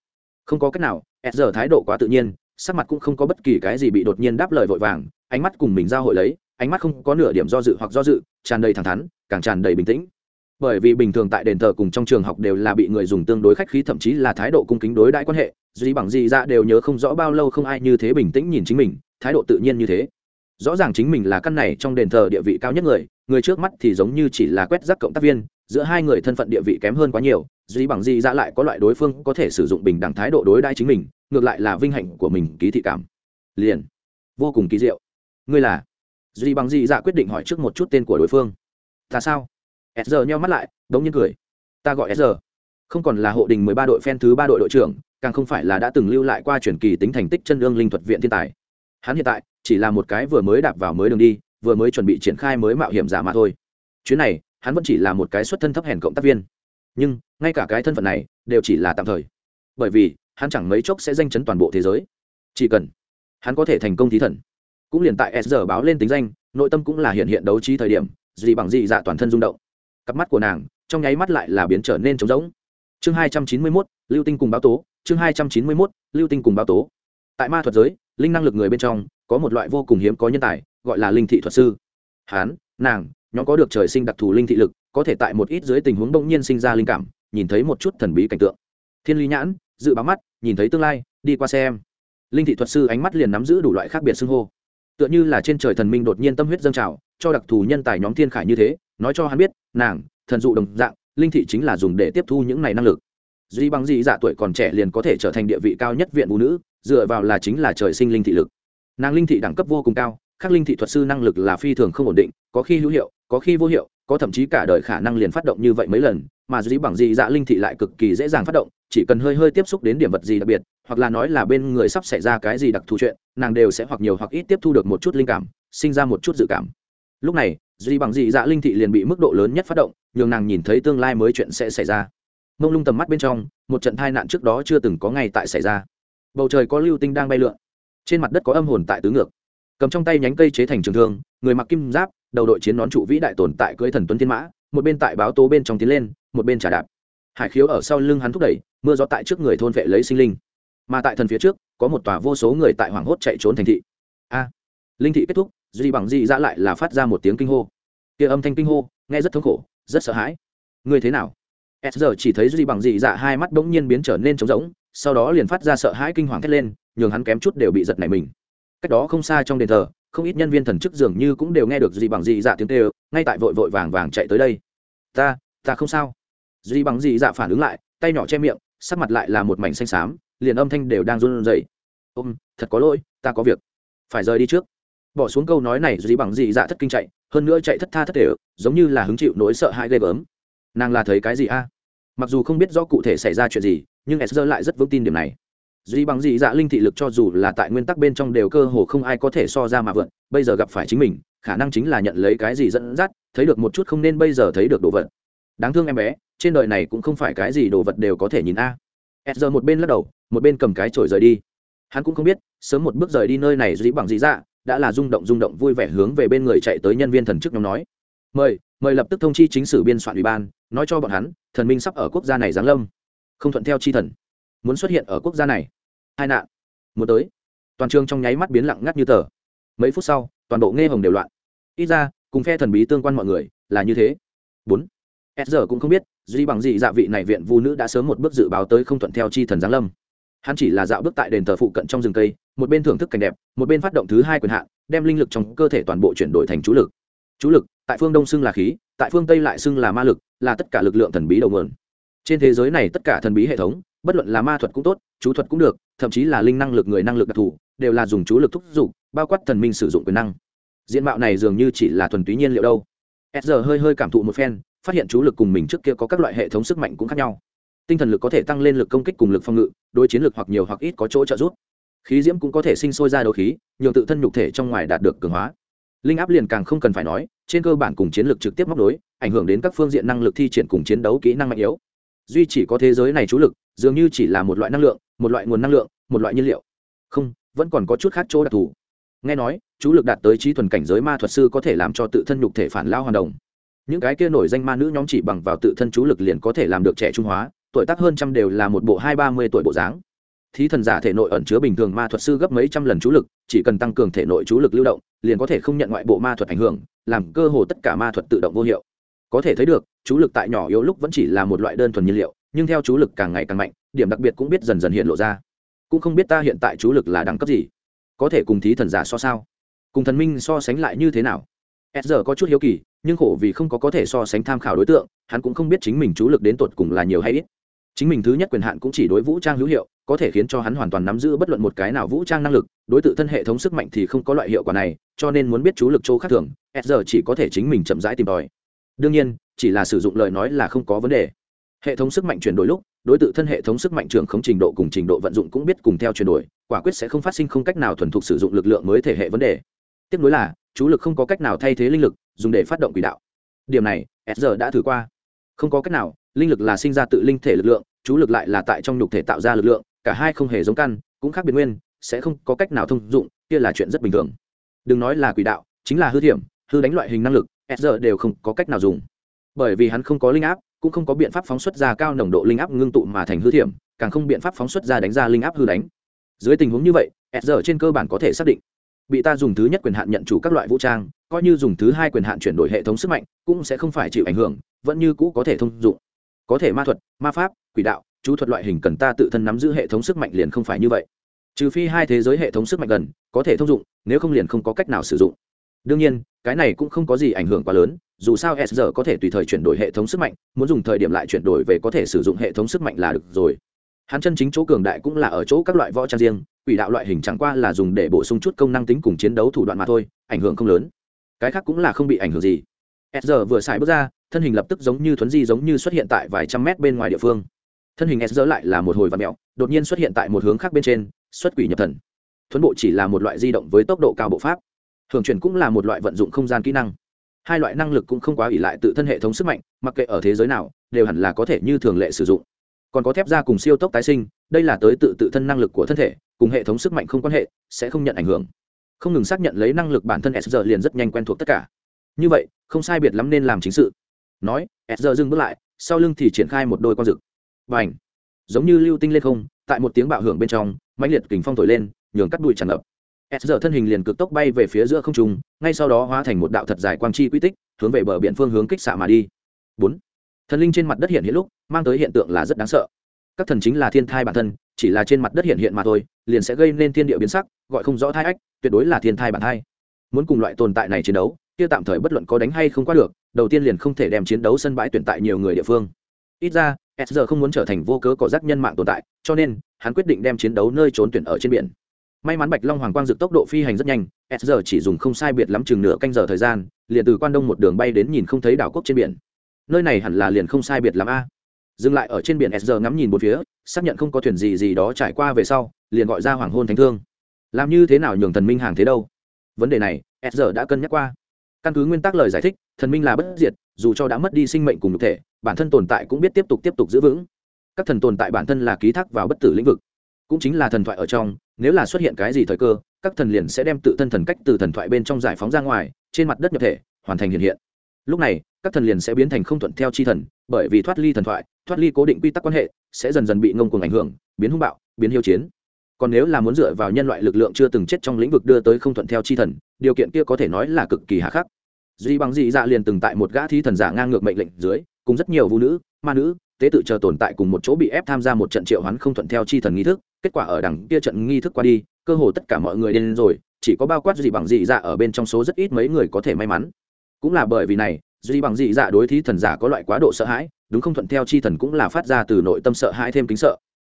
Không có cách nào s giờ thái độ quá tự nhiên, sắc mặt cũng không có bất kỳ cái gì bị đột nhiên đáp lời vội vàng, ánh mắt cùng mình giao hội lấy, ánh mắt không có nửa điểm do dự hoặc do dự, tràn đầy thẳng thắn, càng tràn đầy bình tĩnh. Bởi vì bình thường tại đền thờ cùng trong trường học đều là bị người dùng tương đối khách khí, thậm chí là thái độ cung kính đối đãi quan hệ, duy bằng gì ra dạ đều nhớ không rõ bao lâu không ai như thế bình tĩnh nhìn chính mình, thái độ tự nhiên như thế. Rõ ràng chính mình là căn này trong đền thờ địa vị cao nhất người người trước mắt thì giống như chỉ là quét rác cộng tác viên giữa hai người thân phận địa vị kém hơn quá nhiều, duy bằng Di ra lại có loại đối phương có thể sử dụng bình đẳng thái độ đối đãi chính mình, ngược lại là vinh hạnh của mình, ký thị cảm. Liền. Vô cùng kỳ diệu. Ngươi là? Duy bằng Di ra quyết định hỏi trước một chút tên của đối phương. Ta sao? S giờ nheo mắt lại, đống nhiên cười. Ta gọi s giờ không còn là hộ đình mười ba đội phen thứ ba đội đội trưởng, càng không phải là đã từng lưu lại qua truyền kỳ tính thành tích chân lương linh thuật viện thiên tài. Hắn hiện tại chỉ là một cái vừa mới đạp vào mới đường đi, vừa mới chuẩn bị triển khai mới mạo hiểm giả mà thôi. Chuyến này hắn vẫn chỉ là một cái xuất thân thấp hèn cộng tác viên. Nhưng, ngay cả cái thân phận này, đều chỉ là tạm thời. Bởi vì, hắn chẳng mấy chốc sẽ danh chấn toàn bộ thế giới. Chỉ cần hắn có thể thành công thí thần. Cũng liền tại s giờ báo lên tính danh, nội tâm cũng là hiện hiện đấu trí thời điểm, gì bằng gì dạ toàn thân rung động. Cặp mắt của nàng, trong nháy mắt lại là biến trở nên trống rỗng. Chương hai trăm chín mươi mốt, lưu tinh cùng báo tố. Chương hai trăm chín mươi mốt, lưu tinh cùng báo tố. Tại ma thuật giới, linh năng lực người bên trong, có một loại vô cùng hiếm có nhân tài, gọi là linh thị thuật sư. Hán nàng nhóm có được trời sinh đặc thù linh thị lực, có thể tại một ít dưới tình huống bỗng nhiên sinh ra linh cảm, nhìn thấy một chút thần bí cảnh tượng. Thiên lý nhãn, dự báo mắt, nhìn thấy tương lai, đi qua xem. Linh thị thuật sư ánh mắt liền nắm giữ đủ loại khác biệt xưng hô. Tựa như là trên trời thần minh đột nhiên tâm huyết dâng trào, cho đặc thù nhân tài nhóm thiên khải như thế, nói cho hắn biết, nàng, thần dụ đồng dạng, linh thị chính là dùng để tiếp thu những này năng lực. Duy bằng dị dạ tuổi còn trẻ liền có thể trở thành địa vị cao nhất viện phụ nữ, dựa vào là chính là trời sinh linh thị lực. Nàng linh thị đẳng cấp vô cùng cao các linh thị thuật sư năng lực là phi thường không ổn định, có khi hữu hiệu có khi vô hiệu, có thậm chí cả đời khả năng liền phát động như vậy mấy lần, mà dĩ bằng dị dạ linh thị lại cực kỳ dễ dàng phát động, chỉ cần hơi hơi tiếp xúc đến điểm vật gì đặc biệt, hoặc là nói là bên người sắp xảy ra cái gì đặc thù chuyện, nàng đều sẽ hoặc nhiều hoặc ít tiếp thu được một chút linh cảm, sinh ra một chút dự cảm. Lúc này, dĩ bằng dị dạ linh thị liền bị mức độ lớn nhất phát động, nhường nàng nhìn thấy tương lai mới chuyện sẽ xảy ra. Mông lung tầm mắt bên trong, một trận tai nạn trước đó chưa từng có ngày tại xảy ra. Bầu trời có lưu tinh đang bay lượn. Trên mặt đất có âm hồn tại tứ ngược cầm trong tay nhánh cây chế thành trường thương, người mặc kim giáp, đầu đội chiến nón trụ vĩ đại tồn tại cưỡi thần tuấn thiên mã, một bên tại báo tố bên trong tiến lên, một bên trả đạp. Hải khiếu ở sau lưng hắn thúc đẩy, mưa gió tại trước người thôn vệ lấy sinh linh. Mà tại thần phía trước, có một tòa vô số người tại hoảng hốt chạy trốn thành thị. A! Linh thị kết thúc, duy bằng dị ra lại là phát ra một tiếng kinh hô. Kia âm thanh kinh hô, nghe rất thống khổ, rất sợ hãi. Ngươi thế nào? S giờ chỉ thấy duy bằng dị dạ hai mắt bỗng nhiên biến trở nên trống rỗng, sau đó liền phát ra sợ hãi kinh hoàng thét lên, nhường hắn kém chút đều bị giật này mình cách đó không xa trong đền thờ, không ít nhân viên thần chức dường như cũng đều nghe được duy bằng dị dạ tiếng tê ngay tại vội vội vàng vàng chạy tới đây. Ta ta không sao. Duy bằng dị dạ phản ứng lại, tay nhỏ che miệng, sắc mặt lại là một mảnh xanh xám, liền âm thanh đều đang run rẩy. Ôm, thật có lỗi, ta có việc. Phải rời đi trước. Bỏ xuống câu nói này, dì bằng dị dạ thất kinh chạy, hơn nữa chạy thất tha thất thể, giống như là hứng chịu nỗi sợ hãi ghê gớm. Nàng là thấy cái gì a? Mặc dù không biết rõ cụ thể xảy ra chuyện gì, nhưng s lại rất vững tin điểm này duy bằng dị dạ linh thị lực cho dù là tại nguyên tắc bên trong đều cơ hồ không ai có thể so ra mà vượn, bây giờ gặp phải chính mình, khả năng chính là nhận lấy cái gì dẫn dắt, thấy được một chút không nên bây giờ thấy được đồ vật. Đáng thương em bé, trên đời này cũng không phải cái gì đồ vật đều có thể nhìn a. À. s một bên lắc đầu, một bên cầm cái chổi rời đi. Hắn cũng không biết, sớm một bước rời đi nơi này dĩ bằng dị dạ đã là rung động rung động vui vẻ hướng về bên người chạy tới nhân viên thần chức nhóm nói. Mời mời lập tức thông chi chính sử biên soạn ủy ban, nói cho bọn hắn, thần minh sắp ở quốc gia này giáng lâm. Không thuận theo chi thần. Muốn xuất hiện ở quốc gia này hai nạn. Muốn tới. Toàn trường trong nháy mắt biến lặng ngắt như tờ. Mấy phút sau, toàn bộ nghe hồng đều loạn. Ít ra, cùng phe thần bí tương quan mọi người, là như thế. Bốn. S giờ cũng không biết, duy bằng gì dạ vị này viện vu nữ đã sớm một bước dự báo tới không thuận theo chi thần giáng lâm. Hắn chỉ là dạo bước tại đền thờ phụ cận trong rừng cây, một bên thưởng thức cảnh đẹp, một bên phát động thứ hai quyền hạn, đem linh lực trong cơ thể toàn bộ chuyển đổi thành chú lực. Chú lực, tại phương đông xưng là khí, tại phương tây lại xưng là ma lực, là tất cả lực lượng thần bí đầu nguồn. Trên thế giới này tất cả thần bí hệ thống bất luận là ma thuật cũng tốt, chú thuật cũng được, thậm chí là linh năng lực, người năng lực đặc thù, đều là dùng chú lực thúc giục, bao quát thần minh sử dụng quyền năng. Diện mạo này dường như chỉ là thuần túy nhiên liệu đâu. S giờ hơi hơi cảm thụ một phen, phát hiện chú lực cùng mình trước kia có các loại hệ thống sức mạnh cũng khác nhau. Tinh thần lực có thể tăng lên lực công kích cùng lực phòng ngự đôi chiến lược hoặc nhiều hoặc ít có chỗ trợ giúp. Khí diễm cũng có thể sinh sôi ra đấu khí, nhường tự thân nhục thể trong ngoài đạt được cường hóa. Linh áp liền càng không cần phải nói, trên cơ bản cùng chiến lược trực tiếp móc đối ảnh hưởng đến các phương diện năng lực thi triển cùng chiến đấu kỹ năng mạnh yếu. Duy chỉ có thế giới này chú lực dường như chỉ là một loại năng lượng, một loại nguồn năng lượng, một loại nhiên liệu. Không, vẫn còn có chút khác chỗ đặc thù. Nghe nói, chú lực đạt tới trí thuần cảnh giới ma thuật sư có thể làm cho tự thân nhục thể phản lao hoàn đồng. Những cái kia nổi danh ma nữ nhóm chỉ bằng vào tự thân chú lực liền có thể làm được trẻ trung hóa, tuổi tác hơn trăm đều là một bộ hai ba mươi tuổi bộ dáng. Thí thần giả thể nội ẩn chứa bình thường ma thuật sư gấp mấy trăm lần chú lực, chỉ cần tăng cường thể nội chú lực lưu động, liền có thể không nhận ngoại bộ ma thuật ảnh hưởng, làm cơ hồ tất cả ma thuật tự động vô hiệu. Có thể thấy được, chú lực tại nhỏ yếu lúc vẫn chỉ là một loại đơn thuần nhiên liệu nhưng theo chú lực càng ngày càng mạnh, điểm đặc biệt cũng biết dần dần hiện lộ ra. Cũng không biết ta hiện tại chú lực là đẳng cấp gì. Có thể cùng thí thần giả so sao? Cùng thần minh so sánh lại như thế nào? S giờ có chút hiếu kỳ, nhưng khổ vì không có có thể so sánh tham khảo đối tượng, hắn cũng không biết chính mình chú lực đến tột cùng là nhiều hay ít. Chính mình thứ nhất quyền hạn cũng chỉ đối vũ trang hữu hiệu, có thể khiến cho hắn hoàn toàn nắm giữ bất luận một cái nào vũ trang năng lực, đối tượng thân hệ thống sức mạnh thì không có loại hiệu quả này, cho nên muốn biết chú lực chỗ khác thường s giờ chỉ có thể chính mình chậm rãi tìm tòi. Đương nhiên, chỉ là sử dụng lời nói là không có vấn đề hệ thống sức mạnh chuyển đổi lúc, đối tượng thân hệ thống sức mạnh trường không trình độ cùng trình độ vận dụng cũng biết cùng theo chuyển đổi, quả quyết sẽ không phát sinh không cách nào thuần thục sử dụng lực lượng mới thể hệ vấn đề. Tiếp nối là, chú lực không có cách nào thay thế linh lực, dùng để phát động quỷ đạo. Điểm này, s giờ đã thử qua. Không có cách nào, linh lực là sinh ra tự linh thể lực lượng, chú lực lại là tại trong nhục thể tạo ra lực lượng, cả hai không hề giống căn, cũng khác biệt nguyên, sẽ không có cách nào thông dụng, kia là chuyện rất bình thường. Đừng nói là quỷ đạo, chính là hư thiểm, hư đánh loại hình năng lực, s giờ đều không có cách nào dùng. Bởi vì hắn không có linh áp cũng không có biện pháp phóng xuất ra cao nồng độ linh áp ngưng tụ mà thành hư thiểm, càng không biện pháp phóng xuất ra đánh ra linh áp hư đánh. Dưới tình huống như vậy s giờ trên cơ bản có thể xác định, bị ta dùng thứ nhất quyền hạn nhận chủ các loại vũ trang, coi như dùng thứ hai quyền hạn chuyển đổi hệ thống sức mạnh, cũng sẽ không phải chịu ảnh hưởng, vẫn như cũ có thể thông dụng. Có thể ma thuật, ma pháp, quỷ đạo, chú thuật loại hình cần ta tự thân nắm giữ hệ thống sức mạnh liền không phải như vậy. Trừ phi hai thế giới hệ thống sức mạnh gần, có thể thông dụng, nếu không liền không có cách nào sử dụng. Đương nhiên, cái này cũng không có gì ảnh hưởng quá lớn dù sao s giờ có thể tùy thời chuyển đổi hệ thống sức mạnh, muốn dùng thời điểm lại chuyển đổi về có thể sử dụng hệ thống sức mạnh là được rồi. Hắn chân chính chỗ cường đại cũng là ở chỗ các loại võ trang riêng, quỷ đạo loại hình chẳng qua là dùng để bổ sung chút công năng tính cùng chiến đấu thủ đoạn mà thôi, ảnh hưởng không lớn. Cái khác cũng là không bị ảnh hưởng gì. S giờ vừa xài bước ra, thân hình lập tức giống như thuấn di giống như xuất hiện tại vài trăm mét bên ngoài địa phương. Thân hình s giờ lại là một hồi và mẹo, đột nhiên xuất hiện tại một hướng khác bên trên, xuất quỷ nhập thần. Thuấn bộ chỉ là một loại di động với tốc độ cao bộ pháp. Thường chuyển cũng là một loại vận dụng không gian kỹ năng hai loại năng lực cũng không quá ỷ lại tự thân hệ thống sức mạnh, mặc kệ ở thế giới nào, đều hẳn là có thể như thường lệ sử dụng. Còn có thép da cùng siêu tốc tái sinh, đây là tới tự tự thân năng lực của thân thể, cùng hệ thống sức mạnh không quan hệ, sẽ không nhận ảnh hưởng. Không ngừng xác nhận lấy năng lực bản thân s giờ liền rất nhanh quen thuộc tất cả. Như vậy, không sai biệt lắm nên làm chính sự. Nói, s giờ dừng bước lại, sau lưng thì triển khai một đôi con rực và ảnh giống như lưu tinh lên không, tại một tiếng bạo hưởng bên trong, mãnh liệt kình phong thổi lên, nhường cắt đùi tràn ngập s giờ thân hình liền cực tốc bay về phía giữa không trung, ngay sau đó hóa thành một đạo thật dài quang chi quy tích, hướng về bờ biển phương hướng kích xạ mà đi. Bốn. Thần linh trên mặt đất hiện hiện lúc, mang tới hiện tượng là rất đáng sợ. Các thần chính là thiên thai bản thân, chỉ là trên mặt đất hiện hiện mà thôi, liền sẽ gây nên thiên địa biến sắc, gọi không rõ thai ách, tuyệt đối là thiên thai bản thai. Muốn cùng loại tồn tại này chiến đấu, kia tạm thời bất luận có đánh hay không qua được, đầu tiên liền không thể đem chiến đấu sân bãi tuyển tại nhiều người địa phương. Ít ra, s giờ không muốn trở thành vô cớ có giác nhân mạng tồn tại, cho nên, hắn quyết định đem chiến đấu nơi trốn tuyển ở trên biển may mắn bạch long hoàng quang dực tốc độ phi hành rất nhanh, s giờ chỉ dùng không sai biệt lắm chừng nửa canh giờ thời gian, liền từ quan đông một đường bay đến nhìn không thấy đảo quốc trên biển. Nơi này hẳn là liền không sai biệt lắm a. Dừng lại ở trên biển s giờ ngắm nhìn một phía, xác nhận không có thuyền gì gì đó trải qua về sau, liền gọi ra hoàng hôn thánh thương. Làm như thế nào nhường thần minh hàng thế đâu? Vấn đề này, s giờ đã cân nhắc qua. Căn cứ nguyên tắc lời giải thích, thần minh là bất diệt, dù cho đã mất đi sinh mệnh cùng thực thể, bản thân tồn tại cũng biết tiếp tục tiếp tục giữ vững. Các thần tồn tại bản thân là ký thác vào bất tử lĩnh vực. Cũng chính là thần thoại ở trong nếu là xuất hiện cái gì thời cơ, các thần liền sẽ đem tự thân thần cách từ thần thoại bên trong giải phóng ra ngoài, trên mặt đất nhập thể, hoàn thành hiện hiện. Lúc này, các thần liền sẽ biến thành không thuận theo chi thần, bởi vì thoát ly thần thoại, thoát ly cố định quy tắc quan hệ, sẽ dần dần bị ngông cuồng ảnh hưởng, biến hung bạo, biến hiếu chiến. Còn nếu là muốn dựa vào nhân loại lực lượng chưa từng chết trong lĩnh vực đưa tới không thuận theo chi thần, điều kiện kia có thể nói là cực kỳ hạ khắc. Duy bằng dị dạ liền từng tại một gã thi thần giả ngang ngược mệnh lệnh dưới, cùng rất nhiều vũ nữ, ma nữ tế tự chờ tồn tại cùng một chỗ bị ép tham gia một trận triệu hoán không thuận theo chi thần nghi thức, kết quả ở đằng kia trận nghi thức qua đi, cơ hồ tất cả mọi người đến rồi, chỉ có bao quát gì bằng dị dạ ở bên trong số rất ít mấy người có thể may mắn. Cũng là bởi vì này, duy bằng dị dạ đối thí thần giả có loại quá độ sợ hãi, đúng không thuận theo chi thần cũng là phát ra từ nội tâm sợ hãi thêm kính sợ.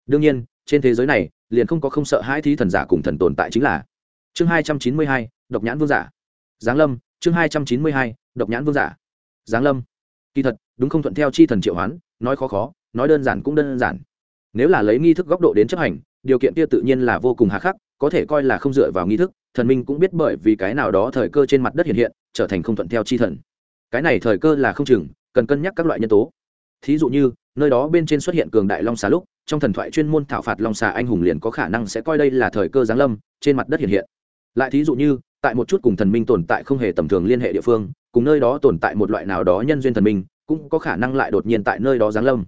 Đương nhiên, trên thế giới này, liền không có không sợ hãi thí thần giả cùng thần tồn tại chính là chương hai trăm chín mươi hai, độc nhãn vương giả. Giáng lâm, chương hai trăm chín mươi hai, độc nhãn vương giả. Giáng lâm. Kỳ thật, đúng không thuận theo chi thần triệu hoán nói khó khó, nói đơn giản cũng đơn giản. Nếu là lấy nghi thức góc độ đến chấp hành, điều kiện kia tự nhiên là vô cùng hà khắc, có thể coi là không dựa vào nghi thức, thần minh cũng biết bởi vì cái nào đó thời cơ trên mặt đất hiện hiện, trở thành không thuận theo chi thần. Cái này thời cơ là không chừng, cần cân nhắc các loại nhân tố. Thí dụ như, nơi đó bên trên xuất hiện cường đại long xà lúc, trong thần thoại chuyên môn thảo phạt long xà anh hùng liền có khả năng sẽ coi đây là thời cơ giáng lâm, trên mặt đất hiện hiện. Lại thí dụ như, tại một chút cùng thần minh tồn tại không hề tầm thường liên hệ địa phương, cùng nơi đó tồn tại một loại nào đó nhân duyên thần minh cũng có khả năng lại đột nhiên tại nơi đó giáng lâm.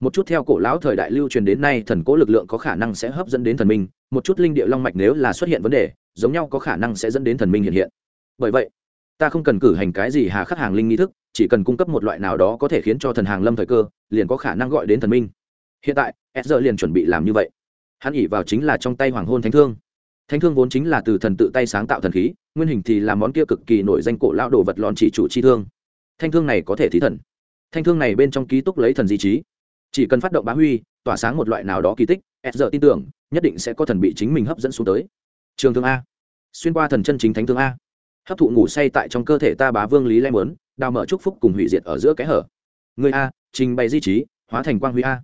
Một chút theo cổ lão thời đại lưu truyền đến nay, thần cố lực lượng có khả năng sẽ hấp dẫn đến thần minh, một chút linh địa long mạch nếu là xuất hiện vấn đề, giống nhau có khả năng sẽ dẫn đến thần minh hiện hiện. Bởi vậy, ta không cần cử hành cái gì hà khắc hàng linh nghi thức, chỉ cần cung cấp một loại nào đó có thể khiến cho thần hàng lâm thời cơ, liền có khả năng gọi đến thần minh. Hiện tại s liền chuẩn bị làm như vậy. Hắn ỉ vào chính là trong tay hoàng hôn thánh thương. Thánh thương vốn chính là từ thần tự tay sáng tạo thần khí, nguyên hình thì là món kia cực kỳ nổi danh cổ lão đồ vật lòn chỉ chủ chi thương. Thanh thương này có thể thí thần thanh thương này bên trong ký túc lấy thần di trí. Chỉ cần phát động bá huy, tỏa sáng một loại nào đó kỳ tích s giờ tin tưởng, nhất định sẽ có thần bị chính mình hấp dẫn xuống tới. Trường thương a. Xuyên qua thần chân chính thánh thương a. Hấp thụ ngủ say tại trong cơ thể ta bá vương lý lem lớn đào mở chúc phúc cùng hủy diệt ở giữa kẽ hở. Người a, trình bày di trí, hóa thành quang huy a.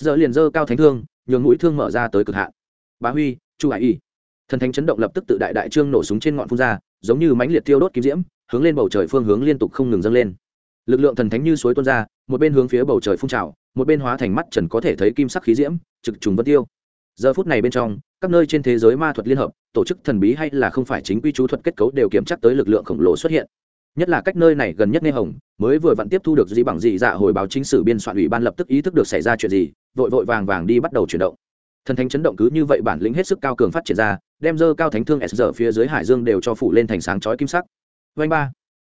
S giờ liền dơ cao thánh thương, nhường mũi thương mở ra tới cực hạn. Bá huy, chu hải y. Thần thánh chấn động lập tức tự đại đại trương nổ súng trên ngọn phun ra, giống như mãnh liệt tiêu đốt kim diễm, hướng lên bầu trời phương hướng liên tục không ngừng dâng lên lực lượng thần thánh như suối tuôn ra, một bên hướng phía bầu trời phun trào, một bên hóa thành mắt trần có thể thấy kim sắc khí diễm, trực trùng vân tiêu. Giờ phút này bên trong, các nơi trên thế giới ma thuật liên hợp, tổ chức thần bí hay là không phải chính quy chú thuật kết cấu đều kiểm chắc tới lực lượng khổng lồ xuất hiện. Nhất là cách nơi này gần nhất nghe hồng, mới vừa vặn tiếp thu được gì bằng gì dạ hồi báo chính sử biên soạn ủy ban lập tức ý thức được xảy ra chuyện gì, vội vội vàng vàng đi bắt đầu chuyển động. Thần thánh chấn động cứ như vậy bản lĩnh hết sức cao cường phát triển ra, đem dơ cao thánh thương s giờ phía dưới hải dương đều cho phủ lên thành sáng chói kim sắc. Vanh ba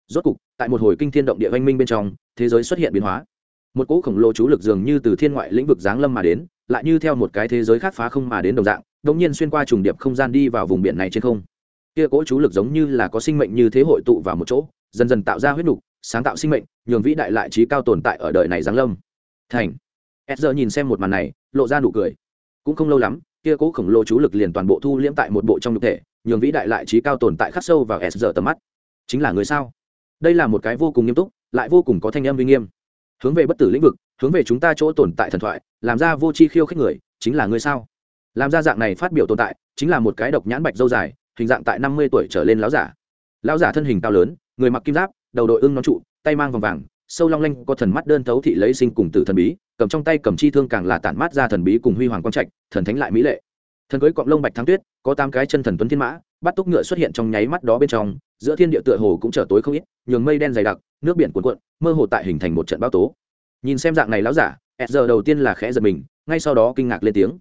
rốt cục, tại một hồi kinh thiên động địa văn minh bên trong, thế giới xuất hiện biến hóa. Một cỗ khổng lồ chú lực dường như từ thiên ngoại lĩnh vực giáng lâm mà đến, lại như theo một cái thế giới khác phá không mà đến đồng dạng đ ỗ n g nhiên xuyên qua trùng điệp không gian đi vào vùng biển này trên không. Kia cỗ chú lực giống như là có sinh mệnh như thế hội tụ vào một chỗ, dần dần tạo ra huyết nục, sáng tạo sinh mệnh, nhường vĩ đại lại trí cao tồn tại ở đời này giáng lâm. Thành. S giờ nhìn xem một màn này, lộ ra nụ cười. Cũng không lâu lắm, kia cỗ khổng lồ chú lực liền toàn bộ thu liễm tại một bộ trong nhục thể, nhường vĩ đại lại trí cao tồn tại khắc sâu vào s giờ tầm mắt. Chính là người sao? Đây là một cái vô cùng nghiêm túc, lại vô cùng có thanh âm uy nghiêm. Hướng về bất tử lĩnh vực, hướng về chúng ta chỗ tồn tại thần thoại, làm ra vô tri khiêu khích người, chính là ngươi sao? Làm ra dạng này phát biểu tồn tại, chính là một cái độc nhãn bạch dâu dài, hình dạng tại năm mươi tuổi trở lên láo giả. Lão giả thân hình cao lớn, người mặc kim giáp, đầu đội ưng nón trụ, tay mang vòng vàng, sâu long lanh, có thần mắt đơn thấu thị lấy sinh cùng tử thần bí, cầm trong tay cầm chi thương càng là tản mát ra thần bí cùng huy hoàng quang trạch, thần thánh lại mỹ lệ. Thần cưới cọng lông bạch thắng tuyết, có tám cái chân thần tuấn thiên mã bắt túc ngựa xuất hiện trong nháy mắt đó bên trong, giữa thiên địa tựa hồ cũng trở tối không ít, nhường mây đen dày đặc, nước biển cuồn cuộn, mơ hồ tại hình thành một trận bão tố. Nhìn xem dạng này láo giả, s giờ đầu tiên là khẽ giật mình, ngay sau đó kinh ngạc lên tiếng.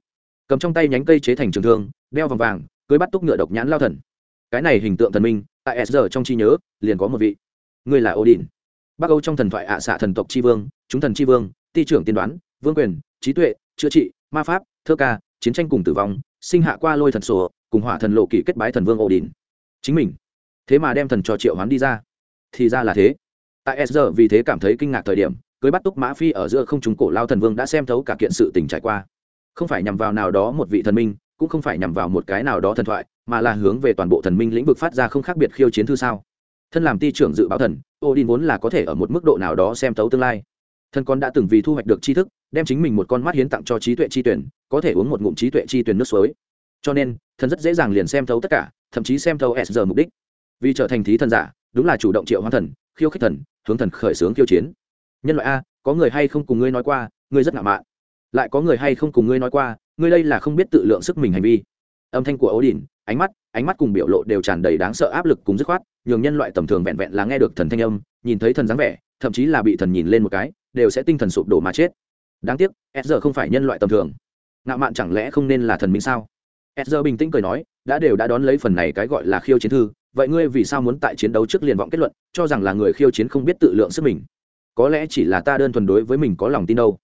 Cầm trong tay nhánh cây chế thành trường thương, đeo vòng vàng, cưới bắt túc ngựa độc nhãn lao thần. Cái này hình tượng thần minh, tại s giờ trong trí nhớ, liền có một vị. Người là odin. Bắc âu trong thần thoại ạ xạ thần tộc tri vương, chúng thần tri vương, ti trưởng tiên đoán, vương quyền, trí tuệ, chữa trị, ma pháp, thơ ca, chiến tranh cùng tử vong sinh hạ qua lôi thần sổ, cùng hỏa thần lộ kỷ kết bái thần vương odin. Chính mình. Thế mà đem thần cho triệu hoán đi ra. Thì ra là thế. Tại s giờ vì thế cảm thấy kinh ngạc thời điểm, cưới bắt túc mã phi ở giữa không chúng cổ lao thần vương đã xem thấu cả kiện sự tình trải qua. Không phải nhằm vào nào đó một vị thần minh, cũng không phải nhằm vào một cái nào đó thần thoại, mà là hướng về toàn bộ thần minh lĩnh vực phát ra không khác biệt khiêu chiến thư sao. Thân làm ti trưởng dự báo thần, odin vốn là có thể ở một mức độ nào đó xem thấu tương lai. Thần con đã từng vì thu hoạch được tri thức, đem chính mình một con mắt hiến tặng cho trí tuệ tri tuyển có thể uống một ngụm trí tuệ chi tuyển nước suối. Cho nên, thần rất dễ dàng liền xem thấu tất cả, thậm chí xem thấu s giờ mục đích. Vì trở thành thí thần giả, đúng là chủ động triệu hoán thần, khiêu khích thần, hướng thần khởi xướng khiêu chiến. Nhân loại a, có người hay không cùng ngươi nói qua, ngươi rất ngạo mạn. Lại có người hay không cùng ngươi nói qua, ngươi đây là không biết tự lượng sức mình hành vi. Âm thanh của ấu đình ánh mắt ánh mắt cùng biểu lộ đều tràn đầy đáng sợ áp lực cùng dứt khoát, nhường nhân loại tầm thường vẹn vẹn là nghe được thần thanh âm, nhìn thấy thần dáng vẻ, thậm chí là bị thần nhìn lên một cái, đều sẽ tinh thần sụp đổ mà chết. Đáng tiếc, s giờ không phải nhân loại tầm thường ngạo mạn chẳng lẽ không nên là thần minh sao? Edger bình tĩnh cười nói, đã đều đã đón lấy phần này cái gọi là khiêu chiến thư, vậy ngươi vì sao muốn tại chiến đấu trước liền vọng kết luận, cho rằng là người khiêu chiến không biết tự lượng sức mình? Có lẽ chỉ là ta đơn thuần đối với mình có lòng tin đâu.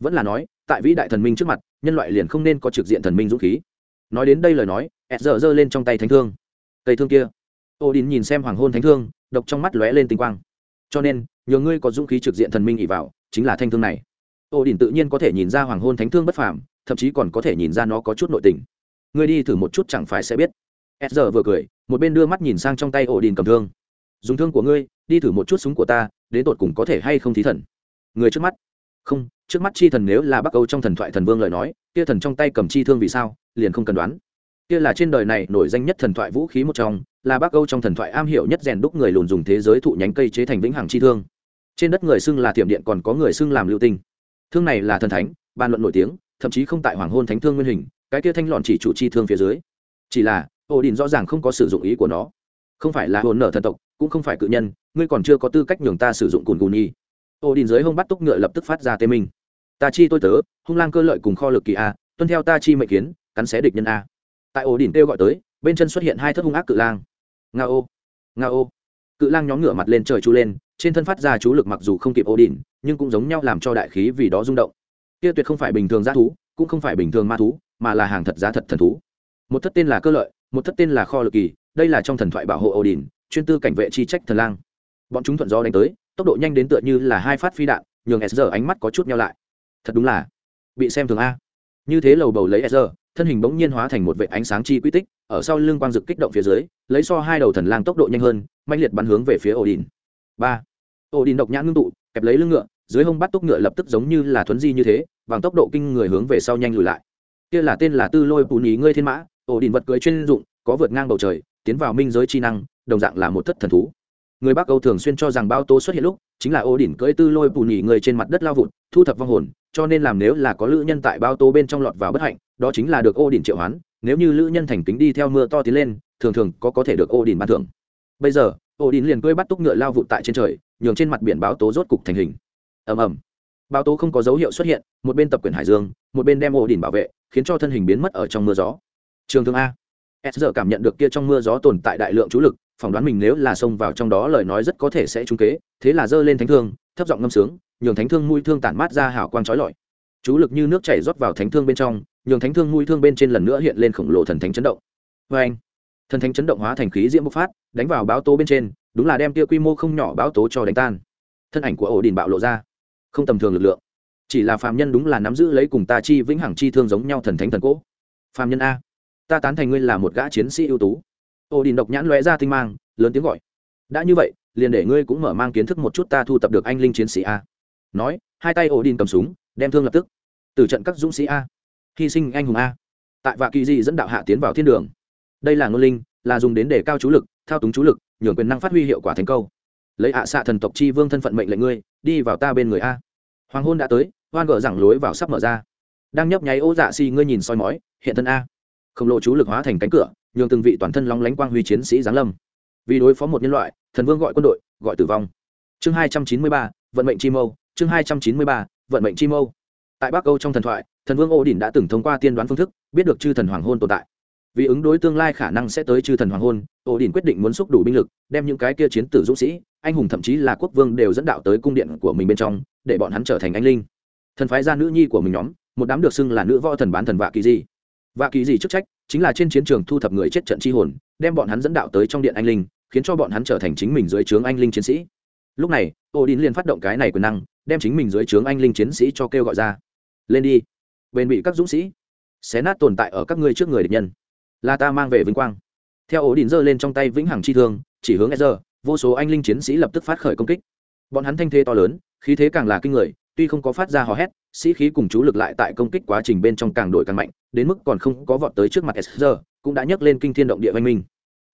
Vẫn là nói, tại vĩ đại thần minh trước mặt, nhân loại liền không nên có trực diện thần minh dũng khí. Nói đến đây lời nói edger giơ lên trong tay thánh thương. Cây thương kia. Ô đình nhìn xem hoàng hôn thánh thương, độc trong mắt lóe lên tinh quang. Cho nên, nhờ ngươi có dũng khí trực diện thần minh ỉ vào, chính là thanh thương này. Ô đình tự nhiên có thể nhìn ra hoàng hôn thánh thương bất phàm thậm chí còn có thể nhìn ra nó có chút nội tình. Ngươi đi thử một chút chẳng phải sẽ biết. S giờ vừa cười, một bên đưa mắt nhìn sang trong tay ổ đình cầm thương. Dùng thương của ngươi, đi thử một chút súng của ta, đến tột cùng có thể hay không thí thần. Người trước mắt. Không, trước mắt chi thần nếu là bắc âu trong thần thoại thần vương lời nói, kia thần trong tay cầm chi thương vì sao, liền không cần đoán. Kia là trên đời này nổi danh nhất thần thoại vũ khí một trong, là bắc âu trong thần thoại am hiểu nhất rèn đúc người lùn dùng thế giới thụ nhánh cây chế thành vĩnh hằng chi thương. Trên đất người xưng là thiểm điện còn có người xưng làm lưu tinh. Thương này là thần thánh, bàn luận nổi tiếng thậm chí không tại hoàng hôn thánh thương nguyên hình, cái kia thanh lọn chỉ chủ chi thương phía dưới. Chỉ là ổ đình rõ ràng không có sử dụng ý của nó. Không phải là hồn nở thần tộc, cũng không phải cự nhân, ngươi còn chưa có tư cách nhường ta sử dụng cùn cùn nhi. Ổ đình dưới hông bắt túc ngựa lập tức phát ra tê minh. Ta chi tôi tớ, hung lang cơ lợi cùng kho lực kỳ a, tuân theo ta chi mệnh kiến, cắn xé địch nhân a. Tại ổ đình kêu gọi tới, bên chân xuất hiện hai thất hung ác cự lang. Nga ô nga ô. Cự lang nhóm ngửa mặt lên trời chú lên, trên thân phát ra chú lực mặc dù không kịp ổ đình nhưng cũng giống nhau làm cho đại khí vì đó rung động kia tuyệt không phải bình thường g thú, cũng không phải bình thường ma thú, mà là hàng thật giá thật thần thú. Một thất tên là cơ lợi, một thất tên là kho lực kỳ, đây là trong thần thoại bảo hộ ổ đình chuyên tư cảnh vệ chi trách thần lang. Bọn chúng thuận gió đánh tới, tốc độ nhanh đến tựa như là hai phát phi đạn, nhường sr ánh mắt có chút nhau lại. Thật đúng là bị xem thường a. Như thế lầu bầu lấy sr thân hình bỗng nhiên hóa thành một vệ ánh sáng chi quy tích, ở sau lưng quang dực kích động phía dưới, lấy so hai đầu thần lang tốc độ nhanh hơn mạnh liệt bắn hướng về phía ổ đình ba. Ổ đình độc nhãn ngưng tụ, kẹp lấy lưng ngựa dưới hông bắt túc ngựa lập tức giống như là thuấn di như thế, bằng tốc độ kinh người hướng về sau nhanh lùi lại. Kia là tên là tư lôi bù nhí ngươi thiên mã, ổ đình vật cưới chuyên dụng, có vượt ngang bầu trời, tiến vào minh giới chi năng, đồng dạng là một thất thần thú. Người bắc âu thường xuyên cho rằng bao tố xuất hiện lúc, chính là ô đỉnh cưỡi tư lôi bù nhỉ người trên mặt đất lao vụt, thu thập vong hồn, cho nên làm nếu là có lữ nhân tại bao tố bên trong lọt vào bất hạnh, đó chính là được ô đỉnh triệu hoán, nếu như lữ nhân thành kính đi theo mưa to tiến lên, thường thường có có thể được ô đỉnh ban thưởng. Bây giờ ô đỉnh liền cưỡi bắt túc ngựa lao vụt tại trên trời, nhường trên mặt biển báo tố rốt cục thành hình ầm ầm. Bao tố không có dấu hiệu xuất hiện, một bên tập quyền hải dương, một bên đem ổ đỉnh bảo vệ, khiến cho thân hình biến mất ở trong mưa gió. Trường thương a. S giờ cảm nhận được kia trong mưa gió tồn tại đại lượng chú lực, phỏng đoán mình nếu là xông vào trong đó lời nói rất có thể sẽ trúng kế, thế là giơ lên thánh thương, thấp giọng ngâm sướng, nhường thánh thương mũi thương tản mát ra hào quang trói lọi. Chú lực như nước chảy rót vào thánh thương bên trong, nhường thánh thương mũi thương bên trên lần nữa hiện lên khổng lồ thần thánh chấn động. Vê anh, thần thánh chấn động hóa thành khí diễm bộc phát, đánh vào báo tố bên trên, đúng là đem tia quy mô không nhỏ báo tố cho đánh tan. Thân ảnh của ổ đình bạo lộ ra không tầm thường lực lượng. Chỉ là phàm nhân đúng là nắm giữ lấy cùng ta chi vĩnh hằng chi thương giống nhau thần thánh thần cỗ. Phàm nhân a, ta tán thành ngươi là một gã chiến sĩ ưu tú. Ô đình độc nhãn lóe ra tinh mang, lớn tiếng gọi. Đã như vậy, liền để ngươi cũng mở mang kiến thức một chút ta thu tập được anh linh chiến sĩ a. Nói, hai tay ô đình cầm súng, đem thương lập tức. Từ trận các dũng sĩ a. Hy sinh anh hùng a. Tại vạ kỳ di dẫn đạo hạ tiến vào thiên đường. Đây là ngôn linh, là dùng đến để cao chú lực, thao túng chú lực, nhường quyền năng phát huy hiệu quả thành câu lấy ạ xạ thần tộc chi vương thân phận mệnh lệnh ngươi, đi vào ta bên người a. Hoàng hôn đã tới, hoan gỡ rằng lối vào sắp mở ra. Đang nhấp nháy ô dạ xi ngươi nhìn soi mói, hiện thân a. Khổng lồ chú lực hóa thành cánh cửa, nhường từng vị toàn thân long lánh quang huy chiến sĩ giáng lâm. Vì đối phó một nhân loại, thần vương gọi quân đội, gọi tử vong. Chương hai trăm chín mươi ba, vận mệnh chi mâu, chương hai trăm chín mươi ba, vận mệnh chi mâu. Tại bắc âu trong thần thoại, thần vương ô đình đã từng thông qua tiên đoán phương thức, biết được chư thần hoàng hôn tồn tại. Vì ứng đối tương lai khả năng sẽ tới chư thần hoàng hôn ô đình quyết định muốn xúc đủ binh lực, đem những cái kia chiến tử dũng sĩ anh hùng thậm chí là quốc vương đều dẫn đạo tới cung điện của mình bên trong, để bọn hắn trở thành anh linh. Thần phái gia nữ nhi của mình nhóm, một đám được xưng là nữ võ thần bán thần vạ kỳ di. Vạ kỳ di chức trách chính là trên chiến trường thu thập người chết trận chi hồn, đem bọn hắn dẫn đạo tới trong điện anh linh, khiến cho bọn hắn trở thành chính mình dưới trướng anh linh chiến sĩ. Lúc này, odin liền phát động cái này quyền năng, đem chính mình dưới trướng anh linh chiến sĩ cho kêu gọi ra. Lên đi, bền bị các dũng sĩ. Xé nát tồn tại ở các ngươi trước người địch nhân. Là ta mang về vinh quang. Theo ổ Đỉnh giơ lên trong tay vĩnh hằng chi thương, chỉ hướng e vô số anh linh chiến sĩ lập tức phát khởi công kích. Bọn hắn thanh thế to lớn, khí thế càng là kinh người, tuy không có phát ra hò hét, sĩ khí cùng chú lực lại tại công kích quá trình bên trong càng đổi càng mạnh, đến mức còn không có vọt tới trước mặt sr cũng đã nhấc lên kinh thiên động địa văn minh.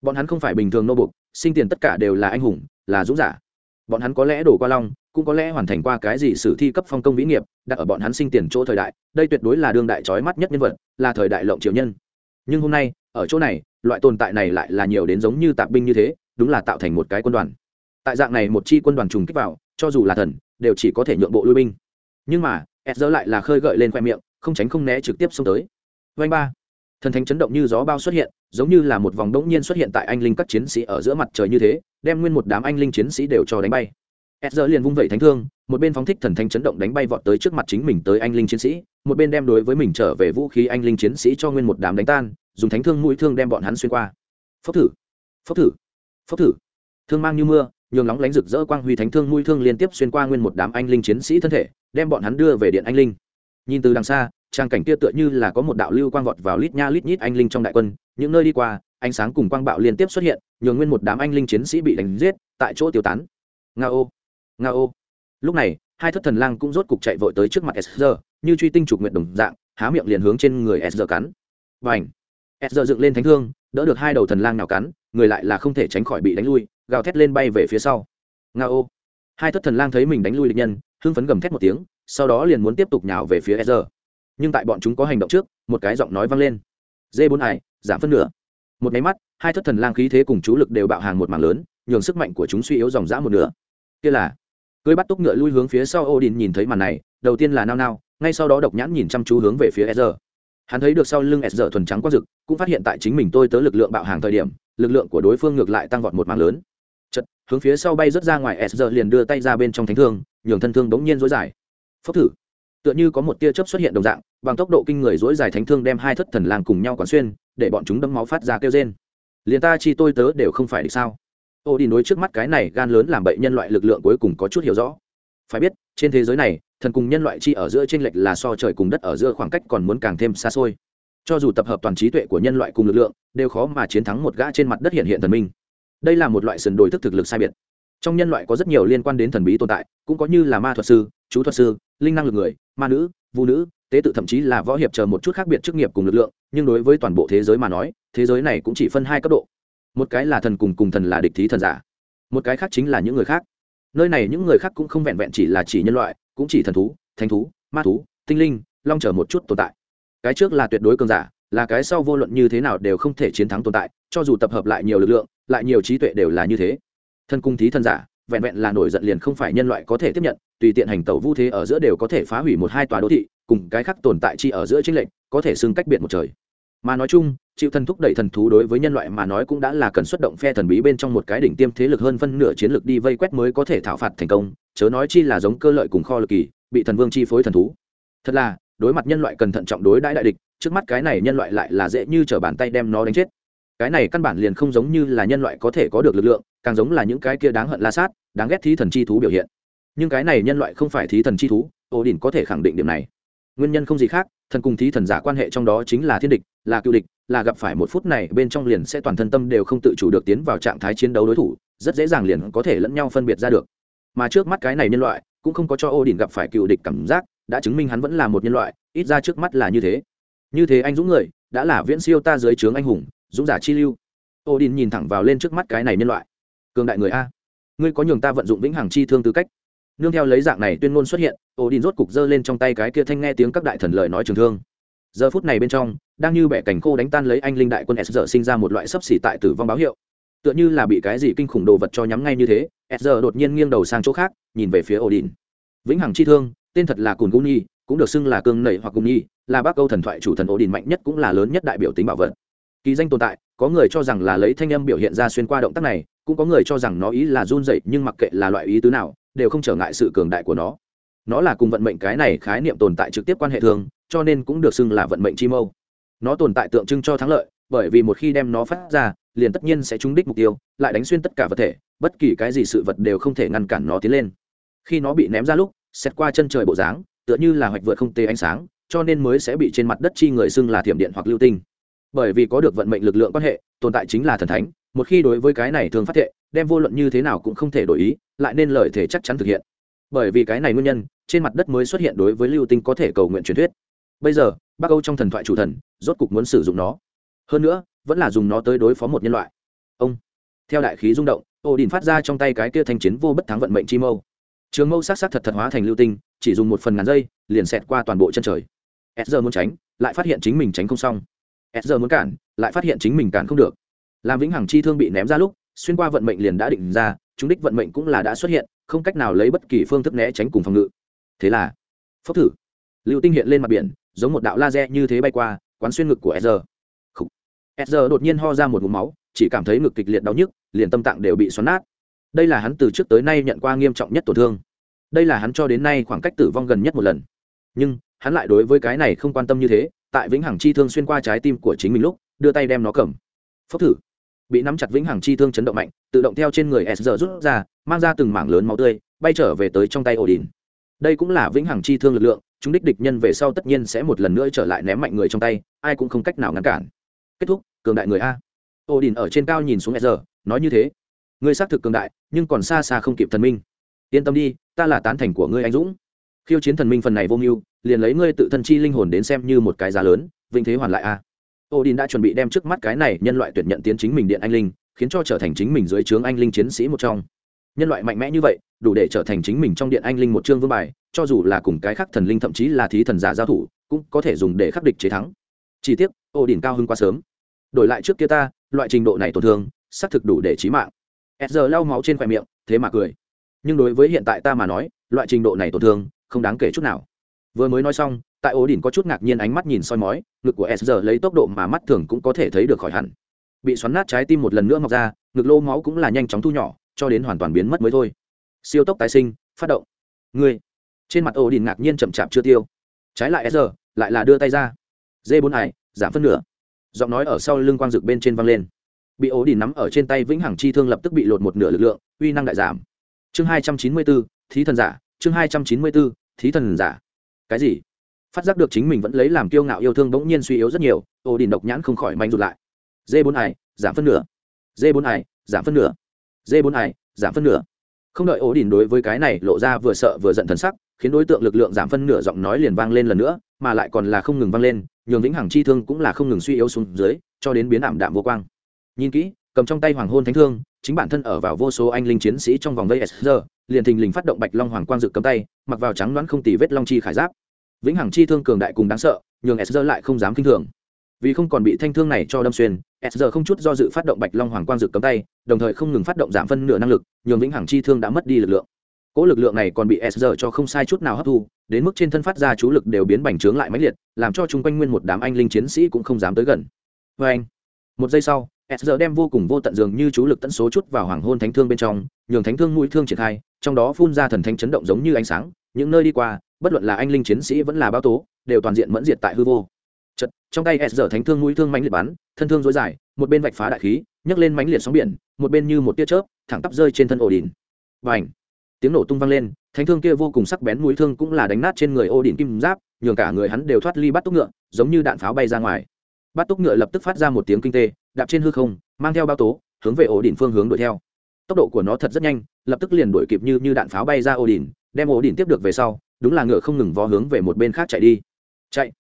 Bọn hắn không phải bình thường nô bục sinh tiền tất cả đều là anh hùng, là dũng giả. Bọn hắn có lẽ đổ qua long, cũng có lẽ hoàn thành qua cái gì sử thi cấp phong công vĩ nghiệp, đặt ở bọn hắn sinh tiền chỗ thời đại, đây tuyệt đối là đương đại trói mắt nhất nhân vật, là thời đại lộng triều nhân. Nhưng hôm nay, ở chỗ này, loại tồn tại này lại là nhiều đến giống như tạp binh như thế đúng là tạo thành một cái quân đoàn. Tại dạng này một chi quân đoàn trùng kích vào, cho dù là thần, đều chỉ có thể nhượng bộ lui binh. Nhưng mà ed dỡ lại là khơi gợi lên khoe miệng, không tránh không né trực tiếp xông tới. Vanh ba. Thần thánh chấn động như gió bao xuất hiện, giống như là một vòng đống nhiên xuất hiện tại anh linh các chiến sĩ ở giữa mặt trời như thế, đem nguyên một đám anh linh chiến sĩ đều cho đánh bay. Ed dỡ liền vung vẩy thánh thương, một bên phóng thích thần thánh chấn động đánh bay vọt tới trước mặt chính mình tới anh linh chiến sĩ, một bên đem đối với mình trở về vũ khí anh linh chiến sĩ cho nguyên một đám đánh tan, dùng thánh thương mũi thương đem bọn hắn xuyên qua. Phốc thử. Phốc thử phốc thử. Thương mang như mưa, nhường nóng lánh rực rỡ quang huy thánh thương mũi thương liên tiếp xuyên qua nguyên một đám anh linh chiến sĩ thân thể, đem bọn hắn đưa về điện anh linh. Nhìn từ đằng xa, trang cảnh kia tựa như là có một đạo lưu quang vọt vào lít nha lít nhít anh linh trong đại quân, những nơi đi qua, ánh sáng cùng quang bạo liên tiếp xuất hiện, nhường nguyên một đám anh linh chiến sĩ bị đánh giết, tại chỗ tiêu tán. Nga ô nga ô. Lúc này, hai thất thần lang cũng rốt cục chạy vội tới trước mặt sr như truy tinh trục nguyện đồng dạng, há miệng liền hướng trên người sr cắn. Và ảnh sr dựng lên thánh thương đỡ được hai đầu thần lang nào cắn, người lại là không thể tránh khỏi bị đánh lui, gào thét lên bay về phía sau. Nga ô hai thất thần lang thấy mình đánh lui địch nhân, hưng phấn gầm thét một tiếng, sau đó liền muốn tiếp tục nhào về phía sr nhưng tại bọn chúng có hành động trước, một cái giọng nói vang lên. "Dê bốn ải giảm phân nửa. Một máy mắt, hai thất thần lang khí thế cùng chú lực đều bạo hàng một mảng lớn, nhường sức mạnh của chúng suy yếu dòng dã một nửa. Kia là, cưới bắt túc ngựa lui hướng phía sau ô đình nhìn thấy màn này, đầu tiên là nao nao, ngay sau đó độc nhãn nhìn chăm chú hướng về phía sr hắn thấy được sau lưng sr thuần trắng quang dực cũng phát hiện tại chính mình tôi tới lực lượng bạo hàng thời điểm, lực lượng của đối phương ngược lại tăng vọt một mảng lớn. Chật hướng phía sau bay rớt ra ngoài sr liền đưa tay ra bên trong thánh thương, nhường thân thương bỗng nhiên dối dài. Phốc thử. Tựa như có một tia chớp xuất hiện đồng dạng, bằng tốc độ kinh người dối dài thánh thương đem hai thất thần lang cùng nhau quán xuyên, để bọn chúng đấm máu phát ra kêu trên liền ta chi tôi tớ đều không phải được sao? Ô đi nối trước mắt cái này gan lớn làm bệnh nhân loại lực lượng cuối cùng có chút hiểu rõ. Phải biết, trên thế giới này thần cùng nhân loại chi ở giữa trên lệch là so trời cùng đất ở giữa khoảng cách còn muốn càng thêm xa xôi. Cho dù tập hợp toàn trí tuệ của nhân loại cùng lực lượng, đều khó mà chiến thắng một gã trên mặt đất hiện hiện thần minh. Đây là một loại sườn đồi thức thực lực sai biệt. Trong nhân loại có rất nhiều liên quan đến thần bí tồn tại, cũng có như là ma thuật sư, chú thuật sư, linh năng lực người, ma nữ vũ nữ, tế tự thậm chí là võ hiệp chờ một chút khác biệt chức nghiệp cùng lực lượng, nhưng đối với toàn bộ thế giới mà nói, thế giới này cũng chỉ phân hai cấp độ. Một cái là thần cùng cùng thần là địch thí thần giả, một cái khác chính là những người khác. Nơi này những người khác cũng không vẹn vẹn chỉ là chỉ nhân loại cũng chỉ thần thú, thánh thú, ma thú, tinh linh, long trở một chút tồn tại. Cái trước là tuyệt đối cường giả, là cái sau vô luận như thế nào đều không thể chiến thắng tồn tại, cho dù tập hợp lại nhiều lực lượng, lại nhiều trí tuệ đều là như thế. Thân cung thí thân giả, vẹn vẹn là nổi giận liền không phải nhân loại có thể tiếp nhận, tùy tiện hành tẩu vu thế ở giữa đều có thể phá hủy một hai tòa đô thị, cùng cái khác tồn tại chi ở giữa chính lệnh có thể xưng cách biệt một trời mà nói chung, chịu thần thúc đẩy thần thú đối với nhân loại mà nói cũng đã là cần xuất động phe thần bí bên trong một cái đỉnh tiêm thế lực hơn phân nửa chiến lược đi vây quét mới có thể thảo phạt thành công, chớ nói chi là giống cơ lợi cùng kho lực kỳ, bị thần vương chi phối thần thú. Thật là, đối mặt nhân loại cần thận trọng đối đãi đại địch, trước mắt cái này nhân loại lại là dễ như t bàn tay đem nó đánh chết. Cái này căn bản liền không giống như là nhân loại có thể có được lực lượng, càng giống là những cái kia đáng hận la sát, đáng ghét thí thần chi thú biểu hiện. Nhưng cái này nhân loại không phải thí thần chi thú ổ đỉnh có thể khẳng định điểm này. Nguyên nhân không gì khác thần cùng thí thần giả quan hệ trong đó chính là thiên địch, là cựu địch, là gặp phải một phút này bên trong liền sẽ toàn thân tâm đều không tự chủ được tiến vào trạng thái chiến đấu đối thủ, rất dễ dàng liền có thể lẫn nhau phân biệt ra được. Mà trước mắt cái này nhân loại, cũng không có cho ô đình gặp phải cựu địch cảm giác, đã chứng minh hắn vẫn là một nhân loại, ít ra trước mắt là như thế. Như thế anh dũng người, đã là viễn siêu ta dưới trướng anh hùng, dũng giả chi lưu. Ô đình nhìn thẳng vào lên trước mắt cái này nhân loại. Cường đại người a. Ngươi có nhường ta vận dụng vĩnh hằng chi thương tư cách nương theo lấy dạng này tuyên ngôn xuất hiện ổ đình rốt cục giơ lên trong tay cái kia thanh nghe tiếng các đại thần lời nói trường thương. Giờ phút này bên trong, đang như bẻ cành khô đánh tan lấy anh linh đại quân s giờ sinh ra một loại sấp xỉ tại tử vong báo hiệu. Tựa như là bị cái gì kinh khủng đồ vật cho nhắm ngay như thế s giờ đột nhiên nghiêng đầu sang chỗ khác, nhìn về phía odin. Vĩnh hằng chi thương, tên thật là cùn cung nhi, cũng được xưng là cương nẩy hoặc cung nhi, là bác câu thần thoại chủ thần odin mạnh nhất cũng là lớn nhất đại biểu tính bảo vật. Kỳ danh tồn tại, có người cho rằng là lấy thanh âm biểu hiện ra xuyên qua động tác này, cũng có người cho rằng nó ý là run dậy nhưng mặc kệ là loại ý tứ nào đều không trở ngại sự cường đại của nó. Nó là cùng vận mệnh cái này khái niệm tồn tại trực tiếp quan hệ thường, cho nên cũng được xưng là vận mệnh chi mâu. Nó tồn tại tượng trưng cho thắng lợi, bởi vì một khi đem nó phát ra, liền tất nhiên sẽ trúng đích mục tiêu, lại đánh xuyên tất cả vật thể, bất kỳ cái gì sự vật đều không thể ngăn cản nó tiến lên. Khi nó bị ném ra lúc, xét qua chân trời bộ dáng, tựa như là hoạch vượt không tê ánh sáng, cho nên mới sẽ bị trên mặt đất chi người xưng là thiểm điện hoặc lưu tinh. Bởi vì có được vận mệnh lực lượng quan hệ, tồn tại chính là thần thánh một khi đối với cái này thường phát thệ, đem vô luận như thế nào cũng không thể đổi ý, lại nên lời thể chắc chắn thực hiện. Bởi vì cái này nguyên nhân, trên mặt đất mới xuất hiện đối với lưu tinh có thể cầu nguyện truyền thuyết. Bây giờ, bắc âu trong thần thoại chủ thần, rốt cục muốn sử dụng nó. Hơn nữa, vẫn là dùng nó tới đối phó một nhân loại. Ông, theo đại khí rung động ô đình phát ra trong tay cái kia thanh chiến vô bất thắng vận mệnh chi mâu. Trường mâu sát sát thật thật hóa thành lưu tinh, chỉ dùng một phần ngàn giây, liền xẹt qua toàn bộ chân trời. S giờ muốn tránh, lại phát hiện chính mình tránh không xong. S giờ muốn cản, lại phát hiện chính mình cản không được làm vĩnh hằng chi thương bị ném ra lúc xuyên qua vận mệnh liền đã định ra chúng đích vận mệnh cũng là đã xuất hiện không cách nào lấy bất kỳ phương thức né tránh cùng phòng ngự thế là phốc thử lưu tinh hiện lên mặt biển giống một đạo laser như thế bay qua quán xuyên ngực của Ezra. Khủ. Ezra đột nhiên ho ra một vùng máu, chỉ cảm thấy ngực kịch liệt đau nhức, liền tâm tạng đều bị xoắn nát. Đây là hắn từ trước tới nay nhận qua nghiêm trọng nhất tổn thương. Đây là hắn cho đến nay khoảng cách tử vong gần nhất một lần. Nhưng, hắn lại đối với cái này không quan tâm như thế, tại vĩnh hằng chi thương xuyên qua trái tim của chính mình lúc, đưa tay đem nó cầm. Phốc thử. Bị nắm chặt vĩnh hằng chi thương chấn động mạnh, tự động theo trên người Ezra rút ra, mang ra từng mảng lớn máu tươi, bay trở về tới trong tay Odin. Đây cũng là vĩnh hằng chi thương lực lượng, chúng đích địch nhân về sau tất nhiên sẽ một lần nữa trở lại ném mạnh người trong tay ai cũng không cách nào ngăn cản. Kết thúc cường đại người a. Ổ đình ở trên cao nhìn xuống sr nói như thế. Ngươi xác thực cường đại nhưng còn xa xa không kịp thần minh. Yên tâm đi ta là tán thành của ngươi anh dũng. Khiêu chiến thần minh phần này vô mưu liền lấy ngươi tự thân chi linh hồn đến xem như một cái giá lớn vinh thế hoàn lại a. à odin đã chuẩn bị đem trước mắt cái này nhân loại tuyển nhận tiến chính mình điện anh linh, khiến cho trở thành chính mình dưới trướng anh linh chiến sĩ một trong. Nhân loại mạnh mẽ như vậy, đủ để trở thành chính mình trong điện anh linh một chương vương bài, cho dù là cùng cái khác thần linh thậm chí là thí thần giả giao thủ, cũng có thể dùng để khắc địch chế thắng. Chỉ tiếc, odin cao hơn quá sớm. Đổi lại trước kia ta, loại trình độ này tổn thương, xác thực đủ để trí mạng. S giờ lau máu trên khoe miệng, thế mà cười. Nhưng đối với hiện tại ta mà nói, loại trình độ này tổn thương, không đáng kể chút nào. Vừa mới nói xong tại ổ đỉnh có chút ngạc nhiên ánh mắt nhìn soi mói, ngực của s giờ lấy tốc độ mà mắt thường cũng có thể thấy được khỏi hẳn. Bị xoắn nát trái tim một lần nữa mọc ra, ngực lô máu cũng là nhanh chóng thu nhỏ, cho đến hoàn toàn biến mất mới thôi. Siêu tốc tái sinh, phát động. Người trên mặt ổ đỉnh ngạc nhiên chậm chạp chưa tiêu. Trái lại s giờ lại là đưa tay ra. Dê bốn ải, giảm phân nửa. Giọng nói ở sau lưng quang rực bên trên văng lên. Bị ổ đỉnh nắm ở trên tay vĩnh hằng chi thương lập tức bị lột một nửa lực lượng, uy năng đại giảm. Chương hai trăm chín mươi bốn thí thần giả. Chương hai trăm chín mươi bốn thí thần giả. Cái gì? Phát giác được chính mình vẫn lấy làm kiêu ngạo yêu thương bỗng nhiên suy yếu rất nhiều ô đình độc nhãn không khỏi manh rụt lại. D bốn ải giảm phân nửa. D bốn ải giảm phân nửa. D bốn ải giảm phân nửa. Không đợi ô đình đối với cái này lộ ra vừa sợ vừa giận thần sắc, khiến đối tượng lực lượng giảm phân nửa giọng nói liền vang lên lần nữa, mà lại còn là không ngừng vang lên, nhường vĩnh hằng chi thương cũng là không ngừng suy yếu xuống dưới, cho đến biến ảm đạm vô quang. Nhìn kỹ, cầm trong tay hoàng hôn thánh thương, chính bản thân ở vào vô số anh linh chiến sĩ trong vòng vây sr liền thình lình phát động bạch long hoàng quang dự cầm tay, mặc vào trắng đoán không tì vết long chi khải giáp vĩnh hằng chi thương cường đại cùng đáng sợ, nhường sr lại không dám kinh thường. Vì không còn bị thanh thương này cho đâm xuyên sr không chút do dự phát động bạch long hoàng quang dự cấm tay, đồng thời không ngừng phát động giảm phân nửa năng lực, nhường vĩnh hằng chi thương đã mất đi lực lượng. Cỗ lực lượng này còn bị sr cho không sai chút nào hấp thu, đến mức trên thân phát ra chú lực đều biến bành trướng lại máy liệt, làm cho chung quanh nguyên một đám anh linh chiến sĩ cũng không dám tới gần. Vê anh, một giây sau sr đem vô cùng vô tận dường như chú lực tận số chút vào hoàng hôn thánh thương bên trong, nhường thánh thương mũi thương triển khai, trong đó phun ra thần thánh chấn động giống như ánh sáng, những nơi đi qua bất luận là anh linh chiến sĩ vẫn là bao tố, đều toàn diện mẫn diệt tại hư vô. Chật, trong tay s giờ thánh thương mũi thương mánh liệt bắn, thân thương dối dài, một bên vạch phá đại khí, nhấc lên mánh liệt sóng biển, một bên như một tia chớp, thẳng tắp rơi trên thân ổ đỉnh và ảnh tiếng nổ tung vang lên, thánh thương kia vô cùng sắc bén mũi thương cũng là đánh nát trên người ô đỉnh kim giáp, nhường cả người hắn đều thoát ly bắt túc ngựa, giống như đạn pháo bay ra ngoài. Bắt túc ngựa lập tức phát ra một tiếng kinh tê, đạp trên hư không, mang theo bao tố, hướng về ổ đỉnh phương hướng đuổi theo. Tốc độ của nó thật rất nhanh, lập tức liền đuổi kịp như như đạn pháo bay ra ổ đỉnh đem ổ đỉnh tiếp được về sau đúng là ngựa không ngừng vó hướng về một bên khác chạy đi. Chạy.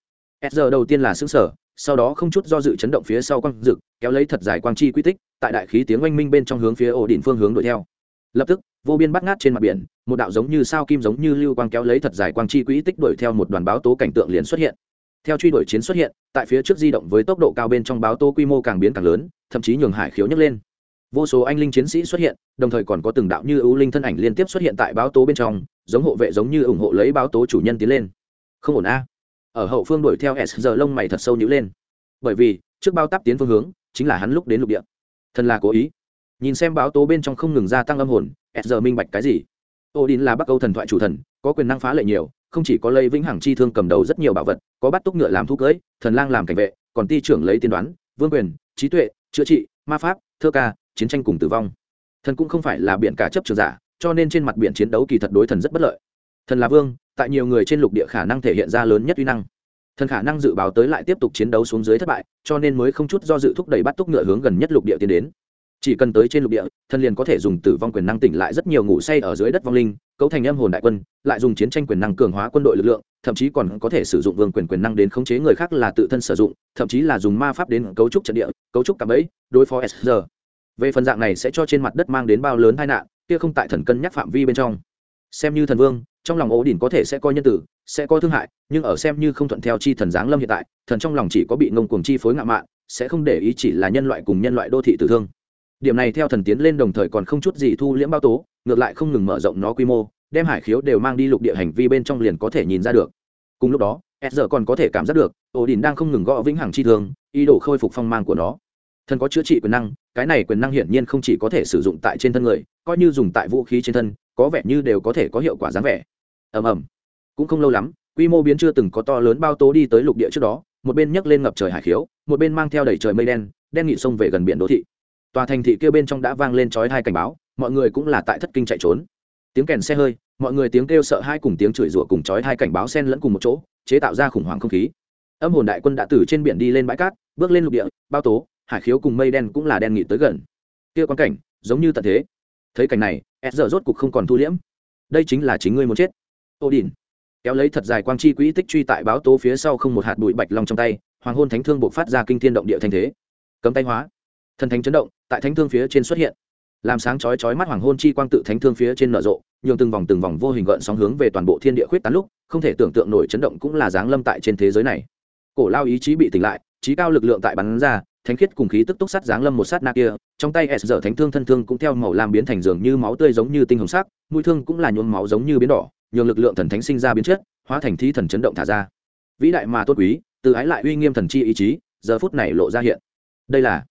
S giờ đầu tiên là xứng sở sau đó không chút do dự chấn động phía sau quang rực, kéo lấy thật dài quang chi quy tích, tại đại khí tiếng oanh minh bên trong hướng phía ổ đỉnh phương hướng đuổi theo. Lập tức, vô biên bắt ngát trên mặt biển, một đạo giống như sao kim giống như lưu quang kéo lấy thật dài quang chi quỹ tích đuổi theo một đoàn báo tố cảnh tượng liền xuất hiện. Theo truy đuổi chiến xuất hiện, tại phía trước di động với tốc độ cao bên trong báo tố quy mô càng biến càng lớn, thậm chí nhường hải khiếu nhấc lên. Vô số anh linh chiến sĩ xuất hiện, đồng thời còn có từng đạo như ưu linh thân ảnh liên tiếp xuất hiện tại báo tố bên trong giống hộ vệ giống như ủng hộ lấy báo tố chủ nhân tiến lên. Không ổn a. Ở hậu phương đuổi theo s giờ lông mày thật sâu nhữ lên. Bởi vì, trước bao tắp tiến phương hướng, chính là hắn lúc đến lục địa. Thần là cố ý. Nhìn xem báo tố bên trong không ngừng gia tăng âm hồn, s giờ minh bạch cái gì? Odin là bắc âu thần thoại chủ thần, có quyền năng phá lệ nhiều, không chỉ có lây vĩnh hằng chi thương cầm đầu rất nhiều bảo vật, có bắt túc ngựa làm thu cưỡi thần lang làm cảnh vệ, còn ti trưởng lấy tiên đoán, vương quyền, trí tuệ, chữa trị, ma pháp, thơ ca, chiến tranh cùng tử vong. Thần cũng không phải là biện cả chấp trường giả cho nên trên mặt biển chiến đấu kỳ thật đối thần rất bất lợi. Thần là vương, tại nhiều người trên lục địa khả năng thể hiện ra lớn nhất uy năng. Thần khả năng dự báo tới lại tiếp tục chiến đấu xuống dưới thất bại, cho nên mới không chút do dự thúc đẩy bắt túc ngựa hướng gần nhất lục địa tiến đến. Chỉ cần tới trên lục địa, thần liền có thể dùng tử vong quyền năng tỉnh lại rất nhiều ngủ say ở dưới đất vong linh, cấu thành âm hồn đại quân, lại dùng chiến tranh quyền năng cường hóa quân đội lực lượng, thậm chí còn có thể sử dụng vương quyền quyền năng đến khống chế người khác là tự thân sử dụng, thậm chí là dùng ma pháp đến cấu trúc trận địa, cấu trúc cạm ấy đối phó sr về phần dạng này sẽ cho trên mặt đất mang đến bao lớn tai nạn kia không tại thần cân nhắc phạm vi bên trong. Xem như thần vương, trong lòng ố đỉnh có thể sẽ coi nhân tử, sẽ coi thương hại, nhưng ở xem như không thuận theo chi thần giáng lâm hiện tại, thần trong lòng chỉ có bị ngông cuồng chi phối ngạo mạn, sẽ không để ý chỉ là nhân loại cùng nhân loại đô thị tử thương. Điểm này theo thần tiến lên đồng thời còn không chút gì thu liễm bao tố, ngược lại không ngừng mở rộng nó quy mô, đem hải khiếu đều mang đi lục địa hành vi bên trong liền có thể nhìn ra được. Cùng lúc đó s giờ còn có thể cảm giác được ổ đình đang không ngừng gõ vĩnh hằng chi thương, ý đồ khôi phục phong mang của nó thần có chữa trị quyền năng, cái này quyền năng hiển nhiên không chỉ có thể sử dụng tại trên thân người, coi như dùng tại vũ khí trên thân, có vẻ như đều có thể có hiệu quả dáng vẻ. Ầm ầm. Cũng không lâu lắm, quy mô biến chưa từng có to lớn bao tố đi tới lục địa trước đó, một bên nhấc lên ngập trời hải khiếu, một bên mang theo đẩy trời mây đen đen nghị sông về gần biển đô thị. Tòa thành thị kia bên trong đã vang lên chói hai cảnh báo, mọi người cũng là tại thất kinh chạy trốn. Tiếng kèn xe hơi, mọi người tiếng kêu sợ hai cùng tiếng chửi rủa cùng chói hai cảnh báo sen lẫn cùng một chỗ, chế tạo ra khủng hoảng không khí. Âm hồn đại quân đã từ trên biển đi lên bãi cát, bước lên lục địa, bao tố hải khiếu cùng mây đen cũng là đen nghị tới gần. Kia quan cảnh, giống như tận thế. Thấy cảnh này, s giờ rốt cục không còn thu liễm. Đây chính là chính ngươi muốn chết. Ô đình kéo lấy thật dài quang chi quỹ tích truy tại báo tố phía sau không một hạt bụi bạch long trong tay, hoàng hôn thánh thương buộc phát ra kinh thiên động địa thanh thế. Cấm tay hóa. Thần thánh chấn động, tại thánh thương phía trên xuất hiện. Làm sáng chói chói mắt hoàng hôn chi quang tự thánh thương phía trên nở rộ, nhường từng vòng từng vòng vô hình gợn sóng hướng về toàn bộ thiên địa khuyết tán lúc, không thể tưởng tượng nổi chấn động cũng là dáng lâm tại trên thế giới này. Cổ lao ý chí bị tỉnh lại trí cao lực lượng tại bắn ra thánh khiết cùng khí tức túc sát dáng lâm một sát na kia, trong tay s giờ thánh thương thân thương cũng theo màu làm biến thành dường như máu tươi giống như tinh hồng sắc, mũi thương cũng là nhuốm máu giống như biến đỏ, nhường lực lượng thần thánh sinh ra biến chất, hóa thành thi thần chấn động thả ra. Vĩ đại mà tốt quý, từ ái lại uy nghiêm thần chi ý chí, giờ phút này lộ ra hiện. Đây là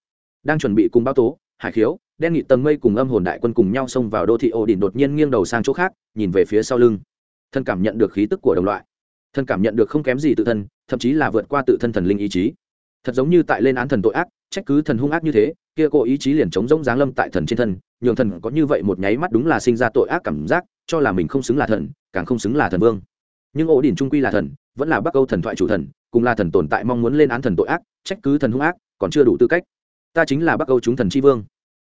đang chuẩn bị cùng báo tố, hải khiếu, đen nghị tầng mây cùng âm hồn đại quân cùng nhau xông vào đô thị ô đỉnh đột nhiên nghiêng đầu sang chỗ khác, nhìn về phía sau lưng. Thân cảm nhận được khí tức của đồng loại. Thân cảm nhận được không kém gì tự thân, thậm chí là vượt qua tự thân thần linh ý chí thật giống như tại lên án thần tội ác, trách cứ thần hung ác như thế, kia cô ý chí liền chống rỗng giáng lâm tại thần trên thân, nhường thần có như vậy một nháy mắt đúng là sinh ra tội ác cảm giác, cho là mình không xứng là thần, càng không xứng là thần vương. Nhưng ổ đỉnh trung quy là thần, vẫn là bắc âu thần thoại chủ thần, cùng là thần tồn tại mong muốn lên án thần tội ác, trách cứ thần hung ác, còn chưa đủ tư cách. Ta chính là bắc âu chúng thần tri vương.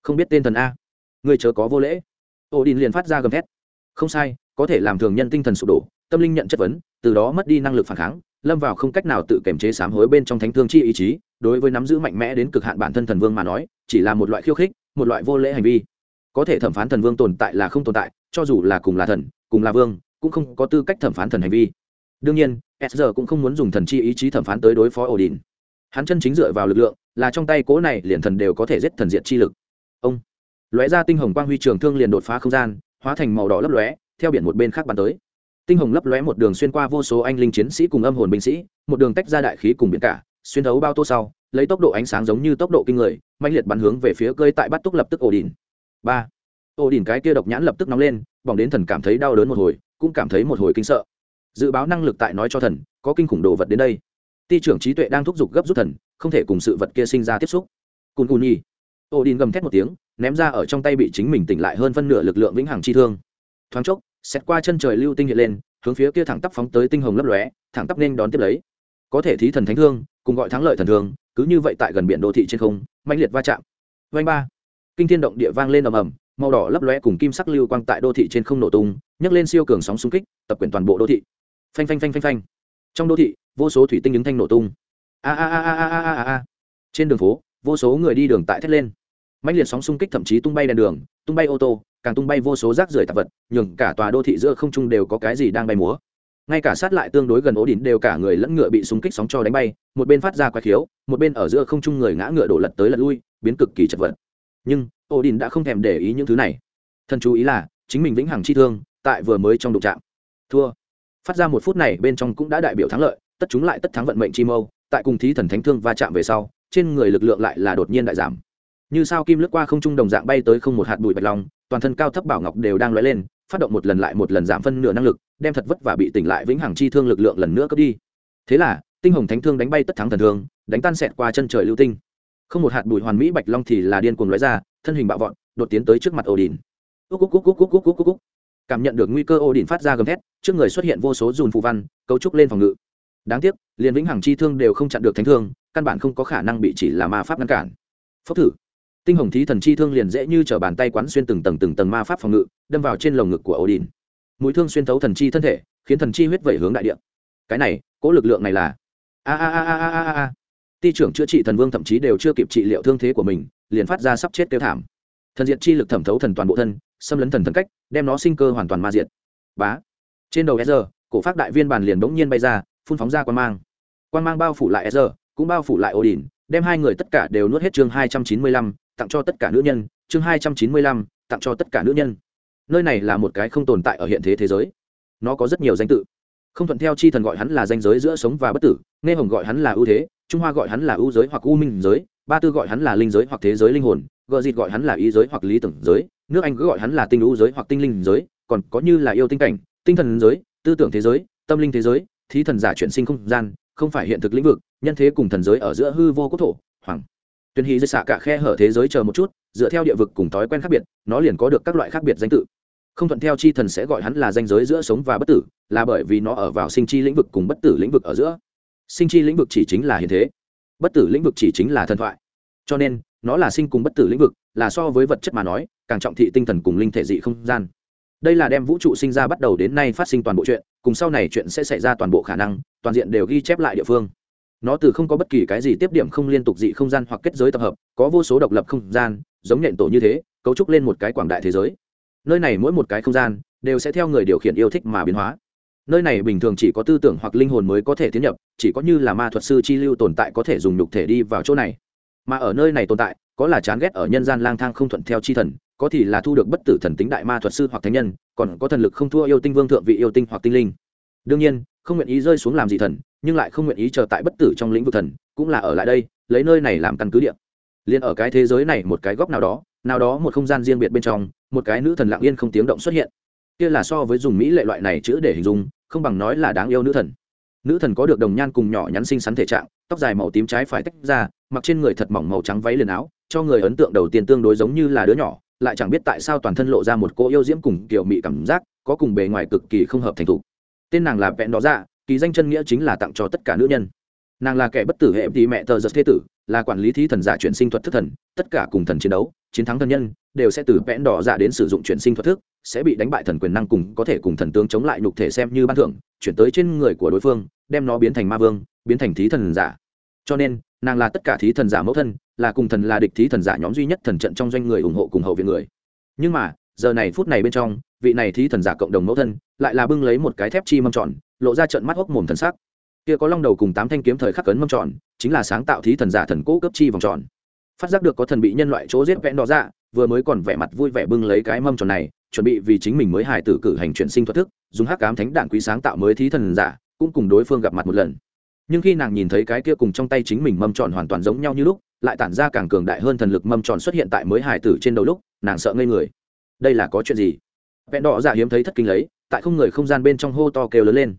Không biết tên thần a. Người chớ có vô lễ. Ổ đỉnh liền phát ra gầm thét. Không sai, có thể làm thường nhân tinh thần sụp đổ, tâm linh nhận chất vấn, từ đó mất đi năng lực phản kháng lâm vào không cách nào tự kiềm chế sám hối bên trong thánh thương chi ý chí, đối với nắm giữ mạnh mẽ đến cực hạn bản thân thần vương mà nói, chỉ là một loại khiêu khích, một loại vô lễ hành vi. Có thể thẩm phán thần vương tồn tại là không tồn tại, cho dù là cùng là thần, cùng là vương, cũng không có tư cách thẩm phán thần hành vi. Đương nhiên, s cũng không muốn dùng thần chi ý chí thẩm phán tới đối phó ổ đình hắn chân chính dựa vào lực lượng, là trong tay cố này liền thần đều có thể giết thần diện chi lực. Ông. Lóe ra tinh hồng quang huy trường thương liền đột phá không gian, hóa thành màu đỏ lấp lóe, theo biển một bên khác bắn tới tinh hồng lấp lóe một đường xuyên qua vô số anh linh chiến sĩ cùng âm hồn binh sĩ, một đường tách ra đại khí cùng biển cả, xuyên thấu bao tô sau, lấy tốc độ ánh sáng giống như tốc độ kinh người mạnh liệt bắn hướng về phía cơi tại bắt túc lập tức ổ đỉnh. Ba. Ổ đỉnh cái kia độc nhãn lập tức nóng lên, bỏng đến thần cảm thấy đau đớn một hồi, cũng cảm thấy một hồi kinh sợ. Dự báo năng lực tại nói cho thần, có kinh khủng đồ vật đến đây. Ti trưởng trí tuệ đang thúc giục gấp rút thần, không thể cùng sự vật kia sinh ra tiếp xúc. Cùn cùn nhi ổ đỉnh gầm thét một tiếng, ném ra ở trong tay bị chính mình tỉnh lại hơn phân nửa lực lượng vĩnh hằng chi thương. Thoáng chốc xét qua chân trời lưu tinh hiện lên, hướng phía kia thẳng tắp phóng tới tinh hồng lấp lóe, thẳng tắp nên đón tiếp lấy. Có thể thí thần thánh thương, cùng gọi thắng lợi thần thương, cứ như vậy tại gần biển đô thị trên không mạnh liệt va chạm. Vanh ba. Kinh thiên động địa vang lên ầm ầm, màu đỏ lấp lóe cùng kim sắc lưu quang tại đô thị trên không nổ tung, nhấc lên siêu cường sóng xung kích, tập quyền toàn bộ đô thị. Phanh phanh phanh phanh phanh. Trong đô thị, vô số thủy tinh những thanh nổ tung. A a a a a a a. Trên đường phố, vô số người đi đường tại thét lên mạnh liệt sóng xung kích thậm chí tung bay đèn đường, tung bay ô tô, càng tung bay vô số rác rưởi tạp vật, nhường cả tòa đô thị giữa không trung đều có cái gì đang bay múa. Ngay cả sát lại tương đối gần ố đỉnh đều cả người lẫn ngựa bị súng kích sóng cho đánh bay, một bên phát ra quái khiếu, một bên ở giữa không trung người ngã ngựa đổ lật tới lật lui, biến cực kỳ chật vật. Nhưng ổ đỉnh đã không thèm để ý những thứ này. Thân chú ý là, chính mình vĩnh hằng chi thương, tại vừa mới trong đụng trạm thua. Phát ra một phút này bên trong cũng đã đại biểu thắng lợi, tất chúng lại tất thắng vận mệnh chi mâu, tại cùng thí thần thánh thương va chạm về sau, trên người lực lượng lại là đột nhiên đại giảm như sao kim lướt qua không trung đồng dạng bay tới không một hạt bụi bạch long, toàn thân cao thấp bảo ngọc đều đang lóe lên, phát động một lần lại một lần giảm phân nửa năng lực, đem thật vất và bị tỉnh lại vĩnh hằng chi thương lực lượng lần nữa cướp đi. Thế là, tinh hồng thánh thương đánh bay tất thắng thần thương, đánh tan xẹt qua chân trời lưu tinh. Không một hạt bụi hoàn mỹ bạch long thì là điên cuồng lóe ra, thân hình bạo vọt, đột tiến tới trước mặt ổ đỉnh cảm nhận được nguy cơ ổ đỉnh phát ra gầm thét, trước người xuất hiện vô số dùn phù văn, cấu trúc lên phòng ngự. Đáng tiếc, liền vĩnh hằng chi thương đều không chặn được thánh thương, căn bản không có khả năng bị chỉ là ma pháp ngăn cản. Phốc thử tinh hồng thí thần chi thương liền dễ như t r ở bàn tay quán xuyên từng tầng từng tầng ma pháp phòng ngự, đâm vào trên lồng ngực của ổ đình mũi thương xuyên thấu thần chi thân thể, khiến thần chi huyết vẩy hướng đại địa. Cái này cỗ lực lượng này là a a a a a a a ti trưởng chữa trị thần vương thậm chí đều chưa kịp trị liệu thương thế của mình, liền phát ra sắp chết tiêu thảm. Thần diệt chi lực thẩm thấu thần toàn bộ thân, xâm lấn thần thần cách, đem nó sinh cơ hoàn toàn ma diệt. Bá. Trên đầu sr cổ phát đại viên bàn liền bỗng nhiên bay ra, phun phóng ra quan mang. Quan mang bao phủ lại sr cũng bao phủ lại ổ đình đem hai người tất cả đều nuốt hết chương hai trăm chín mươi lăm tặng cho tất cả nữ nhân, chương hai trăm chín mươi lăm, tặng cho tất cả nữ nhân. Nơi này là một cái không tồn tại ở hiện thế thế giới. Nó có rất nhiều danh tự. Không thuận theo chi thần gọi hắn là danh giới giữa sống và bất tử, nghe hồng gọi hắn là ưu thế, trung hoa gọi hắn là ưu giới hoặc u minh giới, ba tư gọi hắn là linh giới hoặc thế giới linh hồn gợ dịt gọi hắn là ý giới hoặc lý tưởng giới, nước anh cứ gọi hắn là tinh ưu giới hoặc tinh linh giới, còn có như là yêu tinh cảnh, tinh thần giới, tư tưởng thế giới, tâm linh thế giới, thí thần giả chuyển sinh không gian, không phải hiện thực lĩnh vực, nhân thế cùng thần giới ở giữa hư vô quốc thổ, hoàng tuyên hí dưới xạ cả khe hở thế giới chờ một chút, dựa theo địa vực cùng thói quen khác biệt, nó liền có được các loại khác biệt danh tự. Không thuận theo chi thần sẽ gọi hắn là danh giới giữa sống và bất tử, là bởi vì nó ở vào sinh chi lĩnh vực cùng bất tử lĩnh vực ở giữa. Sinh chi lĩnh vực chỉ chính là hiện thế, bất tử lĩnh vực chỉ chính là thần thoại. Cho nên, nó là sinh cùng bất tử lĩnh vực, là so với vật chất mà nói, càng trọng thị tinh thần cùng linh thể dị không gian. Đây là đem vũ trụ sinh ra bắt đầu đến nay phát sinh toàn bộ chuyện, cùng sau này chuyện sẽ xảy ra toàn bộ khả năng, toàn diện đều ghi chép lại địa phương nó từ không có bất kỳ cái gì tiếp điểm không liên tục dị không gian hoặc kết giới tập hợp, có vô số độc lập không gian, giống nhện tổ như thế, cấu trúc lên một cái quảng đại thế giới. Nơi này mỗi một cái không gian, đều sẽ theo người điều khiển yêu thích mà biến hóa. Nơi này bình thường chỉ có tư tưởng hoặc linh hồn mới có thể tiến nhập, chỉ có như là ma thuật sư chi lưu tồn tại có thể dùng nhục thể đi vào chỗ này. Mà ở nơi này tồn tại, có là chán ghét ở nhân gian lang thang không thuận theo chi thần, có thì là thu được bất tử thần tính đại ma thuật sư hoặc thánh nhân, còn có thần lực không thua yêu tinh vương thượng vị yêu tinh hoặc tinh linh. Đương nhiên, không nguyện ý rơi xuống làm gì thần nhưng lại không nguyện ý chờ tại bất tử trong lĩnh vực thần, cũng là ở lại đây, lấy nơi này làm căn cứ địa. Liền ở cái thế giới này một cái góc nào đó nào đó một không gian riêng biệt bên trong, một cái nữ thần lặng yên không tiếng động xuất hiện. Kia là so với dùng mỹ lệ loại này chữ để hình dung, không bằng nói là đáng yêu nữ thần. Nữ thần có được đồng nhan cùng nhỏ nhắn xinh xắn thể trạng, tóc dài màu tím trái phải tách ra, mặc trên người thật mỏng màu trắng váy liền áo, cho người ấn tượng đầu tiên tương đối giống như là đứa nhỏ, lại chẳng biết tại sao toàn thân lộ ra một cô yêu diễm cùng kiểu mị cảm giác, có cùng bề ngoài cực kỳ không hợp thành thục. Tên nàng là vẹn đó ra dạ, kỳ danh chân nghĩa chính là tặng cho tất cả nữ nhân. Nàng là kẻ bất tử hệ thì mẹ tờ giật thế tử, là quản lý thí thần giả chuyển sinh thuật thức thần, tất cả cùng thần chiến đấu, chiến thắng thần nhân, đều sẽ từ vẽn đỏ giả đến sử dụng chuyển sinh thuật thức, sẽ bị đánh bại thần quyền năng cùng có thể cùng thần tướng chống lại nhục thể xem như ban thưởng, chuyển tới trên người của đối phương, đem nó biến thành ma vương, biến thành thí thần giả. Cho nên, nàng là tất cả thí thần giả mẫu thân, là cùng thần là địch thí thần giả nhóm duy nhất thần trận trong doanh người ủng hộ cùng hậu viện người. Nhưng mà, giờ này phút này bên trong, vị này thí thần giả cộng đồng mẫu thân lại là bưng lấy một cái thép chi mâm tròn lộ ra trận mắt hốc mồm thần sắc. Kia có long đầu cùng tám thanh kiếm thời khắc cấn mâm tròn, chính là sáng tạo thí thần giả thần cỗ cấp chi vòng tròn. Phát giác được có thần bị nhân loại chỗ giết vẽn đỏ ra vừa mới còn vẻ mặt vui vẻ bưng lấy cái mâm tròn này, chuẩn bị vì chính mình mới hài tử cử hành chuyển sinh thoát thức, dùng hắc cám thánh đạn quý sáng tạo mới thí thần giả, cũng cùng đối phương gặp mặt một lần. Nhưng khi nàng nhìn thấy cái kia cùng trong tay chính mình mâm tròn hoàn toàn giống nhau như lúc, lại tản ra càng cường đại hơn thần lực mâm tròn xuất hiện tại mới hài tử trên đầu lúc, nàng sợ ngây người. Đây là có chuyện gì? Vẹn đỏ giả hiếm thấy thất kinh lấy, tại không người không gian bên trong hô to kêu lớn lên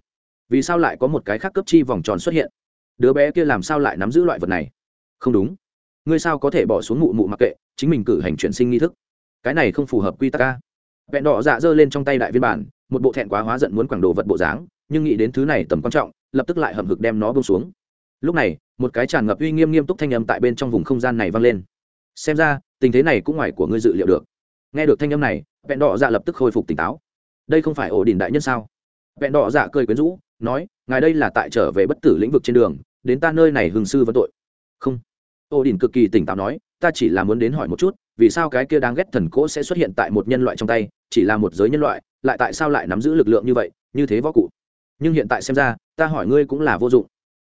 vì sao lại có một cái khác cấp chi vòng tròn xuất hiện? Đứa bé kia làm sao lại nắm giữ loại vật này? Không đúng. Ngươi sao có thể bỏ xuống mụ mụ mặc kệ, chính mình cử hành chuyển sinh nghi thức? Cái này không phù hợp quy tắc ca vẹn đỏ dạ giơ lên trong tay đại viên bản, một bộ thẹn quá hóa giận muốn quảng đồ vật bộ dáng, nhưng nghĩ đến thứ này tầm quan trọng, lập tức lại hầm hực đem nó bông xuống. Lúc này, một cái tràn ngập uy nghiêm nghiêm túc thanh âm tại bên trong vùng không gian này vang lên. Xem ra, tình thế này cũng ngoài của ngươi dự liệu được. Nghe được thanh âm này, vẹn đỏ dạ lập tức khôi phục tỉnh táo. Đây không phải ổ đỉnh đại nhân sao? Vẹn đỏ dạ cười quyến rũ nói, ngài đây là tại trở về bất tử lĩnh vực trên đường, đến ta nơi này hương sư vẫn tội. Không. Ô đình cực kỳ tỉnh táo nói, ta chỉ là muốn đến hỏi một chút, vì sao cái kia đáng ghét thần cỗ sẽ xuất hiện tại một nhân loại trong tay, chỉ là một giới nhân loại, lại tại sao lại nắm giữ lực lượng như vậy, như thế võ cụ? Nhưng hiện tại xem ra, ta hỏi ngươi cũng là vô dụng.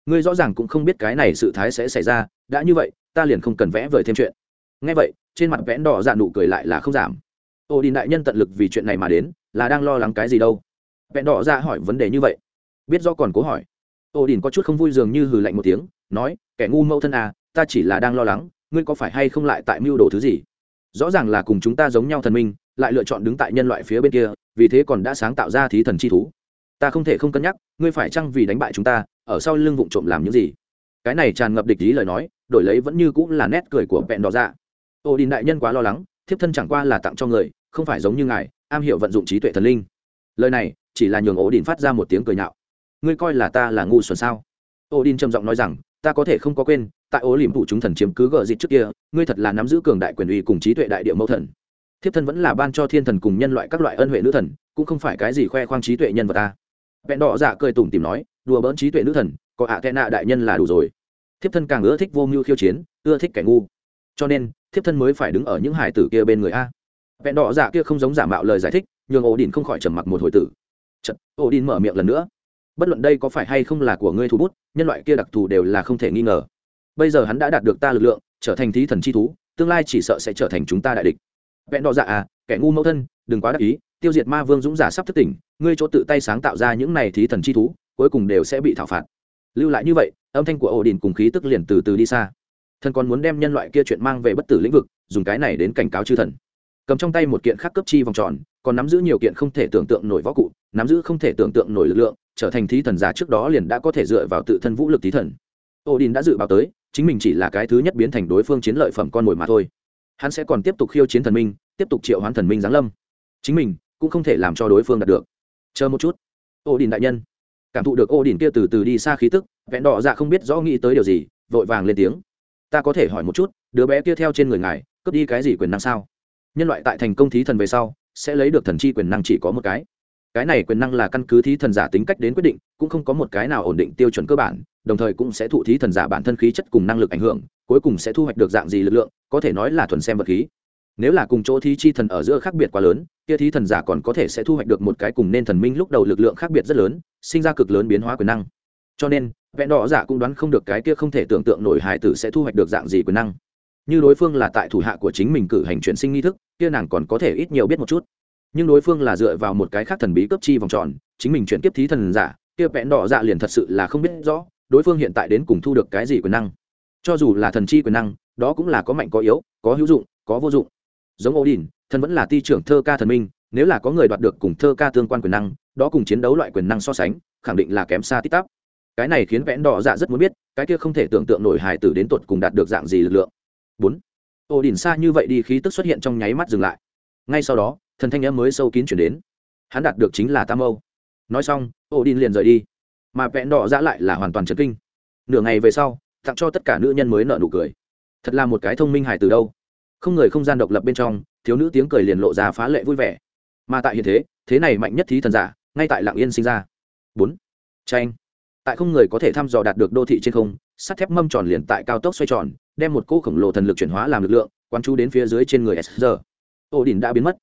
Ngươi rõ ràng cũng không biết cái này sự thái sẽ xảy ra, đã như vậy, ta liền không cần vẽ vời thêm chuyện. Ngay vậy, trên mặt vẽ đỏ dạ nụ cười lại là không giảm. Ô đình đại nhân tận lực vì chuyện này mà đến, là đang lo lắng cái gì đâu? Vẽ đỏ ra dạ hỏi vấn đề như vậy biết do còn cố hỏi. Ô đình có chút không vui dường như hừ lạnh một tiếng, nói, kẻ ngu mẫu thân à ta chỉ là đang lo lắng, ngươi có phải hay không lại tại mưu đồ thứ gì? Rõ ràng là cùng chúng ta giống nhau thần minh, lại lựa chọn đứng tại nhân loại phía bên kia, vì thế còn đã sáng tạo ra thí thần chi thú. Ta không thể không cân nhắc, ngươi phải chăng vì đánh bại chúng ta, ở sau lưng vụng trộm làm những gì? Cái này tràn ngập địch ý lời nói, đổi lấy vẫn như cũng là nét cười của vẹn đỏ dạ. Ô đình đại nhân quá lo lắng, thiếp thân chẳng qua là tặng cho người, không phải giống như ngài, am hiểu vận dụng trí tuệ thần linh. Lời này, chỉ là nhường ổ đình phát ra một tiếng cười nhạo ngươi coi là ta là ngu xuẩn sao? Ô đin trầm giọng nói rằng, ta có thể không có quên, tại ô liềm phụ chúng thần chiếm cứ gờ dịch trước kia, ngươi thật là nắm giữ cường đại quyền uy cùng trí tuệ đại địa mẫu thần. Thiếp thân vẫn là ban cho thiên thần cùng nhân loại các loại ân huệ nữ thần, cũng không phải cái gì khoe khoang trí tuệ nhân vật ta. Vẹn đỏ dạ cười tủm tìm nói, đùa bỡn trí tuệ nữ thần, có ạ tệ nạ đại nhân là đủ rồi. Thiếp thân càng ưa thích vô mưu khiêu chiến, ưa thích kẻ ngu. Cho nên, thiếp thân mới phải đứng ở những hải tử kia bên người a. Vẹn đỏ dạ kia không giống giả mạo lời giải thích, nhường ổ đình không khỏi trầm mặc một hồi tử. Chật ổ đình mở miệng lần nữa bất luận đây có phải hay không là của ngươi thu bút, nhân loại kia đặc thù đều là không thể nghi ngờ. Bây giờ hắn đã đạt được ta lực lượng, trở thành thí thần chi thú, tương lai chỉ sợ sẽ trở thành chúng ta đại địch. Vẹn đỏ dạ à kẻ ngu mẫu thân, đừng quá đắc ý, tiêu diệt ma vương dũng giả sắp thất tỉnh, ngươi chỗ tự tay sáng tạo ra những này thí thần chi thú, cuối cùng đều sẽ bị thảo phạt. Lưu lại như vậy, âm thanh của ổ đình cùng khí tức liền từ từ đi xa. Thần còn muốn đem nhân loại kia chuyện mang về bất tử lĩnh vực, dùng cái này đến cảnh cáo chư thần. Cầm trong tay một kiện khắc cấp chi vòng tròn còn nắm giữ nhiều kiện không thể tưởng tượng nổi võ cụ, nắm giữ không thể tưởng tượng nổi lực lượng, trở thành thí thần giả trước đó liền đã có thể dựa vào tự thân vũ lực thí thần. Odin đã dự báo tới, chính mình chỉ là cái thứ nhất biến thành đối phương chiến lợi phẩm con mồi mà thôi. Hắn sẽ còn tiếp tục khiêu chiến thần minh, tiếp tục triệu hoán thần minh giáng lâm. Chính mình cũng không thể làm cho đối phương đạt được. Chờ một chút. Odin đại nhân. Cảm thụ được odin kia từ từ đi xa khí tức vẹn đỏ dạ không biết rõ nghĩ tới điều gì, vội vàng lên tiếng. Ta có thể hỏi một chút, đứa bé kia theo trên người ngài, cướp đi cái gì quyền năng sao? Nhân loại tại thành công thí thần về sau sẽ lấy được thần chi quyền năng chỉ có một cái. Cái này quyền năng là căn cứ thí thần giả tính cách đến quyết định, cũng không có một cái nào ổn định tiêu chuẩn cơ bản, đồng thời cũng sẽ thụ thí thần giả bản thân khí chất cùng năng lực ảnh hưởng, cuối cùng sẽ thu hoạch được dạng gì lực lượng, có thể nói là thuần xem vật khí. Nếu là cùng chỗ thí chi thần ở giữa khác biệt quá lớn, kia thí thần giả còn có thể sẽ thu hoạch được một cái cùng nên thần minh lúc đầu lực lượng khác biệt rất lớn, sinh ra cực lớn biến hóa quyền năng. Cho nên, vẹn đỏ giả cũng đoán không được cái kia không thể tưởng tượng nổi hải tử sẽ thu hoạch được dạng gì quyền năng. Như đối phương là tại thủ hạ của chính mình cử hành chuyển sinh nghi thức kia nàng còn có thể ít nhiều biết một chút. Nhưng đối phương là dựa vào một cái khác thần bí cấp chi vòng tròn, chính mình chuyển tiếp thí thần giả, kia vẽn đỏ dạ liền thật sự là không biết rõ, đối phương hiện tại đến cùng thu được cái gì quyền năng. Cho dù là thần chi quyền năng, đó cũng là có mạnh có yếu, có hữu dụng, có vô dụng. Giống odin thần vẫn là ti trưởng thơ ca thần minh, nếu là có người đoạt được cùng thơ ca tương quan quyền năng, đó cùng chiến đấu loại quyền năng so sánh, khẳng định là kém xa tít tắp. Cái này khiến vẽn đỏ dạ rất muốn biết, cái kia không thể tưởng tượng nổi hài tử đến tột cùng đạt được dạng gì lực lượng. Bốn ổ đỉnh xa như vậy đi khí tức xuất hiện trong nháy mắt dừng lại. Ngay sau đó, thần thanh em mới sâu kín chuyển đến. Hắn đạt được chính là tam âu. Nói xong ổ đỉnh liền rời đi. Mà vẹn đỏ dạ lại là hoàn toàn chấn kinh. Nửa ngày về sau, tặng cho tất cả nữ nhân mới nợ nụ cười. Thật là một cái thông minh hài từ đâu. Không người không gian độc lập bên trong, thiếu nữ tiếng cười liền lộ ra phá lệ vui vẻ. Mà tại hiện thế thế này mạnh nhất thí thần giả, ngay tại lạng yên sinh ra. Bốn. Tranh tại không người có thể thăm dò đạt được đô thị trên không, sắt thép mâm tròn liền tại cao tốc xoay tròn, đem một cỗ khổng lồ thần lực chuyển hóa làm lực lượng, quán chú đến phía dưới trên người sr ô đình đã biến mất.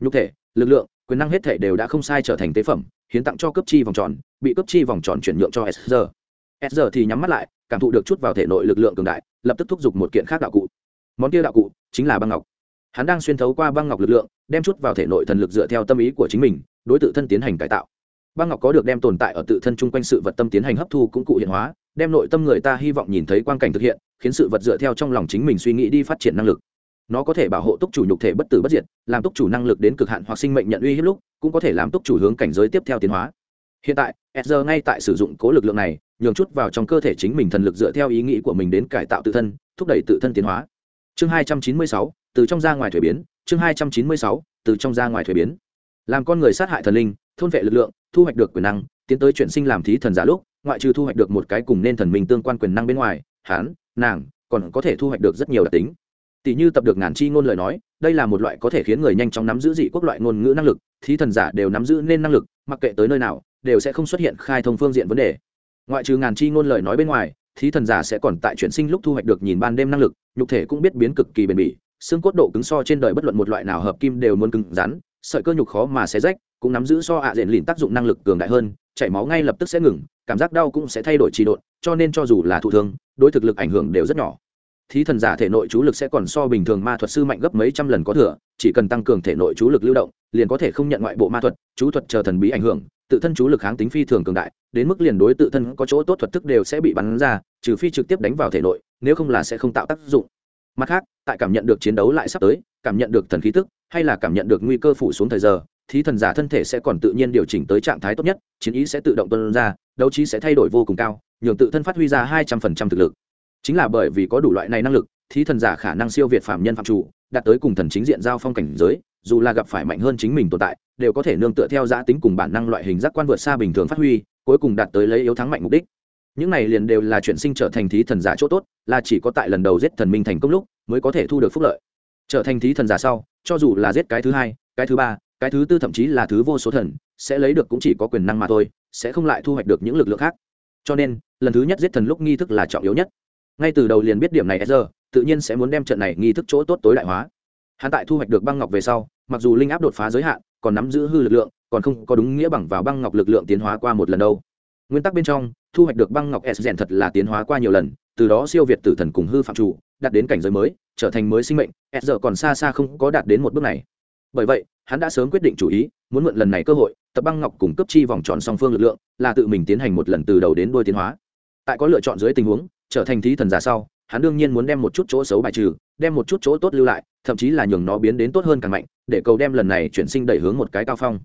Nhục thể, lực lượng, quyền năng hết thể đều đã không sai trở thành tế phẩm, hiến tặng cho cấp chi vòng tròn, bị cấp chi vòng tròn chuyển nhượng cho s giờ s giờ thì nhắm mắt lại, cảm thụ được chút vào thể nội lực lượng cường đại, lập tức thúc giục một kiện khác đạo cụ. Món kia đạo cụ chính là băng ngọc. Hắn đang xuyên thấu qua băng ngọc lực lượng, đem chút vào thể nội thần lực dựa theo tâm ý của chính mình, đối tự thân tiến hành cải tạo băng ngọc có được đem tồn tại ở tự thân chung quanh sự vật tâm tiến hành hấp thu cũng cụ hiện hóa, đem nội tâm người ta hy vọng nhìn thấy quan cảnh thực hiện, khiến sự vật dựa theo trong lòng chính mình suy nghĩ đi phát triển năng lực. Nó có thể bảo hộ túc chủ nhục thể bất tử bất diệt, làm túc chủ năng lực đến cực hạn hoặc sinh mệnh nhận uy hiếp lúc, cũng có thể làm túc chủ hướng cảnh giới tiếp theo tiến hóa. Hiện tại sr ngay tại sử dụng cố lực lượng này, nhường chút vào trong cơ thể chính mình thần lực dựa theo ý nghĩ của mình đến cải tạo tự thân, thúc đẩy tự thân tiến hóa. Chương hai trăm chín mươi sáu, từ trong ra ngoài thuế biến. Chương hai trăm chín mươi sáu, từ trong ra ngoài thuế biến. Làm con người sát hại thần linh, thôn vệ lực lượng thu hoạch được quyền năng, tiến tới chuyển sinh làm thí thần giả lúc, ngoại trừ thu hoạch được một cái cùng nên thần minh tương quan quyền năng bên ngoài hán nàng, còn có thể thu hoạch được rất nhiều đặc tính. Tỷ như tập được ngàn chi ngôn lời nói, đây là một loại có thể khiến người nhanh chóng nắm giữ dị quốc loại ngôn ngữ năng lực, thí thần giả đều nắm giữ nên năng lực, mặc kệ tới nơi nào, đều sẽ không xuất hiện khai thông phương diện vấn đề. Ngoại trừ ngàn chi ngôn lời nói bên ngoài, thí thần giả sẽ còn tại chuyển sinh lúc thu hoạch được nhìn ban đêm năng lực, nhục thể cũng biết biến cực kỳ bền bỉ, xương cốt độ cứng so trên đời bất luận một loại nào hợp kim đều muốn cứng rắn, sợi cơ nhục khó mà xé rách cũng nắm giữ so ạ diện lìn tác dụng năng lực cường đại hơn, chảy máu ngay lập tức sẽ ngừng, cảm giác đau cũng sẽ thay đổi trì độn, cho nên cho dù là thụ thương, đối thực lực ảnh hưởng đều rất nhỏ. Thí thần giả thể nội chú lực sẽ còn so bình thường ma thuật sư mạnh gấp mấy trăm lần có thừa, chỉ cần tăng cường thể nội chú lực lưu động, liền có thể không nhận ngoại bộ ma thuật, chú thuật chờ thần bí ảnh hưởng, tự thân chú lực kháng tính phi thường cường đại, đến mức liền đối tự thân có chỗ tốt thuật thức đều sẽ bị bắn ra, trừ phi trực tiếp đánh vào thể nội, nếu không là sẽ không tạo tác dụng. Mặt khác, tại cảm nhận được chiến đấu lại sắp tới, cảm nhận được thần khí tức, hay là cảm nhận được nguy cơ phủ xuống thời giờ thí thần giả thân thể sẽ còn tự nhiên điều chỉnh tới trạng thái tốt nhất, chiến ý sẽ tự động tuân ra, đấu trí sẽ thay đổi vô cùng cao, nhường tự thân phát huy ra hai trăm phần trăm thực lực. Chính là bởi vì có đủ loại này năng lực, thí thần giả khả năng siêu việt phạm nhân phạm chủ, đạt tới cùng thần chính diện giao phong cảnh giới, dù là gặp phải mạnh hơn chính mình tồn tại, đều có thể nương tựa theo giã tính cùng bản năng loại hình giác quan vượt xa bình thường phát huy, cuối cùng đạt tới lấy yếu thắng mạnh mục đích. Những này liền đều là chuyển sinh trở thành thí thần giả chỗ tốt, là chỉ có tại lần đầu giết thần minh thành công lúc mới có thể thu được phúc lợi. Trở thành thí thần giả sau, cho dù là giết cái thứ hai, cái thứ ba cái thứ tư thậm chí là thứ vô số thần, sẽ lấy được cũng chỉ có quyền năng mà thôi, sẽ không lại thu hoạch được những lực lượng khác. Cho nên, lần thứ nhất giết thần lúc nghi thức là trọng yếu nhất. Ngay từ đầu liền biết điểm này giờ tự nhiên sẽ muốn đem trận này nghi thức chỗ tốt tối đại hóa. Hắn tại thu hoạch được băng ngọc về sau, mặc dù linh áp đột phá giới hạn, còn nắm giữ hư lực lượng, còn không có đúng nghĩa bằng vào băng ngọc lực lượng tiến hóa qua một lần đâu. Nguyên tắc bên trong, thu hoạch được băng ngọc s rèn thật là tiến hóa qua nhiều lần, từ đó siêu việt tử thần cùng hư phạm chủ, đạt đến cảnh giới mới, trở thành mới sinh mệnh s giờ còn xa xa không có đạt đến một bước này. Bởi vậy hắn đã sớm quyết định chủ ý, muốn mượn lần này cơ hội, tập băng ngọc cùng cấp chi vòng tròn song phương lực lượng, là tự mình tiến hành một lần từ đầu đến đôi tiến hóa. Tại có lựa chọn dưới tình huống, trở thành thí thần giả sau, hắn đương nhiên muốn đem một chút chỗ xấu bài trừ, đem một chút chỗ tốt lưu lại, thậm chí là nhường nó biến đến tốt hơn càng mạnh, để cầu đem lần này chuyển sinh đẩy hướng một cái cao phong.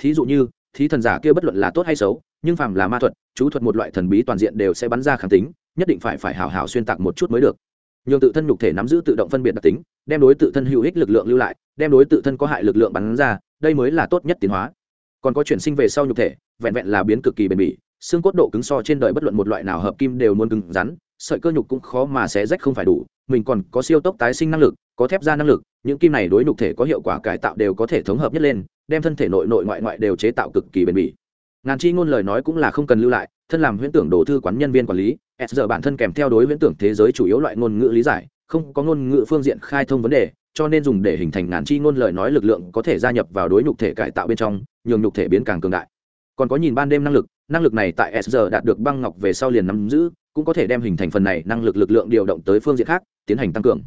Thí dụ như, thí thần giả kia bất luận là tốt hay xấu, nhưng phàm là ma thuật, chú thuật một loại thần bí toàn diện đều sẽ bắn ra kháng tính, nhất định phải phải hào hào xuyên tạc một chút mới được. Nhường tự thân nhục thể nắm giữ tự động phân biệt đặc tính, đem đối tự thân hữu ích lực lượng lưu lại đem đối tự thân có hại lực lượng bắn ra, đây mới là tốt nhất tiến hóa. Còn có chuyển sinh về sau nhục thể, vẹn vẹn là biến cực kỳ bền bỉ, xương cốt độ cứng so trên đời bất luận một loại nào hợp kim đều muốn cứng rắn, sợi cơ nhục cũng khó mà xé rách không phải đủ, mình còn có siêu tốc tái sinh năng lực, có thép ra năng lực, những kim này đối nhục thể có hiệu quả cải tạo đều có thể thống hợp nhất lên, đem thân thể nội nội ngoại ngoại đều chế tạo cực kỳ bền bỉ. Ngàn chi ngôn lời nói cũng là không cần lưu lại, thân làm huyễn tưởng đồ thư quán nhân viên quản lý, s giờ bản thân kèm theo đối huyễn tưởng thế giới chủ yếu loại ngôn ngữ lý giải, không có ngôn ngữ phương diện khai thông vấn đề cho nên dùng để hình thành ngàn chi ngôn lời nói lực lượng có thể gia nhập vào đối nhục thể cải tạo bên trong, nhường nhục thể biến càng cường đại. Còn có nhìn ban đêm năng lực năng lực này tại s giờ đạt được băng ngọc về sau liền nắm giữ, cũng có thể đem hình thành phần này năng lực lực lượng điều động tới phương diện khác, tiến hành tăng cường.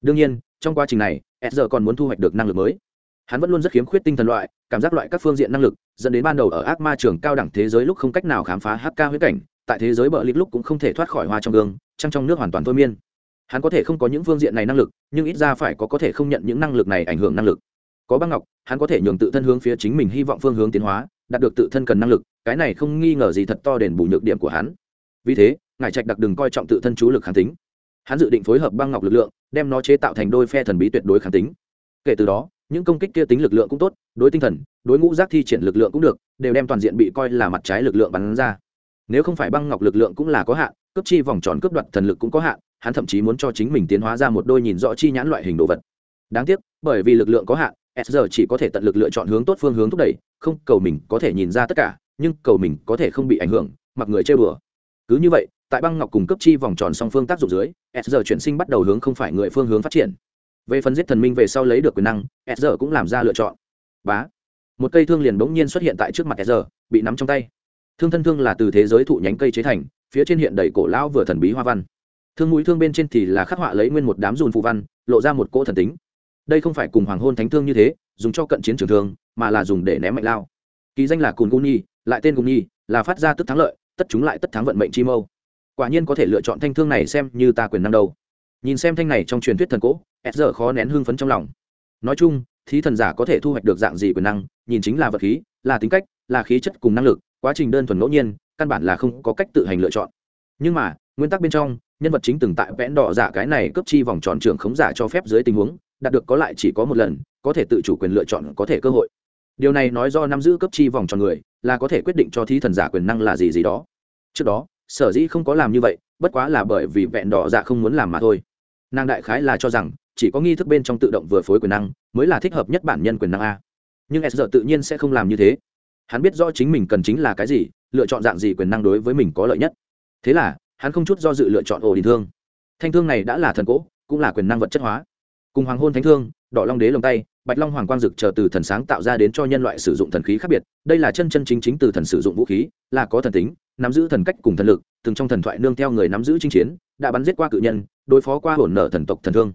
Đương nhiên, trong quá trình này, s giờ còn muốn thu hoạch được năng lực mới. Hắn vẫn luôn rất khiếm khuyết tinh thần loại, cảm giác loại các phương diện năng lực, dẫn đến ban đầu ở ác ma trường cao đẳng thế giới lúc không cách nào khám phá hk huyết cảnh, tại thế giới bờ lip lúc cũng không thể thoát khỏi hoa trong gương, trăng trong nước hoàn toàn thôi miên hắn có thể không có những phương diện này năng lực, nhưng ít ra phải có có thể không nhận những năng lực này ảnh hưởng năng lực. Có băng ngọc, hắn có thể nhường tự thân hướng phía chính mình hy vọng phương hướng tiến hóa, đạt được tự thân cần năng lực, cái này không nghi ngờ gì thật to đền bù nhược điểm của hắn. Vì thế, ngài trạch đặc đừng coi trọng tự thân chú lực kháng tính. Hắn dự định phối hợp băng ngọc lực lượng, đem nó chế tạo thành đôi phe thần bí tuyệt đối kháng tính. Kể từ đó, những công kích kia tính lực lượng cũng tốt, đối tinh thần, đối ngũ giác thi triển lực lượng cũng được, đều đem toàn diện bị coi là mặt trái lực lượng bắn ra. Nếu không phải băng ngọc lực lượng cũng là có hạn cấp chi vòng tròn cướp đoạt thần lực cũng có hạn hắn thậm chí muốn cho chính mình tiến hóa ra một đôi nhìn rõ chi nhãn loại hình đồ vật. Đáng tiếc, bởi vì lực lượng có hạn, s giờ chỉ có thể tận lực lựa chọn hướng tốt phương hướng thúc đẩy, không, cầu mình có thể nhìn ra tất cả, nhưng cầu mình có thể không bị ảnh hưởng, mặc người chơi bừa. Cứ như vậy, tại băng ngọc cùng cấp chi vòng tròn song phương tác dụng dưới, s giờ chuyển sinh bắt đầu hướng không phải người phương hướng phát triển. Về phần giết thần minh về sau lấy được quyền năng, s giờ cũng làm ra lựa chọn. Bá. Một cây thương liền bỗng nhiên xuất hiện tại trước mặt s giờ bị nắm trong tay. Thương thân thương là từ thế giới thụ nhánh cây chế thành, phía trên hiện đầy cổ lão vừa thần bí hoa văn thương mũi thương bên trên thì là khắc họa lấy nguyên một đám dùn phù văn, lộ ra một cỗ thần tính. Đây không phải cùng hoàng hôn thánh thương như thế, dùng cho cận chiến trường thương mà là dùng để ném mạnh lao. Ký danh là cùn gu nhi, lại tên gu nhi, là phát ra tức thắng lợi, tất chúng lại tất thắng vận mệnh chi mâu. Quả nhiên có thể lựa chọn thanh thương này xem như ta quyền năng đầu nhìn xem thanh này trong truyền thuyết thần cỗ s giờ khó nén hưng phấn trong lòng. Nói chung, thí thần giả có thể thu hoạch được dạng gì quyền năng, nhìn chính là vật khí, là tính cách, là khí chất cùng năng lực, quá trình đơn thuần ngẫu nhiên, căn bản là không có cách tự hành lựa chọn nhưng mà, nguyên tắc bên trong, nhân vật chính từng tại vẽn đỏ giả cái này cấp chi vòng tròn trường khống giả cho phép dưới tình huống, đạt được có lại chỉ có một lần, có thể tự chủ quyền lựa chọn, có thể cơ hội. Điều này nói do nắm giữ cấp chi vòng tròn người, là có thể quyết định cho thí thần giả quyền năng là gì gì đó. Trước đó, sở dĩ không có làm như vậy, bất quá là bởi vì vẹn đỏ dạ không muốn làm mà thôi. Nàng đại khái là cho rằng, chỉ có nghi thức bên trong tự động vừa phối quyền năng, mới là thích hợp nhất bản nhân quyền năng a. Nhưng s giờ tự nhiên sẽ không làm như thế. Hắn biết rõ chính mình cần chính là cái gì, lựa chọn dạng gì quyền năng đối với mình có lợi nhất thế là, hắn không chút do dự lựa chọn ổ đình thương. Thanh thương này đã là thần cỗ, cũng là quyền năng vật chất hóa. Cùng hoàng hôn thánh thương, đỏ long đế lồng tay, bạch long hoàng quang dực chờ từ thần sáng tạo ra đến cho nhân loại sử dụng thần khí khác biệt, đây là chân chân chính chính từ thần sử dụng vũ khí, là có thần tính, nắm giữ thần cách cùng thần lực, từng trong thần thoại nương theo người nắm giữ chinh chiến, đã bắn giết qua cự nhân, đối phó qua hổn nở thần tộc thần thương.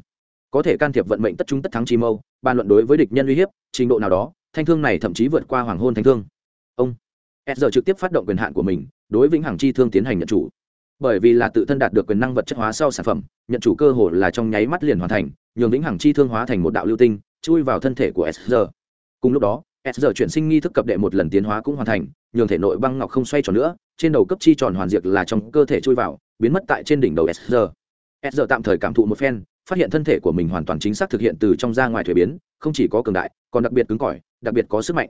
Có thể can thiệp vận mệnh tất chúng tất thắng chi mâu, bàn luận đối với địch nhân uy hiếp, trình độ nào đó, thanh thương này thậm chí vượt qua hoàng hôn thanh thương. Ông s giờ trực tiếp phát động quyền hạn của mình, đối vĩnh hằng chi thương tiến hành nhận chủ bởi vì là tự thân đạt được quyền năng vật chất hóa sau sản phẩm, nhận chủ cơ hội là trong nháy mắt liền hoàn thành, nhường lĩnh hằng chi thương hóa thành một đạo lưu tinh, chui vào thân thể của s giờ cùng lúc đó, s giờ chuyển sinh nghi thức cập đệ một lần tiến hóa cũng hoàn thành, nhường thể nội băng ngọc không xoay tròn nữa, trên đầu cấp chi tròn hoàn diệt là trong cơ thể chui vào, biến mất tại trên đỉnh đầu s giờ s giờ tạm thời cảm thụ một phen, phát hiện thân thể của mình hoàn toàn chính xác thực hiện từ trong ra ngoài thuế biến, không chỉ có cường đại, còn đặc biệt cứng cỏi, đặc biệt có sức mạnh.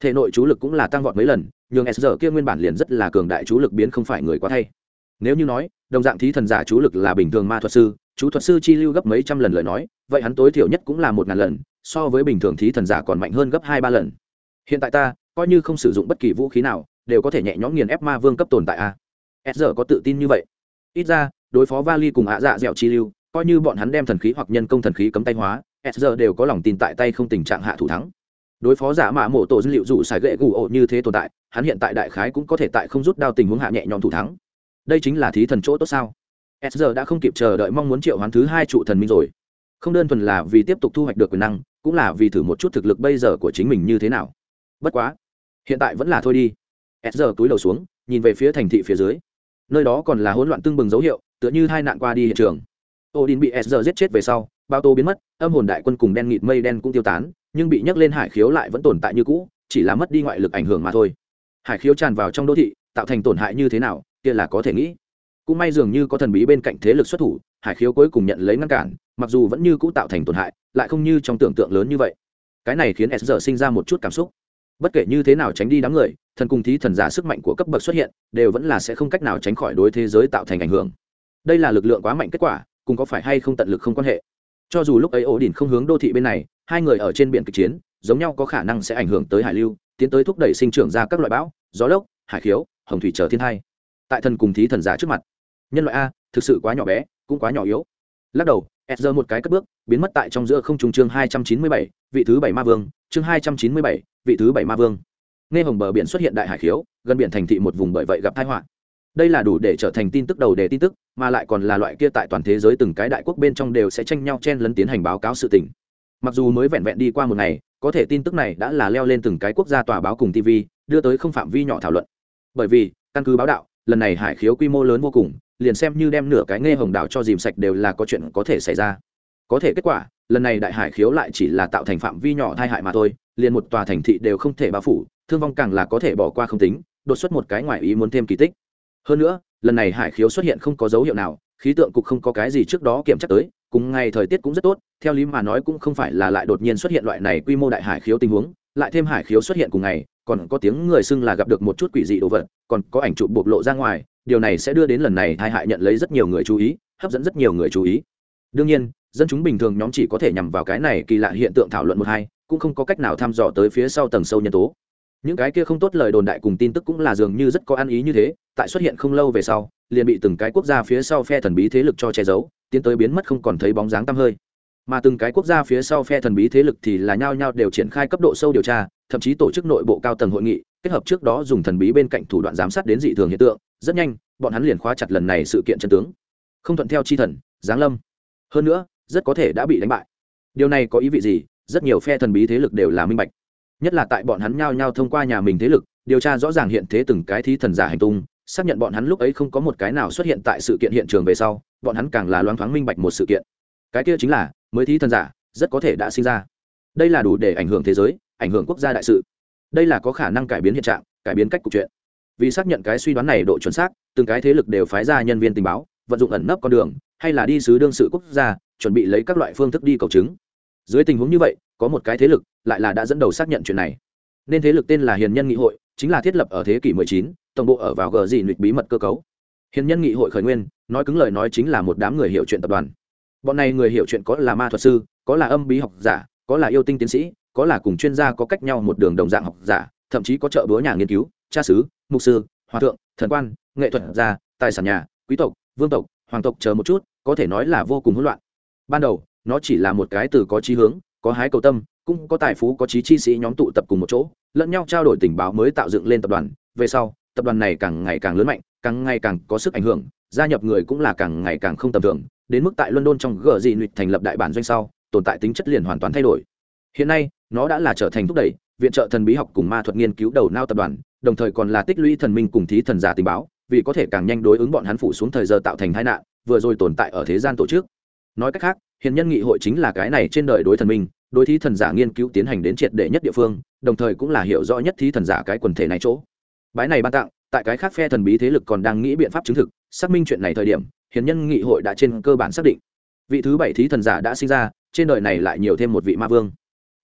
Thể nội chú lực cũng là tăng vọt mấy lần, nhường s giờ kia nguyên bản liền rất là cường đại chú lực biến không phải người quá thay nếu như nói, đồng dạng thí thần giả chú lực là bình thường ma thuật sư, chú thuật sư chi lưu gấp mấy trăm lần lời nói, vậy hắn tối thiểu nhất cũng là một ngàn lần, so với bình thường thí thần giả còn mạnh hơn gấp hai ba lần. Hiện tại ta, coi như không sử dụng bất kỳ vũ khí nào, đều có thể nhẹ nhõm nghiền ép ma vương cấp tồn tại a. S giờ có tự tin như vậy. Ít ra, đối phó vali cùng ạ dạ dẻo chi lưu, coi như bọn hắn đem thần khí hoặc nhân công thần khí cấm tay hóa s giờ đều có lòng tin tại tay không tình trạng hạ thủ thắng. Đối phó giả mạ mổ tổ dữ liệu dù xài gậy gù ổ như thế tồn tại, hắn hiện tại đại khái cũng có thể tại không rút đao tình huống hạ nhẹ nhõm thủ thắng đây chính là thí thần chỗ tốt sao? S giờ đã không kịp chờ đợi mong muốn triệu hoán thứ hai trụ thần minh rồi. Không đơn thuần là vì tiếp tục thu hoạch được quyền năng, cũng là vì thử một chút thực lực bây giờ của chính mình như thế nào. Bất quá, hiện tại vẫn là thôi đi. S giờ túi đầu xuống, nhìn về phía thành thị phía dưới. Nơi đó còn là hỗn loạn tương bừng dấu hiệu, tựa như hai nạn qua đi hiện trường. Odin bị s giờ giết chết về sau, bao tô biến mất, âm hồn đại quân cùng đen nghịt mây đen cũng tiêu tán, nhưng bị nhấc lên hải khiếu lại vẫn tồn tại như cũ, chỉ là mất đi ngoại lực ảnh hưởng mà thôi. Hải khiếu tràn vào trong đô thị, tạo thành tổn hại như thế nào kia là có thể nghĩ. Cũng may dường như có thần bí bên cạnh thế lực xuất thủ, hải khiếu cuối cùng nhận lấy ngăn cản, mặc dù vẫn như cũ tạo thành tổn hại, lại không như trong tưởng tượng lớn như vậy. Cái này khiến s giờ sinh ra một chút cảm xúc. Bất kể như thế nào tránh đi đám người, thần cùng thí thần giả sức mạnh của cấp bậc xuất hiện, đều vẫn là sẽ không cách nào tránh khỏi đối thế giới tạo thành ảnh hưởng. Đây là lực lượng quá mạnh kết quả, cùng có phải hay không tận lực không quan hệ. Cho dù lúc ấy ổ đỉnh không hướng đô thị bên này, hai người ở trên biển kịch chiến, giống nhau có khả năng sẽ ảnh hưởng tới hải lưu, tiến tới thúc đẩy sinh trưởng ra các loại bão, gió lốc, hải khiếu, hồng thủy trở thiên thai tại thần cùng thí thần giả trước mặt. Nhân loại a, thực sự quá nhỏ bé, cũng quá nhỏ yếu. Lắc đầu, s một cái cất bước, biến mất tại trong giữa không trùng chương hai trăm chín mươi bảy, vị thứ bảy ma vương, chương hai trăm chín mươi bảy, vị thứ bảy ma vương. Nghe hồng bờ biển xuất hiện đại hải khiếu, gần biển thành thị một vùng bởi vậy gặp tai họa. Đây là đủ để trở thành tin tức đầu đề tin tức, mà lại còn là loại kia tại toàn thế giới từng cái đại quốc bên trong đều sẽ tranh nhau chen lấn tiến hành báo cáo sự tình. Mặc dù mới vẹn vẹn đi qua một ngày, có thể tin tức này đã là leo lên từng cái quốc gia tòa báo cùng tv đưa tới không phạm vi nhỏ thảo luận. Bởi vì, căn cứ báo đạo lần này hải khiếu quy mô lớn vô cùng, liền xem như đem nửa cái nghe hồng đảo cho dìm sạch đều là có chuyện có thể xảy ra. Có thể kết quả, lần này đại hải khiếu lại chỉ là tạo thành phạm vi nhỏ tai hại mà thôi, liền một tòa thành thị đều không thể bao phủ, thương vong càng là có thể bỏ qua không tính, đột xuất một cái ngoài ý muốn thêm kỳ tích. Hơn nữa, lần này hải khiếu xuất hiện không có dấu hiệu nào, khí tượng cục không có cái gì trước đó kiểm tra tới, cùng ngày thời tiết cũng rất tốt, theo lý mà nói cũng không phải là lại đột nhiên xuất hiện loại này quy mô đại hải khiếu tình huống lại thêm hải khiếu xuất hiện cùng ngày, còn có tiếng người xưng là gặp được một chút quỷ dị đồ vật, còn có ảnh chụp bộc lộ ra ngoài, điều này sẽ đưa đến lần này tai hại nhận lấy rất nhiều người chú ý, hấp dẫn rất nhiều người chú ý. Đương nhiên, dân chúng bình thường nhóm chỉ có thể nhằm vào cái này kỳ lạ hiện tượng thảo luận một hai, cũng không có cách nào thăm dò tới phía sau tầng sâu nhân tố. Những cái kia không tốt lời đồn đại cùng tin tức cũng là dường như rất có ăn ý như thế, tại xuất hiện không lâu về sau, liền bị từng cái quốc gia phía sau phe thần bí thế lực cho che giấu, tiến tới biến mất không còn thấy bóng dáng tăm hơi mà từng cái quốc gia phía sau phe thần bí thế lực thì là nhao nhao đều triển khai cấp độ sâu điều tra, thậm chí tổ chức nội bộ cao tầng hội nghị, kết hợp trước đó dùng thần bí bên cạnh thủ đoạn giám sát đến dị thường hiện tượng. Rất nhanh, bọn hắn liền khóa chặt lần này sự kiện chân tướng. Không thuận theo chi thần, giáng lâm. Hơn nữa, rất có thể đã bị đánh bại. Điều này có ý vị gì? Rất nhiều phe thần bí thế lực đều là minh bạch. Nhất là tại bọn hắn nhao nhao thông qua nhà mình thế lực, điều tra rõ ràng hiện thế từng cái thí thần giả hành tung, xác nhận bọn hắn lúc ấy không có một cái nào xuất hiện tại sự kiện hiện trường về sau, bọn hắn càng là loáng thoáng minh bạch một sự kiện. Cái kia chính là mới thí thần giả rất có thể đã sinh ra. Đây là đủ để ảnh hưởng thế giới ảnh hưởng quốc gia đại sự. Đây là có khả năng cải biến hiện trạng cải biến cách cục chuyện vì xác nhận cái suy đoán này độ chuẩn xác từng cái thế lực đều phái ra nhân viên tình báo vận dụng ẩn nấp con đường hay là đi sứ đương sự quốc gia chuẩn bị lấy các loại phương thức đi cầu chứng. Dưới tình huống như vậy có một cái thế lực lại là đã dẫn đầu xác nhận chuyện này. Nên thế lực tên là hiền nhân nghị hội chính là thiết lập ở thế kỷ 19, tổng bộ ở vào gờ gì nụy bí mật cơ cấu. Hiền nhân nghị hội khởi nguyên nói cứng lời nói chính là một đám người hiểu chuyện tập đoàn bọn này người hiểu chuyện có là ma thuật sư, có là âm bí học giả, có là yêu tinh tiến sĩ, có là cùng chuyên gia có cách nhau một đường đồng dạng học giả, thậm chí có trợ búa nhà nghiên cứu, cha sứ, mục sư, hòa thượng, thần quan, nghệ thuật gia, tài sản nhà, quý tộc, vương tộc, hoàng tộc chờ một chút, có thể nói là vô cùng hỗn loạn. Ban đầu, nó chỉ là một cái từ có chí hướng, có hái cầu tâm, cũng có tài phú, có chí chi sĩ nhóm tụ tập cùng một chỗ, lẫn nhau trao đổi tình báo mới tạo dựng lên tập đoàn. Về sau, tập đoàn này càng ngày càng lớn mạnh, càng ngày càng có sức ảnh hưởng, gia nhập người cũng là càng ngày càng không tầm thường đến mức tại london trong gờ dị nụy thành lập đại bản doanh sau, tồn tại tính chất liền hoàn toàn thay đổi. Hiện nay, nó đã là trở thành thúc đẩy, viện trợ thần bí học cùng ma thuật nghiên cứu đầu nao tập đoàn, đồng thời còn là tích lũy thần minh cùng thí thần giả tình báo, vì có thể càng nhanh đối ứng bọn hắn phủ xuống thời giờ tạo thành tai nạn, vừa rồi tồn tại ở thế gian tổ chức. Nói cách khác, hiện nhân nghị hội chính là cái này trên đời đối thần minh, đối thí thần giả nghiên cứu tiến hành đến triệt để nhất địa phương, đồng thời cũng là hiểu rõ nhất thí thần giả cái quần thể này chỗ. Bái này ban tặng, tại cái khác phe thần bí thế lực còn đang nghĩ biện pháp chứng thực, xác minh chuyện này thời điểm Hiền nhân nghị hội đã trên cơ bản xác định. Vị thứ bảy thí thần giả đã sinh ra, trên đời này lại nhiều thêm một vị ma vương.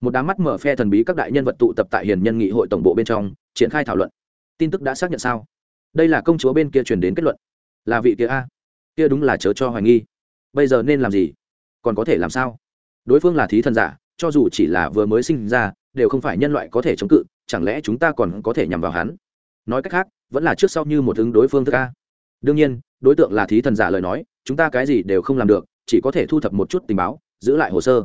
Một đám mắt mở phe thần bí các đại nhân vật tụ tập tại hiền nhân nghị hội tổng bộ bên trong, triển khai thảo luận. Tin tức đã xác nhận sao? Đây là công chúa bên kia truyền đến kết luận. Là vị kia a? Kia đúng là chớ cho hoài nghi. Bây giờ nên làm gì? Còn có thể làm sao? Đối phương là thí thần giả, cho dù chỉ là vừa mới sinh ra, đều không phải nhân loại có thể chống cự, chẳng lẽ chúng ta còn có thể nhằm vào hắn? Nói cách khác, vẫn là trước sau như một ứng đối phương thức a. Đương nhiên đối tượng là thí thần giả lời nói, chúng ta cái gì đều không làm được, chỉ có thể thu thập một chút tình báo, giữ lại hồ sơ.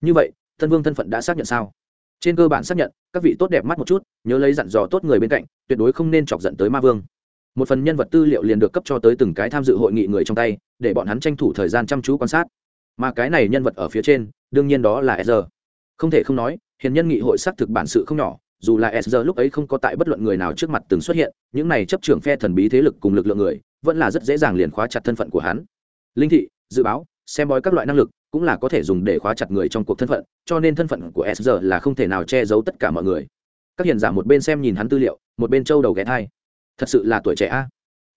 Như vậy thân vương thân phận đã xác nhận sao? Trên cơ bản xác nhận, các vị tốt đẹp mắt một chút, nhớ lấy dặn dò tốt người bên cạnh, tuyệt đối không nên chọc giận tới ma vương. Một phần nhân vật tư liệu liền được cấp cho tới từng cái tham dự hội nghị người trong tay, để bọn hắn tranh thủ thời gian chăm chú quan sát. Mà cái này nhân vật ở phía trên, đương nhiên đó là sr không thể không nói hiện nhân nghị hội xác thực bản sự không nhỏ dù là sr lúc ấy không có tại bất luận người nào trước mặt từng xuất hiện, những này chấp trưởng phe thần bí thế lực cùng lực lượng người, vẫn là rất dễ dàng liền khóa chặt thân phận của hắn. Linh thị, dự báo, xem bói các loại năng lực, cũng là có thể dùng để khóa chặt người trong cuộc thân phận, cho nên thân phận của sr là không thể nào che giấu tất cả mọi người. Các hiền giả một bên xem nhìn hắn tư liệu, một bên trâu đầu ghé thai. Thật sự là tuổi trẻ a.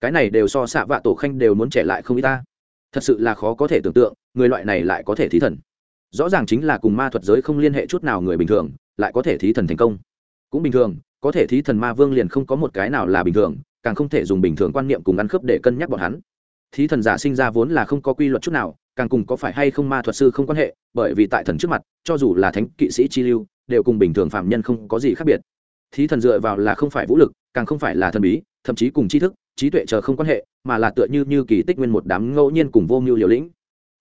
Cái này đều so xạ vạ tổ khanh đều muốn trẻ lại không y ta. Thật sự là khó có thể tưởng tượng, người loại này lại có thể thí thần. Rõ ràng chính là cùng ma thuật giới không liên hệ chút nào người bình thường, lại có thể thí thần thành công cũng bình thường, có thể thí thần ma vương liền không có một cái nào là bình thường, càng không thể dùng bình thường quan niệm cùng ăn khớp để cân nhắc bọn hắn. Thí thần giả sinh ra vốn là không có quy luật chút nào, càng cùng có phải hay không ma thuật sư không quan hệ, bởi vì tại thần trước mặt, cho dù là thánh kỵ sĩ chi lưu, đều cùng bình thường phạm nhân không có gì khác biệt. Thí thần dựa vào là không phải vũ lực, càng không phải là thần bí, thậm chí cùng tri thức, trí tuệ chờ không quan hệ, mà là tựa như như kỳ tích nguyên một đám ngẫu nhiên cùng vô mưu liều lĩnh.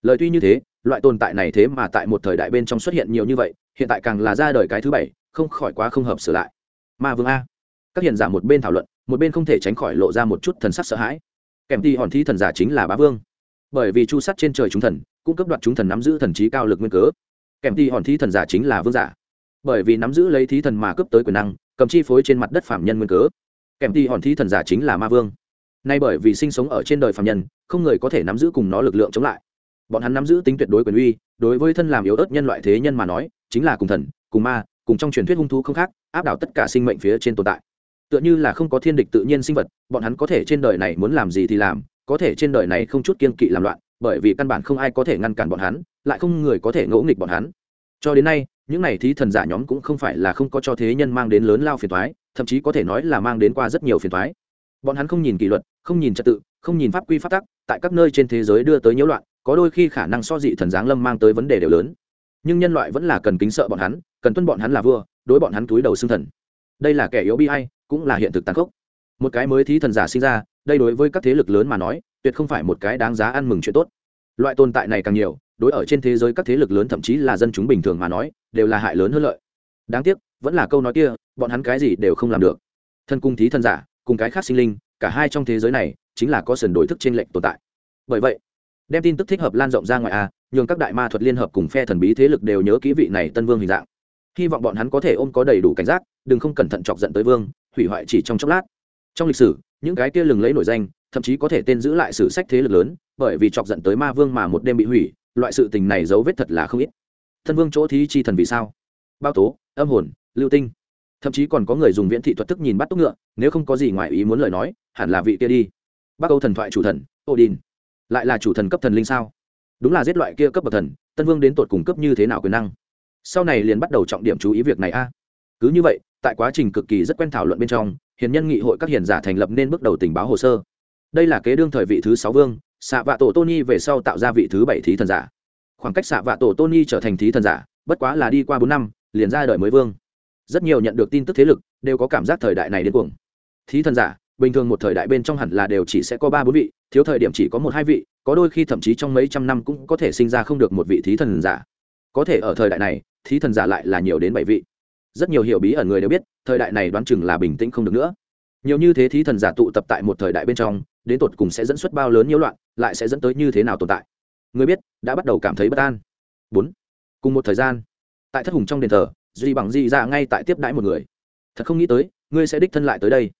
Lời tuy như thế, loại tồn tại này thế mà tại một thời đại bên trong xuất hiện nhiều như vậy, hiện tại càng là ra đời cái thứ bảy không khỏi quá không hợp sửa lại. Ma vương a. Các hiền giả một bên thảo luận, một bên không thể tránh khỏi lộ ra một chút thần sắc sợ hãi. Kèm thi hòn thi thần giả chính là bá vương. Bởi vì chu sắt trên trời chúng thần, cũng cấp đoạt chúng thần nắm giữ thần trí cao lực nguyên cớ. Kèm thi hòn thi thần giả chính là vương giả. Bởi vì nắm giữ lấy thí thần mà cướp tới quyền năng, cầm chi phối trên mặt đất phạm nhân nguyên cớ. Kèm thi hòn thi thần giả chính là ma vương. Nay bởi vì sinh sống ở trên đời phạm nhân, không người có thể nắm giữ cùng nó lực lượng chống lại. Bọn hắn nắm giữ tính tuyệt đối quyền uy, đối với thân làm yếu ớt nhân loại thế nhân mà nói, chính là cùng thần, cùng ma cùng trong truyền thuyết hung thú không khác, áp đảo tất cả sinh mệnh phía trên tồn tại. Tựa như là không có thiên địch tự nhiên sinh vật, bọn hắn có thể trên đời này muốn làm gì thì làm, có thể trên đời này không chút kiên kỵ làm loạn, bởi vì căn bản không ai có thể ngăn cản bọn hắn, lại không người có thể ngỗ nghịch bọn hắn. Cho đến nay, những này thí thần giả nhóm cũng không phải là không có cho thế nhân mang đến lớn lao phiền thoái thậm chí có thể nói là mang đến qua rất nhiều phiền thoái bọn hắn không nhìn kỷ luật, không nhìn trật tự, không nhìn pháp quy pháp tắc, tại các nơi trên thế giới đưa tới nhiễu loạn, có đôi khi khả năng so dị thần giáng lâm mang tới vấn đề đều lớn nhưng nhân loại vẫn là cần kính sợ bọn hắn, cần tuân bọn hắn là vua, đối bọn hắn túi đầu xương thần. Đây là kẻ yếu bi hay cũng là hiện thực tàn khốc. Một cái mới thí thần giả sinh ra, đây đối với các thế lực lớn mà nói, tuyệt không phải một cái đáng giá ăn mừng chuyện tốt. Loại tồn tại này càng nhiều, đối ở trên thế giới các thế lực lớn thậm chí là dân chúng bình thường mà nói, đều là hại lớn hơn lợi. Đáng tiếc, vẫn là câu nói kia, bọn hắn cái gì đều không làm được. Thân cung thí thần giả, cùng cái khác sinh linh, cả hai trong thế giới này, chính là có sần đổi thức trên lệnh tồn tại. Bởi vậy, đem tin tức thích hợp lan rộng ra ngoài a nhường các đại ma thuật liên hợp cùng phe thần bí thế lực đều nhớ kỹ vị này tân vương hình dạng. Hy vọng bọn hắn có thể ôm có đầy đủ cảnh giác, đừng không cẩn thận chọc giận tới vương, hủy hoại chỉ trong chốc lát. Trong lịch sử, những cái kia lừng lấy nổi danh, thậm chí có thể tên giữ lại sử sách thế lực lớn, bởi vì chọc giận tới ma vương mà một đêm bị hủy, loại sự tình này dấu vết thật là không ít. Thân vương chỗ thí chi thần vì sao? Bao tố, âm hồn, lưu tinh. Thậm chí còn có người dùng viễn thị thuật thức nhìn bắt túc ngựa, nếu không có gì ngoài ý muốn lời nói, hẳn là vị kia đi. Bắc âu thần thoại chủ thần, odin. Lại là chủ thần cấp thần linh sao? Đúng là giết loại kia cấp bậc thần, tân vương đến tột cùng cấp như thế nào quyền năng? Sau này liền bắt đầu trọng điểm chú ý việc này a. Cứ như vậy, tại quá trình cực kỳ rất quen thảo luận bên trong, hiền nhân nghị hội các hiền giả thành lập nên bước đầu tình báo hồ sơ. Đây là kế đương thời vị thứ sáu vương xạ vạ tổ tony về sau tạo ra vị thứ bảy thí thần giả. Khoảng cách xạ vạ tổ tony trở thành thí thần giả, bất quá là đi qua bốn năm, liền ra đời mới vương. Rất nhiều nhận được tin tức thế lực đều có cảm giác thời đại này đến cuồng. Thí thần giả, bình thường một thời đại bên trong hẳn là đều chỉ sẽ có ba bốn vị, thiếu thời điểm chỉ có một hai vị có đôi khi thậm chí trong mấy trăm năm cũng có thể sinh ra không được một vị thí thần giả. Có thể ở thời đại này, thí thần giả lại là nhiều đến bảy vị. Rất nhiều hiểu bí ẩn người đều biết, thời đại này đoán chừng là bình tĩnh không được nữa. Nhiều như thế thí thần giả tụ tập tại một thời đại bên trong, đến tột cùng sẽ dẫn xuất bao lớn nhiễu loạn, lại sẽ dẫn tới như thế nào tồn tại? Người biết, đã bắt đầu cảm thấy bất an. Bốn. Cùng một thời gian. Tại thất hùng trong đền thờ, duy bằng dị ra dạ ngay tại tiếp đãi một người. Thật không nghĩ tới, ngươi sẽ đích thân lại tới đây.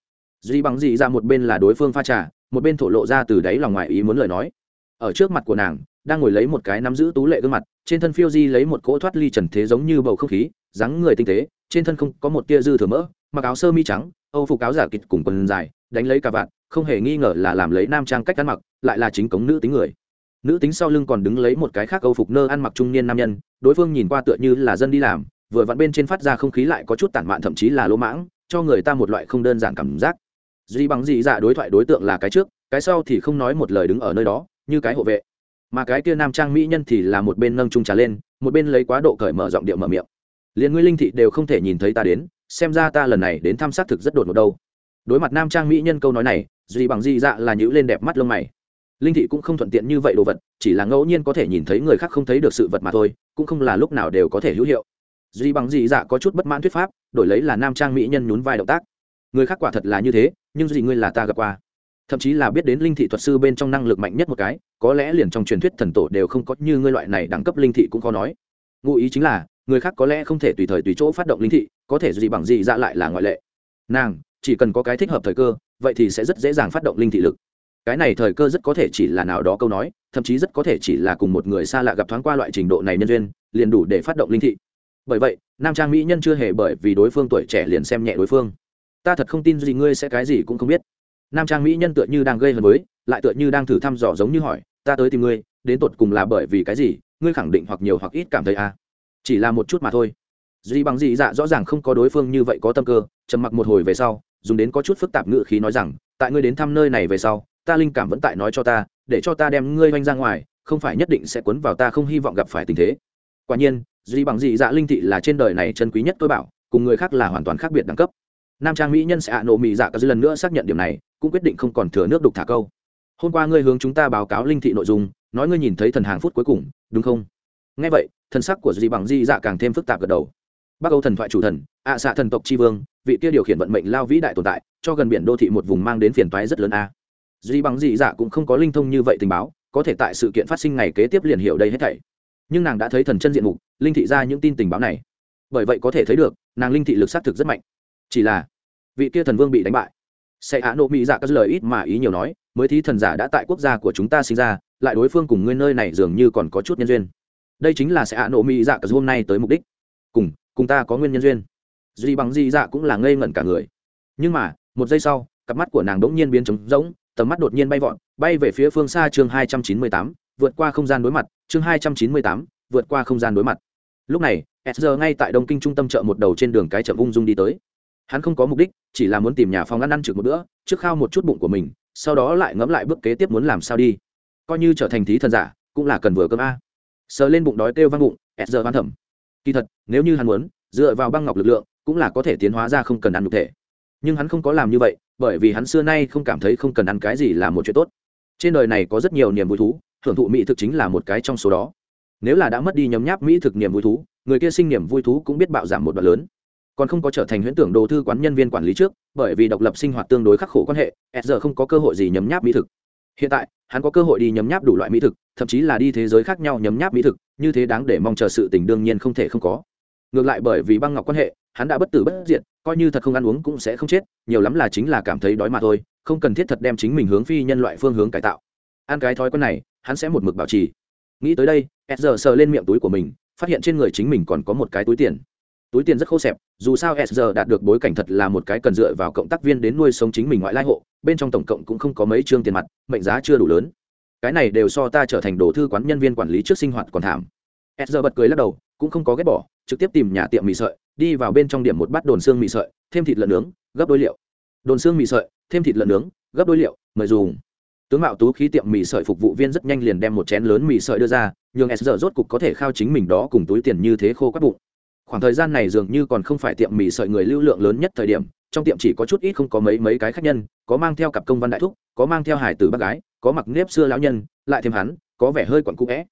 Duy bằng dị ra dạ một bên là đối phương pha trà, một bên thổ lộ ra từ đáy lòng ngoài ý muốn lời nói ở trước mặt của nàng, đang ngồi lấy một cái nắm giữ tú lệ gương mặt, trên thân phiêu di lấy một cỗ thoát ly trần thế giống như bầu không khí, dáng người tinh tế, trên thân không có một tia dư thừa mỡ, mặc áo sơ mi trắng, âu phục áo giả kịch cùng quần dài, đánh lấy cà vạt, không hề nghi ngờ là làm lấy nam trang cách ăn mặc, lại là chính cống nữ tính người. Nữ tính sau lưng còn đứng lấy một cái khác âu phục nơ ăn mặc trung niên nam nhân, đối phương nhìn qua tựa như là dân đi làm, vừa vặn bên trên phát ra không khí lại có chút tản mạn thậm chí là lỗ mãng, cho người ta một loại không đơn giản cảm giác. Duy bằng dị dạ đối thoại đối tượng là cái trước, cái sau thì không nói một lời đứng ở nơi đó như cái hộ vệ. Mà cái kia nam trang mỹ nhân thì là một bên nâng trung trà lên, một bên lấy quá độ cởi mở giọng điệu mở miệng. Liền ngươi linh thị đều không thể nhìn thấy ta đến, xem ra ta lần này đến thăm xác thực rất đột ngột đâu. Đối mặt nam trang mỹ nhân câu nói này, duy bằng dị dạ là nhữ lên đẹp mắt lông mày. Linh thị cũng không thuận tiện như vậy đồ vật, chỉ là ngẫu nhiên có thể nhìn thấy người khác không thấy được sự vật mà thôi, cũng không là lúc nào đều có thể hữu hiệu. Duy bằng dị dạ có chút bất mãn thuyết pháp, đổi lấy là nam trang mỹ nhân nhún vai động tác. Người khác quả thật là như thế, nhưng duy ngươi là ta gặp qua? Thậm chí là biết đến linh thị thuật sư bên trong năng lực mạnh nhất một cái, có lẽ liền trong truyền thuyết thần tổ đều không có như ngươi loại này đẳng cấp linh thị cũng khó nói. Ngụ ý chính là, người khác có lẽ không thể tùy thời tùy chỗ phát động linh thị, có thể gì bằng gì ra lại là ngoại lệ. Nàng, chỉ cần có cái thích hợp thời cơ, vậy thì sẽ rất dễ dàng phát động linh thị lực. Cái này thời cơ rất có thể chỉ là nào đó câu nói, thậm chí rất có thể chỉ là cùng một người xa lạ gặp thoáng qua loại trình độ này nhân duyên, liền đủ để phát động linh thị. Bởi vậy, nam trang mỹ nhân chưa hề bởi vì đối phương tuổi trẻ liền xem nhẹ đối phương. Ta thật không tin gì ngươi sẽ cái gì cũng không biết nam trang mỹ nhân tựa như đang gây hấn với, lại tựa như đang thử thăm dò giống như hỏi, ta tới tìm ngươi, đến tột cùng là bởi vì cái gì? Ngươi khẳng định hoặc nhiều hoặc ít cảm thấy à? Chỉ là một chút mà thôi. Duy bằng dị dạ rõ ràng không có đối phương như vậy có tâm cơ, trầm mặc một hồi về sau, dùng đến có chút phức tạp ngự khí nói rằng, tại ngươi đến thăm nơi này về sau, ta linh cảm vẫn tại nói cho ta, để cho ta đem ngươi oanh ra ngoài, không phải nhất định sẽ cuốn vào ta không hy vọng gặp phải tình thế. Quả nhiên, duy bằng dị dạ linh thị là trên đời này chân quý nhất tôi bảo, cùng người khác là hoàn toàn khác biệt đẳng cấp. Nam trang mỹ nhân sẽ ạ nộ mỹ dạ cả dư lần nữa xác nhận điểm này cũng quyết định không còn thừa nước đục thả câu. Hôm qua ngươi hướng chúng ta báo cáo linh thị nội dung, nói ngươi nhìn thấy thần hàng phút cuối cùng, đúng không? Ngay vậy, thần sắc của dì bằng di dạ càng thêm phức tạp gật đầu. Bắc âu thần thoại chủ thần, ạ xạ thần tộc tri vương, vị kia điều khiển vận mệnh lao vĩ đại tồn tại, cho gần biển đô thị một vùng mang đến phiền toái rất lớn a. Dì bằng di dạ cũng không có linh thông như vậy tình báo, có thể tại sự kiện phát sinh ngày kế tiếp liền hiểu đây hết thảy. Nhưng nàng đã thấy thần chân diện mục, linh thị ra những tin tình báo này. Bởi vậy có thể thấy được, nàng linh thị lực xác thực rất mạnh. Chỉ là, vị kia thần vương bị đánh bại sẽ hạ nộ mỹ dạ các lời ít mà ý nhiều nói, mới thí thần giả đã tại quốc gia của chúng ta sinh ra, lại đối phương cùng ngươi nơi này dường như còn có chút nhân duyên. Đây chính là sẽ hạ nộ mỹ dạ các hôm nay tới mục đích. Cùng cùng ta có nguyên nhân duyên. Duy bằng di dạ cũng là ngây ngẩn cả người. Nhưng mà, một giây sau, cặp mắt của nàng đỗng nhiên biến trống rỗng, tầm mắt đột nhiên bay vọt, bay về phía phương xa chương hai trăm chín mươi tám, vượt qua không gian đối mặt, chương hai trăm chín mươi tám, vượt qua không gian đối mặt. Lúc này s giờ ngay tại đông kinh trung tâm chợ một đầu trên đường cái chậm ung dung đi tới hắn không có mục đích, chỉ là muốn tìm nhà phòng ăn ăn trực một bữa, trước khao một chút bụng của mình, sau đó lại ngẫm lại bước kế tiếp muốn làm sao đi. Coi như trở thành thí thần giả, cũng là cần vừa cơm a. Sờ lên bụng đói kêu văng bụng s giờ văn thẩm. Kỳ thật, nếu như hắn muốn, dựa vào băng ngọc lực lượng, cũng là có thể tiến hóa ra không cần ăn nhục thể. Nhưng hắn không có làm như vậy, bởi vì hắn xưa nay không cảm thấy không cần ăn cái gì là một chuyện tốt. Trên đời này có rất nhiều niềm vui thú hưởng thụ mỹ thực chính là một cái trong số đó. Nếu là đã mất đi nhấm nháp mỹ thực niềm vui thú, người kia sinh niềm vui thú cũng biết bạo giảm một đoạn lớn còn không có trở thành huyễn tưởng đồ thư quán nhân viên quản lý trước, bởi vì độc lập sinh hoạt tương đối khắc khổ quan hệ s giờ không có cơ hội gì nhấm nháp mỹ thực. Hiện tại, hắn có cơ hội đi nhấm nháp đủ loại mỹ thực, thậm chí là đi thế giới khác nhau nhấm nháp mỹ thực, như thế đáng để mong chờ sự tình đương nhiên không thể không có. Ngược lại bởi vì băng ngọc quan hệ, hắn đã bất tử bất diệt, coi như thật không ăn uống cũng sẽ không chết, nhiều lắm là chính là cảm thấy đói mà thôi, không cần thiết thật đem chính mình hướng phi nhân loại phương hướng cải tạo. Ăn cái thói quen này, hắn sẽ một mực bảo trì. Nghĩ tới đây s giờ sờ lên miệng túi của mình, phát hiện trên người chính mình còn có một cái túi tiền túi tiền rất khô xẹp, dù sao s giờ đạt được bối cảnh thật là một cái cần dựa vào cộng tác viên đến nuôi sống chính mình ngoại lai hộ, bên trong tổng cộng cũng không có mấy chương tiền mặt, mệnh giá chưa đủ lớn. Cái này đều so ta trở thành đồ thư quán nhân viên quản lý trước sinh hoạt còn thảm. S giờ bật cười lắc đầu, cũng không có ghét bỏ, trực tiếp tìm nhà tiệm mì sợi, đi vào bên trong điểm một bát đồn xương mì sợi, thêm thịt lợn nướng, gấp đôi liệu. Đồn xương mì sợi, thêm thịt lợn nướng, gấp đôi liệu, mời dùng. Tướng mạo tú khí tiệm mì sợi phục vụ viên rất nhanh liền đem một chén lớn mì sợi đưa ra nhưng s giờ rốt cục có thể khao chính mình đó cùng túi tiền như thế khô các bụng khoảng thời gian này dường như còn không phải tiệm mì sợi người lưu lượng lớn nhất thời điểm, trong tiệm chỉ có chút ít không có mấy mấy cái khách nhân, có mang theo cặp công văn đại thúc, có mang theo hải tử bác gái, có mặc nếp xưa lão nhân, lại thêm hắn, có vẻ hơi quặn cũ vẽ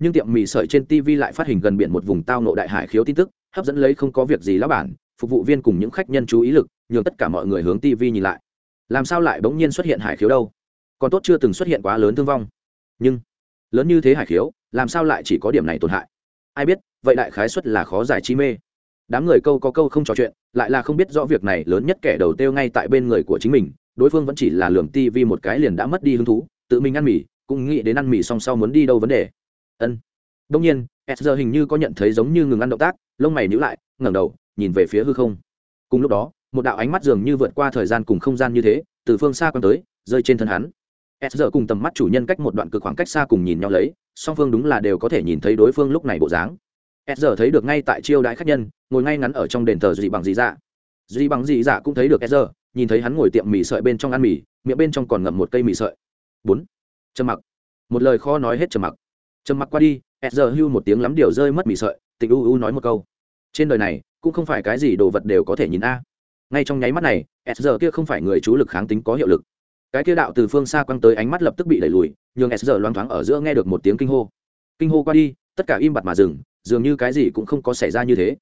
nhưng tiệm mì sợi trên tv lại phát hình gần biển một vùng tao nộ đại hải khiếu tin tức, hấp dẫn lấy không có việc gì lão bản, phục vụ viên cùng những khách nhân chú ý lực, nhường tất cả mọi người hướng tv nhìn lại. Làm sao lại bỗng nhiên xuất hiện hải khiếu đâu? Còn tốt chưa từng xuất hiện quá lớn thương vong. Nhưng, lớn như thế hải khiếu, làm sao lại chỉ có điểm này tổn hại? Ai biết, vậy đại khái xuất là khó giải chi mê. Đám người câu có câu không trò chuyện, lại là không biết rõ việc này lớn nhất kẻ đầu tiêu ngay tại bên người của chính mình, đối phương vẫn chỉ là lường ti vi một cái liền đã mất đi hứng thú, tự mình ăn mì, cũng nghĩ đến ăn mì song sau muốn đi đâu vấn đề. Ân. Đông nhiên, s giờ hình như có nhận thấy giống như ngừng ăn động tác, lông mày nhữ lại, ngẩng đầu, nhìn về phía hư không. Cùng lúc đó, một đạo ánh mắt dường như vượt qua thời gian cùng không gian như thế, từ phương xa quăng tới, rơi trên thân hắn. S giờ cùng tầm mắt chủ nhân cách một đoạn cực khoảng cách xa cùng nhìn nhau lấy song phương đúng là đều có thể nhìn thấy đối phương lúc này bộ dáng. S giờ thấy được ngay tại chiêu đãi khách nhân, ngồi ngay ngắn ở trong đền thờ dị bằng dị dạ. Dị bằng dị dạ cũng thấy được s giờ, nhìn thấy hắn ngồi tiệm mì sợi bên trong ăn mì, miệng bên trong còn ngậm một cây mì sợi. Bốn. Trầm mặc. Một lời khó nói hết trầm mặc. Trầm mặc qua đi s giờ hưu một tiếng lắm điều rơi mất mì sợi tịch u u nói một câu. Trên đời này, cũng không phải cái gì đồ vật đều có thể nhìn a. Ngay trong nháy mắt này s giờ kia không phải người chú lực kháng tính có hiệu lực. Cái kia đạo từ phương xa quăng tới ánh mắt lập tức bị đẩy lùi nhường s giờ loang thoáng ở giữa nghe được một tiếng kinh hô. Kinh hô qua đi, tất cả im bặt mà dừng, dường như cái gì cũng không có xảy ra như thế.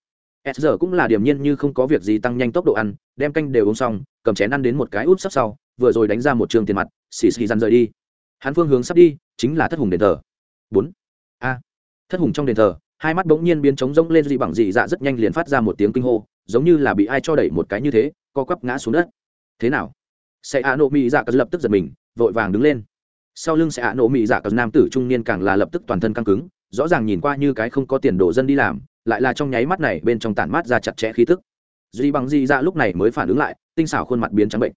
S giờ cũng là điềm nhiên như không có việc gì tăng nhanh tốc độ ăn, đem canh đều uống xong, cầm chén ăn đến một cái út sắp sau, vừa rồi đánh ra một trường tiền mặt, xì xì răn rời đi. Hắn phương hướng sắp đi, chính là thất hùng đền thờ. Bốn. A. Thất hùng trong đền thờ, hai mắt bỗng nhiên biến trống rỗng lên dị bằng dị dạ rất nhanh liền phát ra một tiếng kinh hô, giống như là bị ai cho đẩy một cái như thế, co quắp ngã xuống đất. Thế nào? Sẽ a nộ mỹ dạ cất lập tức giật mình, vội vàng đứng lên sau lưng sẽ a nổ mỹ dạ cờ nam tử trung niên càng là lập tức toàn thân căng cứng, rõ ràng nhìn qua như cái không có tiền đồ dân đi làm, lại là trong nháy mắt này bên trong tản mát ra chặt chẽ khí tức. Duy bằng di dạ lúc này mới phản ứng lại, tinh xảo khuôn mặt biến trắng bệnh.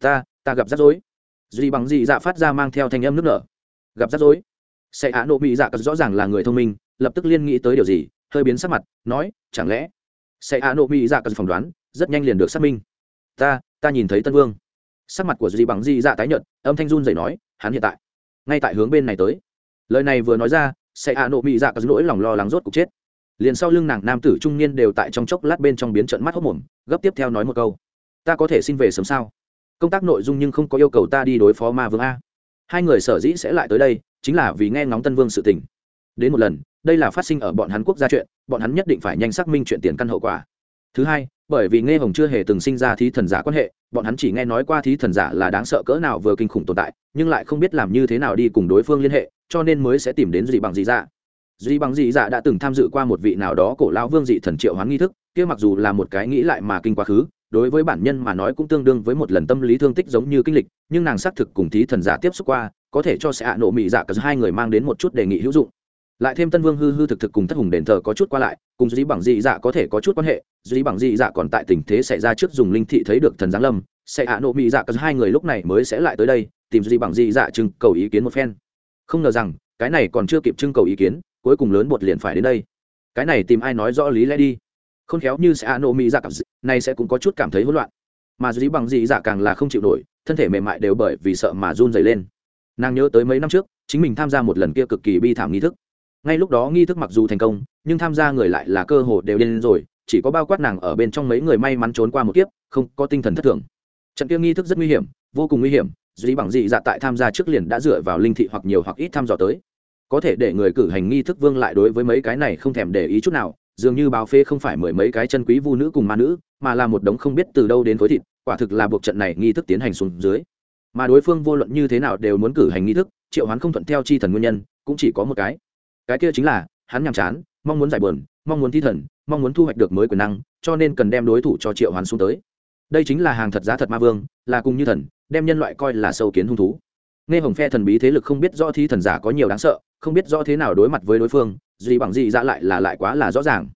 Ta ta gặp rắc rối. Duy bằng di dạ phát ra mang theo thanh âm nước nở. Gặp rắc rối? Sẽ ạ nộ mỹ dạ cờ rõ ràng là người thông minh, lập tức liên nghĩ tới điều gì, hơi biến sắc mặt, nói, chẳng lẽ? Sẽ ạ nộ mỹ dạ cờ phỏng đoán, rất nhanh liền được xác minh. Ta ta nhìn thấy tân vương. Sắc mặt của duy bằng di dạ tái nhợt, âm thanh run rẩy nói hắn hiện tại. Ngay tại hướng bên này tới. Lời này vừa nói ra, sẽ ạ nộ mị dạ có nỗi lòng lo lắng rốt cục chết. Liền sau lưng nàng nam tử trung niên đều tại trong chốc lát bên trong biến trận mắt hốc mồm, gấp tiếp theo nói một câu. Ta có thể xin về sớm sao? Công tác nội dung nhưng không có yêu cầu ta đi đối phó ma vương a. Hai người sở dĩ sẽ lại tới đây, chính là vì nghe ngóng tân vương sự tình. Đến một lần, đây là phát sinh ở bọn hắn quốc gia chuyện, bọn hắn nhất định phải nhanh xác minh chuyện tiền căn hậu quả thứ hai, bởi vì nghe hồng chưa hề từng sinh ra thí thần giả quan hệ, bọn hắn chỉ nghe nói qua thí thần giả là đáng sợ cỡ nào vừa kinh khủng tồn tại, nhưng lại không biết làm như thế nào đi cùng đối phương liên hệ, cho nên mới sẽ tìm đến dị bằng dị dạ. Dị bằng dị dạ đã từng tham dự qua một vị nào đó cổ lão vương dị thần triệu hoán nghi thức, kia mặc dù là một cái nghĩ lại mà kinh quá khứ, đối với bản nhân mà nói cũng tương đương với một lần tâm lý thương tích giống như kinh lịch, nhưng nàng xác thực cùng thí thần giả tiếp xúc qua, có thể cho sẽ hạ nộ mị dạ cả hai người mang đến một chút đề nghị hữu dụng lại thêm tân vương hư hư thực thực cùng thất hùng đền thờ có chút qua lại, cùng dĩ bằng dị dạ có thể có chút quan hệ. Dĩ bằng dị dạ còn tại tình thế xảy ra trước dùng linh thị thấy được thần giáng lâm. Sẽ hạ nộ mỹ dạ cả hai người lúc này mới sẽ lại tới đây, tìm dĩ bằng dị dạ trưng cầu ý kiến một phen. Không ngờ rằng, cái này còn chưa kịp trưng cầu ý kiến, cuối cùng lớn bột liền phải đến đây. Cái này tìm ai nói rõ lý lẽ đi. Khôn khéo như sẽ hạ nộ mỹ dạ cả, này sẽ cũng có chút cảm thấy hỗn loạn. Mà dĩ bằng dị dạ càng là không chịu nổi, thân thể mềm mại đều bởi vì sợ mà run dày lên. Nàng nhớ tới mấy năm trước, chính mình tham gia một lần kia cực kỳ bi thảm nghi thức ngay lúc đó nghi thức mặc dù thành công, nhưng tham gia người lại là cơ hồ đều điên rồi, chỉ có bao quát nàng ở bên trong mấy người may mắn trốn qua một kiếp, không có tinh thần thất thường. Trận kia nghi thức rất nguy hiểm, vô cùng nguy hiểm, duy bằng dị dạ tại tham gia trước liền đã dựa vào linh thị hoặc nhiều hoặc ít thăm dò tới. Có thể để người cử hành nghi thức vương lại đối với mấy cái này không thèm để ý chút nào, dường như báo phê không phải mười mấy cái chân quý vu nữ cùng ma nữ, mà là một đống không biết từ đâu đến khối thịt, quả thực là buộc trận này nghi thức tiến hành xuống dưới. Mà đối phương vô luận như thế nào đều muốn cử hành nghi thức, triệu hoán không thuận theo chi thần nguyên nhân, cũng chỉ có một cái cái kia chính là, hắn nhàm chán, mong muốn giải bờn mong muốn thi thần, mong muốn thu hoạch được mới quyền năng, cho nên cần đem đối thủ cho triệu hoán xuống tới. Đây chính là hàng thật giá thật ma vương, là cùng như thần, đem nhân loại coi là sâu kiến hung thú. Nghe hồng phe thần bí thế lực không biết rõ thi thần giả có nhiều đáng sợ, không biết rõ thế nào đối mặt với đối phương, gì bằng gì ra lại là lại quá là rõ ràng.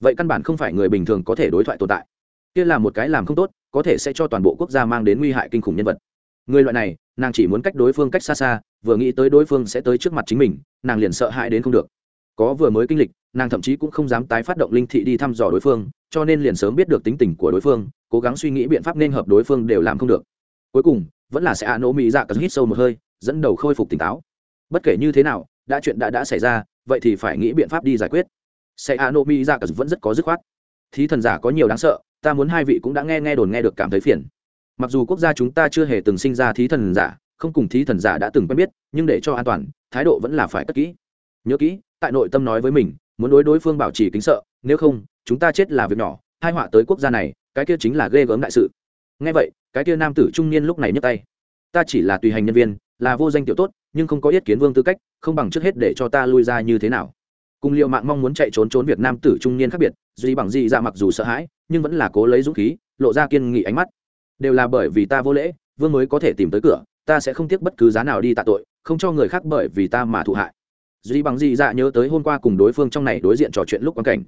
Vậy căn bản không phải người bình thường có thể đối thoại tồn tại. Kia là một cái làm không tốt, có thể sẽ cho toàn bộ quốc gia mang đến nguy hại kinh khủng nhân vật. Người loại này nàng chỉ muốn cách đối phương cách xa xa, vừa nghĩ tới đối phương sẽ tới trước mặt chính mình, nàng liền sợ hãi đến không được. Có vừa mới kinh lịch, nàng thậm chí cũng không dám tái phát động linh thị đi thăm dò đối phương, cho nên liền sớm biết được tính tình của đối phương, cố gắng suy nghĩ biện pháp nên hợp đối phương đều làm không được. Cuối cùng, vẫn là sẽ a nỗ mỹ dạ cờ hít sâu một hơi, dẫn đầu khôi phục tỉnh táo. Bất kể như thế nào, đã chuyện đã đã xảy ra, vậy thì phải nghĩ biện pháp đi giải quyết. Sẽ a nỗ mỹ dạ cờ vẫn rất có dứt khoát. Thí thần giả có nhiều đáng sợ, ta muốn hai vị cũng đã nghe nghe đồn nghe được cảm thấy phiền mặc dù quốc gia chúng ta chưa hề từng sinh ra thí thần giả, không cùng thí thần giả đã từng quen biết, nhưng để cho an toàn, thái độ vẫn là phải cất kỹ. Nhớ kỹ, tại nội tâm nói với mình, muốn đối đối phương bảo trì kính sợ, nếu không, chúng ta chết là việc nhỏ, hai họa tới quốc gia này, cái kia chính là ghê gớm đại sự. Ngay vậy, cái kia nam tử trung niên lúc này nhấc tay. Ta chỉ là tùy hành nhân viên, là vô danh tiểu tốt, nhưng không có ý kiến vương tư cách, không bằng trước hết để cho ta lui ra như thế nào. Cùng liệu mạng mong muốn chạy trốn trốn việc nam tử trung niên khác biệt, duy bằng gì ra dạ mặc dù sợ hãi, nhưng vẫn là cố lấy dũng khí, lộ ra kiên nghị ánh mắt đều là bởi vì ta vô lễ, vương mới có thể tìm tới cửa, ta sẽ không tiếc bất cứ giá nào đi tạ tội, không cho người khác bởi vì ta mà thụ hại. Duy bằng dị dạ nhớ tới hôm qua cùng đối phương trong này đối diện trò chuyện lúc quan cảnh.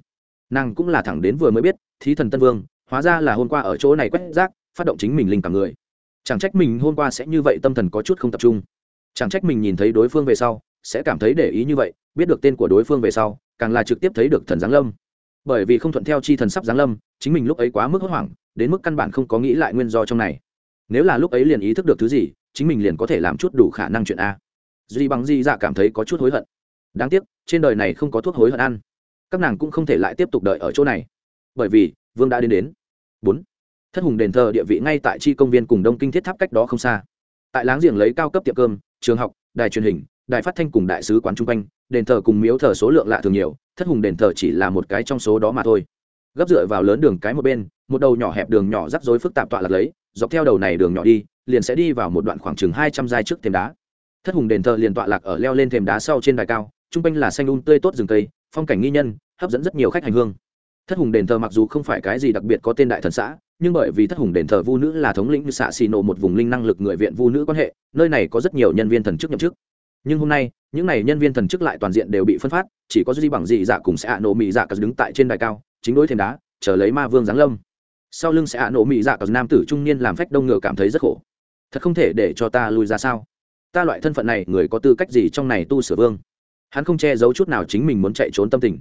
Nàng cũng là thẳng đến vừa mới biết, thí thần tân vương, hóa ra là hôm qua ở chỗ này quét rác, phát động chính mình linh cả người. Chẳng trách mình hôm qua sẽ như vậy tâm thần có chút không tập trung. Chẳng trách mình nhìn thấy đối phương về sau, sẽ cảm thấy để ý như vậy, biết được tên của đối phương về sau, càng là trực tiếp thấy được thần giáng lâm. Bởi vì không thuận theo chi thần sắp giáng lâm, chính mình lúc ấy quá mức hốt hoảng đến mức căn bản không có nghĩ lại nguyên do trong này. Nếu là lúc ấy liền ý thức được thứ gì, chính mình liền có thể làm chút đủ khả năng chuyện a. Duy bằng di dạ cảm thấy có chút hối hận. Đáng tiếc, trên đời này không có thuốc hối hận ăn. Các nàng cũng không thể lại tiếp tục đợi ở chỗ này. Bởi vì, vương đã đến đến. Bốn. Thất hùng đền thờ địa vị ngay tại chi công viên cùng đông kinh thiết tháp cách đó không xa. Tại láng giềng lấy cao cấp tiệm cơm, trường học, đài truyền hình, đài phát thanh cùng đại sứ quán chung quanh, đền thờ cùng miếu thờ số lượng lạ thường nhiều, thất hùng đền thờ chỉ là một cái trong số đó mà thôi gấp dựa vào lớn đường cái một bên, một đầu nhỏ hẹp đường nhỏ rắc rối phức tạp tọa lạc lấy, dọc theo đầu này đường nhỏ đi, liền sẽ đi vào một đoạn khoảng chừng hai trăm giai trước thềm đá. Thất hùng đền thờ liền tọa lạc ở leo lên thềm đá sau trên đài cao t r u n g quanh là xanh un tươi tốt rừng cây, phong cảnh nghi nhân, hấp dẫn rất nhiều khách hành hương. Thất hùng đền thờ mặc dù không phải cái gì đặc biệt có tên đại thần xã, nhưng bởi vì thất hùng đền thờ vu nữ là thống lĩnh xạ xì nổ một vùng linh năng lực người viện vu nữ quan hệ, nơi này có rất nhiều nhân viên thần chức nhậm chức. Nhưng hôm nay, những n à y nhân viên thần chức lại toàn diện đều bị phân phát, chỉ có duy bằng dị dạ cùng sẽ hạ nổ mỹ dạ cờ đứng tại trên đài cao chính đối thêm đá, chờ lấy ma vương giáng lâm. Sau lưng sẽ hạ nổ mỹ dạ cờ nam tử trung niên làm phách đông ngựa cảm thấy rất khổ. Thật không thể để cho ta lùi ra sao? Ta loại thân phận này, người có tư cách gì trong này tu sửa vương? Hắn không che giấu chút nào chính mình muốn chạy trốn tâm tình.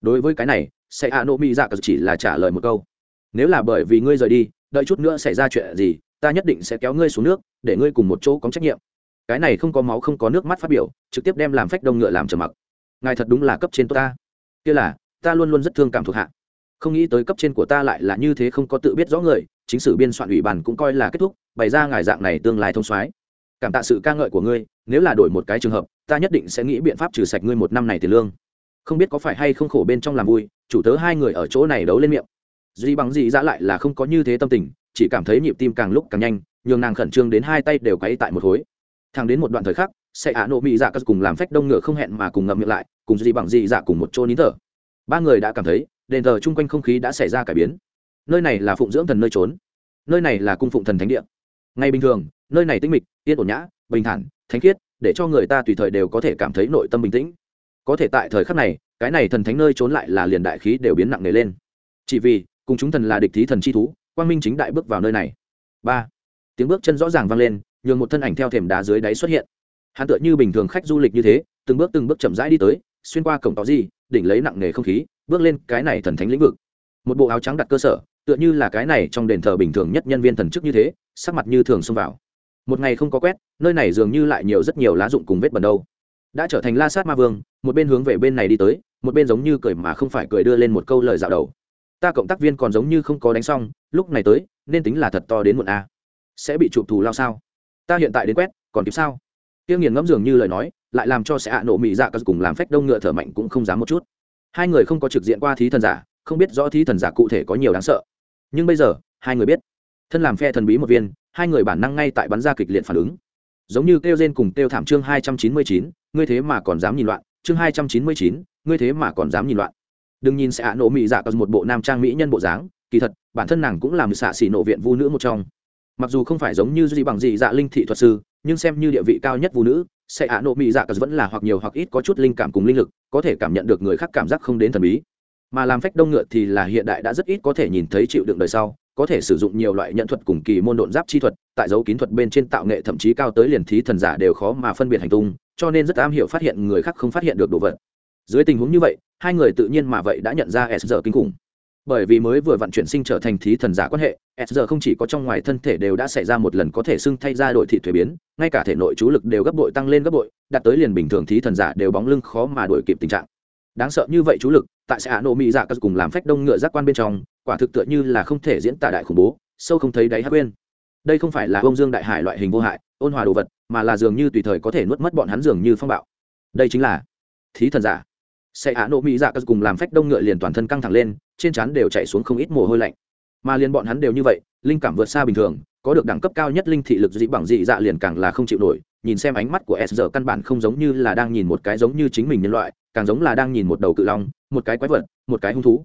Đối với cái này, sẽ hạ nổ mỹ dạ cờ chỉ là trả lời một câu. Nếu là bởi vì ngươi rời đi, đợi chút nữa xảy ra chuyện gì, ta nhất định sẽ kéo ngươi xuống nước, để ngươi cùng một chỗ có trách nhiệm. Cái này không có máu, không có nước mắt phát biểu, trực tiếp đem làm phách đông ngựa làm trầm mặc. Ngài thật đúng là cấp trên tôi ta. Kia là, ta luôn luôn rất thương cảm thuộc hạ không nghĩ tới cấp trên của ta lại là như thế không có tự biết rõ người, chính sử biên soạn ủy bàn cũng coi là kết thúc, bày ra ngài dạng này tương lai thông soái. Cảm tạ sự ca ngợi của ngươi, nếu là đổi một cái trường hợp, ta nhất định sẽ nghĩ biện pháp trừ sạch ngươi một năm này tiền lương. Không biết có phải hay không khổ bên trong làm vui, chủ tớ hai người ở chỗ này đấu lên miệng. Duy bằng gì ra dạ lại là không có như thế tâm tình, chỉ cảm thấy nhịp tim càng lúc càng nhanh, nhường nàng khẩn trương đến hai tay đều quấy tại một khối Thẳng đến một đoạn thời khắc, sẽ ả nộ mỹ dạ cất cùng làm phách đông ngựa không hẹn mà cùng ngậm miệng lại, cùng duy bằng gì dạ cùng một chỗ nín thở. Ba người đã cảm thấy đền thờ chung quanh không khí đã xảy ra cải biến. Nơi này là phụng dưỡng thần nơi trốn. Nơi này là cung phụng thần thánh địa. Ngay bình thường, nơi này tinh mịch, yên ổn nhã, bình thản, thánh khiết, để cho người ta tùy thời đều có thể cảm thấy nội tâm bình tĩnh. Có thể tại thời khắc này, cái này thần thánh nơi trốn lại là liền đại khí đều biến nặng nề lên. Chỉ vì, cùng chúng thần là địch thí thần chi thú, quang minh chính đại bước vào nơi này. Ba, tiếng bước chân rõ ràng vang lên, nhường một thân ảnh theo thềm đá dưới đáy xuất hiện. Hắn tựa như bình thường khách du lịch như thế, từng bước từng bước chậm rãi đi tới, xuyên qua cổng tỏ gì, đỉnh lấy nặng nề không khí bước lên cái này thần thánh lĩnh vực. Một bộ áo trắng đặt cơ sở, tựa như là cái này trong đền thờ bình thường nhất nhân viên thần chức như thế, sắc mặt như thường xông vào. Một ngày không có quét, nơi này dường như lại nhiều rất nhiều lá dụng cùng vết bẩn đâu. Đã trở thành la sát ma vương, một bên hướng về bên này đi tới, một bên giống như cười mà không phải cười đưa lên một câu lời dạo đầu. Ta cộng tác viên còn giống như không có đánh xong, lúc này tới, nên tính là thật to đến muộn a sẽ bị chụp thù lao sao? Ta hiện tại đến quét, còn kịp sao? Tiêu nghiền ngẫm dường như lời nói, lại làm cho sẽ hạ nộ mị dạ cả cùng làm phách đông ngựa thở mạnh cũng không dám một chút hai người không có trực diện qua thí thần giả, không biết rõ thí thần giả cụ thể có nhiều đáng sợ. Nhưng bây giờ, hai người biết. Thân làm phe thần bí một viên, hai người bản năng ngay tại bắn ra kịch liệt phản ứng. Giống như kêu gen cùng kêu thảm chương hai trăm chín mươi chín, ngươi thế mà còn dám nhìn loạn. Chương hai trăm chín mươi chín, ngươi thế mà còn dám nhìn loạn. Đừng nhìn xạ nổ nộ mỹ dạ có một bộ nam trang mỹ nhân bộ dáng, kỳ thật, bản thân nàng cũng làm xạ xỉ nộ viện vu nữ một trong. Mặc dù không phải giống như gì bằng gì dạ linh thị thuật sư, nhưng xem như địa vị cao nhất vu nữ sẽ ạ, nộ mỹ dạ cờ vẫn là hoặc nhiều hoặc ít có chút linh cảm cùng linh lực, có thể cảm nhận được người khác cảm giác không đến thần bí. Mà làm phách đông ngựa thì là hiện đại đã rất ít có thể nhìn thấy chịu đựng đời sau, có thể sử dụng nhiều loại nhận thuật cùng kỳ môn độn giáp chi thuật, tại dấu kín thuật bên trên tạo nghệ thậm chí cao tới liền thí thần giả đều khó mà phân biệt hành tung, cho nên rất am hiểu phát hiện người khác không phát hiện được đồ vật. Dưới tình huống như vậy, hai người tự nhiên mà vậy đã nhận ra s giờ kinh khủng bởi vì mới vừa vận chuyển sinh trở thành thí thần giả quan hệ, s giờ không chỉ có trong ngoài thân thể đều đã xảy ra một lần có thể xưng thay ra đổi thị thuế biến, ngay cả thể nội chú lực đều gấp bội tăng lên gấp bội, đạt tới liền bình thường thí thần giả đều bóng lưng khó mà đổi kịp tình trạng. Đáng sợ như vậy chú lực, tại xã nộ mỹ dạ cất cùng làm phách đông ngựa giác quan bên trong, quả thực tựa như là không thể diễn tả đại khủng bố, sâu không thấy đáy hát quên đây không phải là bông dương đại hải loại hình vô hại, ôn hòa đồ vật, mà là dường như tùy thời có thể nuốt mất bọn hắn dường như phong bạo. Đây chính là thí thần giả. Xe á nộ mỹ dạ cất cùng làm phách đông ngựa liền toàn thân căng thẳng lên trên trán đều chạy xuống không ít mồ hôi lạnh. Mà liền bọn hắn đều như vậy, linh cảm vượt xa bình thường, có được đẳng cấp cao nhất linh thị lực dị bằng dị dạ liền càng là không chịu nổi, nhìn xem ánh mắt của s giờ căn bản không giống như là đang nhìn một cái giống như chính mình nhân loại, càng giống là đang nhìn một đầu cự long, một cái quái vật, một cái hung thú.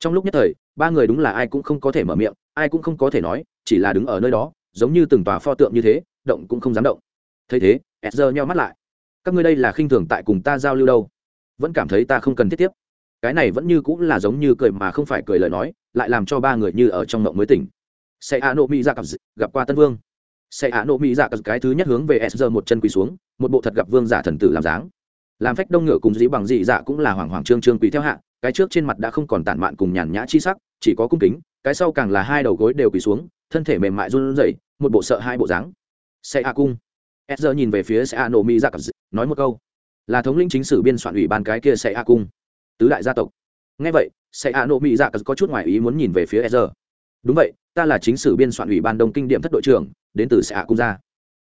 Trong lúc nhất thời, ba người đúng là ai cũng không có thể mở miệng, ai cũng không có thể nói, chỉ là đứng ở nơi đó, giống như từng tòa pho tượng như thế, động cũng không dám động. Thấy thế, s giờ nheo mắt lại. Các ngươi đây là khinh thường tại cùng ta giao lưu đâu? Vẫn cảm thấy ta không cần thiết tiếp cái này vẫn như cũng là giống như cười mà không phải cười lời nói, lại làm cho ba người như ở trong mộng mới tỉnh. Sẽ a nộ mỹ dạ cặp gặp qua tân vương. Sẽ a nộ mỹ dạ cặp cái thứ nhất hướng về s giờ một chân quỳ xuống, một bộ thật gặp vương giả thần tử làm dáng. Làm phách đông ngựa cùng dĩ bằng dị dạ cũng là hoàng hoàng trương trương quỳ theo hạ, cái trước trên mặt đã không còn tản mạn cùng nhàn nhã chi sắc, chỉ có cung kính, cái sau càng là hai đầu gối đều quỳ xuống, thân thể mềm mại run rẩy, một bộ sợ hai bộ dáng. Xe a cung. S giờ nhìn về phía xe a nộ mỹ ra dạ cặp nói một câu. Là thống lĩnh chính sử biên soạn ủy ban cái kia xe a cung tứ đại gia tộc. Ngay vậy sẽ a nộ mỹ dạ có chút ngoài ý muốn nhìn về phía e r đúng vậy, ta là chính sử biên soạn ủy ban đông kinh điểm thất đội trưởng, đến từ sẽ a cung gia.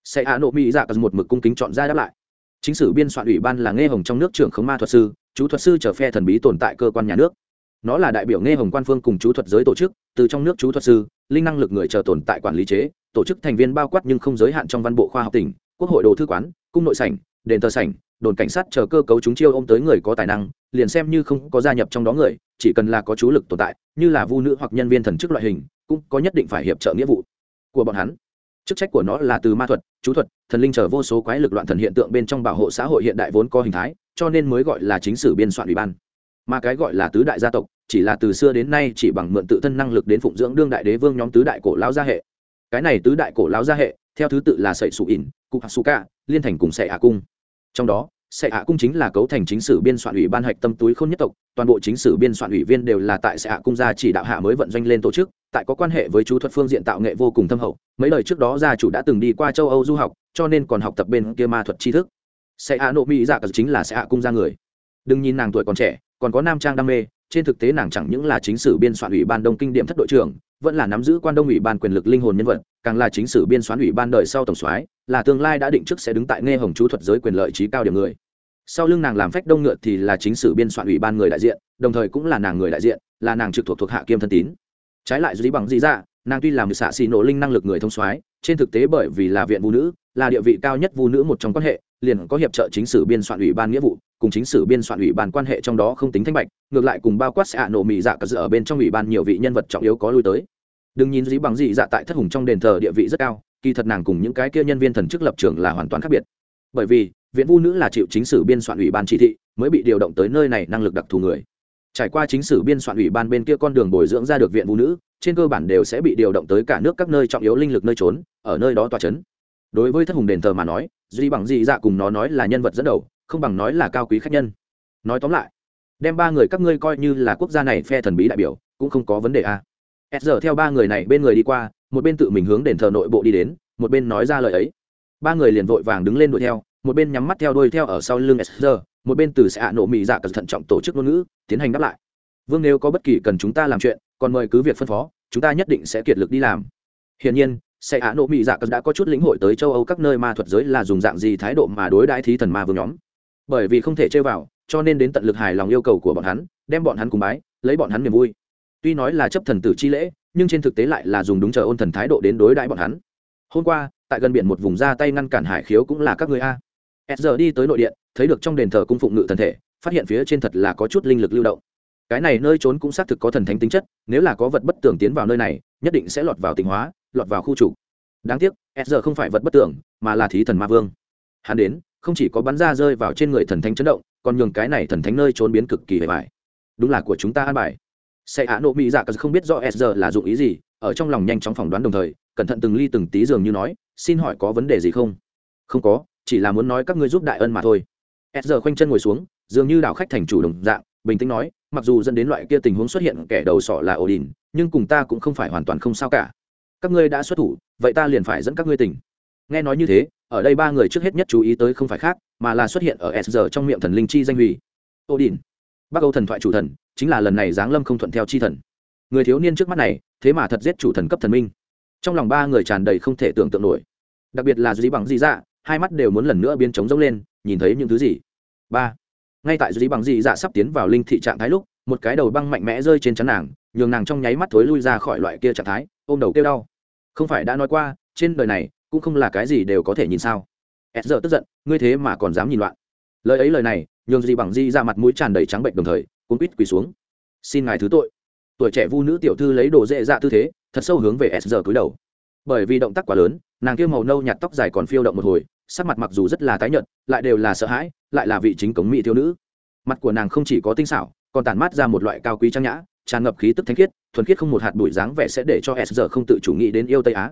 Sẽ a nộ mỹ dạ một mực cung kính chọn ra đáp lại. Chính sử biên soạn ủy ban là nghe hồng trong nước trưởng khống ma thuật sư, chú thuật sư trở phe thần bí tồn tại cơ quan nhà nước. Nó là đại biểu nghe hồng quan phương cùng chú thuật giới tổ chức, từ trong nước chú thuật sư, linh năng lực người chờ tồn tại quản lý chế, tổ chức thành viên bao quát nhưng không giới hạn trong văn bộ khoa học tỉnh, quốc hội đồ thư quán, cung nội sảnh, đền thờ sảnh, đồn cảnh sát chờ cơ cấu chúng chiêu ôm tới người có tài năng liền xem như không có gia nhập trong đó người, chỉ cần là có chú lực tồn tại, như là vu nữ hoặc nhân viên thần chức loại hình, cũng có nhất định phải hiệp trợ nghĩa vụ của bọn hắn. Chức trách của nó là từ ma thuật, chú thuật, thần linh chờ vô số quái lực loạn thần hiện tượng bên trong bảo hộ xã hội hiện đại vốn có hình thái, cho nên mới gọi là chính sử biên soạn ủy ban. Mà cái gọi là tứ đại gia tộc, chỉ là từ xưa đến nay chỉ bằng mượn tự thân năng lực đến phụng dưỡng đương đại đế vương nhóm tứ đại cổ lão gia hệ. Cái này tứ đại cổ lão gia hệ, theo thứ tự là sậy sụ ỉn, cục hạc su ca liên thành cùng sệ hạ cung. Trong đó sẽ hạ cung chính là cấu thành chính sử biên soạn ủy ban hạch tâm túi khôn nhất tộc, toàn bộ chính sử biên soạn ủy viên đều là tại sẽ hạ cung gia chỉ đạo hạ mới vận doanh lên tổ chức, tại có quan hệ với chú thuật phương diện tạo nghệ vô cùng thâm hậu, mấy lời trước đó gia chủ đã từng đi qua châu âu du học, cho nên còn học tập bên kia ma thuật tri thức. Sẽ hạ nộ mỹ dạ chính là sẽ hạ cung gia người. Đừng nhìn nàng tuổi còn trẻ, còn có nam trang đam mê, trên thực tế nàng chẳng những là chính sử biên soạn ủy ban đông kinh điểm thất đội trưởng vẫn là nắm giữ quan đông ủy ban quyền lực linh hồn nhân vật, càng là chính sử biên soán ủy ban đời sau tổng soái, là tương lai đã định trước sẽ đứng tại nghe hồng chú thuật giới quyền lợi trí cao điểm người. Sau lưng nàng làm phách đông ngựa thì là chính sử biên soạn ủy ban người đại diện, đồng thời cũng là nàng người đại diện, là nàng trực thuộc thuộc hạ kiêm thân tín. Trái lại dưới bằng gì ra dạ, nàng tuy là một xạ xì nổ linh năng lực người thông soái, trên thực tế bởi vì là viện vũ nữ, là địa vị cao nhất vũ nữ một trong quan hệ liền có hiệp trợ chính sử biên soạn ủy ban nghĩa vụ, cùng chính sử biên soạn ủy ban quan hệ trong đó không tính thanh bạch, ngược lại cùng bao quát xạ nổ mị dạ cả dự ở bên trong ủy ban nhiều vị nhân vật trọng yếu có lui tới. Đừng nhìn dĩ bằng dị dạ tại thất hùng trong đền thờ địa vị rất cao, kỳ thật nàng cùng những cái kia nhân viên thần chức lập trường là hoàn toàn khác biệt. Bởi vì, viện vu nữ là chịu chính sử biên soạn ủy ban chỉ thị, mới bị điều động tới nơi này năng lực đặc thù người. Trải qua chính sử biên soạn ủy ban bên kia con đường bồi dưỡng ra được viện vu nữ, trên cơ bản đều sẽ bị điều động tới cả nước các nơi trọng yếu linh lực nơi trốn, ở nơi đó tòa chấn. Đối với thất hùng đền thờ mà nói duy bằng dị dạ cùng nó nói là nhân vật dẫn đầu, không bằng nói là cao quý khách nhân. Nói tóm lại, đem ba người các ngươi coi như là quốc gia này phe thần bí đại biểu, cũng không có vấn đề à. a s giờ theo ba người này bên người đi qua, một bên tự mình hướng đền thờ nội bộ đi đến, một bên nói ra lời ấy. Ba người liền vội vàng đứng lên đuổi theo, một bên nhắm mắt theo đuôi theo ở sau lưng s giờ, một bên từ sẽ hạ nộ mỹ dạ cẩn thận trọng tổ chức ngôn ngữ, tiến hành đáp lại. Vương, nếu có bất kỳ cần chúng ta làm chuyện, còn mời cứ việc phân phó, chúng ta nhất định sẽ kiệt lực đi làm. Hiển nhiên sẽ hạ nộ mỹ dạ cẩn đã có chút lĩnh hội tới châu âu các nơi ma thuật giới là dùng dạng gì thái độ mà đối đãi thí thần ma vương nhóm. Bởi vì không thể chơi vào, cho nên đến tận lực hài lòng yêu cầu của bọn hắn, đem bọn hắn cùng bái, lấy bọn hắn niềm vui. Tuy nói là chấp thần tử chi lễ, nhưng trên thực tế lại là dùng đúng chờ ôn thần thái độ đến đối đãi bọn hắn. Hôm qua, tại gần biển một vùng ra tay ngăn cản hải khiếu cũng là các người a. S giờ đi tới nội điện, thấy được trong đền thờ cung phụng ngự thần thể, phát hiện phía trên thật là có chút linh lực lưu động. Cái này nơi trốn cũng xác thực có thần thánh tính chất, nếu là có vật bất tường tiến vào nơi này nhất định sẽ lọt vào tình hóa, lọt vào khu chủ đáng tiếc s giờ không phải vật bất tưởng, mà là thí thần ma vương. Hắn đến, không chỉ có bắn ra rơi vào trên người thần thánh chấn động, còn nhường cái này thần thánh nơi trốn biến cực kỳ bề bài đúng là của chúng ta an bài. Xe hạ nộ mỹ dạ không biết rõ s giờ là dụng ý gì, ở trong lòng nhanh chóng phỏng đoán đồng thời, cẩn thận từng ly từng tí dường như nói, xin hỏi có vấn đề gì không? Không có, chỉ là muốn nói các ngươi giúp đại ân mà thôi. S giờ khoanh chân ngồi xuống, dường như đảo khách thành chủ đồng dạng, bình tĩnh nói mặc dù dẫn đến loại kia tình huống xuất hiện kẻ đầu sọ là ổ đình nhưng cùng ta cũng không phải hoàn toàn không sao cả. Các ngươi đã xuất thủ, vậy ta liền phải dẫn các ngươi tỉnh. Nghe nói như thế, ở đây ba người trước hết nhất chú ý tới không phải khác, mà là xuất hiện ở s giờ trong miệng thần linh chi danh hủy Odin. Đình bắc âu thần thoại chủ thần, chính là lần này giáng lâm không thuận theo chi thần. Người thiếu niên trước mắt này, thế mà thật giết chủ thần cấp thần minh. Trong lòng ba người tràn đầy không thể tưởng tượng nổi. Đặc biệt là dĩ bằng dị dạ hai mắt đều muốn lần nữa biến trống rỗng lên, nhìn thấy những thứ gì? Ba ngay tại dưới bằng dị dạ sắp tiến vào linh thị trạng thái lúc, một cái đầu băng mạnh mẽ rơi trên chắn nàng, nhường nàng trong nháy mắt thối lui ra khỏi loại kia trạng thái, ôm đầu kêu đau. Không phải đã nói qua, trên đời này, cũng không là cái gì đều có thể nhìn sao. Ed giờ tức giận, ngươi thế mà còn dám nhìn loạn. Lời ấy lời này, nhường dị bằng di ra mặt mũi tràn đầy trắng bệnh đồng thời, cuốn quýt quỳ xuống. Xin ngài thứ tội. Tuổi trẻ vu nữ tiểu thư lấy đồ dễ dạ tư thế, thật sâu hướng về ed giờ cúi đầu. Bởi vì động tác quá lớn, nàng kia màu nâu nhạt tóc dài còn phiêu động một hồi sắc mặt mặc dù rất là tái nhợt, lại đều là sợ hãi, lại là vị chính cống mỹ thiếu nữ. Mặt của nàng không chỉ có tinh xảo, còn tản mát ra một loại cao quý trang nhã, tràn ngập khí tức thánh khiết, thuần khiết không một hạt bụi dáng vẻ sẽ để cho s giờ không tự chủ nghĩ đến yêu tây á.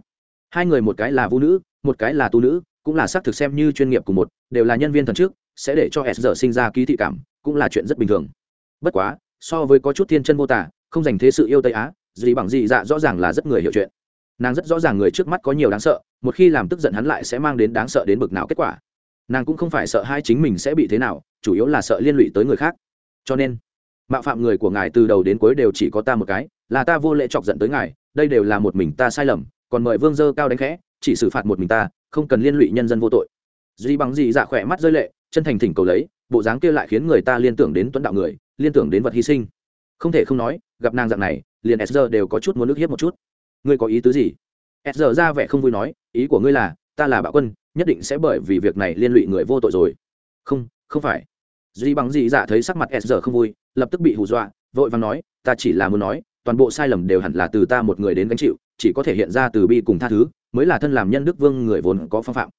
Hai người một cái là vũ nữ, một cái là tu nữ, cũng là xác thực xem như chuyên nghiệp của một, đều là nhân viên thần trước, sẽ để cho s giờ sinh ra ký thị cảm, cũng là chuyện rất bình thường. Bất quá, so với có chút thiên chân mô tả, không dành thế sự yêu tây á gì bằng gì dạ rõ ràng là rất người hiểu chuyện nàng rất rõ ràng người trước mắt có nhiều đáng sợ, một khi làm tức giận hắn lại sẽ mang đến đáng sợ đến bực nào kết quả. Nàng cũng không phải sợ hai chính mình sẽ bị thế nào, chủ yếu là sợ liên lụy tới người khác. Cho nên, mạo phạm người của ngài từ đầu đến cuối đều chỉ có ta một cái, là ta vô lệ chọc giận tới ngài, đây đều là một mình ta sai lầm, còn mời vương dơ cao đánh khẽ, chỉ xử phạt một mình ta, không cần liên lụy nhân dân vô tội. Duy bằng gì dạ khỏe mắt rơi lệ, chân thành thỉnh cầu lấy, bộ dáng kia lại khiến người ta liên tưởng đến tuấn đạo người, liên tưởng đến vật hy sinh. Không thể không nói, gặp nàng dạng này, liền s đều có chút muốn nước hiếp một chút ngươi có ý tứ gì? S giờ ra vẻ không vui nói, ý của ngươi là, ta là bạo quân, nhất định sẽ bởi vì việc này liên lụy người vô tội rồi. Không không phải. Duy bằng dị dạ thấy sắc mặt s giờ không vui, lập tức bị hù dọa, vội vàng nói, ta chỉ là muốn nói, toàn bộ sai lầm đều hẳn là từ ta một người đến gánh chịu, chỉ có thể hiện ra từ bi cùng tha thứ, mới là thân làm nhân đức vương người vốn có phong phạm.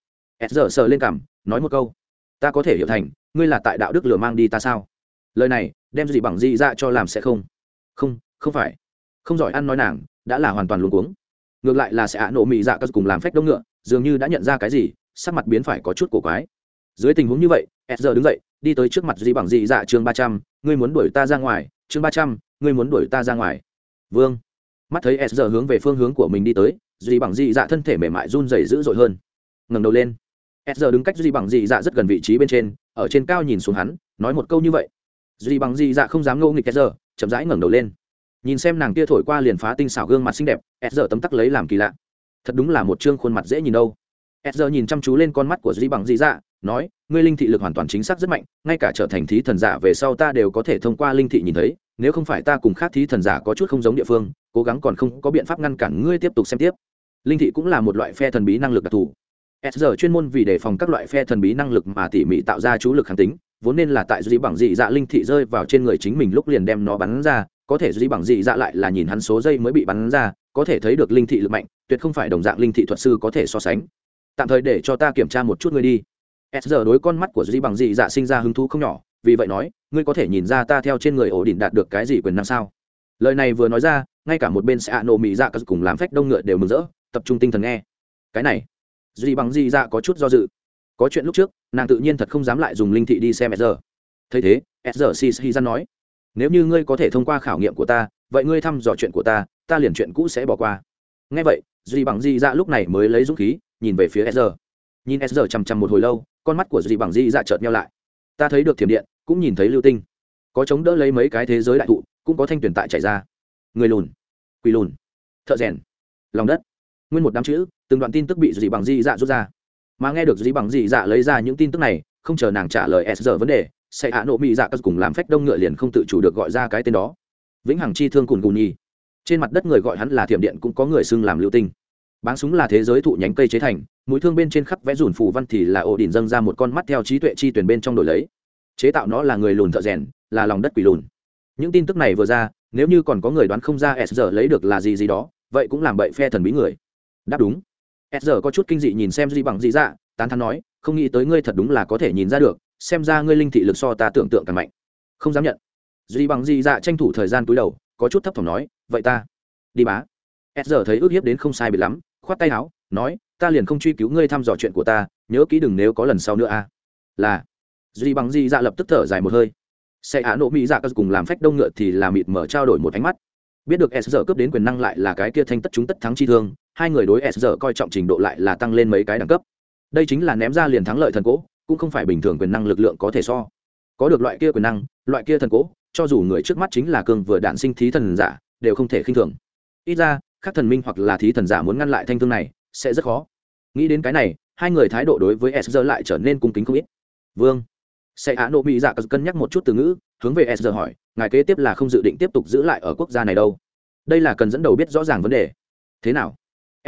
S giờ sờ lên cảm nói một câu, ta có thể hiểu thành, ngươi là tại đạo đức lừa mang đi ta sao? Lời này, đem gì bằng dị dạ cho làm sẽ không. Không không phải. Không giỏi ăn nói nàng đã là hoàn toàn luống cuống. Ngược lại là sẽ ạ nổ mị dạ các cùng làm phách đông ngựa, dường như đã nhận ra cái gì, sắc mặt biến phải có chút cổ quái. Dưới tình huống như vậy, s giờ đứng dậy, đi tới trước mặt Di bằng dì dạ chương ba trăm, ngươi muốn đuổi ta ra ngoài? Chương ba trăm, ngươi muốn đuổi ta ra ngoài? Vương. Mắt thấy s giờ hướng về phương hướng của mình đi tới dì bằng dì dạ thân thể mềm mại run rẩy dữ dội hơn. Ngẩng đầu lên. S giờ đứng cách dì bằng dì dạ rất gần vị trí bên trên, ở trên cao nhìn xuống hắn, nói một câu như vậy. Dì bằng dì dạ không dám ngô nghịch s giờ chậm rãi ngẩng đầu lên nhìn xem nàng kia thổi qua liền phá tinh xảo gương mặt xinh đẹp s giờ tấm tắc lấy làm kỳ lạ. Thật đúng là một chương khuôn mặt dễ nhìn đâu. S giờ nhìn chăm chú lên con mắt của dĩ bằng dĩ dạ nói, ngươi linh thị lực hoàn toàn chính xác rất mạnh, ngay cả trở thành thí thần giả về sau ta đều có thể thông qua linh thị nhìn thấy, nếu không phải ta cùng khác thí thần giả có chút không giống địa phương, cố gắng còn không có biện pháp ngăn cản ngươi tiếp tục xem tiếp. Linh thị cũng là một loại phe thần bí năng lực đặc thù. S giờ chuyên môn vì đề phòng các loại phe thần bí năng lực mà tỉ mỉ tạo ra chú lực kháng tính, vốn nên là tại dĩ bằng dị dạ linh thị rơi vào trên người chính mình lúc liền đem nó bắn ra có thể duy bằng dị dạ lại là nhìn hắn số dây mới bị bắn ra, có thể thấy được linh thị lực mạnh, tuyệt không phải đồng dạng linh thị thuật sư có thể so sánh. Tạm thời để cho ta kiểm tra một chút ngươi đi. S giờ đối con mắt của duy bằng dị dạ sinh ra hứng thú không nhỏ, vì vậy nói, ngươi có thể nhìn ra ta theo trên người ổ đỉnh đạt được cái gì quyền năng sao? Lời này vừa nói ra, ngay cả một bên sẽ ạ nổ mỹ dạ cùng làm phách đông ngựa đều mừng rỡ, tập trung tinh thần nghe. Cái này, duy bằng dị dạ có chút do dự. Có chuyện lúc trước, nàng tự nhiên thật không dám lại dùng linh thị đi xem s giờ. Thấy thế, s giờ si si ra nói nếu như ngươi có thể thông qua khảo nghiệm của ta, vậy ngươi thăm dò chuyện của ta ta liền chuyện cũ sẽ bỏ qua. Ngay vậy, duy bằng Di dạ lúc này mới lấy dũng khí, nhìn về phía sr nhìn sr chằm chằm một hồi lâu, con mắt của duy bằng Di dạ chợt nhau lại. Ta thấy được thiểm điện, cũng nhìn thấy lưu tinh. Có chống đỡ lấy mấy cái thế giới đại thụ, cũng có thanh tuyển tại chảy ra. Người lùn, quỳ lùn, thợ rèn, lòng đất. Nguyên một đám chữ, từng đoạn tin tức bị dị bằng dị dạ rút ra. Mà nghe được dị bằng dị dạ lấy ra những tin tức này, không chờ nàng trả lời s giờ vấn đề sẽ hạ nộ mỹ dạ cất cùng làm phách đông ngựa liền không tự chủ được gọi ra cái tên đó. Vĩnh hằng chi thương cùn cùn nhi. Trên mặt đất người gọi hắn là thiểm điện cũng có người xưng làm lưu tinh. Báng súng là thế giới thụ nhánh cây chế thành, mũi thương bên trên khắp vẽ rủn phù văn thì là ổ đỉnh dâng ra một con mắt theo trí tuệ chi tuyển bên trong đổi lấy. Chế tạo nó là người lùn thợ rèn, là lòng đất quỷ lùn. Những tin tức này vừa ra, nếu như còn có người đoán không ra s giờ lấy được là gì gì đó, vậy cũng làm bậy phe thần bí người. Đáp đúng. S giờ có chút kinh dị nhìn xem gì bằng gì dạ tán thắn nói, không nghĩ tới ngươi thật đúng là có thể nhìn ra được xem ra ngươi linh thị lực so ta tưởng tượng càng mạnh. Không dám nhận. Duy bằng gì dạ tranh thủ thời gian túi đầu, có chút thấp thỏm nói, vậy ta, đi bá. S giờ thấy ước hiếp đến không sai bị lắm, khoát tay áo, nói, ta liền không truy cứu ngươi thăm dò chuyện của ta, nhớ kỹ đừng nếu có lần sau nữa a là. Duy bằng di dạ lập tức thở dài một hơi. Xe á nộ mỹ dạ cùng làm phách đông ngựa thì là mịt mở trao đổi một ánh mắt. Biết được s giờ cướp đến quyền năng lại là cái kia thanh tất chúng tất thắng chi thương, hai người đối s giờ coi trọng trình độ lại là tăng lên mấy cái đẳng cấp. Đây chính là ném ra liền thắng lợi thần cố cũng không phải bình thường quyền năng lực lượng có thể so. Có được loại kia quyền năng, loại kia thần cố, cho dù người trước mắt chính là cường vừa đạn sinh thí thần giả, đều không thể khinh thường. Ít ra các thần minh hoặc là thí thần giả muốn ngăn lại thanh thương này, sẽ rất khó. Nghĩ đến cái này, hai người thái độ đối với s giờ lại trở nên cung kính không ít. Vương. Sẽ á nộ mỹ dạ cân nhắc một chút từ ngữ, hướng về s giờ hỏi, ngài kế tiếp là không dự định tiếp tục giữ lại ở quốc gia này đâu? Đây là cần dẫn đầu biết rõ ràng vấn đề. Thế nào?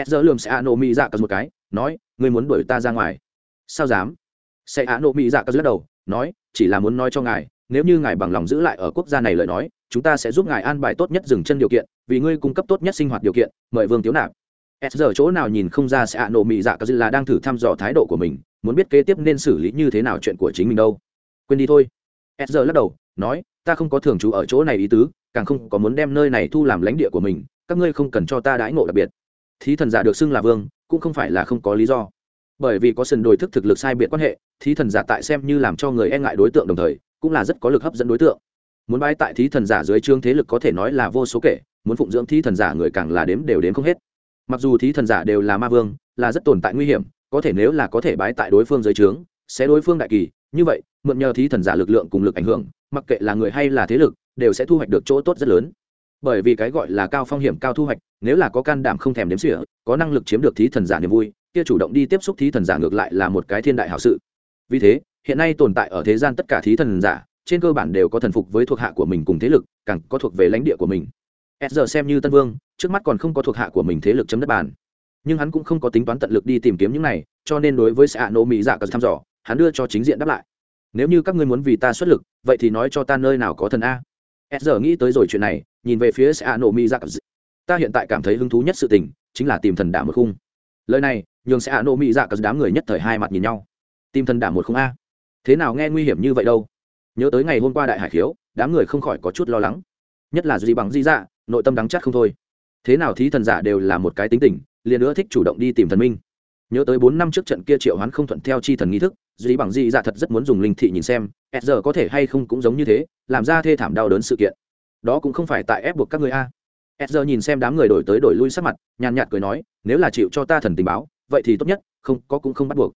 S giờ lườm sẽ á nộ mỹ dạ cân một cái, nói, ngươi muốn đuổi ta ra ngoài? Sao dám? Sẽ á nộ mỹ dạ cân lắc đầu, nói, chỉ là muốn nói cho ngài, nếu như ngài bằng lòng giữ lại ở quốc gia này lời nói, chúng ta sẽ giúp ngài an bài tốt nhất dừng chân điều kiện, vì ngươi cung cấp tốt nhất sinh hoạt điều kiện, mời vương tiếu nạp. S giờ chỗ nào nhìn không ra sẽ ạ nộ mị dạ cả là đang thử thăm dò thái độ của mình, muốn biết kế tiếp nên xử lý như thế nào chuyện của chính mình đâu. Quên đi thôi. S giờ lắc đầu, nói, ta không có thường trú ở chỗ này ý tứ, càng không có muốn đem nơi này thu làm lãnh địa của mình, các ngươi không cần cho ta đãi ngộ đặc biệt. Thí thần giả được xưng là vương, cũng không phải là không có lý do bởi vì có sần đồi thức thực lực sai biệt quan hệ, thí thần giả tại xem như làm cho người e ngại đối tượng đồng thời, cũng là rất có lực hấp dẫn đối tượng. Muốn bái tại thí thần giả dưới trương thế lực có thể nói là vô số kể, muốn phụng dưỡng thí thần giả người càng là đếm đều đếm không hết. Mặc dù thí thần giả đều là ma vương, là rất tồn tại nguy hiểm, có thể nếu là có thể bái tại đối phương dưới trướng, sẽ đối phương đại kỳ, như vậy, mượn nhờ thí thần giả lực lượng cùng lực ảnh hưởng, mặc kệ là người hay là thế lực, đều sẽ thu hoạch được chỗ tốt rất lớn. Bởi vì cái gọi là cao phong hiểm cao thu hoạch, nếu là có can đảm không thèm đếm xỉa, có năng lực chiếm được thí thần giả niềm vui kia chủ động đi tiếp xúc thí thần giả ngược lại là một cái thiên đại hảo sự. Vì thế, hiện nay tồn tại ở thế gian tất cả thí thần giả, trên cơ bản đều có thần phục với thuộc hạ của mình cùng thế lực, càng có thuộc về lãnh địa của mình. S giờ xem như tân vương, trước mắt còn không có thuộc hạ của mình thế lực chấm đất bàn. Nhưng hắn cũng không có tính toán tận lực đi tìm kiếm những này, cho nên đối với xã nô mỹ giả cần thăm dò, hắn đưa cho chính diện đáp lại. Nếu như các ngươi muốn vì ta xuất lực, vậy thì nói cho ta nơi nào có thần a. S giờ nghĩ tới rồi chuyện này, nhìn về phía xã nô mỹ dạ ta hiện tại cảm thấy hứng thú nhất sự tình, chính là tìm thần đả một khung. Lời này nhường xã nô mỹ dạ cờ đám người nhất thời hai mặt nhìn nhau. Tìm thần đả một không a. Thế nào nghe nguy hiểm như vậy đâu? Nhớ tới ngày hôm qua đại hải khiếu, đám người không khỏi có chút lo lắng. Nhất là duy bằng di dạ nội tâm đắng chát không thôi. Thế nào thí thần giả đều là một cái tính tình, liền nữa thích chủ động đi tìm thần minh. Nhớ tới bốn năm trước trận kia triệu hoán không thuận theo chi thần nghi thức dì bằng dì dạ thật rất muốn dùng linh thị nhìn xem s giờ có thể hay không cũng giống như thế, làm ra thê thảm đau đớn sự kiện. Đó cũng không phải tại ép buộc các người a. S giờ nhìn xem đám người đổi tới đổi lui sắc mặt, nhàn nhạt cười nói, nếu là chịu cho ta thần tình báo vậy thì tốt nhất, không, có cũng không bắt buộc.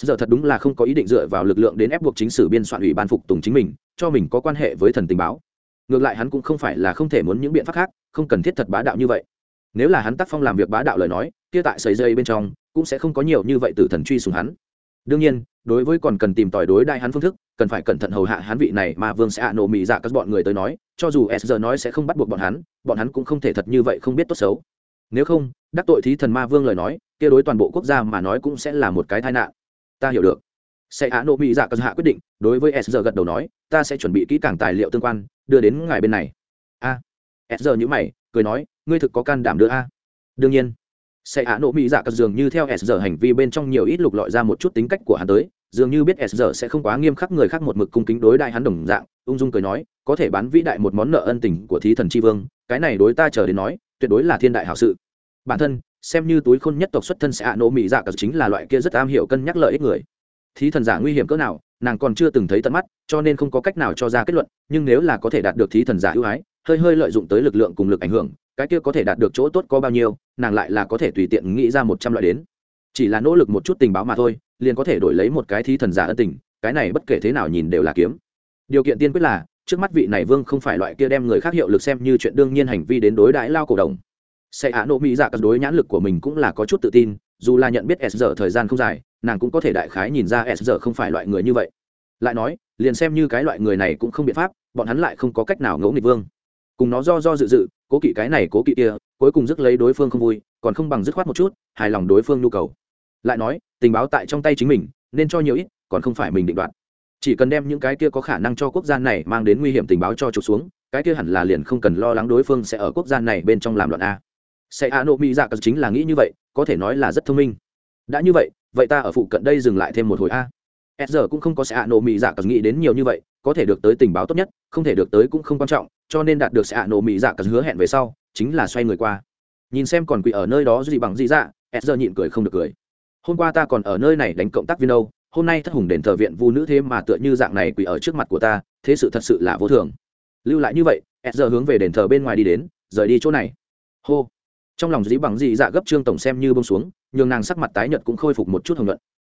S giờ thật đúng là không có ý định dựa vào lực lượng đến ép buộc chính sử biên soạn ủy ban phục tùng chính mình, cho mình có quan hệ với thần tình báo. Ngược lại hắn cũng không phải là không thể muốn những biện pháp khác, không cần thiết thật bá đạo như vậy. Nếu là hắn tác phong làm việc bá đạo lời nói, kia tại sấy dây bên trong, cũng sẽ không có nhiều như vậy từ thần truy xuống hắn. Đương nhiên, đối với còn cần tìm tòi đối đại hắn phương thức, cần phải cẩn thận hầu hạ hắn vị này mà vương sẽ hạ nổ mị dạ các bọn người tới nói, cho dù s giờ nói sẽ không bắt buộc bọn hắn bọn hắn cũng không thể thật như vậy không biết tốt xấu. Nếu không, đắc tội thí thần ma vương lời nói kia đối toàn bộ quốc gia mà nói cũng sẽ là một cái tai nạn. Ta hiểu được. Sẽ hạ Nộ mị dạ các hạ quyết định đối với s giờ gật đầu nói ta sẽ chuẩn bị kỹ càng tài liệu tương quan đưa đến ngài bên này. A. À, s giờ nhữ mày cười nói ngươi thực có can đảm đưa a. Đương nhiên. Sẽ hạ nộ mỹ dạ cật dường như theo s giờ hành vi bên trong nhiều ít lục lọi ra một chút tính cách của hắn tới dường như biết s giờ sẽ không quá nghiêm khắc người khác một mực cung kính đối đại hắn đồng dạng ung dung cười nói có thể bán vĩ đại một món nợ ân tình của thí thần tri vương cái này đối ta chờ đến nói tuyệt đối là thiên đại hảo sự. Bản thân xem như túi khôn nhất tộc xuất thân sẽ hạ nổ mỹ dạ cật chính là loại kia rất am hiểu cân nhắc lợi ích người. Thí thần giả nguy hiểm cỡ nào, nàng còn chưa từng thấy tận mắt, cho nên không có cách nào cho ra kết luận, nhưng nếu là có thể đạt được thí thần giả ưu ái, hơi hơi lợi dụng tới lực lượng cùng lực ảnh hưởng, cái kia có thể đạt được chỗ tốt có bao nhiêu, nàng lại là có thể tùy tiện nghĩ ra một trăm loại đến. Chỉ là nỗ lực một chút tình báo mà thôi, liền có thể đổi lấy một cái thí thần giả ân tình, cái này bất kể thế nào nhìn đều là kiếm. Điều kiện tiên quyết là, trước mắt vị này vương không phải loại kia đem người khác hiệu lực xem như chuyện đương nhiên hành vi đến đối đãi lao cổ đồng sẽ hạ nộ mỹ dạ các đối nhãn lực của mình cũng là có chút tự tin, dù là nhận biết s giờ thời gian không dài, nàng cũng có thể đại khái nhìn ra s giờ không phải loại người như vậy. Lại nói, liền xem như cái loại người này cũng không biện pháp, bọn hắn lại không có cách nào ngẫu nghịch vương. Cùng nó do do dự dự, cố kỵ cái này cố kỵ kia, cuối cùng dứt lấy đối phương không vui, còn không bằng dứt khoát một chút, hài lòng đối phương nhu cầu. Lại nói, tình báo tại trong tay chính mình, nên cho nhiều ít, còn không phải mình định đoạt. Chỉ cần đem những cái kia có khả năng cho quốc gia này mang đến nguy hiểm tình báo cho trục xuống, cái kia hẳn là liền không cần lo lắng đối phương sẽ ở quốc gia này bên trong làm loạn a sẽ a nộ mỹ dạ chính là nghĩ như vậy, có thể nói là rất thông minh. Đã như vậy vậy ta ở phụ cận đây dừng lại thêm một hồi a. S giờ cũng không có sẽ a nộ mỹ dạ nghĩ đến nhiều như vậy, có thể được tới tình báo tốt nhất, không thể được tới cũng không quan trọng, cho nên đạt được sẽ A Nộ mỹ dạ Cẩn hứa hẹn về sau, chính là xoay người qua. Nhìn xem còn quỷ ở nơi đó gì bằng gì dạ s giờ nhịn cười không được cười. Hôm qua ta còn ở nơi này đánh cộng tác viên đâu, hôm nay thất hùng đền thờ viện vu nữ thế mà tựa như dạng này quỷ ở trước mặt của ta, thế sự thật sự là vô thường. Lưu lại như vậy s giờ hướng về đền thờ bên ngoài đi đến, rời đi chỗ này. Hô trong lòng dĩ bằng dị dạ gấp trương tổng xem như bông xuống, nhường nàng sắc mặt tái nhợt cũng khôi phục một chút hồng luận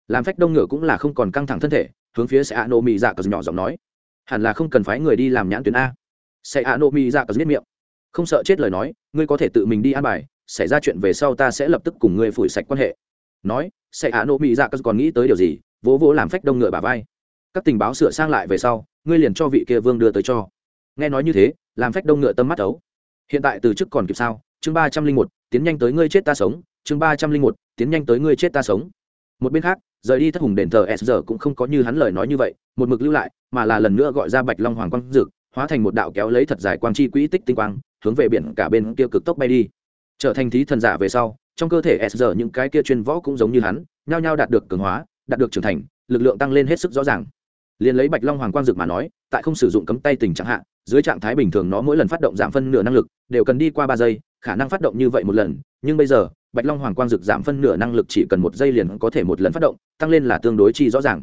làm phách đông ngựa cũng là không còn căng thẳng thân thể, hướng phía sẽ a nô mỹ dạ cờ nhỏ giọng nói, hẳn là không cần phái người đi làm nhãn tuyến a. Sẽ a nô mỹ dạ cờ giết miệng, không sợ chết lời nói, ngươi có thể tự mình đi an bài, xảy ra chuyện về sau ta sẽ lập tức cùng ngươi phủi sạch quan hệ. Nói sẽ a nô mỹ dạ cờ còn nghĩ tới điều gì, vỗ vỗ làm phách đông ngựa bà vai, các tình báo sửa sang lại về sau, ngươi liền cho vị kia vương đưa tới cho. Nghe nói như thế, làm phách đông ngựa tâm mắt ấu. Hiện tại từ chức còn kịp sao chương ba trăm linh một, tiến nhanh tới ngươi chết ta sống, chương ba trăm linh một, tiến nhanh tới ngươi chết ta sống. Một bên khác, rời đi thất hùng đền thờ s giờ cũng không có như hắn lời nói như vậy, một mực lưu lại, mà là lần nữa gọi ra bạch long hoàng quang dực, hóa thành một đạo kéo lấy thật dài quang chi quỹ tích tinh quang, hướng về biển cả bên kia cực tốc bay đi. Trở thành thí thần giả về sau, trong cơ thể s giờ những cái kia chuyên võ cũng giống như hắn, nhao nhao đạt được cường hóa, đạt được trưởng thành, lực lượng tăng lên hết sức rõ ràng. Liền lấy bạch long hoàng quang dực mà nói, tại không sử dụng cấm tay tình trạng hạn dưới trạng thái bình thường nó mỗi lần phát động giảm phân nửa năng lực đều cần đi qua ba giây, khả năng phát động như vậy một lần, nhưng bây giờ, bạch long hoàng quang dực giảm phân nửa năng lực chỉ cần một giây liền có thể một lần phát động, tăng lên là tương đối chi rõ ràng.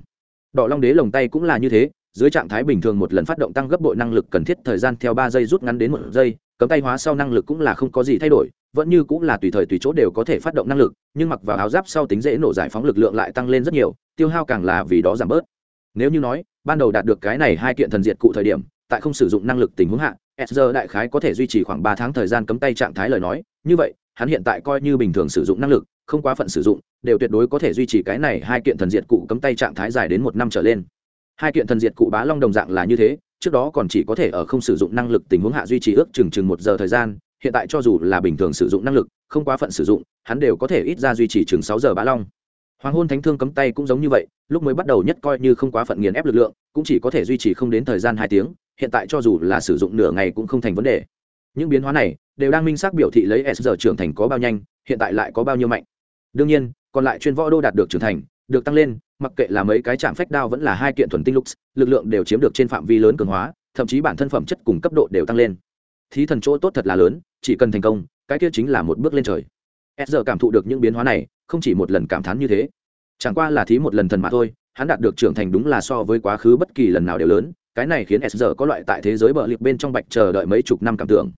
Đỏ long đế lồng tay cũng là như thế, dưới trạng thái bình thường một lần phát động tăng gấp bội năng lực cần thiết thời gian theo ba giây rút ngắn đến một giây, cấm tay hóa sau năng lực cũng là không có gì thay đổi, vẫn như cũng là tùy thời tùy chỗ đều có thể phát động năng lực, nhưng mặc vào áo giáp sau tính dễ nổ giải phóng lực lượng lại tăng lên rất nhiều, tiêu hao càng là vì đó giảm bớt. Nếu như nói, ban đầu đạt được cái này hai kiện thần diệt cụ thời điểm tại không sử dụng năng lực tình huống hạ sr đại khái có thể duy trì khoảng ba tháng thời gian cấm tay trạng thái lời nói. Như vậy, hắn hiện tại coi như bình thường sử dụng năng lực, không quá phận sử dụng, đều tuyệt đối có thể duy trì cái này hai kiện thần diệt cụ cấm tay trạng thái dài đến một năm trở lên. Hai kiện thần diệt cụ bá long đồng dạng là như thế, trước đó còn chỉ có thể ở không sử dụng năng lực tình huống hạ duy trì ước chừng chừng một giờ thời gian, hiện tại cho dù là bình thường sử dụng năng lực, không quá phận sử dụng, hắn đều có thể ít ra duy trì chừng sáu giờ bá long. Hoàng hôn thánh thương cấm tay cũng giống như vậy, lúc mới bắt đầu nhất coi như không quá phận nghiền ép lực lượng, cũng chỉ có thể duy trì không đến thời gian hai tiếng hiện tại cho dù là sử dụng nửa ngày cũng không thành vấn đề. Những biến hóa này đều đang minh xác biểu thị lấy s giờ trưởng thành có bao nhanh, hiện tại lại có bao nhiêu mạnh. Đương nhiên, còn lại chuyên võ đô đạt được trưởng thành, được tăng lên, mặc kệ là mấy cái chạm phách đao vẫn là hai kiện thuần tinh lux, lực lượng đều chiếm được trên phạm vi lớn cường hóa, thậm chí bản thân phẩm chất cùng cấp độ đều tăng lên. Thí thần chỗ tốt thật là lớn, chỉ cần thành công, cái kia chính là một bước lên trời. S giờ cảm thụ được những biến hóa này, không chỉ một lần cảm thán như thế. Chẳng qua là thí một lần thần mà thôi, hắn đạt được trưởng thành đúng là so với quá khứ bất kỳ lần nào đều lớn cái này khiến s có loại tại thế giới bờ liệt bên trong bạch chờ đợi mấy chục năm cảm tưởng.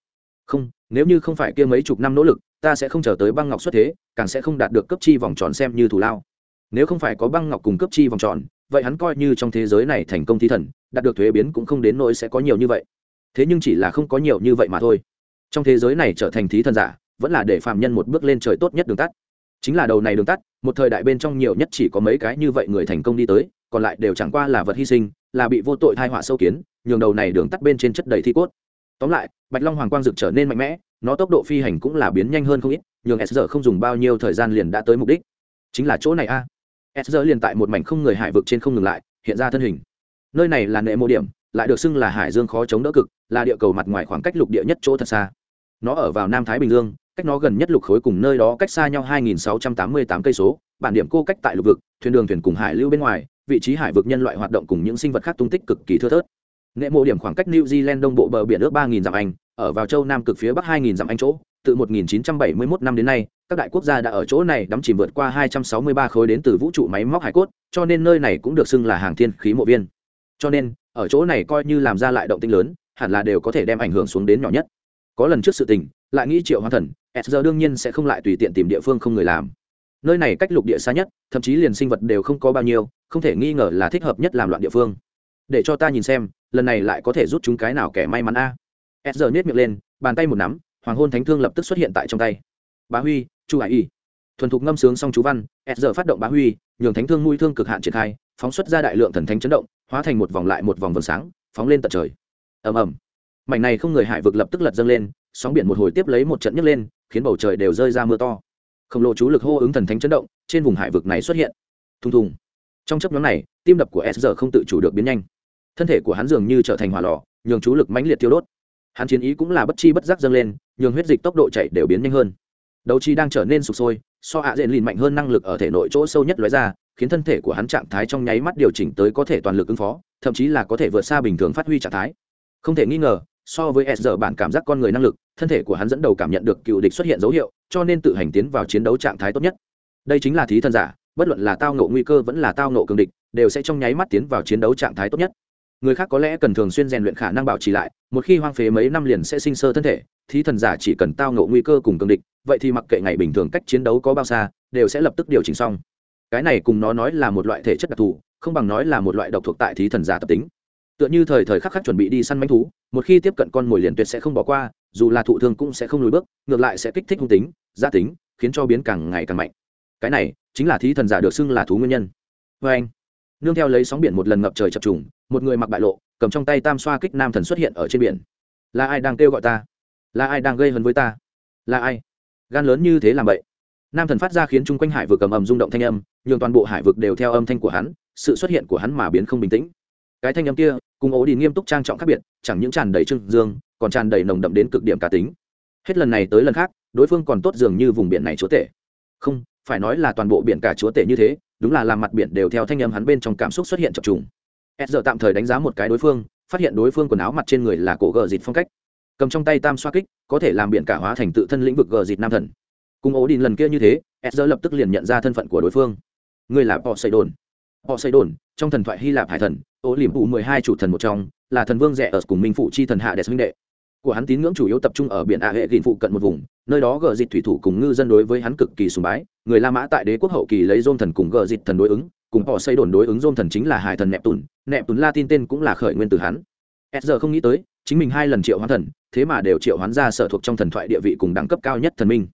Không, nếu như không phải kia mấy chục năm nỗ lực, ta sẽ không chờ tới băng ngọc xuất thế, càng sẽ không đạt được cấp chi vòng tròn xem như thủ lao. Nếu không phải có băng ngọc cùng cấp chi vòng tròn, vậy hắn coi như trong thế giới này thành công thí thần, đạt được thuế biến cũng không đến nỗi sẽ có nhiều như vậy. Thế nhưng chỉ là không có nhiều như vậy mà thôi. Trong thế giới này trở thành thí thần giả, vẫn là để phạm nhân một bước lên trời tốt nhất đường tắt. Chính là đầu này đường tắt, một thời đại bên trong nhiều nhất chỉ có mấy cái như vậy người thành công đi tới, còn lại đều chẳng qua là vật hy sinh là bị vô tội thai họa sâu kiến, nhường đầu này đường tắt bên trên chất đầy thi cốt. Tóm lại, bạch long hoàng quang dực trở nên mạnh mẽ, nó tốc độ phi hành cũng là biến nhanh hơn không ít, nhường s giờ không dùng bao nhiêu thời gian liền đã tới mục đích. Chính là chỗ này a. À. s giờ liền tại một mảnh không người hải vực trên không ngừng lại, hiện ra thân hình. Nơi này là nệ mộ điểm, lại được xưng là hải dương khó chống đỡ cực, là địa cầu mặt ngoài khoảng cách lục địa nhất chỗ thật xa. Nó ở vào nam thái bình dương, cách nó gần nhất lục khối cùng nơi đó cách xa nhau 2.688 cây số, bản điểm cô cách tại lục vực, thuyền đường thuyền cùng hải lưu bên ngoài vị trí hải vực nhân loại hoạt động cùng những sinh vật khác tung tích cực kỳ thưa thớt. Nệ mộ điểm khoảng cách new zealand đông bộ bờ biển ước 3.000 dặm anh, ở vào châu nam cực phía bắc 2.000 dặm anh chỗ, từ 1971 năm đến nay, các đại quốc gia đã ở chỗ này đắm chìm vượt qua 263 khối đến từ vũ trụ máy móc hải cốt, cho nên nơi này cũng được xưng là hàng thiên khí mộ viên. Cho nên, ở chỗ này coi như làm ra lại động tĩnh lớn, hẳn là đều có thể đem ảnh hưởng xuống đến nhỏ nhất. Có lần trước sự tình, lại nghĩ triệu hoa thần, s đương nhiên sẽ không lại tùy tiện tìm địa phương không người làm nơi này cách lục địa xa nhất, thậm chí liền sinh vật đều không có bao nhiêu, không thể nghi ngờ là thích hợp nhất làm loạn địa phương. Để cho ta nhìn xem, lần này lại có thể rút chúng cái nào kẻ may mắn a? S giờ nhét miệng lên, bàn tay một nắm, hoàng hôn thánh thương lập tức xuất hiện tại trong tay. Bá huy, chu hải y. Thuần thục ngâm sướng xong chú văn, s giờ phát động bá huy, nhường thánh thương nuôi thương cực hạn triển khai, phóng xuất ra đại lượng thần thánh chấn động, hóa thành một vòng lại một vòng vầng sáng, phóng lên tận trời. Ầm ầm. Mảnh này không người hải vực lập tức lật dâng lên, sóng biển một hồi tiếp lấy một trận nhấc lên, khiến bầu trời đều rơi ra mưa to khổng lồ chú lực hô ứng thần thánh chấn động, trên vùng hải vực này xuất hiện. Thùng thùng. Trong chấp nhóm này, tim đập của s giờ không tự chủ được biến nhanh. Thân thể của hắn dường như trở thành hỏa lò, nhường chú lực mãnh liệt tiêu đốt. Hắn chiến ý cũng là bất chi bất giác dâng lên, nhường huyết dịch tốc độ chạy đều biến nhanh hơn. Đấu chi đang trở nên sụp sôi, so ạ à diện lìn mạnh hơn năng lực ở thể nội chỗ sâu nhất lóe ra, khiến thân thể của hắn trạng thái trong nháy mắt điều chỉnh tới có thể toàn lực ứng phó, thậm chí là có thể vượt xa bình thường phát huy trạng thái. Không thể nghi ngờ so với s giờ bản cảm giác con người năng lực, thân thể của hắn dẫn đầu cảm nhận được cựu địch xuất hiện dấu hiệu, cho nên tự hành tiến vào chiến đấu trạng thái tốt nhất. Đây chính là thí thân giả, bất luận là tao nộ nguy cơ vẫn là tao nộ cường địch, đều sẽ trong nháy mắt tiến vào chiến đấu trạng thái tốt nhất. Người khác có lẽ cần thường xuyên rèn luyện khả năng bảo trì lại, một khi hoang phế mấy năm liền sẽ sinh sơ thân thể, thí thần giả chỉ cần tao nộ nguy cơ cùng cường địch, vậy thì mặc kệ ngày bình thường cách chiến đấu có bao xa, đều sẽ lập tức điều chỉnh xong. Cái này cùng nó nói là một loại thể chất đặc thù, không bằng nói là một loại độc thuộc tại thí thần giả tập tính tựa như thời thời khắc khắc chuẩn bị đi săn manh thú, một khi tiếp cận con mồi liền tuyệt sẽ không bỏ qua, dù là thụ thương cũng sẽ không lùi bước, ngược lại sẽ kích thích hung tính, gia tính, khiến cho biến càng ngày càng mạnh. Cái này chính là thí thần giả được xưng là thú nguyên nhân. Vê anh, nương theo lấy sóng biển một lần ngập trời chập trùng, một người mặc bại lộ, cầm trong tay tam xoa kích nam thần xuất hiện ở trên biển. Là ai đang kêu gọi ta? Là ai đang gây hấn với ta? Là ai? Gan lớn như thế làm vậy? Nam thần phát ra khiến chung quanh hải vực cầm ầm rung động thanh âm, nhường toàn bộ hải vực đều theo âm thanh của hắn, sự xuất hiện của hắn mà biến không bình tĩnh cái thanh âm kia cùng ố đi nghiêm túc trang trọng khác biệt, chẳng những tràn đầy trưng dương, còn tràn đầy nồng đậm đến cực điểm cá tính. Hết lần này tới lần khác, đối phương còn tốt dường như vùng biển này chúa tể. Không, phải nói là toàn bộ biển cả chúa tể như thế, đúng là làm mặt biển đều theo thanh âm hắn bên trong cảm xúc xuất hiện chập trùng. S giờ tạm thời đánh giá một cái đối phương, phát hiện đối phương quần áo mặt trên người là cổ gờ dịt phong cách. Cầm trong tay tam xoa kích, có thể làm biển cả hóa thành tự thân lĩnh vực gờ dịt nam thần. Cùng ố đi lần kia như thế s giờ lập tức liền nhận ra thân phận của đối phương. Người là họ xây đồn họ xây đồn trong thần thoại hy lạp hải thần ô liềm phụ mười hai chủ thần một trong, là thần vương rẻ ở cùng minh phụ chi thần hạ đẹp huynh đệ. Của hắn tín ngưỡng chủ yếu tập trung ở biển ạ hệ gìn phụ cận một vùng, nơi đó gờ dịch thủy thủ cùng ngư dân đối với hắn cực kỳ sùng bái. Người la mã tại đế quốc hậu kỳ lấy dôn thần cùng gờ dịch thần đối ứng, cùng họ xây đồn đối ứng dôn thần chính là hải thần nẹp tùn nẹp tùn latin tên cũng là khởi nguyên từ hắn. S giờ không nghĩ tới, chính mình hai lần triệu hoán thần, thế mà đều triệu hoán ra sở thuộc trong thần thoại địa vị cùng đẳng cấp cao nhất thần minh.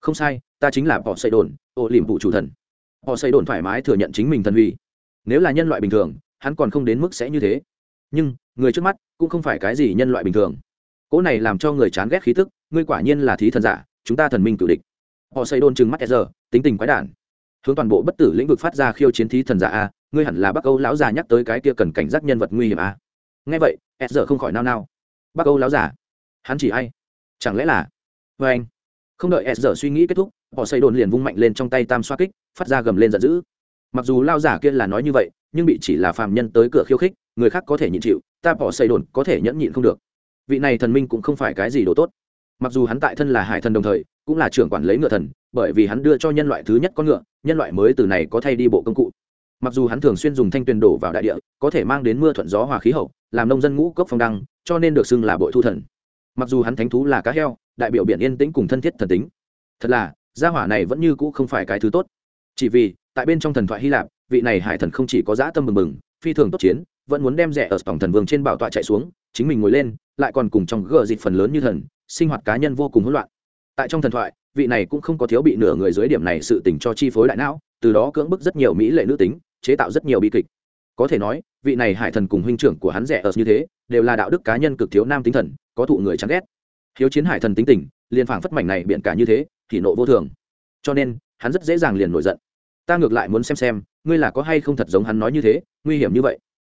Không sai, ta chính là họ xây đồn, ô liềm phụ chủ thần. Họ xây đồn thoải mái thừa nhận chính mình thần huy nếu là nhân loại bình thường hắn còn không đến mức sẽ như thế. Nhưng, người trước mắt cũng không phải cái gì nhân loại bình thường. Cỗ này làm cho người chán ghét khí tức, ngươi quả nhiên là thí thần giả, chúng ta thần minh cựu địch. Họ xây đôn chừng mắt e giờ tính tình quái đản. Hướng toàn bộ bất tử lĩnh vực phát ra khiêu chiến thí thần giả a, ngươi hẳn là bắc âu lão già nhắc tới cái kia cần cảnh giác nhân vật nguy hiểm a. Nghe vậy e giờ không khỏi nao nao. Bắc âu lão già? Hắn chỉ hay. Chẳng lẽ là? Vê anh không đợi e giờ suy nghĩ kết thúc, họ xây đồn liền vung mạnh lên trong tay tam xoa kích, phát ra gầm lên giận dữ mặc dù lao giả kia là nói như vậy, nhưng bị chỉ là phàm nhân tới cửa khiêu khích, người khác có thể nhịn chịu, ta bỏ xây đồn, có thể nhẫn nhịn không được. Vị này thần minh cũng không phải cái gì đồ tốt. Mặc dù hắn tại thân là hải thần đồng thời, cũng là trưởng quản lấy ngựa thần, bởi vì hắn đưa cho nhân loại thứ nhất con ngựa, nhân loại mới từ này có thay đi bộ công cụ. Mặc dù hắn thường xuyên dùng thanh tuyền đổ vào đại địa, có thể mang đến mưa thuận gió hòa khí hậu, làm nông dân ngũ cốc phong đăng, cho nên được xưng là bội thu thần. Mặc dù hắn thánh thú là cá heo, đại biểu biển yên tĩnh cùng thân thiết thần tính. Thật là, gia hỏa này vẫn như cũ không phải cái thứ tốt. Chỉ vì tại bên trong thần thoại hy lạp, vị này hải thần không chỉ có dã tâm mừng mừng, phi thường tốt chiến, vẫn muốn đem rẻ ở tổng thần vương trên bảo tọa chạy xuống, chính mình ngồi lên, lại còn cùng trong gờ dịch phần lớn như thần, sinh hoạt cá nhân vô cùng hỗn loạn. Tại trong thần thoại, vị này cũng không có thiếu bị nửa người dưới điểm này sự tình cho chi phối đại não, từ đó cưỡng bức rất nhiều mỹ lệ nữ tính, chế tạo rất nhiều bi kịch. Có thể nói, vị này hải thần cùng huynh trưởng của hắn rẻ ở như thế, đều là đạo đức cá nhân cực thiếu nam tính thần, có thụ người chán ghét. Hiếu chiến hải thần tính tình, liền phảng phất mảnh này biện cả như thế, thì nộ vô thường. Cho nên, hắn rất dễ dàng liền nổi giận ta ngược lại muốn xem xem, ngươi là có hay không thật giống hắn nói như thế, nguy hiểm như vậy.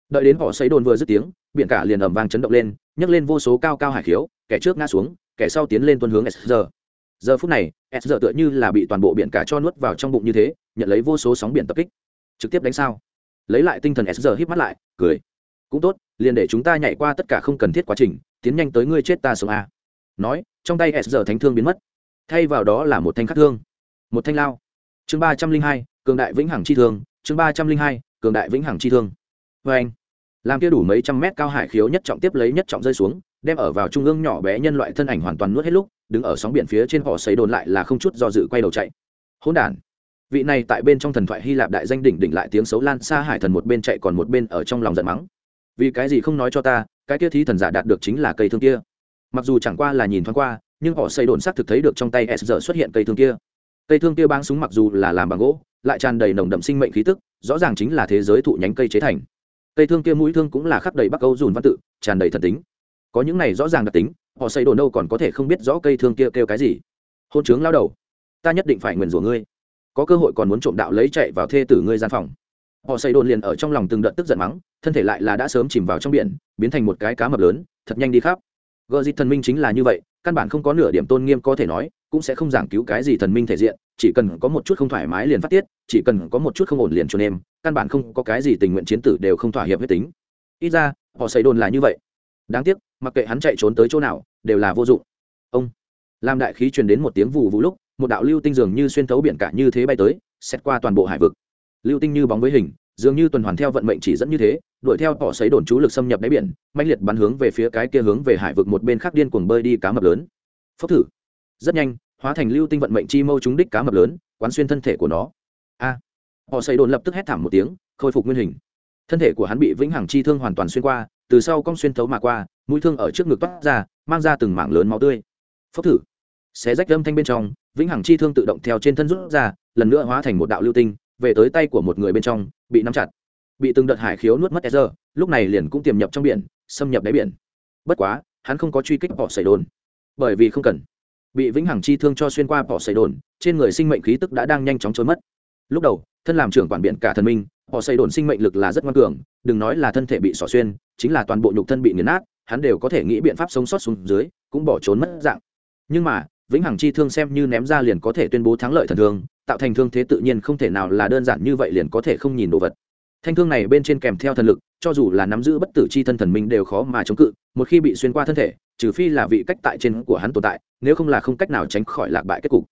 Đợi đến họ xấy đồn vừa dứt tiếng, biển cả liền ầm vang chấn động lên, nhấc lên vô số cao cao hải khiếu, kẻ trước ngã xuống, kẻ sau tiến lên tuân hướng s giờ giờ phút này, s giờ tựa như là bị toàn bộ biển cả cho nuốt vào trong bụng như thế, nhận lấy vô số sóng biển tập kích. Trực tiếp đánh sao? Lấy lại tinh thần s giờ hít mắt lại, cười. Cũng tốt, liền để chúng ta nhảy qua tất cả không cần thiết quá trình, tiến nhanh tới ngươi chết ta sống a nói, trong tay s giờ thánh thương biến mất. Thay vào đó là một thanh khắc thương. Một thanh lao. Chương ba trăm linh hai cường đại vĩnh hằng chi thương, chương ba trăm linh hai, cường đại vĩnh hằng chi thương. Vê anh, làm kia đủ mấy trăm mét cao hải khiếu nhất trọng tiếp lấy nhất trọng rơi xuống, đem ở vào trung ương nhỏ bé nhân loại thân ảnh hoàn toàn nuốt hết lúc, đứng ở sóng biển phía trên họ xấy đồn lại là không chút do dự quay đầu chạy. Hỗn đản, vị này tại bên trong thần thoại hy lạp đại danh đỉnh đỉnh lại tiếng xấu lan xa hải thần một bên chạy còn một bên ở trong lòng giận mắng. Vì cái gì không nói cho ta, cái kia thí thần giả đạt được chính là cây thương kia. Mặc dù chẳng qua là nhìn thoáng qua, nhưng họ xây đồn xác thực thấy được trong tay s giờ xuất hiện cây thương kia. Cây thương kia băng súng mặc dù là làm bằng gỗ lại tràn đầy nồng đậm sinh mệnh khí tức, rõ ràng chính là thế giới thụ nhánh cây chế thành. Cây thương kia mũi thương cũng là khắp đầy bắc âu dùn văn tự, tràn đầy thần tính. Có những này rõ ràng đặc tính, họ xây đồn đâu còn có thể không biết rõ cây thương kia kêu cái gì. Hôn trướng lao đầu, ta nhất định phải nguyền rủa ngươi. Có cơ hội còn muốn trộm đạo lấy chạy vào thê tử ngươi gian phòng. Họ xây đồn liền ở trong lòng từng đợt tức giận mắng, thân thể lại là đã sớm chìm vào trong biển, biến thành một cái cá mập lớn, thật nhanh đi khắp gờ dịt thần minh chính là như vậy, căn bản không có nửa điểm tôn nghiêm có thể nói, cũng sẽ không giảng cứu cái gì thần minh thể diện, chỉ cần có một chút không thoải mái liền phát tiết, chỉ cần có một chút không ổn liền cho nên căn bản không có cái gì tình nguyện chiến tử đều không thỏa hiệp huyết tính. Ít ra, họ xây đồn là như vậy. Đáng tiếc, mặc kệ hắn chạy trốn tới chỗ nào, đều là vô dụng. Ông, làm đại khí truyền đến một tiếng vù vũ lúc, một đạo lưu tinh dường như xuyên thấu biển cả như thế bay tới xét qua toàn bộ hải vực. Lưu tinh như bóng với hình dường như tuần hoàn theo vận mệnh chỉ dẫn như thế, đuổi theo họ xấy đồn chú lực xâm nhập đáy biển mạnh liệt bắn hướng về phía cái kia hướng về hải vực một bên khác điên cuồng bơi đi cá mập lớn. Phốc thử. Rất nhanh, hóa thành lưu tinh vận mệnh chi mâu trúng đích cá mập lớn, quán xuyên thân thể của nó. A. Họ xấy đồn lập tức hét thảm một tiếng, khôi phục nguyên hình. Thân thể của hắn bị vĩnh hằng chi thương hoàn toàn xuyên qua, từ sau cong xuyên thấu mà qua, mũi thương ở trước ngực toát ra, mang ra từng mảng lớn máu tươi. Phốc thử. Xé rách âm thanh bên trong, vĩnh hằng chi thương tự động theo trên thân rút ra, lần nữa hóa thành một đạo lưu tinh về tới tay của một người bên trong, bị nắm chặt. Bị từng đợt hải khiếu nuốt mất e lúc này liền cũng tiềm nhập trong biển, xâm nhập đáy biển. Bất quá, hắn không có truy kích bỏ xảy đồn bởi vì không cần. Bị vĩnh hằng chi thương cho xuyên qua bỏ xảy đồn trên người sinh mệnh khí tức đã đang nhanh chóng trôi mất. Lúc đầu, thân làm trưởng quản biển cả thần minh họ xây đồn sinh mệnh lực là rất ngoan cường, đừng nói là thân thể bị xỏ xuyên, chính là toàn bộ nhục thân bị nghiền nát, hắn đều có thể nghĩ biện pháp sống sót xuống dưới, cũng bỏ trốn mất dạng. Nhưng mà vĩnh hằng chi thương xem như ném ra liền có thể tuyên bố thắng lợi thần thương, tạo thành thương thế tự nhiên không thể nào là đơn giản như vậy liền có thể không nhìn đồ vật. Thanh thương này bên trên kèm theo thần lực, cho dù là nắm giữ bất tử c h i thân thần minh đều khó mà chống cự, một khi bị xuyên qua thân thể, trừ phi là vị cách tại trên của hắn tồn tại, nếu không là không cách nào tránh khỏi lạc bại kết cục.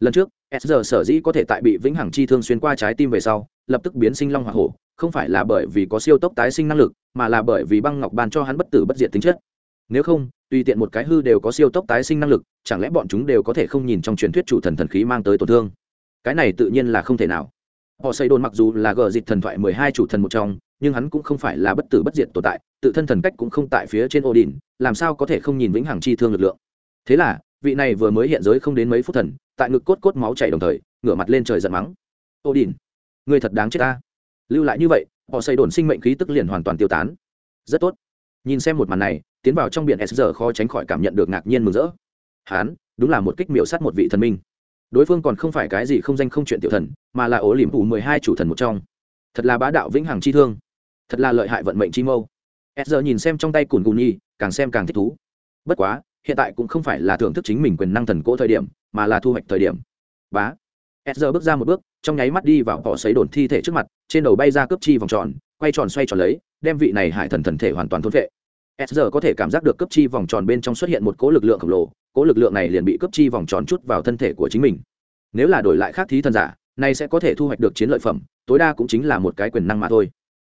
Lần trước, s giờ sở dĩ có thể tại bị vĩnh hằng chi thương xuyên qua trái tim về sau, lập tức biến sinh long hoa hổ, không phải là bởi vì có siêu tốc tái sinh năng lực, mà là bởi vì băng ngọc ban cho hắn bất tử bất diệt tính chất nếu không, tùy tiện một cái hư đều có siêu tốc tái sinh năng lực, chẳng lẽ bọn chúng đều có thể không nhìn trong truyền thuyết chủ thần thần khí mang tới tổn thương? Cái này tự nhiên là không thể nào. Họ xây đồn mặc dù là gờ dịch thần thoại mười hai chủ thần một trong, nhưng hắn cũng không phải là bất tử bất diệt tồn tại, tự thân thần cách cũng không tại phía trên ô đình làm sao có thể không nhìn vĩnh hằng chi thương lực lượng? Thế là, vị này vừa mới hiện giới không đến mấy phút thần, tại ngực cốt cốt máu chảy đồng thời, ngửa mặt lên trời giận mắng. Ô đình người thật đáng chết ta. Lưu lại như vậy, họ xây đồn sinh mệnh khí tức liền hoàn toàn tiêu tán. Rất tốt. Nhìn xem một màn này tiến vào trong biển s giờ khó tránh khỏi cảm nhận được ngạc nhiên mừng rỡ. Hán, đúng là một kích miểu sát một vị thần minh. Đối phương còn không phải cái gì không danh không chuyện tiểu thần, mà là ố liềm phủ mười hai chủ thần một trong. Thật là bá đạo vĩnh hằng chi thương. Thật là lợi hại vận mệnh chi mâu. S giờ nhìn xem trong tay cùn cùn nhi càng xem càng thích thú. Bất quá, hiện tại cũng không phải là thưởng thức chính mình quyền năng thần cỗ thời điểm, mà là thu hoạch thời điểm. Bá. S giờ bước ra một bước, trong nháy mắt đi vào họ xấy đồn thi thể trước mặt, trên đầu bay ra cướp chi vòng tròn, quay tròn xoay tròn lấy, đem vị này hải thần thần thể hoàn toàn thôn vệ s giờ có thể cảm giác được cấp chi vòng tròn bên trong xuất hiện một cỗ lực lượng khổng lồ, cỗ lực lượng này liền bị cấp chi vòng tròn chút vào thân thể của chính mình. Nếu là đổi lại khác thí thần giả, này sẽ có thể thu hoạch được chiến lợi phẩm, tối đa cũng chính là một cái quyền năng mà thôi.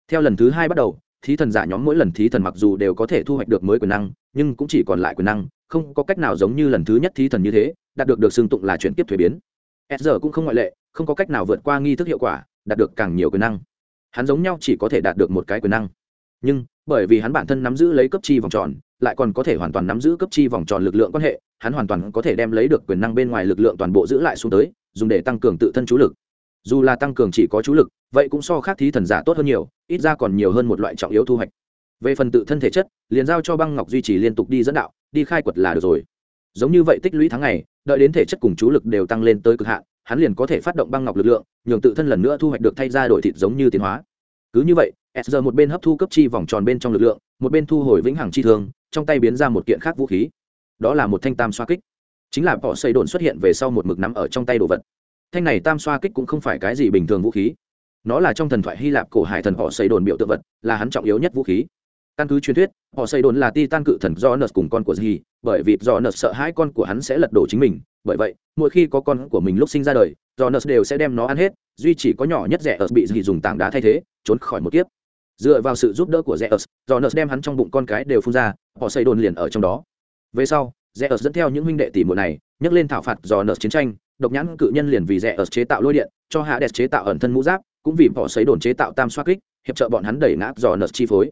Theo lần thứ hai bắt đầu, thí thần giả nhóm mỗi lần thí thần mặc dù đều có thể thu hoạch được mới quyền năng, nhưng cũng chỉ còn lại quyền năng, không có cách nào giống như lần thứ nhất thí thần như thế, đạt được được xưng tụng là chuyển tiếp thuế biến. S giờ cũng không ngoại lệ, không có cách nào vượt qua nghi thức hiệu quả, đạt được càng nhiều quyền năng. Hắn giống nhau chỉ có thể đạt được một cái quyền năng nhưng bởi vì hắn bản thân nắm giữ lấy cấp chi vòng tròn, lại còn có thể hoàn toàn nắm giữ cấp chi vòng tròn lực lượng quan hệ, hắn hoàn toàn có thể đem lấy được quyền năng bên ngoài lực lượng toàn bộ giữ lại xuống tới, dùng để tăng cường tự thân chú lực. Dù là tăng cường chỉ có chú lực, vậy cũng so khác thí thần giả tốt hơn nhiều, ít ra còn nhiều hơn một loại trọng yếu thu hoạch. Về phần tự thân thể chất, liền giao cho băng ngọc duy trì liên tục đi dẫn đạo, đi khai quật là được rồi. Giống như vậy tích lũy tháng ngày, đợi đến thể chất cùng chú lực đều tăng lên tới cực hạn, hắn liền có thể phát động băng ngọc lực lượng, nhường tự thân lần nữa thu hoạch được thay ra đổi thịt giống như tiến hóa. Cứ như vậy s giờ một bên hấp thu cấp chi vòng tròn bên trong lực lượng một bên thu hồi vĩnh hằng chi thương trong tay biến ra một kiện khác vũ khí. Đó là một thanh tam xoa kích. Chính là bỏ xây đồn xuất hiện về sau một mực nắm ở trong tay đồ vật. Thanh này tam xoa kích cũng không phải cái gì bình thường vũ khí. Nó là trong thần thoại hy lạp cổ hải thần họ xây đồn biểu tượng vật là hắn trọng yếu nhất vũ khí. Căn cứ truyền thuyết họ xây đồn là ti tan cự thần do nợt cùng con của gì, bởi vì do nợt sợ hãi con của hắn sẽ lật đổ chính mình. Bởi vậy mỗi khi có con của mình lúc sinh ra đời do nợt đều sẽ đem nó ăn hết duy chỉ có nhỏ nhất rẻ ở bị gì dùng tảng đá thay thế trốn khỏi một kiếp dựa vào sự giúp đỡ của rẻ ở do nợ đem hắn trong bụng con cái đều phun ra, họ xây đồn liền ở trong đó. Về sau rẻ dẫn theo những huynh đệ tỷ muội này, nhấc lên thảo phạt do nợ chiến tranh, độc nhãn cự nhân liền vì rẻ chế tạo lôi điện, cho hạ đẹp chế tạo ẩn thân mũ giáp, cũng vì họ xây đồn chế tạo tam xoa kích, hiệp trợ bọn hắn đẩy ngã dò nợ chi phối.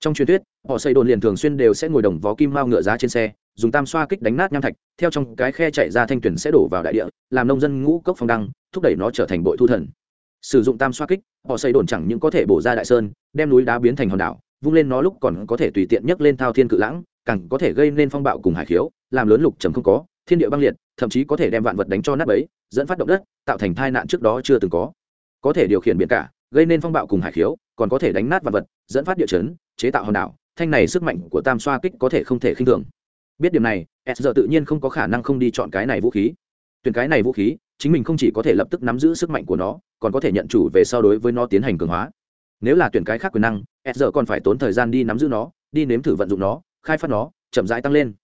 Trong truyền thuyết, họ xây đồn liền thường xuyên đều sẽ ngồi đồng vó kim mao ngựa giá trên xe, dùng tam xoa kích đánh nát nham thạch, theo trong cái khe chạy ra thanh tuyển sẽ đổ vào đại địa, làm nông dân ngũ cốc phong đăng, thúc đẩy nó trở thành bội thu thần sử dụng tam xoa kích, họ xây đồn chẳng những có thể bổ ra đại sơn, đem núi đá biến thành hòn đảo, vung lên nó lúc còn có thể tùy tiện nhấc lên thao thiên cự lãng, càng có thể gây nên phong bạo cùng hải khiếu, làm lớn lục trầm không có, thiên địa băng liệt, thậm chí có thể đem vạn vật đánh cho nát bấy, dẫn phát động đất, tạo thành tai nạn trước đó chưa từng có. Có thể điều khiển biển cả, gây nên phong bạo cùng hải khiếu, còn có thể đánh nát vạn vật, dẫn phát địa chấn, chế tạo hòn đảo, thanh này sức mạnh của tam xoa kích có thể không thể khinh thường. Biết điểm này, s giờ tự nhiên không có khả năng không đi chọn cái này vũ khí. Tuyển cái này vũ khí chính mình không chỉ có thể lập tức nắm giữ sức mạnh của nó, còn có thể nhận chủ về so đối với nó tiến hành cường hóa. Nếu là tuyển cái khác quyền năng s giờ còn phải tốn thời gian đi nắm giữ nó, đi nếm thử vận dụng nó, khai phát nó, chậm rãi tăng lên.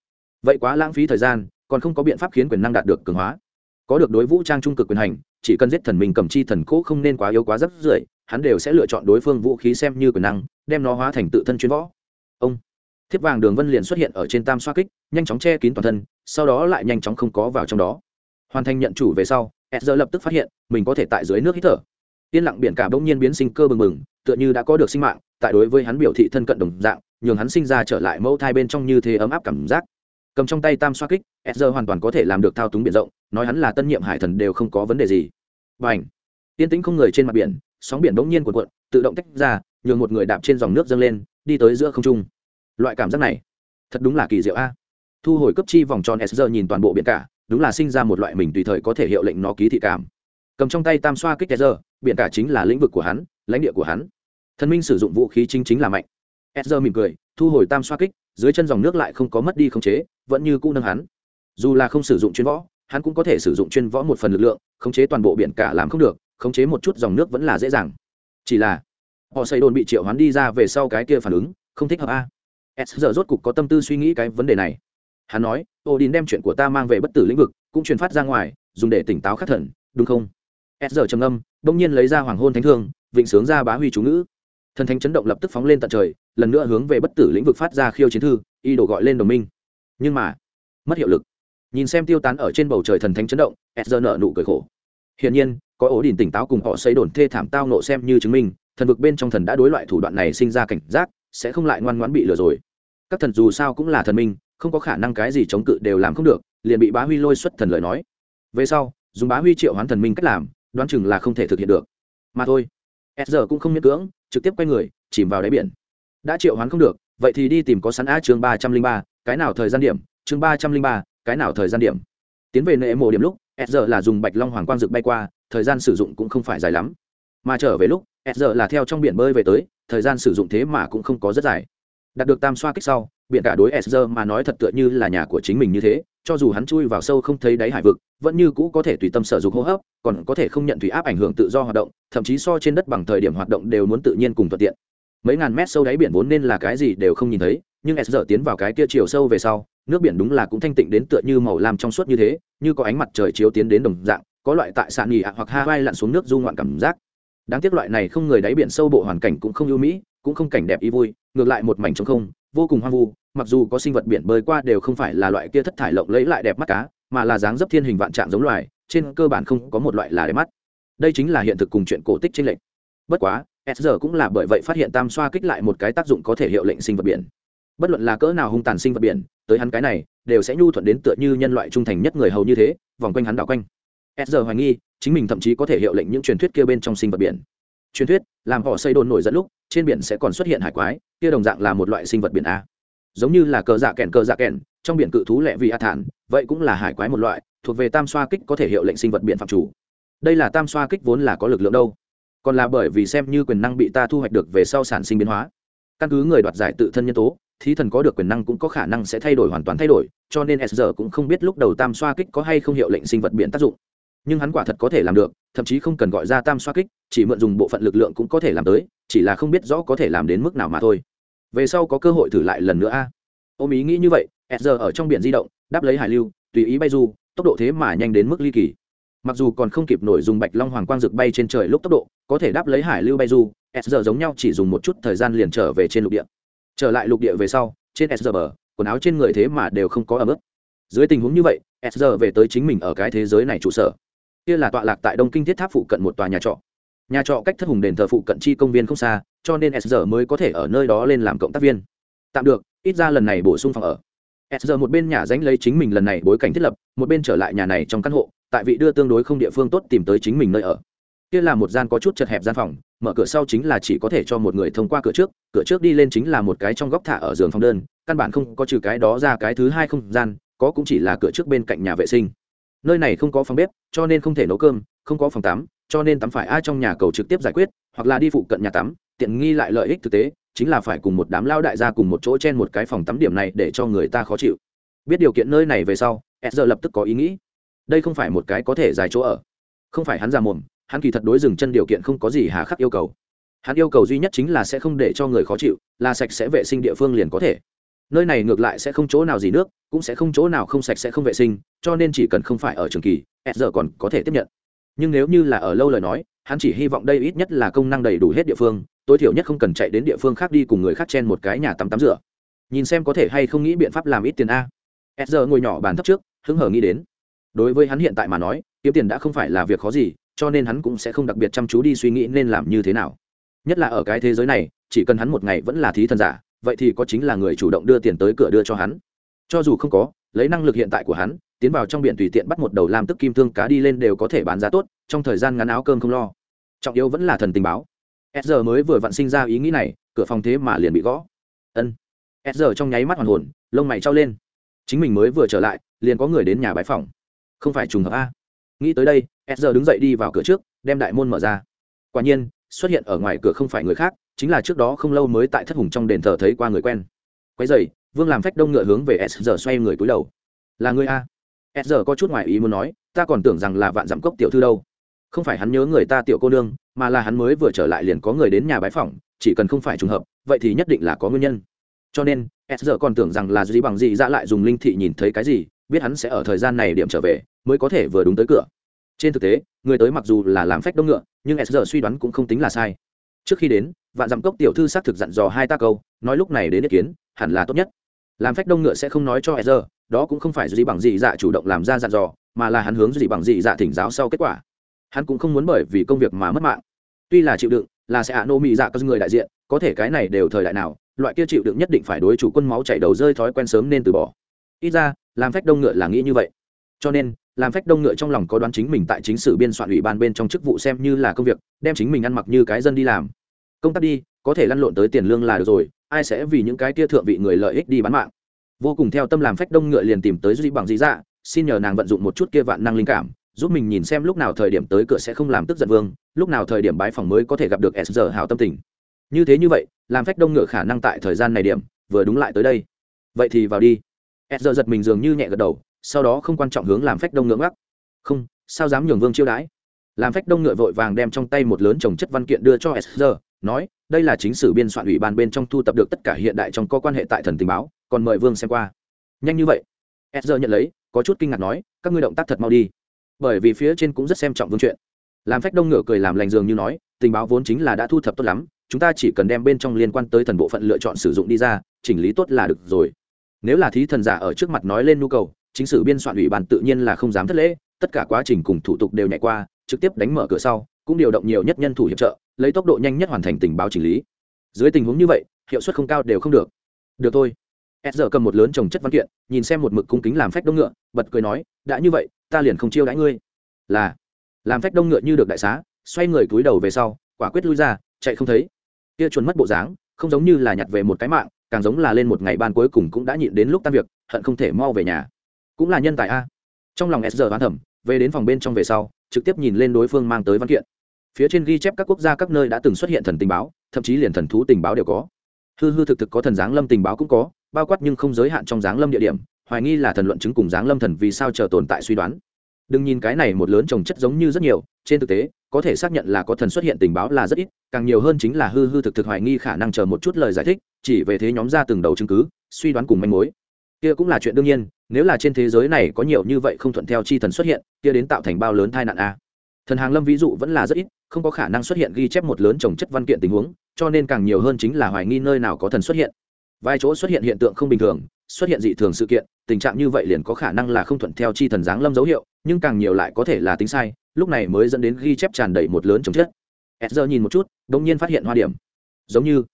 Vậy quá lãng phí thời gian, còn không có biện pháp khiến quyền năng đạt được cường hóa. Có được đối vũ trang trung cực quyền hành, chỉ cần giết thần mình cầm chi thần cố không nên quá yếu quá rất rưởi, hắn đều sẽ lựa chọn đối phương vũ khí xem như quyền năng, đem nó hóa thành tự thân chuyên võ. Ông, thiếp vàng đường vân liền xuất hiện ở trên tam xoa kích, nhanh chóng che kín toàn thân, sau đó lại nhanh chóng không có vào trong đó hoàn thành nhận chủ về sau edger lập tức phát hiện mình có thể tại dưới nước hít thở. Yên lặng biển cả bỗng nhiên biến sinh cơ bừng bừng, tựa như đã có được sinh mạng, tại đối với hắn biểu thị thân cận đồng dạng, nhường hắn sinh ra trở lại mẫu thai bên trong như thế ấm áp cảm giác. Cầm trong tay tam xoa kích edger hoàn toàn có thể làm được thao túng biển rộng, nói hắn là tân nhiệm hải thần đều không có vấn đề gì. B à n h yên tĩnh không người trên mặt biển, sóng biển bỗng nhiên cuộn cuộn, tự động tách ra, nhường một người đạp trên dòng nước dâng lên, đi tới giữa không trung. Loại cảm giác này, thật đúng là kỳ diệu a. Thu hồi cấp chi vòng tròn s nhìn toàn bộ biển cả đúng là sinh ra một loại mình tùy thời có thể hiệu lệnh nó ký thị cảm. Cầm trong tay tam xoa kích ezzer biển cả chính là lĩnh vực của hắn, lãnh địa của hắn. Thần minh sử dụng vũ khí chính chính là mạnh. Ezzer mỉm cười, thu hồi tam xoa kích, dưới chân dòng nước lại không có mất đi khống chế, vẫn như cũ nâng hắn. Dù là không sử dụng chuyên võ, hắn cũng có thể sử dụng chuyên võ một phần lực lượng, khống chế toàn bộ biển cả làm không được, khống chế một chút dòng nước vẫn là dễ dàng. Chỉ là, họ xây đồn bị triệu hắn đi ra về sau cái kia phản ứng, không thích hợp a. S giờ rốt cục có tâm tư suy nghĩ cái vấn đề này. Hắn nói ô đình đem chuyện của ta mang về bất tử lĩnh vực, cũng truyền phát ra ngoài, dùng để tỉnh táo khắc thần, đúng không? S giờ trầm âm bỗng nhiên lấy ra hoàng hôn thánh thương, vịnh sướng ra bá huy chú ngữ. Thần thánh chấn động lập tức phóng lên tận trời, lần nữa hướng về bất tử lĩnh vực phát ra khiêu chiến thư y đổ gọi lên đồng minh. Nhưng mà, mất hiệu lực. Nhìn xem tiêu tán ở trên bầu trời thần thánh chấn động, s giờ nợ nụ cười khổ. Hiển nhiên, có ổ đỉnh tỉnh táo cùng họ xây đồn thê thảm tao nộ xem như chứng minh, thần vực bên trong thần đã đối loại thủ đoạn này sinh ra cảnh giác, sẽ không lại ngoan ngoãn bị lừa rồi. Các thần dù sao cũng là thần minh không có khả năng cái gì chống cự đều làm không được, liền bị bá huy lôi xuất thần lời nói. Về sau, dùng bá huy triệu hoán thần minh cách làm, đoán chừng là không thể thực hiện được. Mà thôi, s giờ cũng không miễn cưỡng, trực tiếp quay người, chìm vào đáy biển. Đã triệu hoán không được, vậy thì đi tìm có sẵn a chương ba trăm linh ba, cái nào thời gian điểm, chương ba trăm linh ba, cái nào thời gian điểm. Tiến về nệ mộ điểm lúc, s giờ là dùng bạch long hoàng quang dực bay qua, thời gian sử dụng cũng không phải dài lắm. Mà trở về lúc, s giờ là theo trong biển bơi về tới, thời gian sử dụng thế mà cũng không có rất dài. Đạt được tam xoa kích sau biện cả đối s mà nói thật tựa như là nhà của chính mình như thế, cho dù hắn chui vào sâu không thấy đáy hải vực, vẫn như cũ có thể tùy tâm sở dục hô hấp, còn có thể không nhận thủy áp ảnh hưởng tự do hoạt động, thậm chí so trên đất bằng thời điểm hoạt động đều muốn tự nhiên cùng thuận tiện. Mấy ngàn mét sâu đáy biển vốn nên là cái gì đều không nhìn thấy, nhưng s tiến vào cái kia chiều sâu về sau, nước biển đúng là cũng thanh tịnh đến tựa như màu lam trong suốt như thế, như có ánh mặt trời chiếu tiến đến đồng dạng, có loại tại sạn nghỉ ạ hoặc hawaii lặn xuống nước du ngoạn cảm giác. Đáng tiếc loại này không người đáy biển sâu bộ hoàn cảnh cũng không ưu mỹ, cũng không cảnh đẹp ý vui, ngược lại một mảnh trống không vô cùng hoang vu, mặc dù có sinh vật biển bơi qua đều không phải là loại kia thất thải lộng lẫy lại đẹp mắt cá, mà là dáng dấp thiên hình vạn trạng giống loài, trên cơ bản không có một loại là đẹp mắt. Đây chính là hiện thực cùng chuyện cổ tích trên lệnh bất quá, s giờ cũng là bởi vậy phát hiện tam xoa kích lại một cái tác dụng có thể hiệu lệnh sinh vật biển. Bất luận là cỡ nào hung tàn sinh vật biển, tới hắn cái này, đều sẽ nhu thuận đến tựa như nhân loại trung thành nhất người hầu như thế, vòng quanh hắn đảo quanh. S giờ hoài nghi, chính mình thậm chí có thể hiệu lệnh những truyền thuyết kia bên trong sinh vật biển. Truyền thuyết, làm họ xây đồn nổi dẫn lúc trên biển sẽ còn xuất hiện hải quái, kia đồng dạng là một loại sinh vật biển a. Giống như là cờ dạ kèn, cờ dạ kèn, trong biển cự thú lệ vị a thản, vậy cũng là hải quái một loại, thuộc về tam xoa kích có thể hiệu lệnh sinh vật biển phạm chủ. Đây là tam xoa kích vốn là có lực lượng đâu. Còn là bởi vì xem như quyền năng bị ta thu hoạch được về sau sản sinh biến hóa. Căn cứ người đoạt giải tự thân nhân tố, thí thần có được quyền năng cũng có khả năng sẽ thay đổi hoàn toàn thay đổi, cho nên s giờ cũng không biết lúc đầu tam xoa kích có hay không hiệu lệnh sinh vật biển tác dụng. Nhưng hắn quả thật có thể làm được thậm chí không cần gọi ra tam xoa kích, chỉ mượn dùng bộ phận lực lượng cũng có thể làm tới, chỉ là không biết rõ có thể làm đến mức nào mà thôi. Về sau có cơ hội thử lại lần nữa a. À? ôm ý nghĩ như vậy s giờ ở trong biển di động, đáp lấy hải lưu, tùy ý bay du, tốc độ thế mà nhanh đến mức ly kỳ. Mặc dù còn không kịp nổi dùng bạch long hoàng quang rực bay trên trời lúc tốc độ, có thể đáp lấy hải lưu bay du s giờ giống nhau chỉ dùng một chút thời gian liền trở về trên lục địa. Trở lại lục địa về sau, trên s giờ bờ, quần áo trên người thế mà đều không có ấm ức dưới tình huống như vậy s giờ về tới chính mình ở cái thế giới này trụ sở kia là tọa lạc tại đông kinh thiết tháp phụ cận một tòa nhà trọ. Nhà trọ cách thất hùng đền thờ phụ cận chi công viên không xa, cho nên s giờ mới có thể ở nơi đó lên làm cộng tác viên. Tạm được, ít ra lần này bổ sung phòng ở. S giờ một bên nhà dánh lấy chính mình lần này bối cảnh thiết lập, một bên trở lại nhà này trong căn hộ, tại vị đưa tương đối không địa phương tốt tìm tới chính mình nơi ở. Kia là một gian có chút chật hẹp gian phòng, mở cửa sau chính là chỉ có thể cho một người thông qua cửa trước cửa trước đi lên chính là một cái trong góc thả ở giường phòng đơn, căn bản không có trừ cái đó ra cái thứ hai không gian, có cũng chỉ là cửa trước bên cạnh nhà vệ sinh nơi này không có phòng bếp, cho nên không thể nấu cơm, không có phòng tắm, cho nên tắm phải ai trong nhà cầu trực tiếp giải quyết, hoặc là đi phụ cận nhà tắm, tiện nghi lại lợi ích thực tế, chính là phải cùng một đám lao đại gia cùng một chỗ trên một cái phòng tắm điểm này để cho người ta khó chịu. Biết điều kiện nơi này về sau s giờ lập tức có ý nghĩ. Đây không phải một cái có thể dài chỗ ở. Không phải hắn ra mồm, hắn kỳ thật đối dừng chân điều kiện không có gì hà khắc yêu cầu. Hắn yêu cầu duy nhất chính là sẽ không để cho người khó chịu, là sạch sẽ vệ sinh địa phương liền có thể nơi này ngược lại sẽ không chỗ nào gì nước, cũng sẽ không chỗ nào không sạch sẽ không vệ sinh, cho nên chỉ cần không phải ở trường kỳ s giờ còn có thể tiếp nhận. Nhưng nếu như là ở lâu lời nói, hắn chỉ hy vọng đây ít nhất là công năng đầy đủ hết địa phương, tối thiểu nhất không cần chạy đến địa phương khác đi cùng người khác chen một cái nhà tắm tắm rửa. Nhìn xem có thể hay không nghĩ biện pháp làm ít tiền a. S giờ ngồi nhỏ bàn thấp trước, hứng hở nghĩ đến. Đối với hắn hiện tại mà nói, kiếm tiền đã không phải là việc khó gì, cho nên hắn cũng sẽ không đặc biệt chăm chú đi suy nghĩ nên làm như thế nào. Nhất là ở cái thế giới này, chỉ cần hắn một ngày vẫn là thí thần giả vậy thì có chính là người chủ động đưa tiền tới cửa đưa cho hắn. Cho dù không có, lấy năng lực hiện tại của hắn, tiến vào trong biển tùy tiện bắt một đầu làm tức kim thương cá đi lên đều có thể bán giá tốt, trong thời gian ngắn áo cơm không lo. Trọng yếu vẫn là thần tình báo. S giờ mới vừa vặn sinh ra ý nghĩ này, cửa phòng thế mà liền bị gõ. Ân. S giờ trong nháy mắt hoàn hồn, lông mày trao lên. Chính mình mới vừa trở lại, liền có người đến nhà bãi phòng. Không phải trùng hợp a. Nghĩ tới đây, s giờ đứng dậy đi vào cửa trước, đem đại môn mở ra. Quả nhiên xuất hiện ở ngoài cửa không phải người khác, chính là trước đó không lâu mới tại thất hùng trong đền thờ thấy qua người quen. Quay dày vương làm phách đông ngựa hướng về s giờ xoay người cúi đầu. Là người a? S giờ có chút ngoài ý muốn nói, ta còn tưởng rằng là vạn dặm cốc tiểu thư đâu. Không phải hắn nhớ người ta tiểu cô nương, mà là hắn mới vừa trở lại liền có người đến nhà bái phỏng, chỉ cần không phải trùng hợp, vậy thì nhất định là có nguyên nhân. Cho nên, s giờ còn tưởng rằng là gì bằng gì ra dạ lại dùng linh thị nhìn thấy cái gì, biết hắn sẽ ở thời gian này điểm trở về, mới có thể vừa đúng tới cửa trên thực tế, người tới mặc dù là làm phách đông ngựa, nhưng s giờ suy đoán cũng không tính là sai. Trước khi đến, vạn dặm cốc tiểu thư xác thực dặn dò hai ta câu, nói lúc này đến ý kiến, hẳn là tốt nhất. Làm phách đông ngựa sẽ không nói cho s giờ đó cũng không phải gì bằng gì dạ chủ động làm ra dặn dò, mà là hắn hướng gì bằng gì dạ thỉnh giáo sau kết quả. Hắn cũng không muốn bởi vì công việc mà mất mạng. Tuy là chịu đựng, là sẽ hạ nô mị dạ các người đại diện, có thể cái này đều thời đại nào, loại kia chịu đựng nhất định phải đối chủ quân máu chảy đầu rơi thói quen sớm nên từ bỏ. Ít ra, làm phách đông ngựa là nghĩ như vậy. Cho nên làm phách đông ngựa trong lòng có đoán chính mình tại chính sử biên soạn ủy ban bên trong chức vụ xem như là công việc, đem chính mình ăn mặc như cái dân đi làm. Công tác đi, có thể lăn lộn tới tiền lương là được rồi, ai sẽ vì những cái kia thượng vị người lợi ích đi bán mạng. Vô cùng theo tâm làm phách đông ngựa liền tìm tới duy bằng dị dạ xin nhờ nàng vận dụng một chút kia vạn năng linh cảm, giúp mình nhìn xem lúc nào thời điểm tới cửa sẽ không làm tức giận vương, lúc nào thời điểm bái phòng mới có thể gặp được s giờ hào tâm tình. Như thế như vậy, làm phách đông ngựa khả năng tại thời gian này điểm, vừa đúng lại tới đây. Vậy thì vào đi. S giờ giật mình dường như nhẹ gật đầu sau đó không quan trọng hướng làm phách đông ngưỡng ngắc không, sao dám nhường vương chiêu đãi? Làm phách đông ngựa vội vàng đem trong tay một lớn trồng chất văn kiện đưa cho sr nói, đây là chính sử biên soạn ủy ban bên trong thu tập được tất cả hiện đại trong có quan hệ tại thần tình báo, còn mời vương xem qua. Nhanh như vậy sr nhận lấy, có chút kinh ngạc nói, các ngươi động tác thật mau đi. Bởi vì phía trên cũng rất xem trọng vương chuyện. Làm phách đông ngựa cười làm lành dường như nói, tình báo vốn chính là đã thu thập tốt lắm, chúng ta chỉ cần đem bên trong liên quan tới thần bộ phận lựa chọn sử dụng đi ra, chỉnh lý tốt là được rồi. Nếu là thí thần giả ở trước mặt nói lên nhu cầu chính sử biên soạn ủy ban tự nhiên là không dám thất lễ, tất cả quá trình cùng thủ tục đều nhảy qua, trực tiếp đánh mở cửa sau, cũng điều động nhiều nhất nhân thủ hiệp trợ, lấy tốc độ nhanh nhất hoàn thành tình báo chỉnh lý. Dưới tình huống như vậy, hiệu suất không cao đều không được. Được thôi. S giờ cầm một lớn trồng chất văn kiện, nhìn xem một mực cung kính làm phách đông ngựa, bật cười nói, đã như vậy, ta liền không chiêu đãi ngươi. Là, làm phách đông ngựa như được đại xá, xoay người túi đầu về sau, quả quyết lui ra, chạy không thấy. Kia chuồn mất bộ dáng, không giống như là nhặt về một cái mạng, càng giống là lên một ngày ban cuối cùng cũng đã nhịn đến lúc tan việc, hận không thể mau về nhà cũng là nhân tài a. Trong lòng s giờ hoán thẩm về đến phòng bên trong về sau, trực tiếp nhìn lên đối phương mang tới văn kiện. Phía trên ghi chép các quốc gia các nơi đã từng xuất hiện thần tình báo, thậm chí liền thần thú tình báo đều có. Hư hư thực thực có thần giáng lâm tình báo cũng có, bao quát nhưng không giới hạn trong giáng lâm địa điểm, hoài nghi là thần luận chứng cùng giáng lâm thần vì sao chờ tồn tại suy đoán. Đừng nhìn cái này một lớn trồng chất giống như rất nhiều, trên thực tế, có thể xác nhận là có thần xuất hiện tình báo là rất ít, càng nhiều hơn chính là hư hư thực thực hoài nghi khả năng chờ một chút lời giải thích, chỉ về thế nhóm ra từng đầu chứng cứ, suy đoán cùng manh mối. Kia cũng là chuyện đương nhiên nếu là trên thế giới này có nhiều như vậy không thuận theo chi thần xuất hiện, kia đến tạo thành bao lớn tai nạn a. Thần hàng lâm ví dụ vẫn là rất ít, không có khả năng xuất hiện ghi chép một lớn trồng chất văn kiện tình huống, cho nên càng nhiều hơn chính là hoài nghi nơi nào có thần xuất hiện. Vài chỗ xuất hiện hiện tượng không bình thường, xuất hiện dị thường sự kiện, tình trạng như vậy liền có khả năng là không thuận theo chi thần giáng lâm dấu hiệu, nhưng càng nhiều lại có thể là tính sai, lúc này mới dẫn đến ghi chép tràn đầy một lớn trồng chất. Edger nhìn một chút đ ỗ n g nhiên phát hiện hoa điểm. Giống như,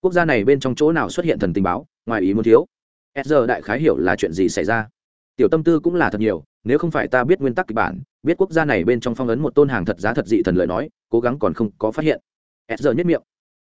quốc gia này bên trong chỗ nào xuất hiện thần tình báo, ngoài ý muốn thiếu edger đại khái hiểu là chuyện gì xảy ra. Tiểu tâm tư cũng là thật nhiều, nếu không phải ta biết nguyên tắc kịch bản, biết quốc gia này bên trong phong ấn một tôn hàng thật giá thật dị thần lời nói, cố gắng còn không có phát hiện. Edger nhất miệng.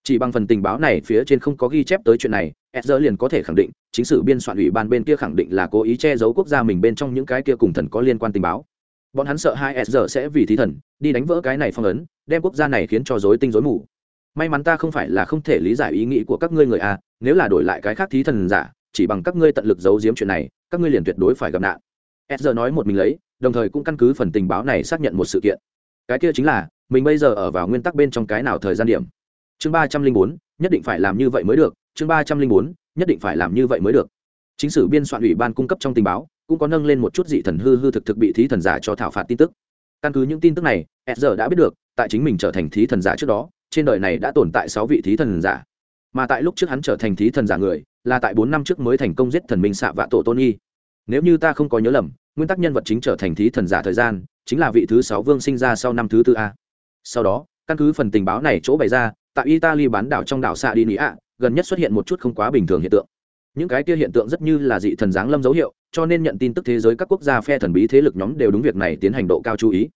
Chỉ bằng phần tình báo này phía trên không có ghi chép tới chuyện này edger liền có thể khẳng định, chính sử biên soạn ủy ban bên kia khẳng định là cố ý che giấu quốc gia mình bên trong những cái kia cùng thần có liên quan tình báo. Bọn hắn sợ hai edger sẽ vì thí thần, đi đánh vỡ cái này phong ấn, đem quốc gia này khiến cho dối tinh dối mù. May mắn ta không phải là không thể lý giải ý nghĩ của các ngươi người a nếu là đổi lại cái khác thí thần giả chỉ bằng các ngươi tận lực giấu giếm chuyện này, các ngươi liền tuyệt đối phải gặp nạn. Edger nói một mình lấy, đồng thời cũng căn cứ phần tình báo này xác nhận một sự kiện. Cái kia chính là, mình bây giờ ở vào nguyên tắc bên trong cái nào thời gian điểm? Chương ba trăm linh bốn, nhất định phải làm như vậy mới được. Chương ba trăm linh bốn, nhất định phải làm như vậy mới được. Chính sử biên soạn ủy ban cung cấp trong tình báo, cũng có nâng lên một chút dị thần hư hư thực thực bị thí thần giả cho thảo phạt tin tức. Căn cứ những tin tức này s giờ đã biết được, tại chính mình trở thành thí thần giả trước đó, trên đời này đã tồn tại sáu vị thí thần giả. Mà tại lúc trước hắn trở thành thí thần giả người là tại bốn năm trước mới thành công giết thần minh xạ vạ tổ tôn nghi. Nếu như ta không có nhớ lầm, nguyên tắc nhân vật chính trở thành thí thần giả thời gian, chính là vị thứ sáu vương sinh ra sau năm thứ tư a. Sau đó, căn cứ phần tình báo này chỗ bày ra, tại italy bán đảo trong đảo xạ đi nị ạ gần nhất xuất hiện một chút không quá bình thường hiện tượng. Những cái kia hiện tượng rất như là dị thần giáng lâm dấu hiệu, cho nên nhận tin tức thế giới các quốc gia phe thần bí thế lực nhóm đều đúng việc này tiến hành độ cao chú ý.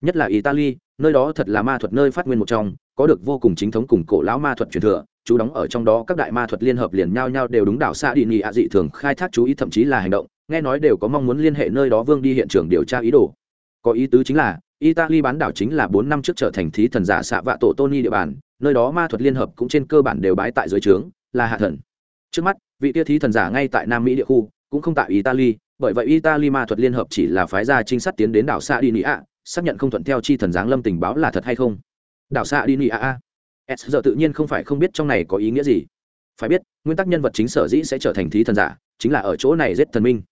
Nhất là italy nơi đó thật là ma thuật nơi phát nguyên một trong, có được vô cùng chính thống cùng cổ lão ma thuật truyền thừa, chú đóng ở trong đó các đại ma thuật liên hợp liền nhau nhau đều đúng đảo xa đi nghị ạ dị thường khai thác chú ý thậm chí là hành động, nghe nói đều có mong muốn liên hệ nơi đó vương đi hiện trường điều tra ý đồ. Có ý tứ chính là, italy bán đảo chính là bốn năm trước trở thành thí thần giả xạ vạ tổ tony địa bàn, nơi đó ma thuật liên hợp cũng trên cơ bản đều bái tại dưới trướng, là hạ thần. Trước mắt, vị tia thí thần giả ngay tại nam mỹ địa khu, cũng không tại italy, bởi vậy italy ma thuật liên hợp chỉ là phái gia trinh sát tiến đến đảo xa đi nghị ạ xác nhận không thuận theo chi thần giáng lâm tình báo là thật hay không? Đảo xạ đi nị a a. S giờ tự nhiên không phải không biết trong này có ý nghĩa gì. Phải biết, nguyên tắc nhân vật chính sở dĩ sẽ trở thành thí thần giả, chính là ở chỗ này giết thần minh.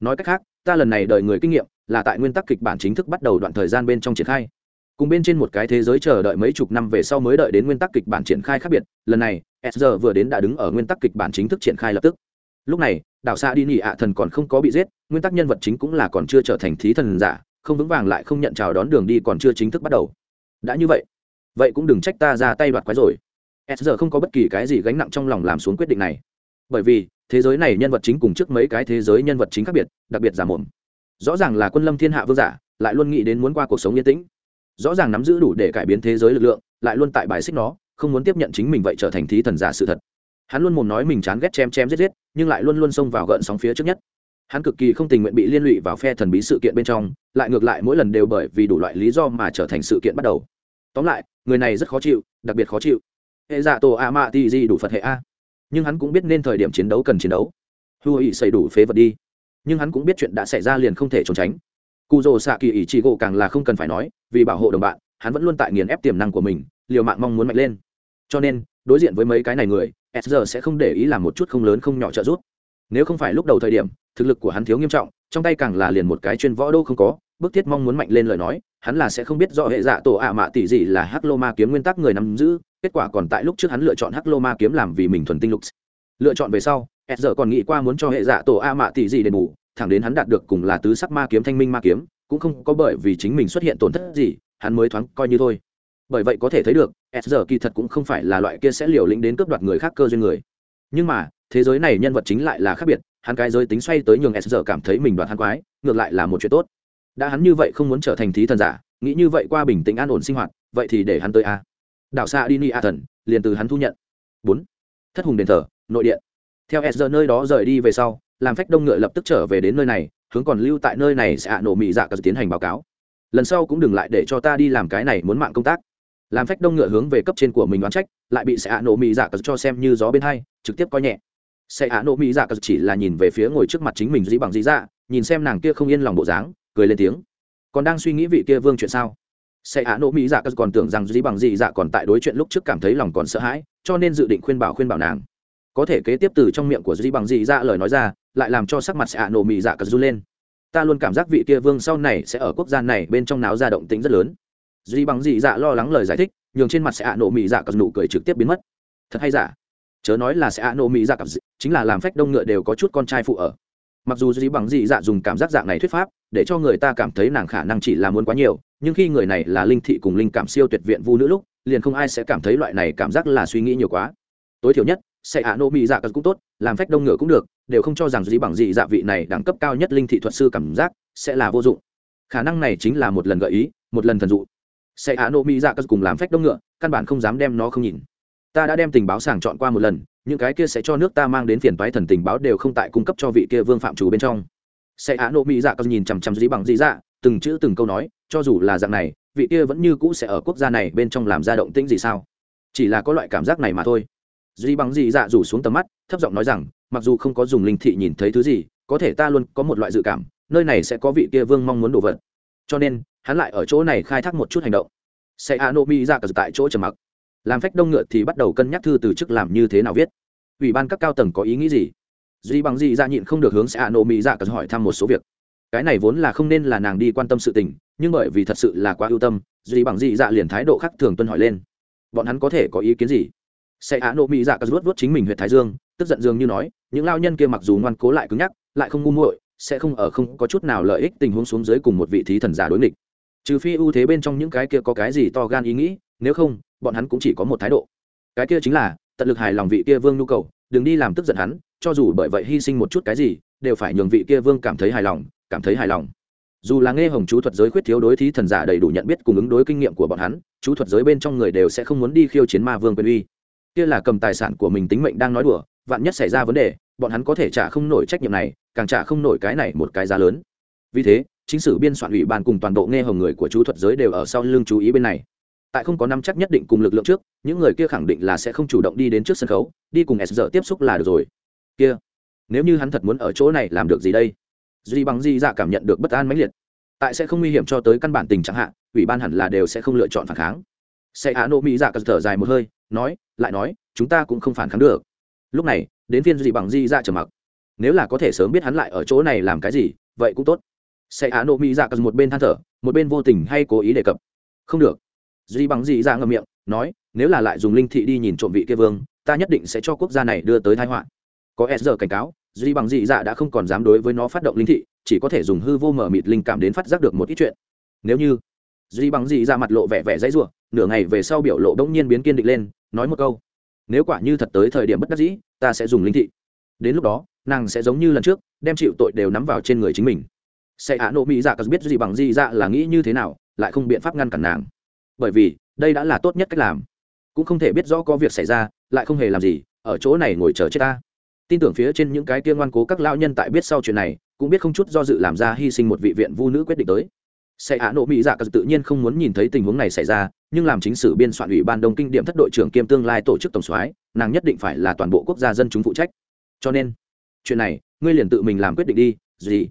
Nói cách khác, ta lần này đợi người kinh nghiệm, là tại nguyên tắc kịch bản chính thức bắt đầu đoạn thời gian bên trong triển khai. Cùng bên trên một cái thế giới chờ đợi mấy chục năm về sau mới đợi đến nguyên tắc kịch bản triển khai khác biệt, lần này, s giờ vừa đến đã đứng ở nguyên tắc kịch bản chính thức triển khai lập tức. Lúc này, đảo xa đi nhị ạ thần còn không có bị giết, nguyên tắc nhân vật chính cũng là còn chưa trở thành thí thần giả không vững vàng lại không nhận chào đón đường đi còn chưa chính thức bắt đầu. Đã như vậy vậy cũng đừng trách ta ra tay đoạt quái rồi. S giờ không có bất kỳ cái gì gánh nặng trong lòng làm xuống quyết định này. Bởi vì, thế giới này nhân vật chính cùng trước mấy cái thế giới nhân vật chính khác biệt, đặc biệt giả mồm. Rõ ràng là quân lâm thiên hạ vương giả, lại luôn nghĩ đến muốn qua cuộc sống yên tĩnh. Rõ ràng nắm giữ đủ để cải biến thế giới lực lượng, lại luôn tại bài xích nó, không muốn tiếp nhận chính mình vậy trở thành thí thần giả sự thật. Hắn luôn mồm nói mình chán ghét chém chém giết giết, nhưng lại luôn luôn xông vào gợn sóng phía trước nhất hắn cực kỳ không tình nguyện bị liên lụy vào phe thần bí sự kiện bên trong, lại ngược lại mỗi lần đều bởi vì đủ loại lý do mà trở thành sự kiện bắt đầu. Tóm lại, người này rất khó chịu, đặc biệt khó chịu. Hệ dạ tổ a mạ ti di đủ phật hệ a. Nhưng hắn cũng biết nên thời điểm chiến đấu cần chiến đấu. Hư ý xây đủ phế vật đi. Nhưng hắn cũng biết chuyện đã xảy ra liền không thể trốn tránh. Cụ rồ xạ kỳ ý chị gỗ càng là không cần phải nói, vì bảo hộ đồng bạn, hắn vẫn luôn tại nghiền ép tiềm năng của mình, liều mạng mong muốn mạnh lên. Cho nên, đối diện với mấy cái này người, s giờ sẽ không để ý làm một chút không lớn không nhỏ trợ giúp. Nếu không phải lúc đầu thời điểm thực lực của hắn thiếu nghiêm trọng, trong tay càng là liền một cái chuyên võ đô không có, bức thiết mong muốn mạnh lên lời nói, hắn là sẽ không biết rõ hệ dạ tổ ạ mạ tỷ gì là hắc lô ma kiếm nguyên tắc người nắm giữ, kết quả còn tại lúc trước hắn lựa chọn hắc lô ma kiếm làm vì mình thuần tinh lục. Lựa chọn về sau s giờ còn nghĩ qua muốn cho hệ dạ tổ a mạ tỷ gì đền bù, thẳng đến hắn đạt được cùng là tứ sắc ma kiếm, thanh minh ma kiếm, cũng không có bởi vì chính mình xuất hiện tổn thất gì, hắn mới thoáng coi như thôi. Bởi vậy có thể thấy được s giờ kỳ thật cũng không phải là loại kia sẽ liều lĩnh đến cướp đoạt người khác cơ duyên người. Nhưng mà, thế giới này nhân vật chính lại là khác biệt hắn cái giới tính xoay tới nhường s giờ cảm thấy mình đoạt hắn quái, ngược lại là một chuyện tốt. Đã hắn như vậy không muốn trở thành thí thần giả, nghĩ như vậy qua bình tĩnh an ổn sinh hoạt, vậy thì để hắn tới a. Đảo xa đi ni a thần, liền từ hắn thu nhận. Bốn. Thất hùng đền thờ, nội điện. Theo s giờ nơi đó rời đi về sau, làm phách đông ngựa lập tức trở về đến nơi này, hướng còn lưu tại nơi này sẽ ạ nổ mị dạ cờ tiến hành báo cáo. Lần sau cũng đừng lại để cho ta đi làm cái này muốn mạng công tác. Làm phách đông ngựa hướng về cấp trên của mình đoán trách, lại bị sẽ ạ nổ mị dạ cờ cho xem như gió bên hai, trực tiếp coi nhẹ sẽ ạ nộ mị dạ cờ chỉ là nhìn về phía ngồi trước mặt chính mình dĩ bằng dĩ dạ nhìn xem nàng kia không yên lòng bộ dáng, cười lên tiếng. Còn đang suy nghĩ vị kia vương chuyện sao? Sẽ ạ nộ mỹ dạ còn tưởng rằng dĩ bằng dĩ dạ còn tại đối chuyện lúc trước cảm thấy lòng còn sợ hãi, cho nên dự định khuyên bảo khuyên bảo nàng. Có thể kế tiếp từ trong miệng của dĩ bằng dĩ dạ lời nói ra, lại làm cho sắc mặt sẽ ạ nộ mỹ dạ cờ run lên. Ta luôn cảm giác vị kia vương sau này sẽ ở quốc gia này bên trong náo ra động tĩnh rất lớn. Dĩ bằng dĩ dạ lo lắng lời giải thích, nhường trên mặt sẽ ạ nộ mỹ dạ cờ nụ cười trực tiếp biến mất. Thật hay giả? Chớ nói là sẽ a nô mỹ dạ cờ chính là làm phách đông ngựa đều có chút con trai phụ ở. Mặc dù dĩ bằng dị dạ dùng cảm giác dạng này thuyết pháp, để cho người ta cảm thấy nàng khả năng chỉ là muốn quá nhiều, nhưng khi người này là linh thị cùng linh cảm siêu tuyệt viện vu nữ lúc, liền không ai sẽ cảm thấy loại này cảm giác là suy nghĩ nhiều quá. Tối thiểu nhất, sẽ ạ nô mỹ dạ cũng tốt, làm phách đông ngựa cũng được, đều không cho rằng dĩ bằng dị dạ vị này đẳng cấp cao nhất linh thị thuật sư cảm giác sẽ là vô dụng. Khả năng này chính là một lần gợi ý, một lần thần dụ. Sẽ ạ nô mỹ dạ cùng làm phách đông ngựa, căn bản không dám đem nó không nhìn ta đã đem tình báo sàng chọn qua một lần, những cái kia sẽ cho nước ta mang đến phiền toái thần tình báo đều không tại cung cấp cho vị kia vương phạm chủ bên trong. Sẽ á nộ mỹ dạ có nhìn chằm chằm dí bằng dí dạ từng chữ từng câu nói, cho dù là dạng này, vị kia vẫn như cũ sẽ ở quốc gia này bên trong làm ra động tĩnh gì sao? Chỉ là có loại cảm giác này mà thôi. Dí bằng dí dạ rủ xuống tầm mắt, thấp giọng nói rằng, mặc dù không có dùng linh thị nhìn thấy thứ gì, có thể ta luôn có một loại dự cảm, nơi này sẽ có vị kia vương mong muốn đổ vật. Cho nên, hắn lại ở chỗ này khai thác một chút hành động. Sẽ a nộ mỹ dạ cả tại chỗ trầm mặc làm phách đông ngựa thì bắt đầu cân nhắc thư từ chức làm như thế nào viết. Ủy ban các cao tầng có ý nghĩ gì? Duy bằng gì ra dạ nhịn không được hướng sẽ nộ mỹ dạ cần hỏi thăm một số việc. Cái này vốn là không nên là nàng đi quan tâm sự tình, nhưng bởi vì thật sự là quá ưu tâm, duy bằng dị dạ liền thái độ khác thường tuân hỏi lên. Bọn hắn có thể có ý kiến gì? Sẽ hạ nộ mỹ dạ cà rút vút chính mình huyện thái dương, tức giận dương như nói, những lao nhân kia mặc dù ngoan cố lại cứng nhắc, lại không ngu muội, sẽ không ở không có chút nào lợi ích tình huống xuống dưới cùng một vị thí thần giả đối nghịch. Trừ phi ưu thế bên trong những cái kia có cái gì to gan ý nghĩ, nếu không bọn hắn cũng chỉ có một thái độ. Cái kia chính là, tận lực hài lòng vị kia vương nhu cầu, đừng đi làm tức giận hắn, cho dù bởi vậy hy sinh một chút cái gì, đều phải nhường vị kia vương cảm thấy hài lòng, cảm thấy hài lòng. Dù là nghe hồng chú thuật giới khuyết thiếu đối thí thần giả đầy đủ nhận biết cùng ứng đối kinh nghiệm của bọn hắn, chú thuật giới bên trong người đều sẽ không muốn đi khiêu chiến ma vương quyền uy. Kia là cầm tài sản của mình tính mệnh đang nói đùa, vạn nhất xảy ra vấn đề, bọn hắn có thể trả không nổi trách nhiệm này, càng trả không nổi cái này một cái giá lớn. Vì thế, chính sử biên soạn ủy ban cùng toàn bộ nghe hồng người của chú thuật giới đều ở sau lưng chú ý bên này tại không có năm chắc nhất định cùng lực lượng trước, những người kia khẳng định là sẽ không chủ động đi đến trước sân khấu, đi cùng s giờ tiếp xúc là được rồi. Kia, nếu như hắn thật muốn ở chỗ này làm được gì đây? Duy bằng di dạ cảm nhận được bất an mãnh liệt. Tại sẽ không nguy hiểm cho tới căn bản tình trạng hạn ủy ban hẳn là đều sẽ không lựa chọn phản kháng. Sẽ hạ nộ mỹ dạ cờ thở dài một hơi, nói, lại nói, chúng ta cũng không phản kháng được. Lúc này, đến phiên duy bằng di dạ trở mặc. Nếu là có thể sớm biết hắn lại ở chỗ này làm cái gì, vậy cũng tốt. Sẽ hạ nộ mỹ dạ cờ một bên than thở, một bên vô tình hay cố ý đề cập. Không được duy bằng dị dạ ngậm miệng, nói, nếu là lại dùng linh thị đi nhìn trộm vị kia vương, ta nhất định sẽ cho quốc gia này đưa tới thái họa. Có s giờ cảnh cáo, duy bằng dị dạ đã không còn dám đối với nó phát động linh thị, chỉ có thể dùng hư vô mở mịt linh cảm đến phát giác được một ít chuyện. Nếu như duy bằng dị dạ mặt lộ vẻ vẻ dãy ruộng nửa ngày về sau biểu lộ bỗng nhiên biến kiên định lên, nói một câu, nếu quả như thật tới thời điểm bất đắc dĩ, ta sẽ dùng linh thị. Đến lúc đó, nàng sẽ giống như lần trước, đem chịu tội đều nắm vào trên người chính mình. Sẽ hạ nộ mỹ dạ cause biết gì bằng gì dạ là nghĩ như thế nào, lại không biện pháp ngăn cản nàng bởi vì đây đã là tốt nhất cách làm. Cũng không thể biết rõ có việc xảy ra, lại không hề làm gì, ở chỗ này ngồi chờ chết ta. Tin tưởng phía trên những cái tiên ngoan cố các lao nhân tại biết sau chuyện này, cũng biết không chút do dự làm ra hy sinh một vị viện vu nữ quyết định tới. Sẽ hạ nộ mỹ dạ tự nhiên không muốn nhìn thấy tình huống này xảy ra, nhưng làm chính sử biên soạn ủy ban đông kinh điểm thất đội trưởng kiêm tương lai tổ chức tổng soái, nàng nhất định phải là toàn bộ quốc gia dân chúng phụ trách. Cho nên, chuyện này, ngươi liền tự mình làm quyết định đi, gì?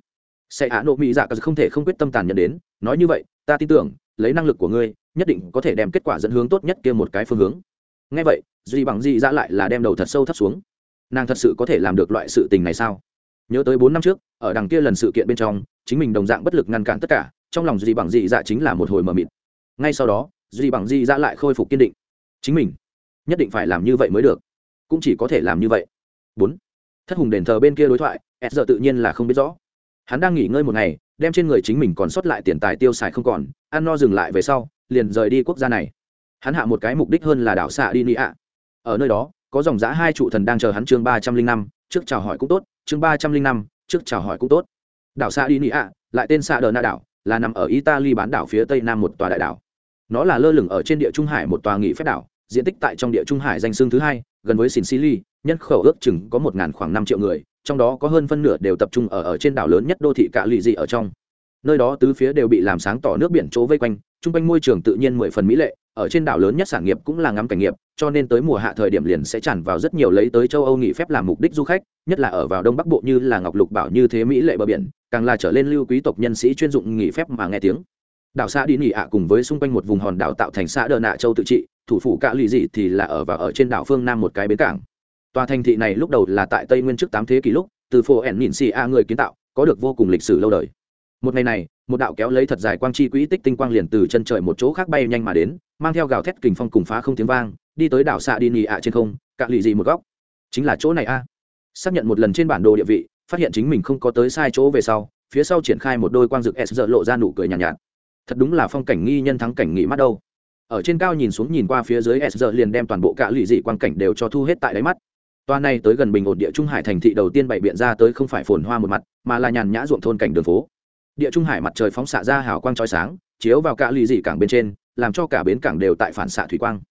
Sẽ hạ nộ mỹ dạ không thể không quyết tâm tàn nhẫn đến, nói như vậy, ta tin tưởng, lấy năng lực của ngươi nhất định có thể đem kết quả dẫn hướng tốt nhất kia một cái phương hướng. Ngay vậy, duy bằng di ra dạ lại là đem đầu thật sâu thấp xuống. Nàng thật sự có thể làm được loại sự tình này sao? Nhớ tới bốn năm trước, ở đằng kia lần sự kiện bên trong, chính mình đồng dạng bất lực ngăn cản tất cả, trong lòng duy bằng dị dạ chính là một hồi mờ mịt. Ngay sau đó, duy bằng dị dạ lại khôi phục kiên định. Chính mình nhất định phải làm như vậy mới được. Cũng chỉ có thể làm như vậy. Bốn. Thất hùng đền thờ bên kia đối thoại s giờ tự nhiên là không biết rõ. Hắn đang nghỉ ngơi một ngày, đem trên người chính mình còn sót lại tiền tài tiêu xài không còn, ăn no dừng lại về sau liền rời đi quốc gia này. Hắn hạ một cái mục đích hơn là đảo xạ đi nị ạ ở nơi đó, có dòng giã hai trụ thần đang chờ hắn chương ba trăm linh năm, trước chào hỏi cũng tốt, chương ba trăm linh năm, trước chào hỏi cũng tốt. Đảo xạ đi nị ạ lại tên xạ đờ na đảo, là nằm ở italy bán đảo phía tây nam một tòa đại đảo. Nó là lơ lửng ở trên địa trung hải một tòa nghị phép đảo, diện tích tại trong địa trung hải danh xương thứ hai, gần với sicily, nhân khẩu ước chừng có một ngàn khoảng năm triệu người, trong đó có hơn phân nửa đều tập trung ở ở trên đảo lớn nhất đô thị cạ lụy dị ở trong nơi đó tứ phía đều bị làm sáng tỏ nước biển chỗ vây quanh, chung quanh môi trường tự nhiên mười phần mỹ lệ, ở trên đảo lớn nhất sản nghiệp cũng là ngắm cảnh nghiệp, cho nên tới mùa hạ thời điểm liền sẽ tràn vào rất nhiều lấy tới châu âu nghỉ phép làm mục đích du khách, nhất là ở vào đông bắc bộ như là ngọc lục bảo như thế mỹ lệ bờ biển, càng là trở lên lưu quý tộc nhân sĩ chuyên dụng nghỉ phép mà nghe tiếng. Đảo xã đi nghỉ ạ cùng với xung quanh một vùng hòn đảo tạo thành xã đờ nạ châu tự trị, thủ phủ cạ lụy dị thì là ở và ở trên đảo phương nam một cái bến cảng. Tòa thành thị này lúc đầu là tại tây nguyên trước tám thế kỷ lúc, từ phố ẻn nhìn xì a người kiến tạo, có được vô cùng lịch sử lâu đời một ngày này một đạo kéo lấy thật dài quang chi quỹ tích tinh quang liền từ chân trời một chỗ khác bay nhanh mà đến mang theo gào thét kình phong cùng phá không tiếng vang đi tới đảo xạ đi nì ạ trên không cạ lụy dị một góc. Chính là chỗ này a. Xác nhận một lần trên bản đồ địa vị phát hiện chính mình không có tới sai chỗ về sau phía sau triển khai một đôi quang dực s lộ ra nụ cười nhàn nhạt, nhạt. Thật đúng là phong cảnh nghi nhân thắng cảnh nghỉ mắt đâu. Ở trên cao nhìn xuống nhìn qua phía dưới s liền đem toàn bộ cạ lụy dị quang cảnh đều cho thu hết tại đáy mắt. Toa này tới gần bình ổn địa trung hải thành thị đầu tiên bày biện ra tới không phải phồn hoa một mặt mà là nhàn nhã ruộng thôn cảnh đường phố địa trung hải mặt trời phóng xạ ra hào quang trói sáng, chiếu vào cả lì dị cảng bên trên, làm cho cả bến cảng đều tại phản xạ thủy quang.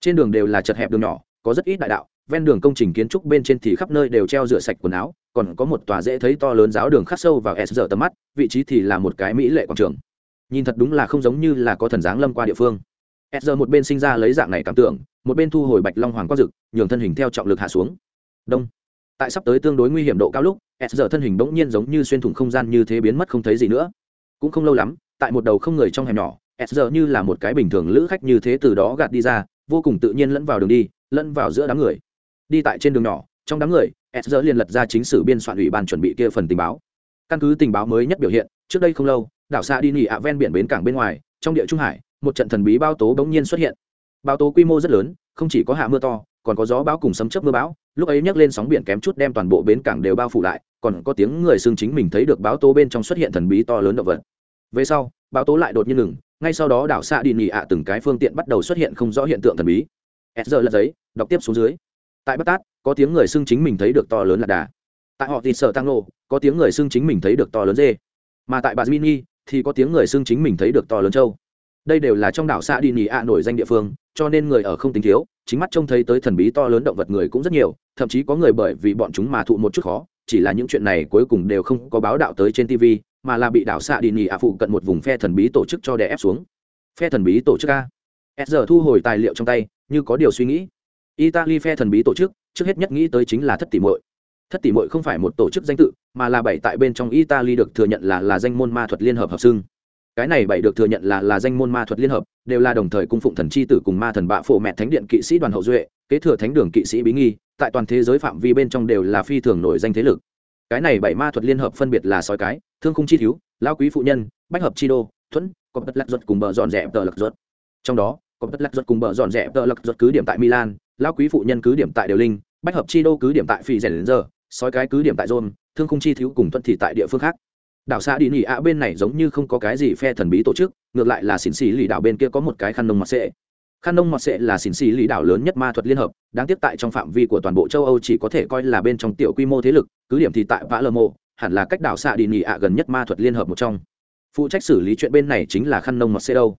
Trên đường đều là chật hẹp đường nhỏ, có rất ít đại đạo, ven đường công trình kiến trúc bên trên thì khắp nơi đều treo rửa sạch quần áo, còn có một tòa dễ thấy to lớn giáo đường khắc sâu vào s giờ tầm mắt, vị trí thì là một cái mỹ lệ quảng trường. Nhìn thật đúng là không giống như là có thần dáng lâm qua địa phương. S giờ một bên sinh ra lấy dạng này cảm tưởng, một bên thu hồi bạch long hoàng quang dực, nhường thân hình theo trọng lực hạ xuống. Đông. Tại sắp tới tương đối nguy hiểm độ cao lúc s giờ thân hình bỗng nhiên giống như xuyên thủng không gian như thế biến mất không thấy gì nữa. Cũng không lâu lắm, tại một đầu không người trong hẻm nhỏ, s giờ như là một cái bình thường lữ khách như thế từ đó gạt đi ra, vô cùng tự nhiên lẫn vào đường đi, lẫn vào giữa đám người. Đi tại trên đường nhỏ, trong đám người, s giờ liền lật ra chính sử biên soạn ủy ban chuẩn bị kia phần tình báo. Căn cứ tình báo mới nhất biểu hiện, trước đây không lâu, đảo xa đi nghỉ ạ ven biển bến cảng bên ngoài, trong địa trung hải, một trận thần bí bao tố bỗng nhiên xuất hiện. Bao tố quy mô rất lớn, không chỉ có hạ mưa to, còn có gió bão cùng sấm chớp mưa bão lúc ấy nhấc lên sóng biển kém chút đem toàn bộ bến cảng đều bao phủ lại, còn có tiếng người xưng chính mình thấy được báo tố bên trong xuất hiện thần bí to lớn động vật. Về sau, báo tố lại đột nhiên ngừng, ngay sau đó đảo xa đi nhị ạ từng cái phương tiện bắt đầu xuất hiện không rõ hiện tượng thần bí. S giờ lật giấy, đọc tiếp xuống dưới. Tại bát tát, có tiếng người xưng chính mình thấy được to lớn là đà. Tại họ thì sợ tăng lô có tiếng người xưng chính mình thấy được to lớn dê. Mà tại bà mini thì có tiếng người xưng chính mình thấy được to lớn châu. Đây đều là trong đảo xạ đi nhị ạ nổi danh địa phương, cho nên người ở không tính thiếu, chính mắt trông thấy tới thần bí to lớn động vật người cũng rất nhiều thậm chí có người bởi vì bọn chúng mà thụ một chút khó, chỉ là những chuyện này cuối cùng đều không có báo đạo tới trên tv mà là bị đảo xạ đi nỉ ạ phụ cận một vùng phe thần bí tổ chức cho đè ép xuống. Phe thần bí tổ chức a. S giờ thu hồi tài liệu trong tay, như có điều suy nghĩ. Italy phe thần bí tổ chức, trước hết nhất nghĩ tới chính là thất tỷ muội. Thất tỷ muội không phải một tổ chức danh tự, mà là bảy tại bên trong italy được thừa nhận là là danh môn ma thuật liên hợp hợp xưng cái này bảy được thừa nhận là là danh môn ma thuật liên hợp, đều là đồng thời cung phụng thần chi tử cùng ma thần bạ phổ mẹ thánh điện kỵ sĩ đoàn hậu duệ, kế thừa thánh đường kỵ sĩ bí nghi, tại toàn thế giới phạm vi bên trong đều là phi thường nổi danh thế lực. Cái này bảy ma thuật liên hợp phân biệt là sói cái, thương khung chi thiếu, lao quý phụ nhân, bách hợp chi đô, thuẫn có bất lạc ruột cùng bờ dọn dẹp tờ lạc ruột. Trong đó có bất lạc ruột cùng bờ dọn dẹp tờ lạc ruột cứ điểm tại milan, lao quý phụ nhân cứ điểm tại đều linh, bách hợp chi đô cứ điểm tại phi rèn giờ, sói cái cứ điểm tại rôn thương khung chi thiếu cùng thuận thị tại địa phương khác đảo xa đi nỉ ạ bên này giống như không có cái gì phe thần bí tổ chức, ngược lại là xỉn xì lì đảo bên kia có một cái khăn nông mọt sệ. Khăn nông mọt sệ là xỉn xì lì đảo lớn nhất ma thuật liên hợp, đáng tiếc tại trong phạm vi của toàn bộ châu âu chỉ có thể coi là bên trong tiểu quy mô thế lực, cứ điểm thì tại vã lơ mộ hẳn là cách đảo xa đi nỉ ạ gần nhất ma thuật liên hợp một trong. Phụ trách xử lý chuyện bên này chính là khăn nông mọt sệ đâu.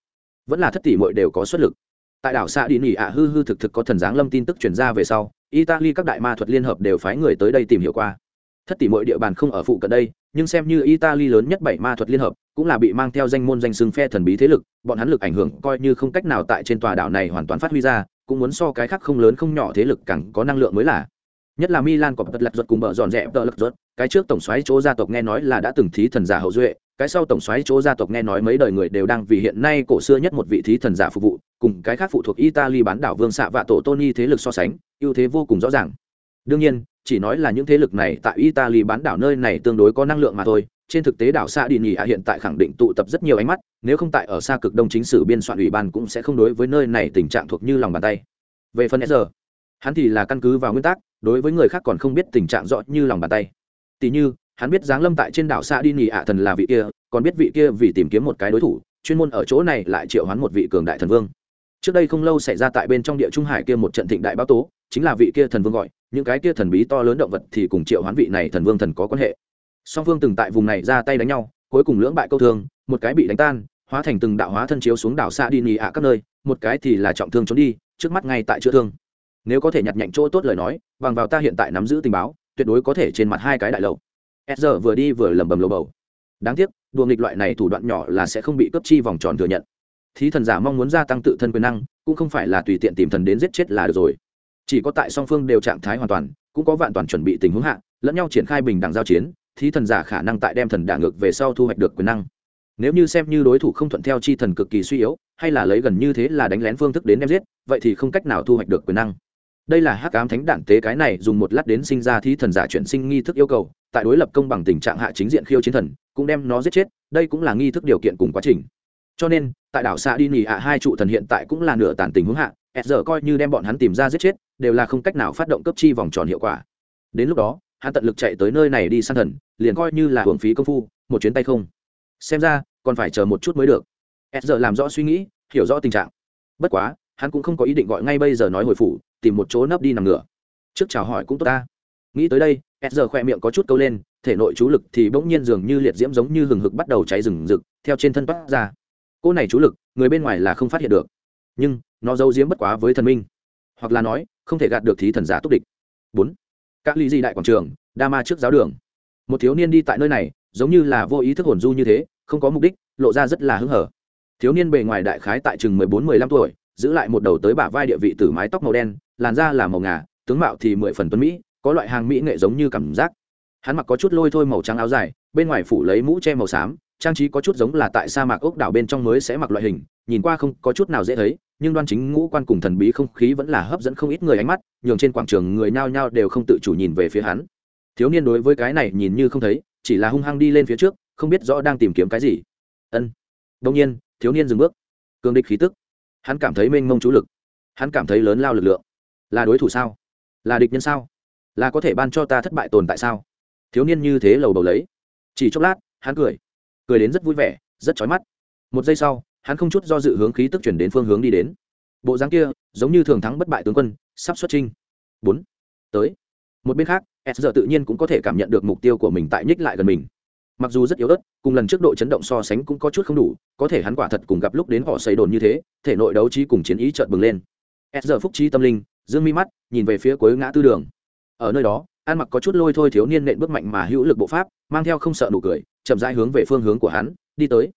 Vẫn là thất tỷ mọi đều có xuất lực. Tại đảo xa đi nỉ ạ hư hư thực thực có thần giáng lâm tin tức truyền ra về sau, italy các đại ma thuật liên hợp đều phái người tới đây tìm hiểu qua thất tỷ mọi địa bàn không ở phụ cận đây, nhưng xem như italy lớn nhất bảy ma thuật liên hợp, cũng là bị mang theo danh môn danh xưng phe thần bí thế lực, bọn hắn lực ảnh hưởng coi như không cách nào tại trên tòa đảo này hoàn toàn phát huy ra, cũng muốn so cái khác không lớn không nhỏ thế lực càng có năng lượng mới là. Nhất là milan có tật lật ruột cùng bờ dọn dẹp tờ lật ruột, cái trước tổng xoáy chỗ gia tộc nghe nói là đã từng thí thần giả hậu duệ, cái sau tổng xoáy chỗ gia tộc nghe nói mấy đời người đều đang vì hiện nay cổ xưa nhất một vị thí thần giả phục vụ, cùng cái khác phụ thuộc italy bán đảo vương xạ và tổ tony thế lực so sánh, ưu thế vô cùng rõ ràng. Đương nhiên chỉ nói là những thế lực này tại italy bán đảo nơi này tương đối có năng lượng mà thôi. Trên thực tế đảo xa đi nhì ạ hiện tại khẳng định tụ tập rất nhiều ánh mắt, nếu không tại ở xa cực đông chính sử biên soạn ủy ban cũng sẽ không đối với nơi này tình trạng thuộc như lòng bàn tay. Về phần s hắn thì là căn cứ vào nguyên tắc, đối với người khác còn không biết tình trạng rõ như lòng bàn tay. Tỉ như, hắn biết giáng lâm tại trên đảo xa đi nhì ạ thần là vị kia, còn biết vị kia vì tìm kiếm một cái đối thủ, chuyên môn ở chỗ này lại triệu hắn một vị cường đại thần vương. Trước đây không lâu xảy ra tại bên trong địa trung hải kia một trận thịnh đại báo tố chính là vị kia thần vương gọi, những cái kia thần bí to lớn động vật thì cùng triệu hoán vị này thần vương thần có quan hệ. Song phương từng tại vùng này ra tay đánh nhau, cuối cùng lưỡng bại câu thương, một cái bị đánh tan, hóa thành từng đạo hóa thân chiếu xuống đảo xa đi nhì ạ các nơi, một cái thì là trọng thương trốn đi, trước mắt ngay tại chữa thương. Nếu có thể nhặt nhạnh chỗ tốt lời nói, bằng vào ta hiện tại nắm giữ tình báo, tuyệt đối có thể trên mặt hai cái đại lầu. S giờ vừa đi vừa lầm bầm lầu bầu. Đáng tiếc, đùa nghịch loại này thủ đoạn nhỏ là sẽ không bị cấp chi vòng tròn thừa nhận. Thí thần giả mong muốn gia tăng tự thân quyền năng, cũng không phải là tùy tiện tìm thần đến giết chết là được rồi chỉ có tại song phương đều trạng thái hoàn toàn, cũng có vạn toàn chuẩn bị tình huống hạ, lẫn nhau triển khai bình đẳng giao chiến, thí thần giả khả năng tại đem thần đả ngược về sau thu hoạch được quyền năng. Nếu như xem như đối thủ không thuận theo chi thần cực kỳ suy yếu, hay là lấy gần như thế là đánh lén phương thức đến đem giết, vậy thì không cách nào thu hoạch được quyền năng. Đây là hắc ám thánh đản tế cái này dùng một lát đến sinh ra thí thần giả chuyển sinh nghi thức yêu cầu, tại đối lập công bằng tình trạng hạ chính diện khiêu chiến thần, cũng đem nó giết chết, đây cũng là nghi thức điều kiện cùng quá trình. Cho nên, tại đảo xa đi nghỉ ạ hai trụ thần hiện tại cũng là nửa tàn tình huống hạ s giờ coi như đem bọn hắn tìm ra giết chết, đều là không cách nào phát động cấp chi vòng tròn hiệu quả. Đến lúc đó, hắn tận lực chạy tới nơi này đi săn thần, liền coi như là hưởng phí công phu, một chuyến tay không. Xem ra, còn phải chờ một chút mới được. S giờ làm rõ suy nghĩ, hiểu rõ tình trạng. Bất quá, hắn cũng không có ý định gọi ngay bây giờ nói hồi phủ, tìm một chỗ nấp đi nằm ngửa. Trước chào hỏi cũng tốt ta. Nghĩ tới đây, s giờ khoe miệng có chút câu lên, thể nội chú lực thì bỗng nhiên dường như liệt diễm giống như hừng hực bắt đầu cháy rừng rực, theo trên thân toát ra. Cô này chú lực, người bên ngoài là không phát hiện được. Nhưng nó giấu diếm bất quá với thần minh. Hoặc là nói, không thể gạt được thí thần giả túc địch. Bốn, các ly di đại quảng trường, đa ma trước giáo đường. Một thiếu niên đi tại nơi này, giống như là vô ý thức hồn du như thế, không có mục đích, lộ ra rất là hứng hở. Thiếu niên bề ngoài đại khái tại chừng mười bốn, mười lăm tuổi, giữ lại một đầu tới bả vai địa vị từ mái tóc màu đen, làn da là màu ngà, tướng mạo thì mười phần tuấn mỹ, có loại hàng mỹ nghệ giống như cảm giác. Hắn mặc có chút lôi thôi màu trắng áo dài, bên ngoài phủ lấy mũ che màu xám trang trí có chút giống là tại sa mạc ốc đảo bên trong mới sẽ mặc loại hình, nhìn qua không có chút nào dễ thấy, nhưng đoan chính ngũ quan cùng thần bí không khí vẫn là hấp dẫn không ít người ánh mắt, nhường trên quảng trường người nhao nhao đều không tự chủ nhìn về phía hắn. Thiếu niên đối với cái này nhìn như không thấy, chỉ là hung hăng đi lên phía trước, không biết rõ đang tìm kiếm cái gì. Ân. Đông nhiên, thiếu niên dừng bước. Cương địch khí tức. Hắn cảm thấy mênh mông chú lực. Hắn cảm thấy lớn lao lực lượng. Là đối thủ sao? Là địch nhân sao? Là có thể ban cho ta thất bại tồn tại sao? Thiếu niên như thế lầu bầu lấy. Chỉ chốc lát, hắn cười cười đến rất vui vẻ, rất chói mắt. Một giây sau, hắn không chút do dự hướng khí tức chuyển đến phương hướng đi đến. Bộ dáng kia, giống như thường thắng bất bại tướng quân, sắp xuất trinh bốn, tới. Một bên khác, s giờ tự nhiên cũng có thể cảm nhận được mục tiêu của mình tại nhích lại gần mình. Mặc dù rất yếu ớt, cùng lần trước độ chấn động so sánh cũng có chút không đủ, có thể hắn quả thật cùng gặp lúc đến họ xây đồn như thế, thể nội đấu trí cùng chiến ý trợt bừng lên. S giờ phúc trí tâm linh, dương mi mắt, nhìn về phía cuối ngã tư đường. Ở nơi đó, ăn mặc có chút lôi thôi thiếu niên nện bước mạnh mà hữu lực bộ pháp, mang theo không sợ nụ cười chậm rãi hướng về phương hướng của hắn đi tới